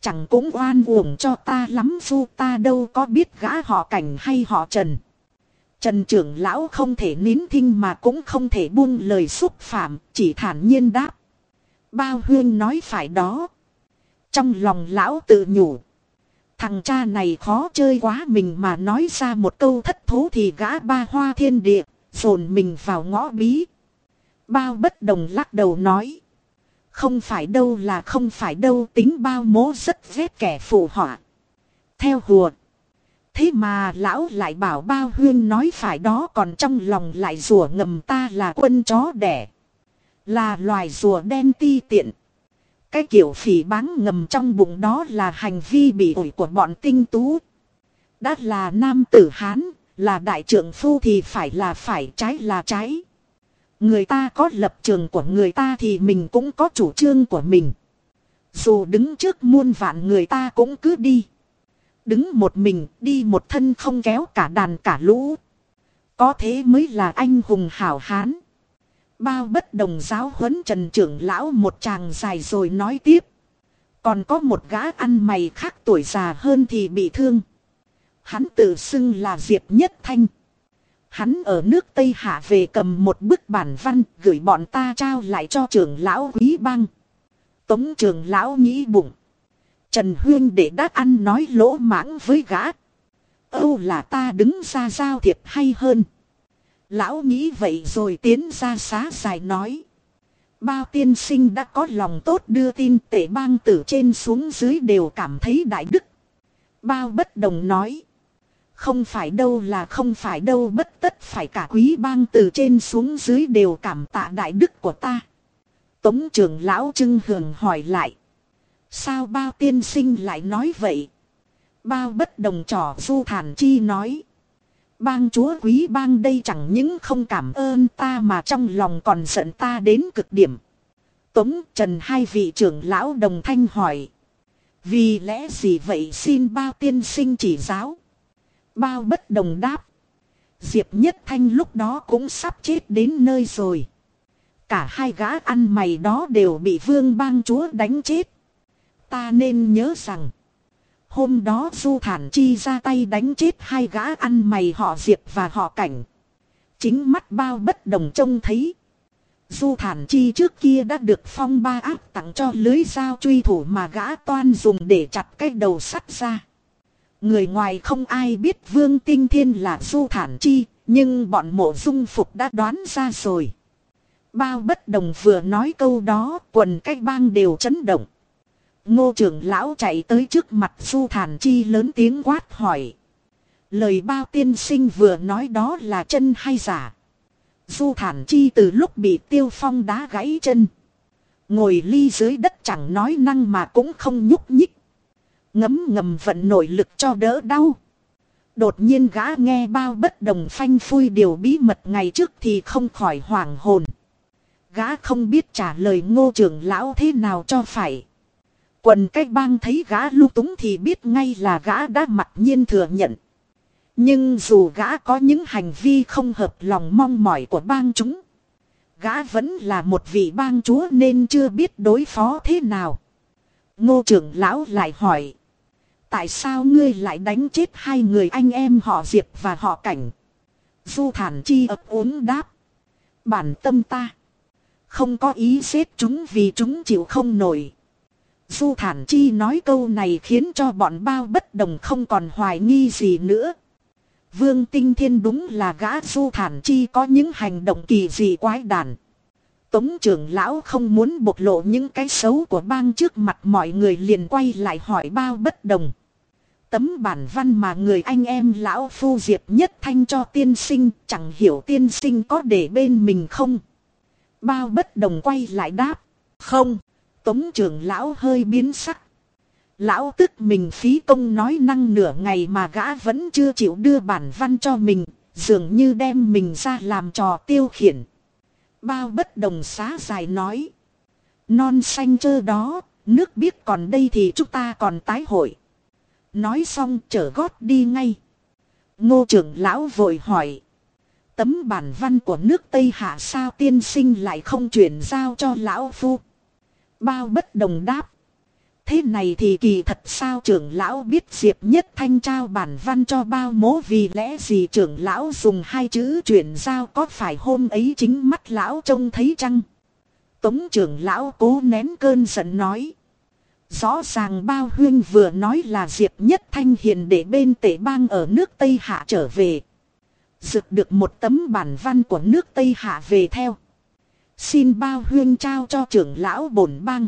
Chẳng cũng oan uổng cho ta lắm dù ta đâu có biết gã họ cảnh hay họ trần. Trần trưởng lão không thể nín thinh mà cũng không thể buông lời xúc phạm, chỉ thản nhiên đáp. Bao huyên nói phải đó. Trong lòng lão tự nhủ. Thằng cha này khó chơi quá mình mà nói ra một câu thất thố thì gã ba hoa thiên địa, dồn mình vào ngõ bí. Bao bất đồng lắc đầu nói. Không phải đâu là không phải đâu tính bao mố rất ghét kẻ phụ họa. Theo hùa. Thế mà lão lại bảo bao huyên nói phải đó còn trong lòng lại rủa ngầm ta là quân chó đẻ. Là loài rùa đen ti tiện. Cái kiểu phỉ báng ngầm trong bụng đó là hành vi bị ủi của bọn tinh tú. Đã là nam tử Hán, là đại trưởng phu thì phải là phải trái là trái. Người ta có lập trường của người ta thì mình cũng có chủ trương của mình. Dù đứng trước muôn vạn người ta cũng cứ đi. Đứng một mình, đi một thân không kéo cả đàn cả lũ. Có thế mới là anh hùng hảo hán. Bao bất đồng giáo huấn trần trưởng lão một chàng dài rồi nói tiếp. Còn có một gã ăn mày khác tuổi già hơn thì bị thương. Hắn tự xưng là Diệp Nhất Thanh. Hắn ở nước Tây Hạ về cầm một bức bản văn gửi bọn ta trao lại cho trưởng lão quý băng. Tống trưởng lão nghĩ bụng. Trần Huyên để đát ăn nói lỗ mãng với gã. Âu là ta đứng ra giao thiệp hay hơn. Lão nghĩ vậy rồi tiến ra xá dài nói. Bao tiên sinh đã có lòng tốt đưa tin tể bang từ trên xuống dưới đều cảm thấy đại đức. Bao bất đồng nói. Không phải đâu là không phải đâu bất tất phải cả quý bang từ trên xuống dưới đều cảm tạ đại đức của ta. Tống trưởng lão trưng hưởng hỏi lại. Sao bao tiên sinh lại nói vậy? Bao bất đồng trò du thản chi nói. Bang chúa quý bang đây chẳng những không cảm ơn ta mà trong lòng còn giận ta đến cực điểm. Tống Trần hai vị trưởng lão đồng thanh hỏi. Vì lẽ gì vậy xin bao tiên sinh chỉ giáo. Bao bất đồng đáp. Diệp Nhất Thanh lúc đó cũng sắp chết đến nơi rồi. Cả hai gã ăn mày đó đều bị vương bang chúa đánh chết. Ta nên nhớ rằng. Hôm đó Du Thản Chi ra tay đánh chết hai gã ăn mày họ Diệp và họ Cảnh. Chính mắt bao bất đồng trông thấy. Du Thản Chi trước kia đã được phong ba áp tặng cho lưới dao truy thủ mà gã toan dùng để chặt cái đầu sắt ra. Người ngoài không ai biết Vương Tinh Thiên là Du Thản Chi, nhưng bọn mộ dung phục đã đoán ra rồi. Bao bất đồng vừa nói câu đó, quần cách bang đều chấn động. Ngô trưởng lão chạy tới trước mặt Du Thản Chi lớn tiếng quát hỏi. Lời bao tiên sinh vừa nói đó là chân hay giả. Du Thản Chi từ lúc bị tiêu phong đá gãy chân. Ngồi ly dưới đất chẳng nói năng mà cũng không nhúc nhích. Ngấm ngầm vận nội lực cho đỡ đau. Đột nhiên gã nghe bao bất đồng phanh phui điều bí mật ngày trước thì không khỏi hoảng hồn. Gã không biết trả lời ngô trưởng lão thế nào cho phải. Quần cách bang thấy gã lưu túng thì biết ngay là gã đã mặc nhiên thừa nhận. Nhưng dù gã có những hành vi không hợp lòng mong mỏi của bang chúng. Gã vẫn là một vị bang chúa nên chưa biết đối phó thế nào. Ngô trưởng lão lại hỏi. Tại sao ngươi lại đánh chết hai người anh em họ Diệp và họ Cảnh? Du thản chi ấp ốm đáp. Bản tâm ta. Không có ý xếp chúng vì chúng chịu không nổi. Du Thản Chi nói câu này khiến cho bọn bao bất đồng không còn hoài nghi gì nữa. Vương Tinh Thiên đúng là gã Du Thản Chi có những hành động kỳ dị quái đản. Tống trưởng lão không muốn bộc lộ những cái xấu của bang trước mặt mọi người liền quay lại hỏi bao bất đồng. Tấm bản văn mà người anh em lão phu diệp nhất thanh cho tiên sinh, chẳng hiểu tiên sinh có để bên mình không. Bao bất đồng quay lại đáp. Không. Tống trưởng lão hơi biến sắc. Lão tức mình phí công nói năng nửa ngày mà gã vẫn chưa chịu đưa bản văn cho mình, dường như đem mình ra làm trò tiêu khiển. Bao bất đồng xá dài nói. Non xanh chơ đó, nước biết còn đây thì chúng ta còn tái hội. Nói xong trở gót đi ngay. Ngô trưởng lão vội hỏi. Tấm bản văn của nước Tây Hạ sao tiên sinh lại không chuyển giao cho lão phu. Bao bất đồng đáp. Thế này thì kỳ thật sao trưởng lão biết Diệp Nhất Thanh trao bản văn cho bao mố vì lẽ gì trưởng lão dùng hai chữ chuyển giao có phải hôm ấy chính mắt lão trông thấy chăng? Tống trưởng lão cố nén cơn giận nói. Rõ ràng bao huyên vừa nói là Diệp Nhất Thanh hiền để bên tể bang ở nước Tây Hạ trở về. dược được một tấm bản văn của nước Tây Hạ về theo. Xin bao huyên trao cho trưởng lão bổn bang.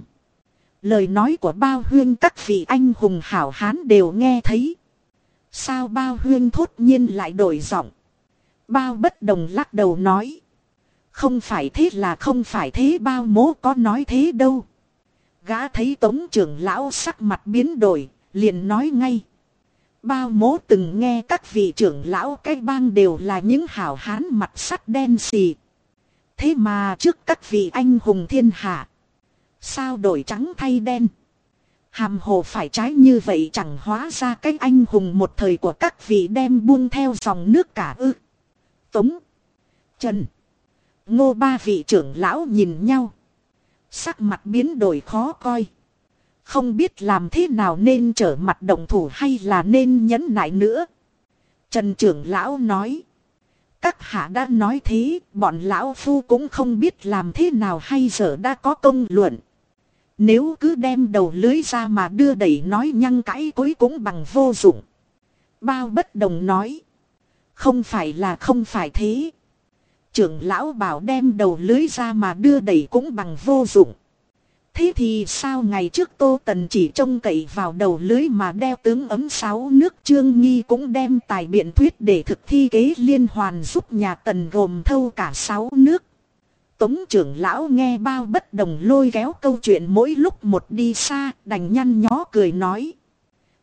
Lời nói của bao huyên các vị anh hùng hảo hán đều nghe thấy. Sao bao huyên thốt nhiên lại đổi giọng. Bao bất đồng lắc đầu nói. Không phải thế là không phải thế bao mố có nói thế đâu. Gã thấy tống trưởng lão sắc mặt biến đổi, liền nói ngay. Bao mố từng nghe các vị trưởng lão cái bang đều là những hảo hán mặt sắt đen xì. Thế mà trước các vị anh hùng thiên hạ. Sao đổi trắng thay đen? Hàm hồ phải trái như vậy chẳng hóa ra cái anh hùng một thời của các vị đem buông theo dòng nước cả ư. Tống. Trần. Ngô ba vị trưởng lão nhìn nhau. Sắc mặt biến đổi khó coi. Không biết làm thế nào nên trở mặt động thủ hay là nên nhẫn nại nữa. Trần trưởng lão nói. Các hạ đã nói thế, bọn lão phu cũng không biết làm thế nào hay giờ đã có công luận. Nếu cứ đem đầu lưới ra mà đưa đẩy nói nhăng cãi cuối cũng bằng vô dụng. Bao bất đồng nói. Không phải là không phải thế. Trưởng lão bảo đem đầu lưới ra mà đưa đẩy cũng bằng vô dụng. Thế thì sao ngày trước Tô Tần chỉ trông cậy vào đầu lưới mà đeo tướng ấm sáu nước Trương Nghi cũng đem tài biện thuyết để thực thi kế liên hoàn giúp nhà Tần gồm thâu cả sáu nước. Tống trưởng lão nghe bao bất đồng lôi kéo câu chuyện mỗi lúc một đi xa, đành nhăn nhó cười nói.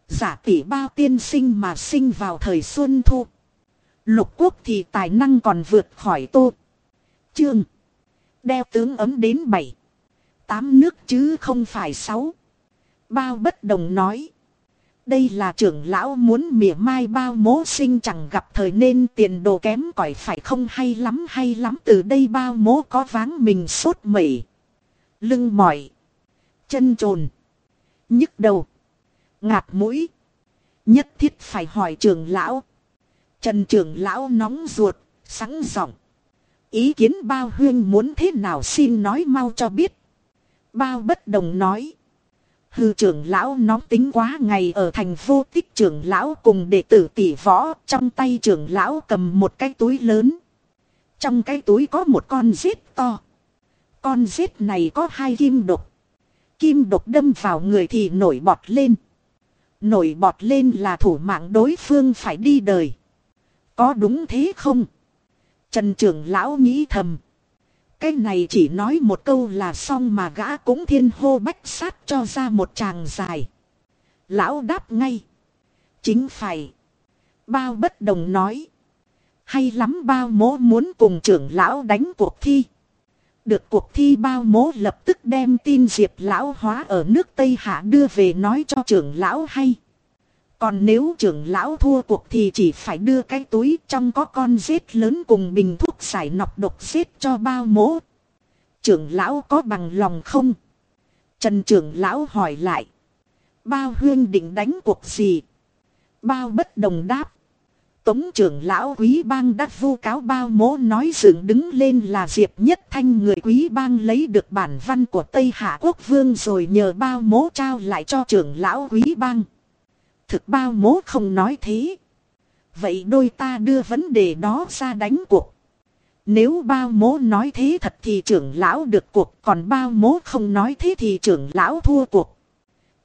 Giả tỷ bao tiên sinh mà sinh vào thời xuân thu. Lục quốc thì tài năng còn vượt khỏi tô. Trương. Đeo tướng ấm đến bảy tám nước chứ không phải sáu. Bao bất đồng nói. Đây là trưởng lão muốn mỉa mai bao mố sinh chẳng gặp thời nên tiền đồ kém cỏi phải không hay lắm hay lắm từ đây bao mố có váng mình sốt mẩy. Lưng mỏi. Chân trồn. nhức đầu. Ngạt mũi. Nhất thiết phải hỏi trưởng lão. Trần trưởng lão nóng ruột, sẵn giọng. Ý kiến bao huyên muốn thế nào xin nói mau cho biết. Bao bất đồng nói. Hư trưởng lão nóng tính quá ngày ở thành vô tích trưởng lão cùng đệ tử tỷ võ, trong tay trưởng lão cầm một cái túi lớn. Trong cái túi có một con rết to. Con rết này có hai kim độc. Kim độc đâm vào người thì nổi bọt lên. Nổi bọt lên là thủ mạng đối phương phải đi đời. Có đúng thế không? Trần trưởng lão nghĩ thầm. Cái này chỉ nói một câu là xong mà gã cũng thiên hô bách sát cho ra một chàng dài. Lão đáp ngay. Chính phải. Bao bất đồng nói. Hay lắm bao mố muốn cùng trưởng lão đánh cuộc thi. Được cuộc thi bao mố lập tức đem tin diệp lão hóa ở nước Tây Hạ đưa về nói cho trưởng lão hay. Còn nếu trưởng lão thua cuộc thì chỉ phải đưa cái túi trong có con rết lớn cùng bình thuốc giải nọc độc rết cho bao mỗ Trưởng lão có bằng lòng không? Trần trưởng lão hỏi lại. Bao huyên định đánh cuộc gì? Bao bất đồng đáp. Tống trưởng lão quý bang đã vu cáo bao mố nói dựng đứng lên là Diệp Nhất Thanh người quý bang lấy được bản văn của Tây Hạ Quốc Vương rồi nhờ bao mố trao lại cho trưởng lão quý bang thực bao mố không nói thế. Vậy đôi ta đưa vấn đề đó ra đánh cuộc. Nếu bao mố nói thế thật thì trưởng lão được cuộc, còn bao mố không nói thế thì trưởng lão thua cuộc.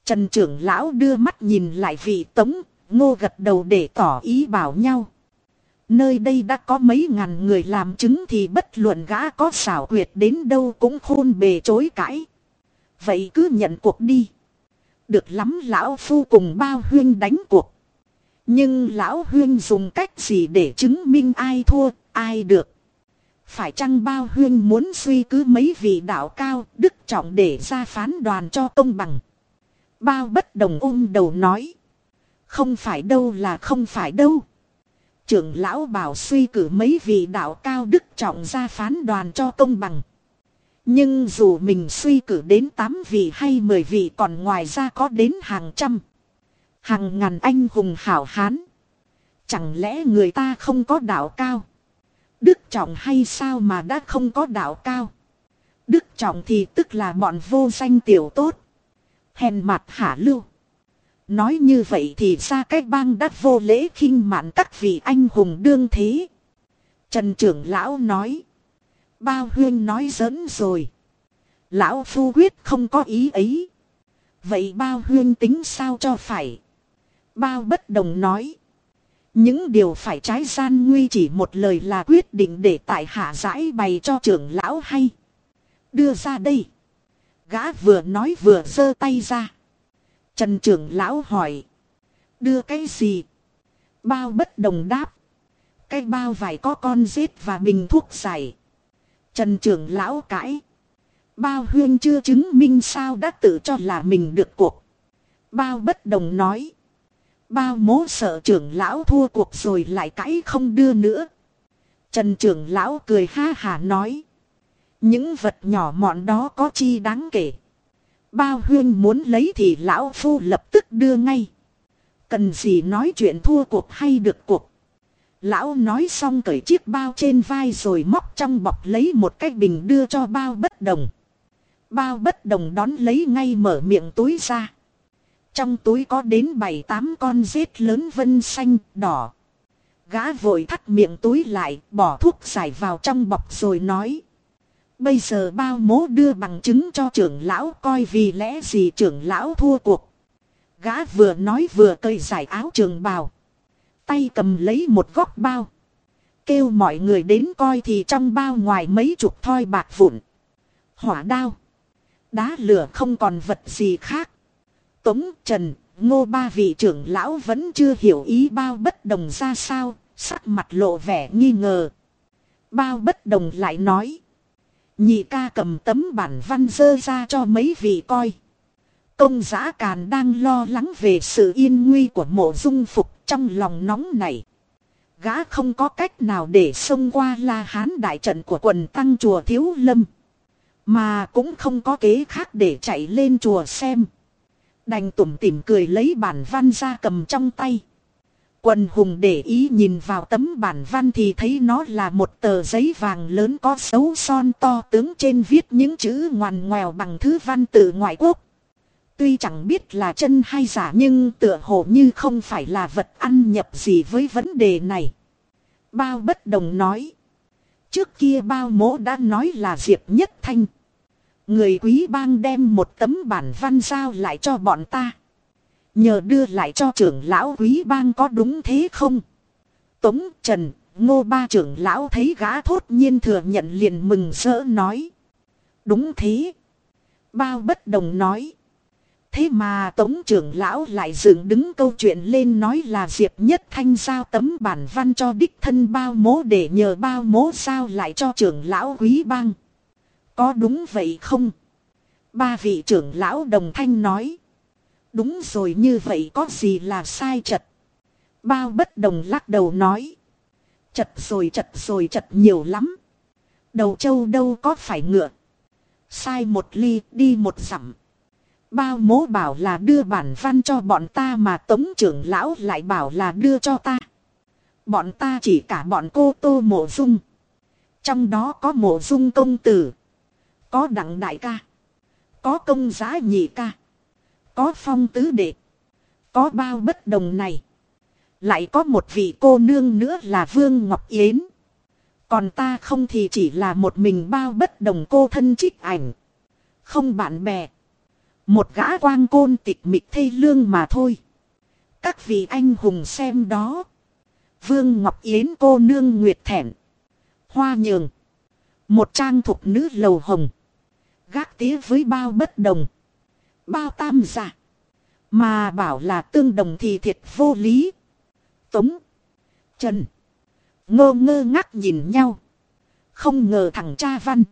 Trần trưởng lão đưa mắt nhìn lại vị tống, ngô gật đầu để tỏ ý bảo nhau. Nơi đây đã có mấy ngàn người làm chứng thì bất luận gã có xảo quyệt đến đâu cũng khôn bề chối cãi. Vậy cứ nhận cuộc đi. Được lắm lão phu cùng bao huyên đánh cuộc. Nhưng lão huyên dùng cách gì để chứng minh ai thua, ai được. Phải chăng bao huyên muốn suy cứ mấy vị đạo cao, đức trọng để ra phán đoàn cho công bằng. Bao bất đồng ôm đầu nói. Không phải đâu là không phải đâu. Trưởng lão bảo suy cử mấy vị đạo cao đức trọng ra phán đoàn cho công bằng. Nhưng dù mình suy cử đến 8 vị hay 10 vị còn ngoài ra có đến hàng trăm. Hàng ngàn anh hùng hảo hán. Chẳng lẽ người ta không có đạo cao? Đức trọng hay sao mà đã không có đạo cao? Đức trọng thì tức là bọn vô danh tiểu tốt. Hèn mặt hạ lưu. Nói như vậy thì ra cái bang đã vô lễ khinh mạn các vị anh hùng đương thế. Trần trưởng lão nói. Bao huyên nói giỡn rồi. Lão phu quyết không có ý ấy. Vậy bao huyên tính sao cho phải. Bao bất đồng nói. Những điều phải trái gian nguy chỉ một lời là quyết định để tại hạ giải bày cho trưởng lão hay. Đưa ra đây. Gã vừa nói vừa giơ tay ra. Trần trưởng lão hỏi. Đưa cái gì? Bao bất đồng đáp. Cái bao vải có con rết và bình thuốc giải. Trần trưởng lão cãi. Bao huyên chưa chứng minh sao đã tự cho là mình được cuộc. Bao bất đồng nói. Bao mố sợ trưởng lão thua cuộc rồi lại cãi không đưa nữa. Trần trưởng lão cười ha hà nói. Những vật nhỏ mọn đó có chi đáng kể. Bao huyên muốn lấy thì lão phu lập tức đưa ngay. Cần gì nói chuyện thua cuộc hay được cuộc. Lão nói xong cởi chiếc bao trên vai rồi móc trong bọc lấy một cái bình đưa cho bao bất đồng. Bao bất đồng đón lấy ngay mở miệng túi ra. Trong túi có đến bảy tám con rết lớn vân xanh, đỏ. Gã vội thắt miệng túi lại, bỏ thuốc giải vào trong bọc rồi nói. Bây giờ bao mố đưa bằng chứng cho trưởng lão coi vì lẽ gì trưởng lão thua cuộc. Gã vừa nói vừa cởi giải áo trường bào. Tay cầm lấy một góc bao. Kêu mọi người đến coi thì trong bao ngoài mấy chục thoi bạc vụn. Hỏa đao. Đá lửa không còn vật gì khác. Tống Trần, Ngô ba vị trưởng lão vẫn chưa hiểu ý bao bất đồng ra sao, sắc mặt lộ vẻ nghi ngờ. Bao bất đồng lại nói. Nhị ca cầm tấm bản văn dơ ra cho mấy vị coi. Công giã càn đang lo lắng về sự yên nguy của mộ dung phục trong lòng nóng này. Gã không có cách nào để xông qua la hán đại trận của quần tăng chùa thiếu lâm. Mà cũng không có kế khác để chạy lên chùa xem. Đành tủm tỉm cười lấy bản văn ra cầm trong tay. Quần hùng để ý nhìn vào tấm bản văn thì thấy nó là một tờ giấy vàng lớn có dấu son to tướng trên viết những chữ ngoằn ngoèo bằng thứ văn tự ngoại quốc. Tuy chẳng biết là chân hay giả nhưng tựa hồ như không phải là vật ăn nhập gì với vấn đề này. Bao bất đồng nói. Trước kia bao mỗ đã nói là Diệp Nhất Thanh. Người quý bang đem một tấm bản văn giao lại cho bọn ta. Nhờ đưa lại cho trưởng lão quý bang có đúng thế không? Tống Trần, ngô ba trưởng lão thấy gã thốt nhiên thừa nhận liền mừng rỡ nói. Đúng thế. Bao bất đồng nói. Thế mà tống trưởng lão lại dựng đứng câu chuyện lên nói là Diệp Nhất Thanh giao tấm bản văn cho đích thân bao mố để nhờ bao mố sao lại cho trưởng lão quý bang. Có đúng vậy không? Ba vị trưởng lão đồng thanh nói. Đúng rồi như vậy có gì là sai chật. Bao bất đồng lắc đầu nói. Chật rồi chật rồi chật nhiều lắm. Đầu châu đâu có phải ngựa. Sai một ly, đi một dặm. Bao mố bảo là đưa bản văn cho bọn ta mà tống trưởng lão lại bảo là đưa cho ta. Bọn ta chỉ cả bọn cô tô mộ dung. Trong đó có mộ dung công tử. Có đặng đại ca. Có công giá nhị ca. Có phong tứ đệ. Có bao bất đồng này. Lại có một vị cô nương nữa là Vương Ngọc Yến. Còn ta không thì chỉ là một mình bao bất đồng cô thân trích ảnh. Không bạn bè. Một gã quang côn tịch mịch thê lương mà thôi. Các vị anh hùng xem đó. Vương Ngọc Yến cô nương nguyệt thẹn. Hoa nhường. Một trang thục nữ lầu hồng. Gác tía với bao bất đồng. Bao tam giả. Mà bảo là tương đồng thì thiệt vô lý. Tống. Trần. Ngơ ngơ ngác nhìn nhau. Không ngờ thằng cha văn.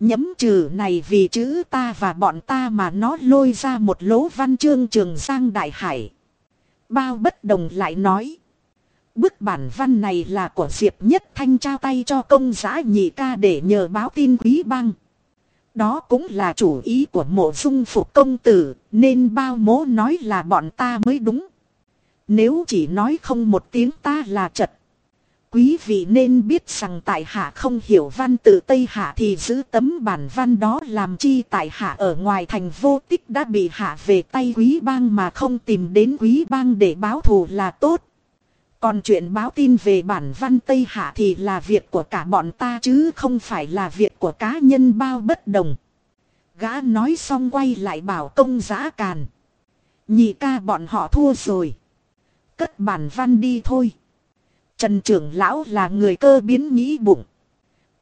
Nhấm trừ này vì chữ ta và bọn ta mà nó lôi ra một lỗ văn chương trường sang đại hải. Bao bất đồng lại nói. Bức bản văn này là của Diệp Nhất Thanh trao tay cho công giã nhị ca để nhờ báo tin quý bang. Đó cũng là chủ ý của mộ dung phục công tử, nên bao mố nói là bọn ta mới đúng. Nếu chỉ nói không một tiếng ta là chật, Quý vị nên biết rằng tại hạ không hiểu văn tự Tây Hạ thì giữ tấm bản văn đó làm chi tại hạ ở ngoài thành vô tích đã bị hạ về tay quý bang mà không tìm đến quý bang để báo thù là tốt. Còn chuyện báo tin về bản văn Tây Hạ thì là việc của cả bọn ta chứ không phải là việc của cá nhân bao bất đồng. Gã nói xong quay lại bảo công giã càn. Nhị ca bọn họ thua rồi. Cất bản văn đi thôi. Trần trưởng lão là người cơ biến nghĩ bụng.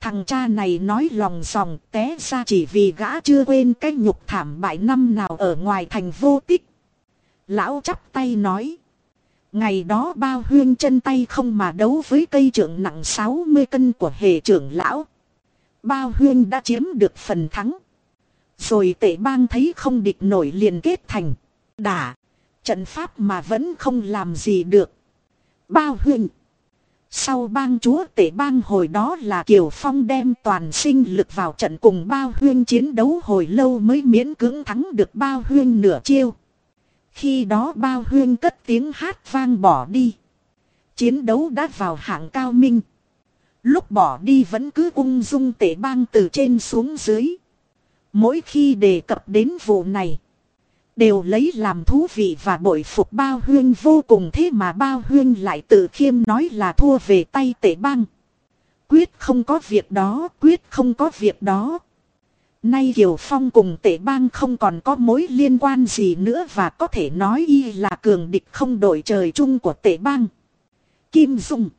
Thằng cha này nói lòng sòng, té ra chỉ vì gã chưa quên cái nhục thảm bại năm nào ở ngoài thành vô tích. Lão chắp tay nói. Ngày đó bao huyên chân tay không mà đấu với cây trưởng nặng 60 cân của hệ trưởng lão. Bao huyên đã chiếm được phần thắng. Rồi tệ bang thấy không địch nổi liền kết thành. Đả. Trận pháp mà vẫn không làm gì được. Bao huyên. Sau bang chúa tể bang hồi đó là Kiều Phong đem toàn sinh lực vào trận cùng bao huyên chiến đấu hồi lâu mới miễn cưỡng thắng được bao huyên nửa chiêu. Khi đó bao huyên cất tiếng hát vang bỏ đi. Chiến đấu đã vào hạng cao minh. Lúc bỏ đi vẫn cứ ung dung tể bang từ trên xuống dưới. Mỗi khi đề cập đến vụ này. Đều lấy làm thú vị và bội phục bao huyên vô cùng thế mà bao huyên lại tự khiêm nói là thua về tay tể bang. Quyết không có việc đó, quyết không có việc đó. Nay Kiều Phong cùng tể bang không còn có mối liên quan gì nữa và có thể nói y là cường địch không đổi trời chung của tể bang. Kim Dung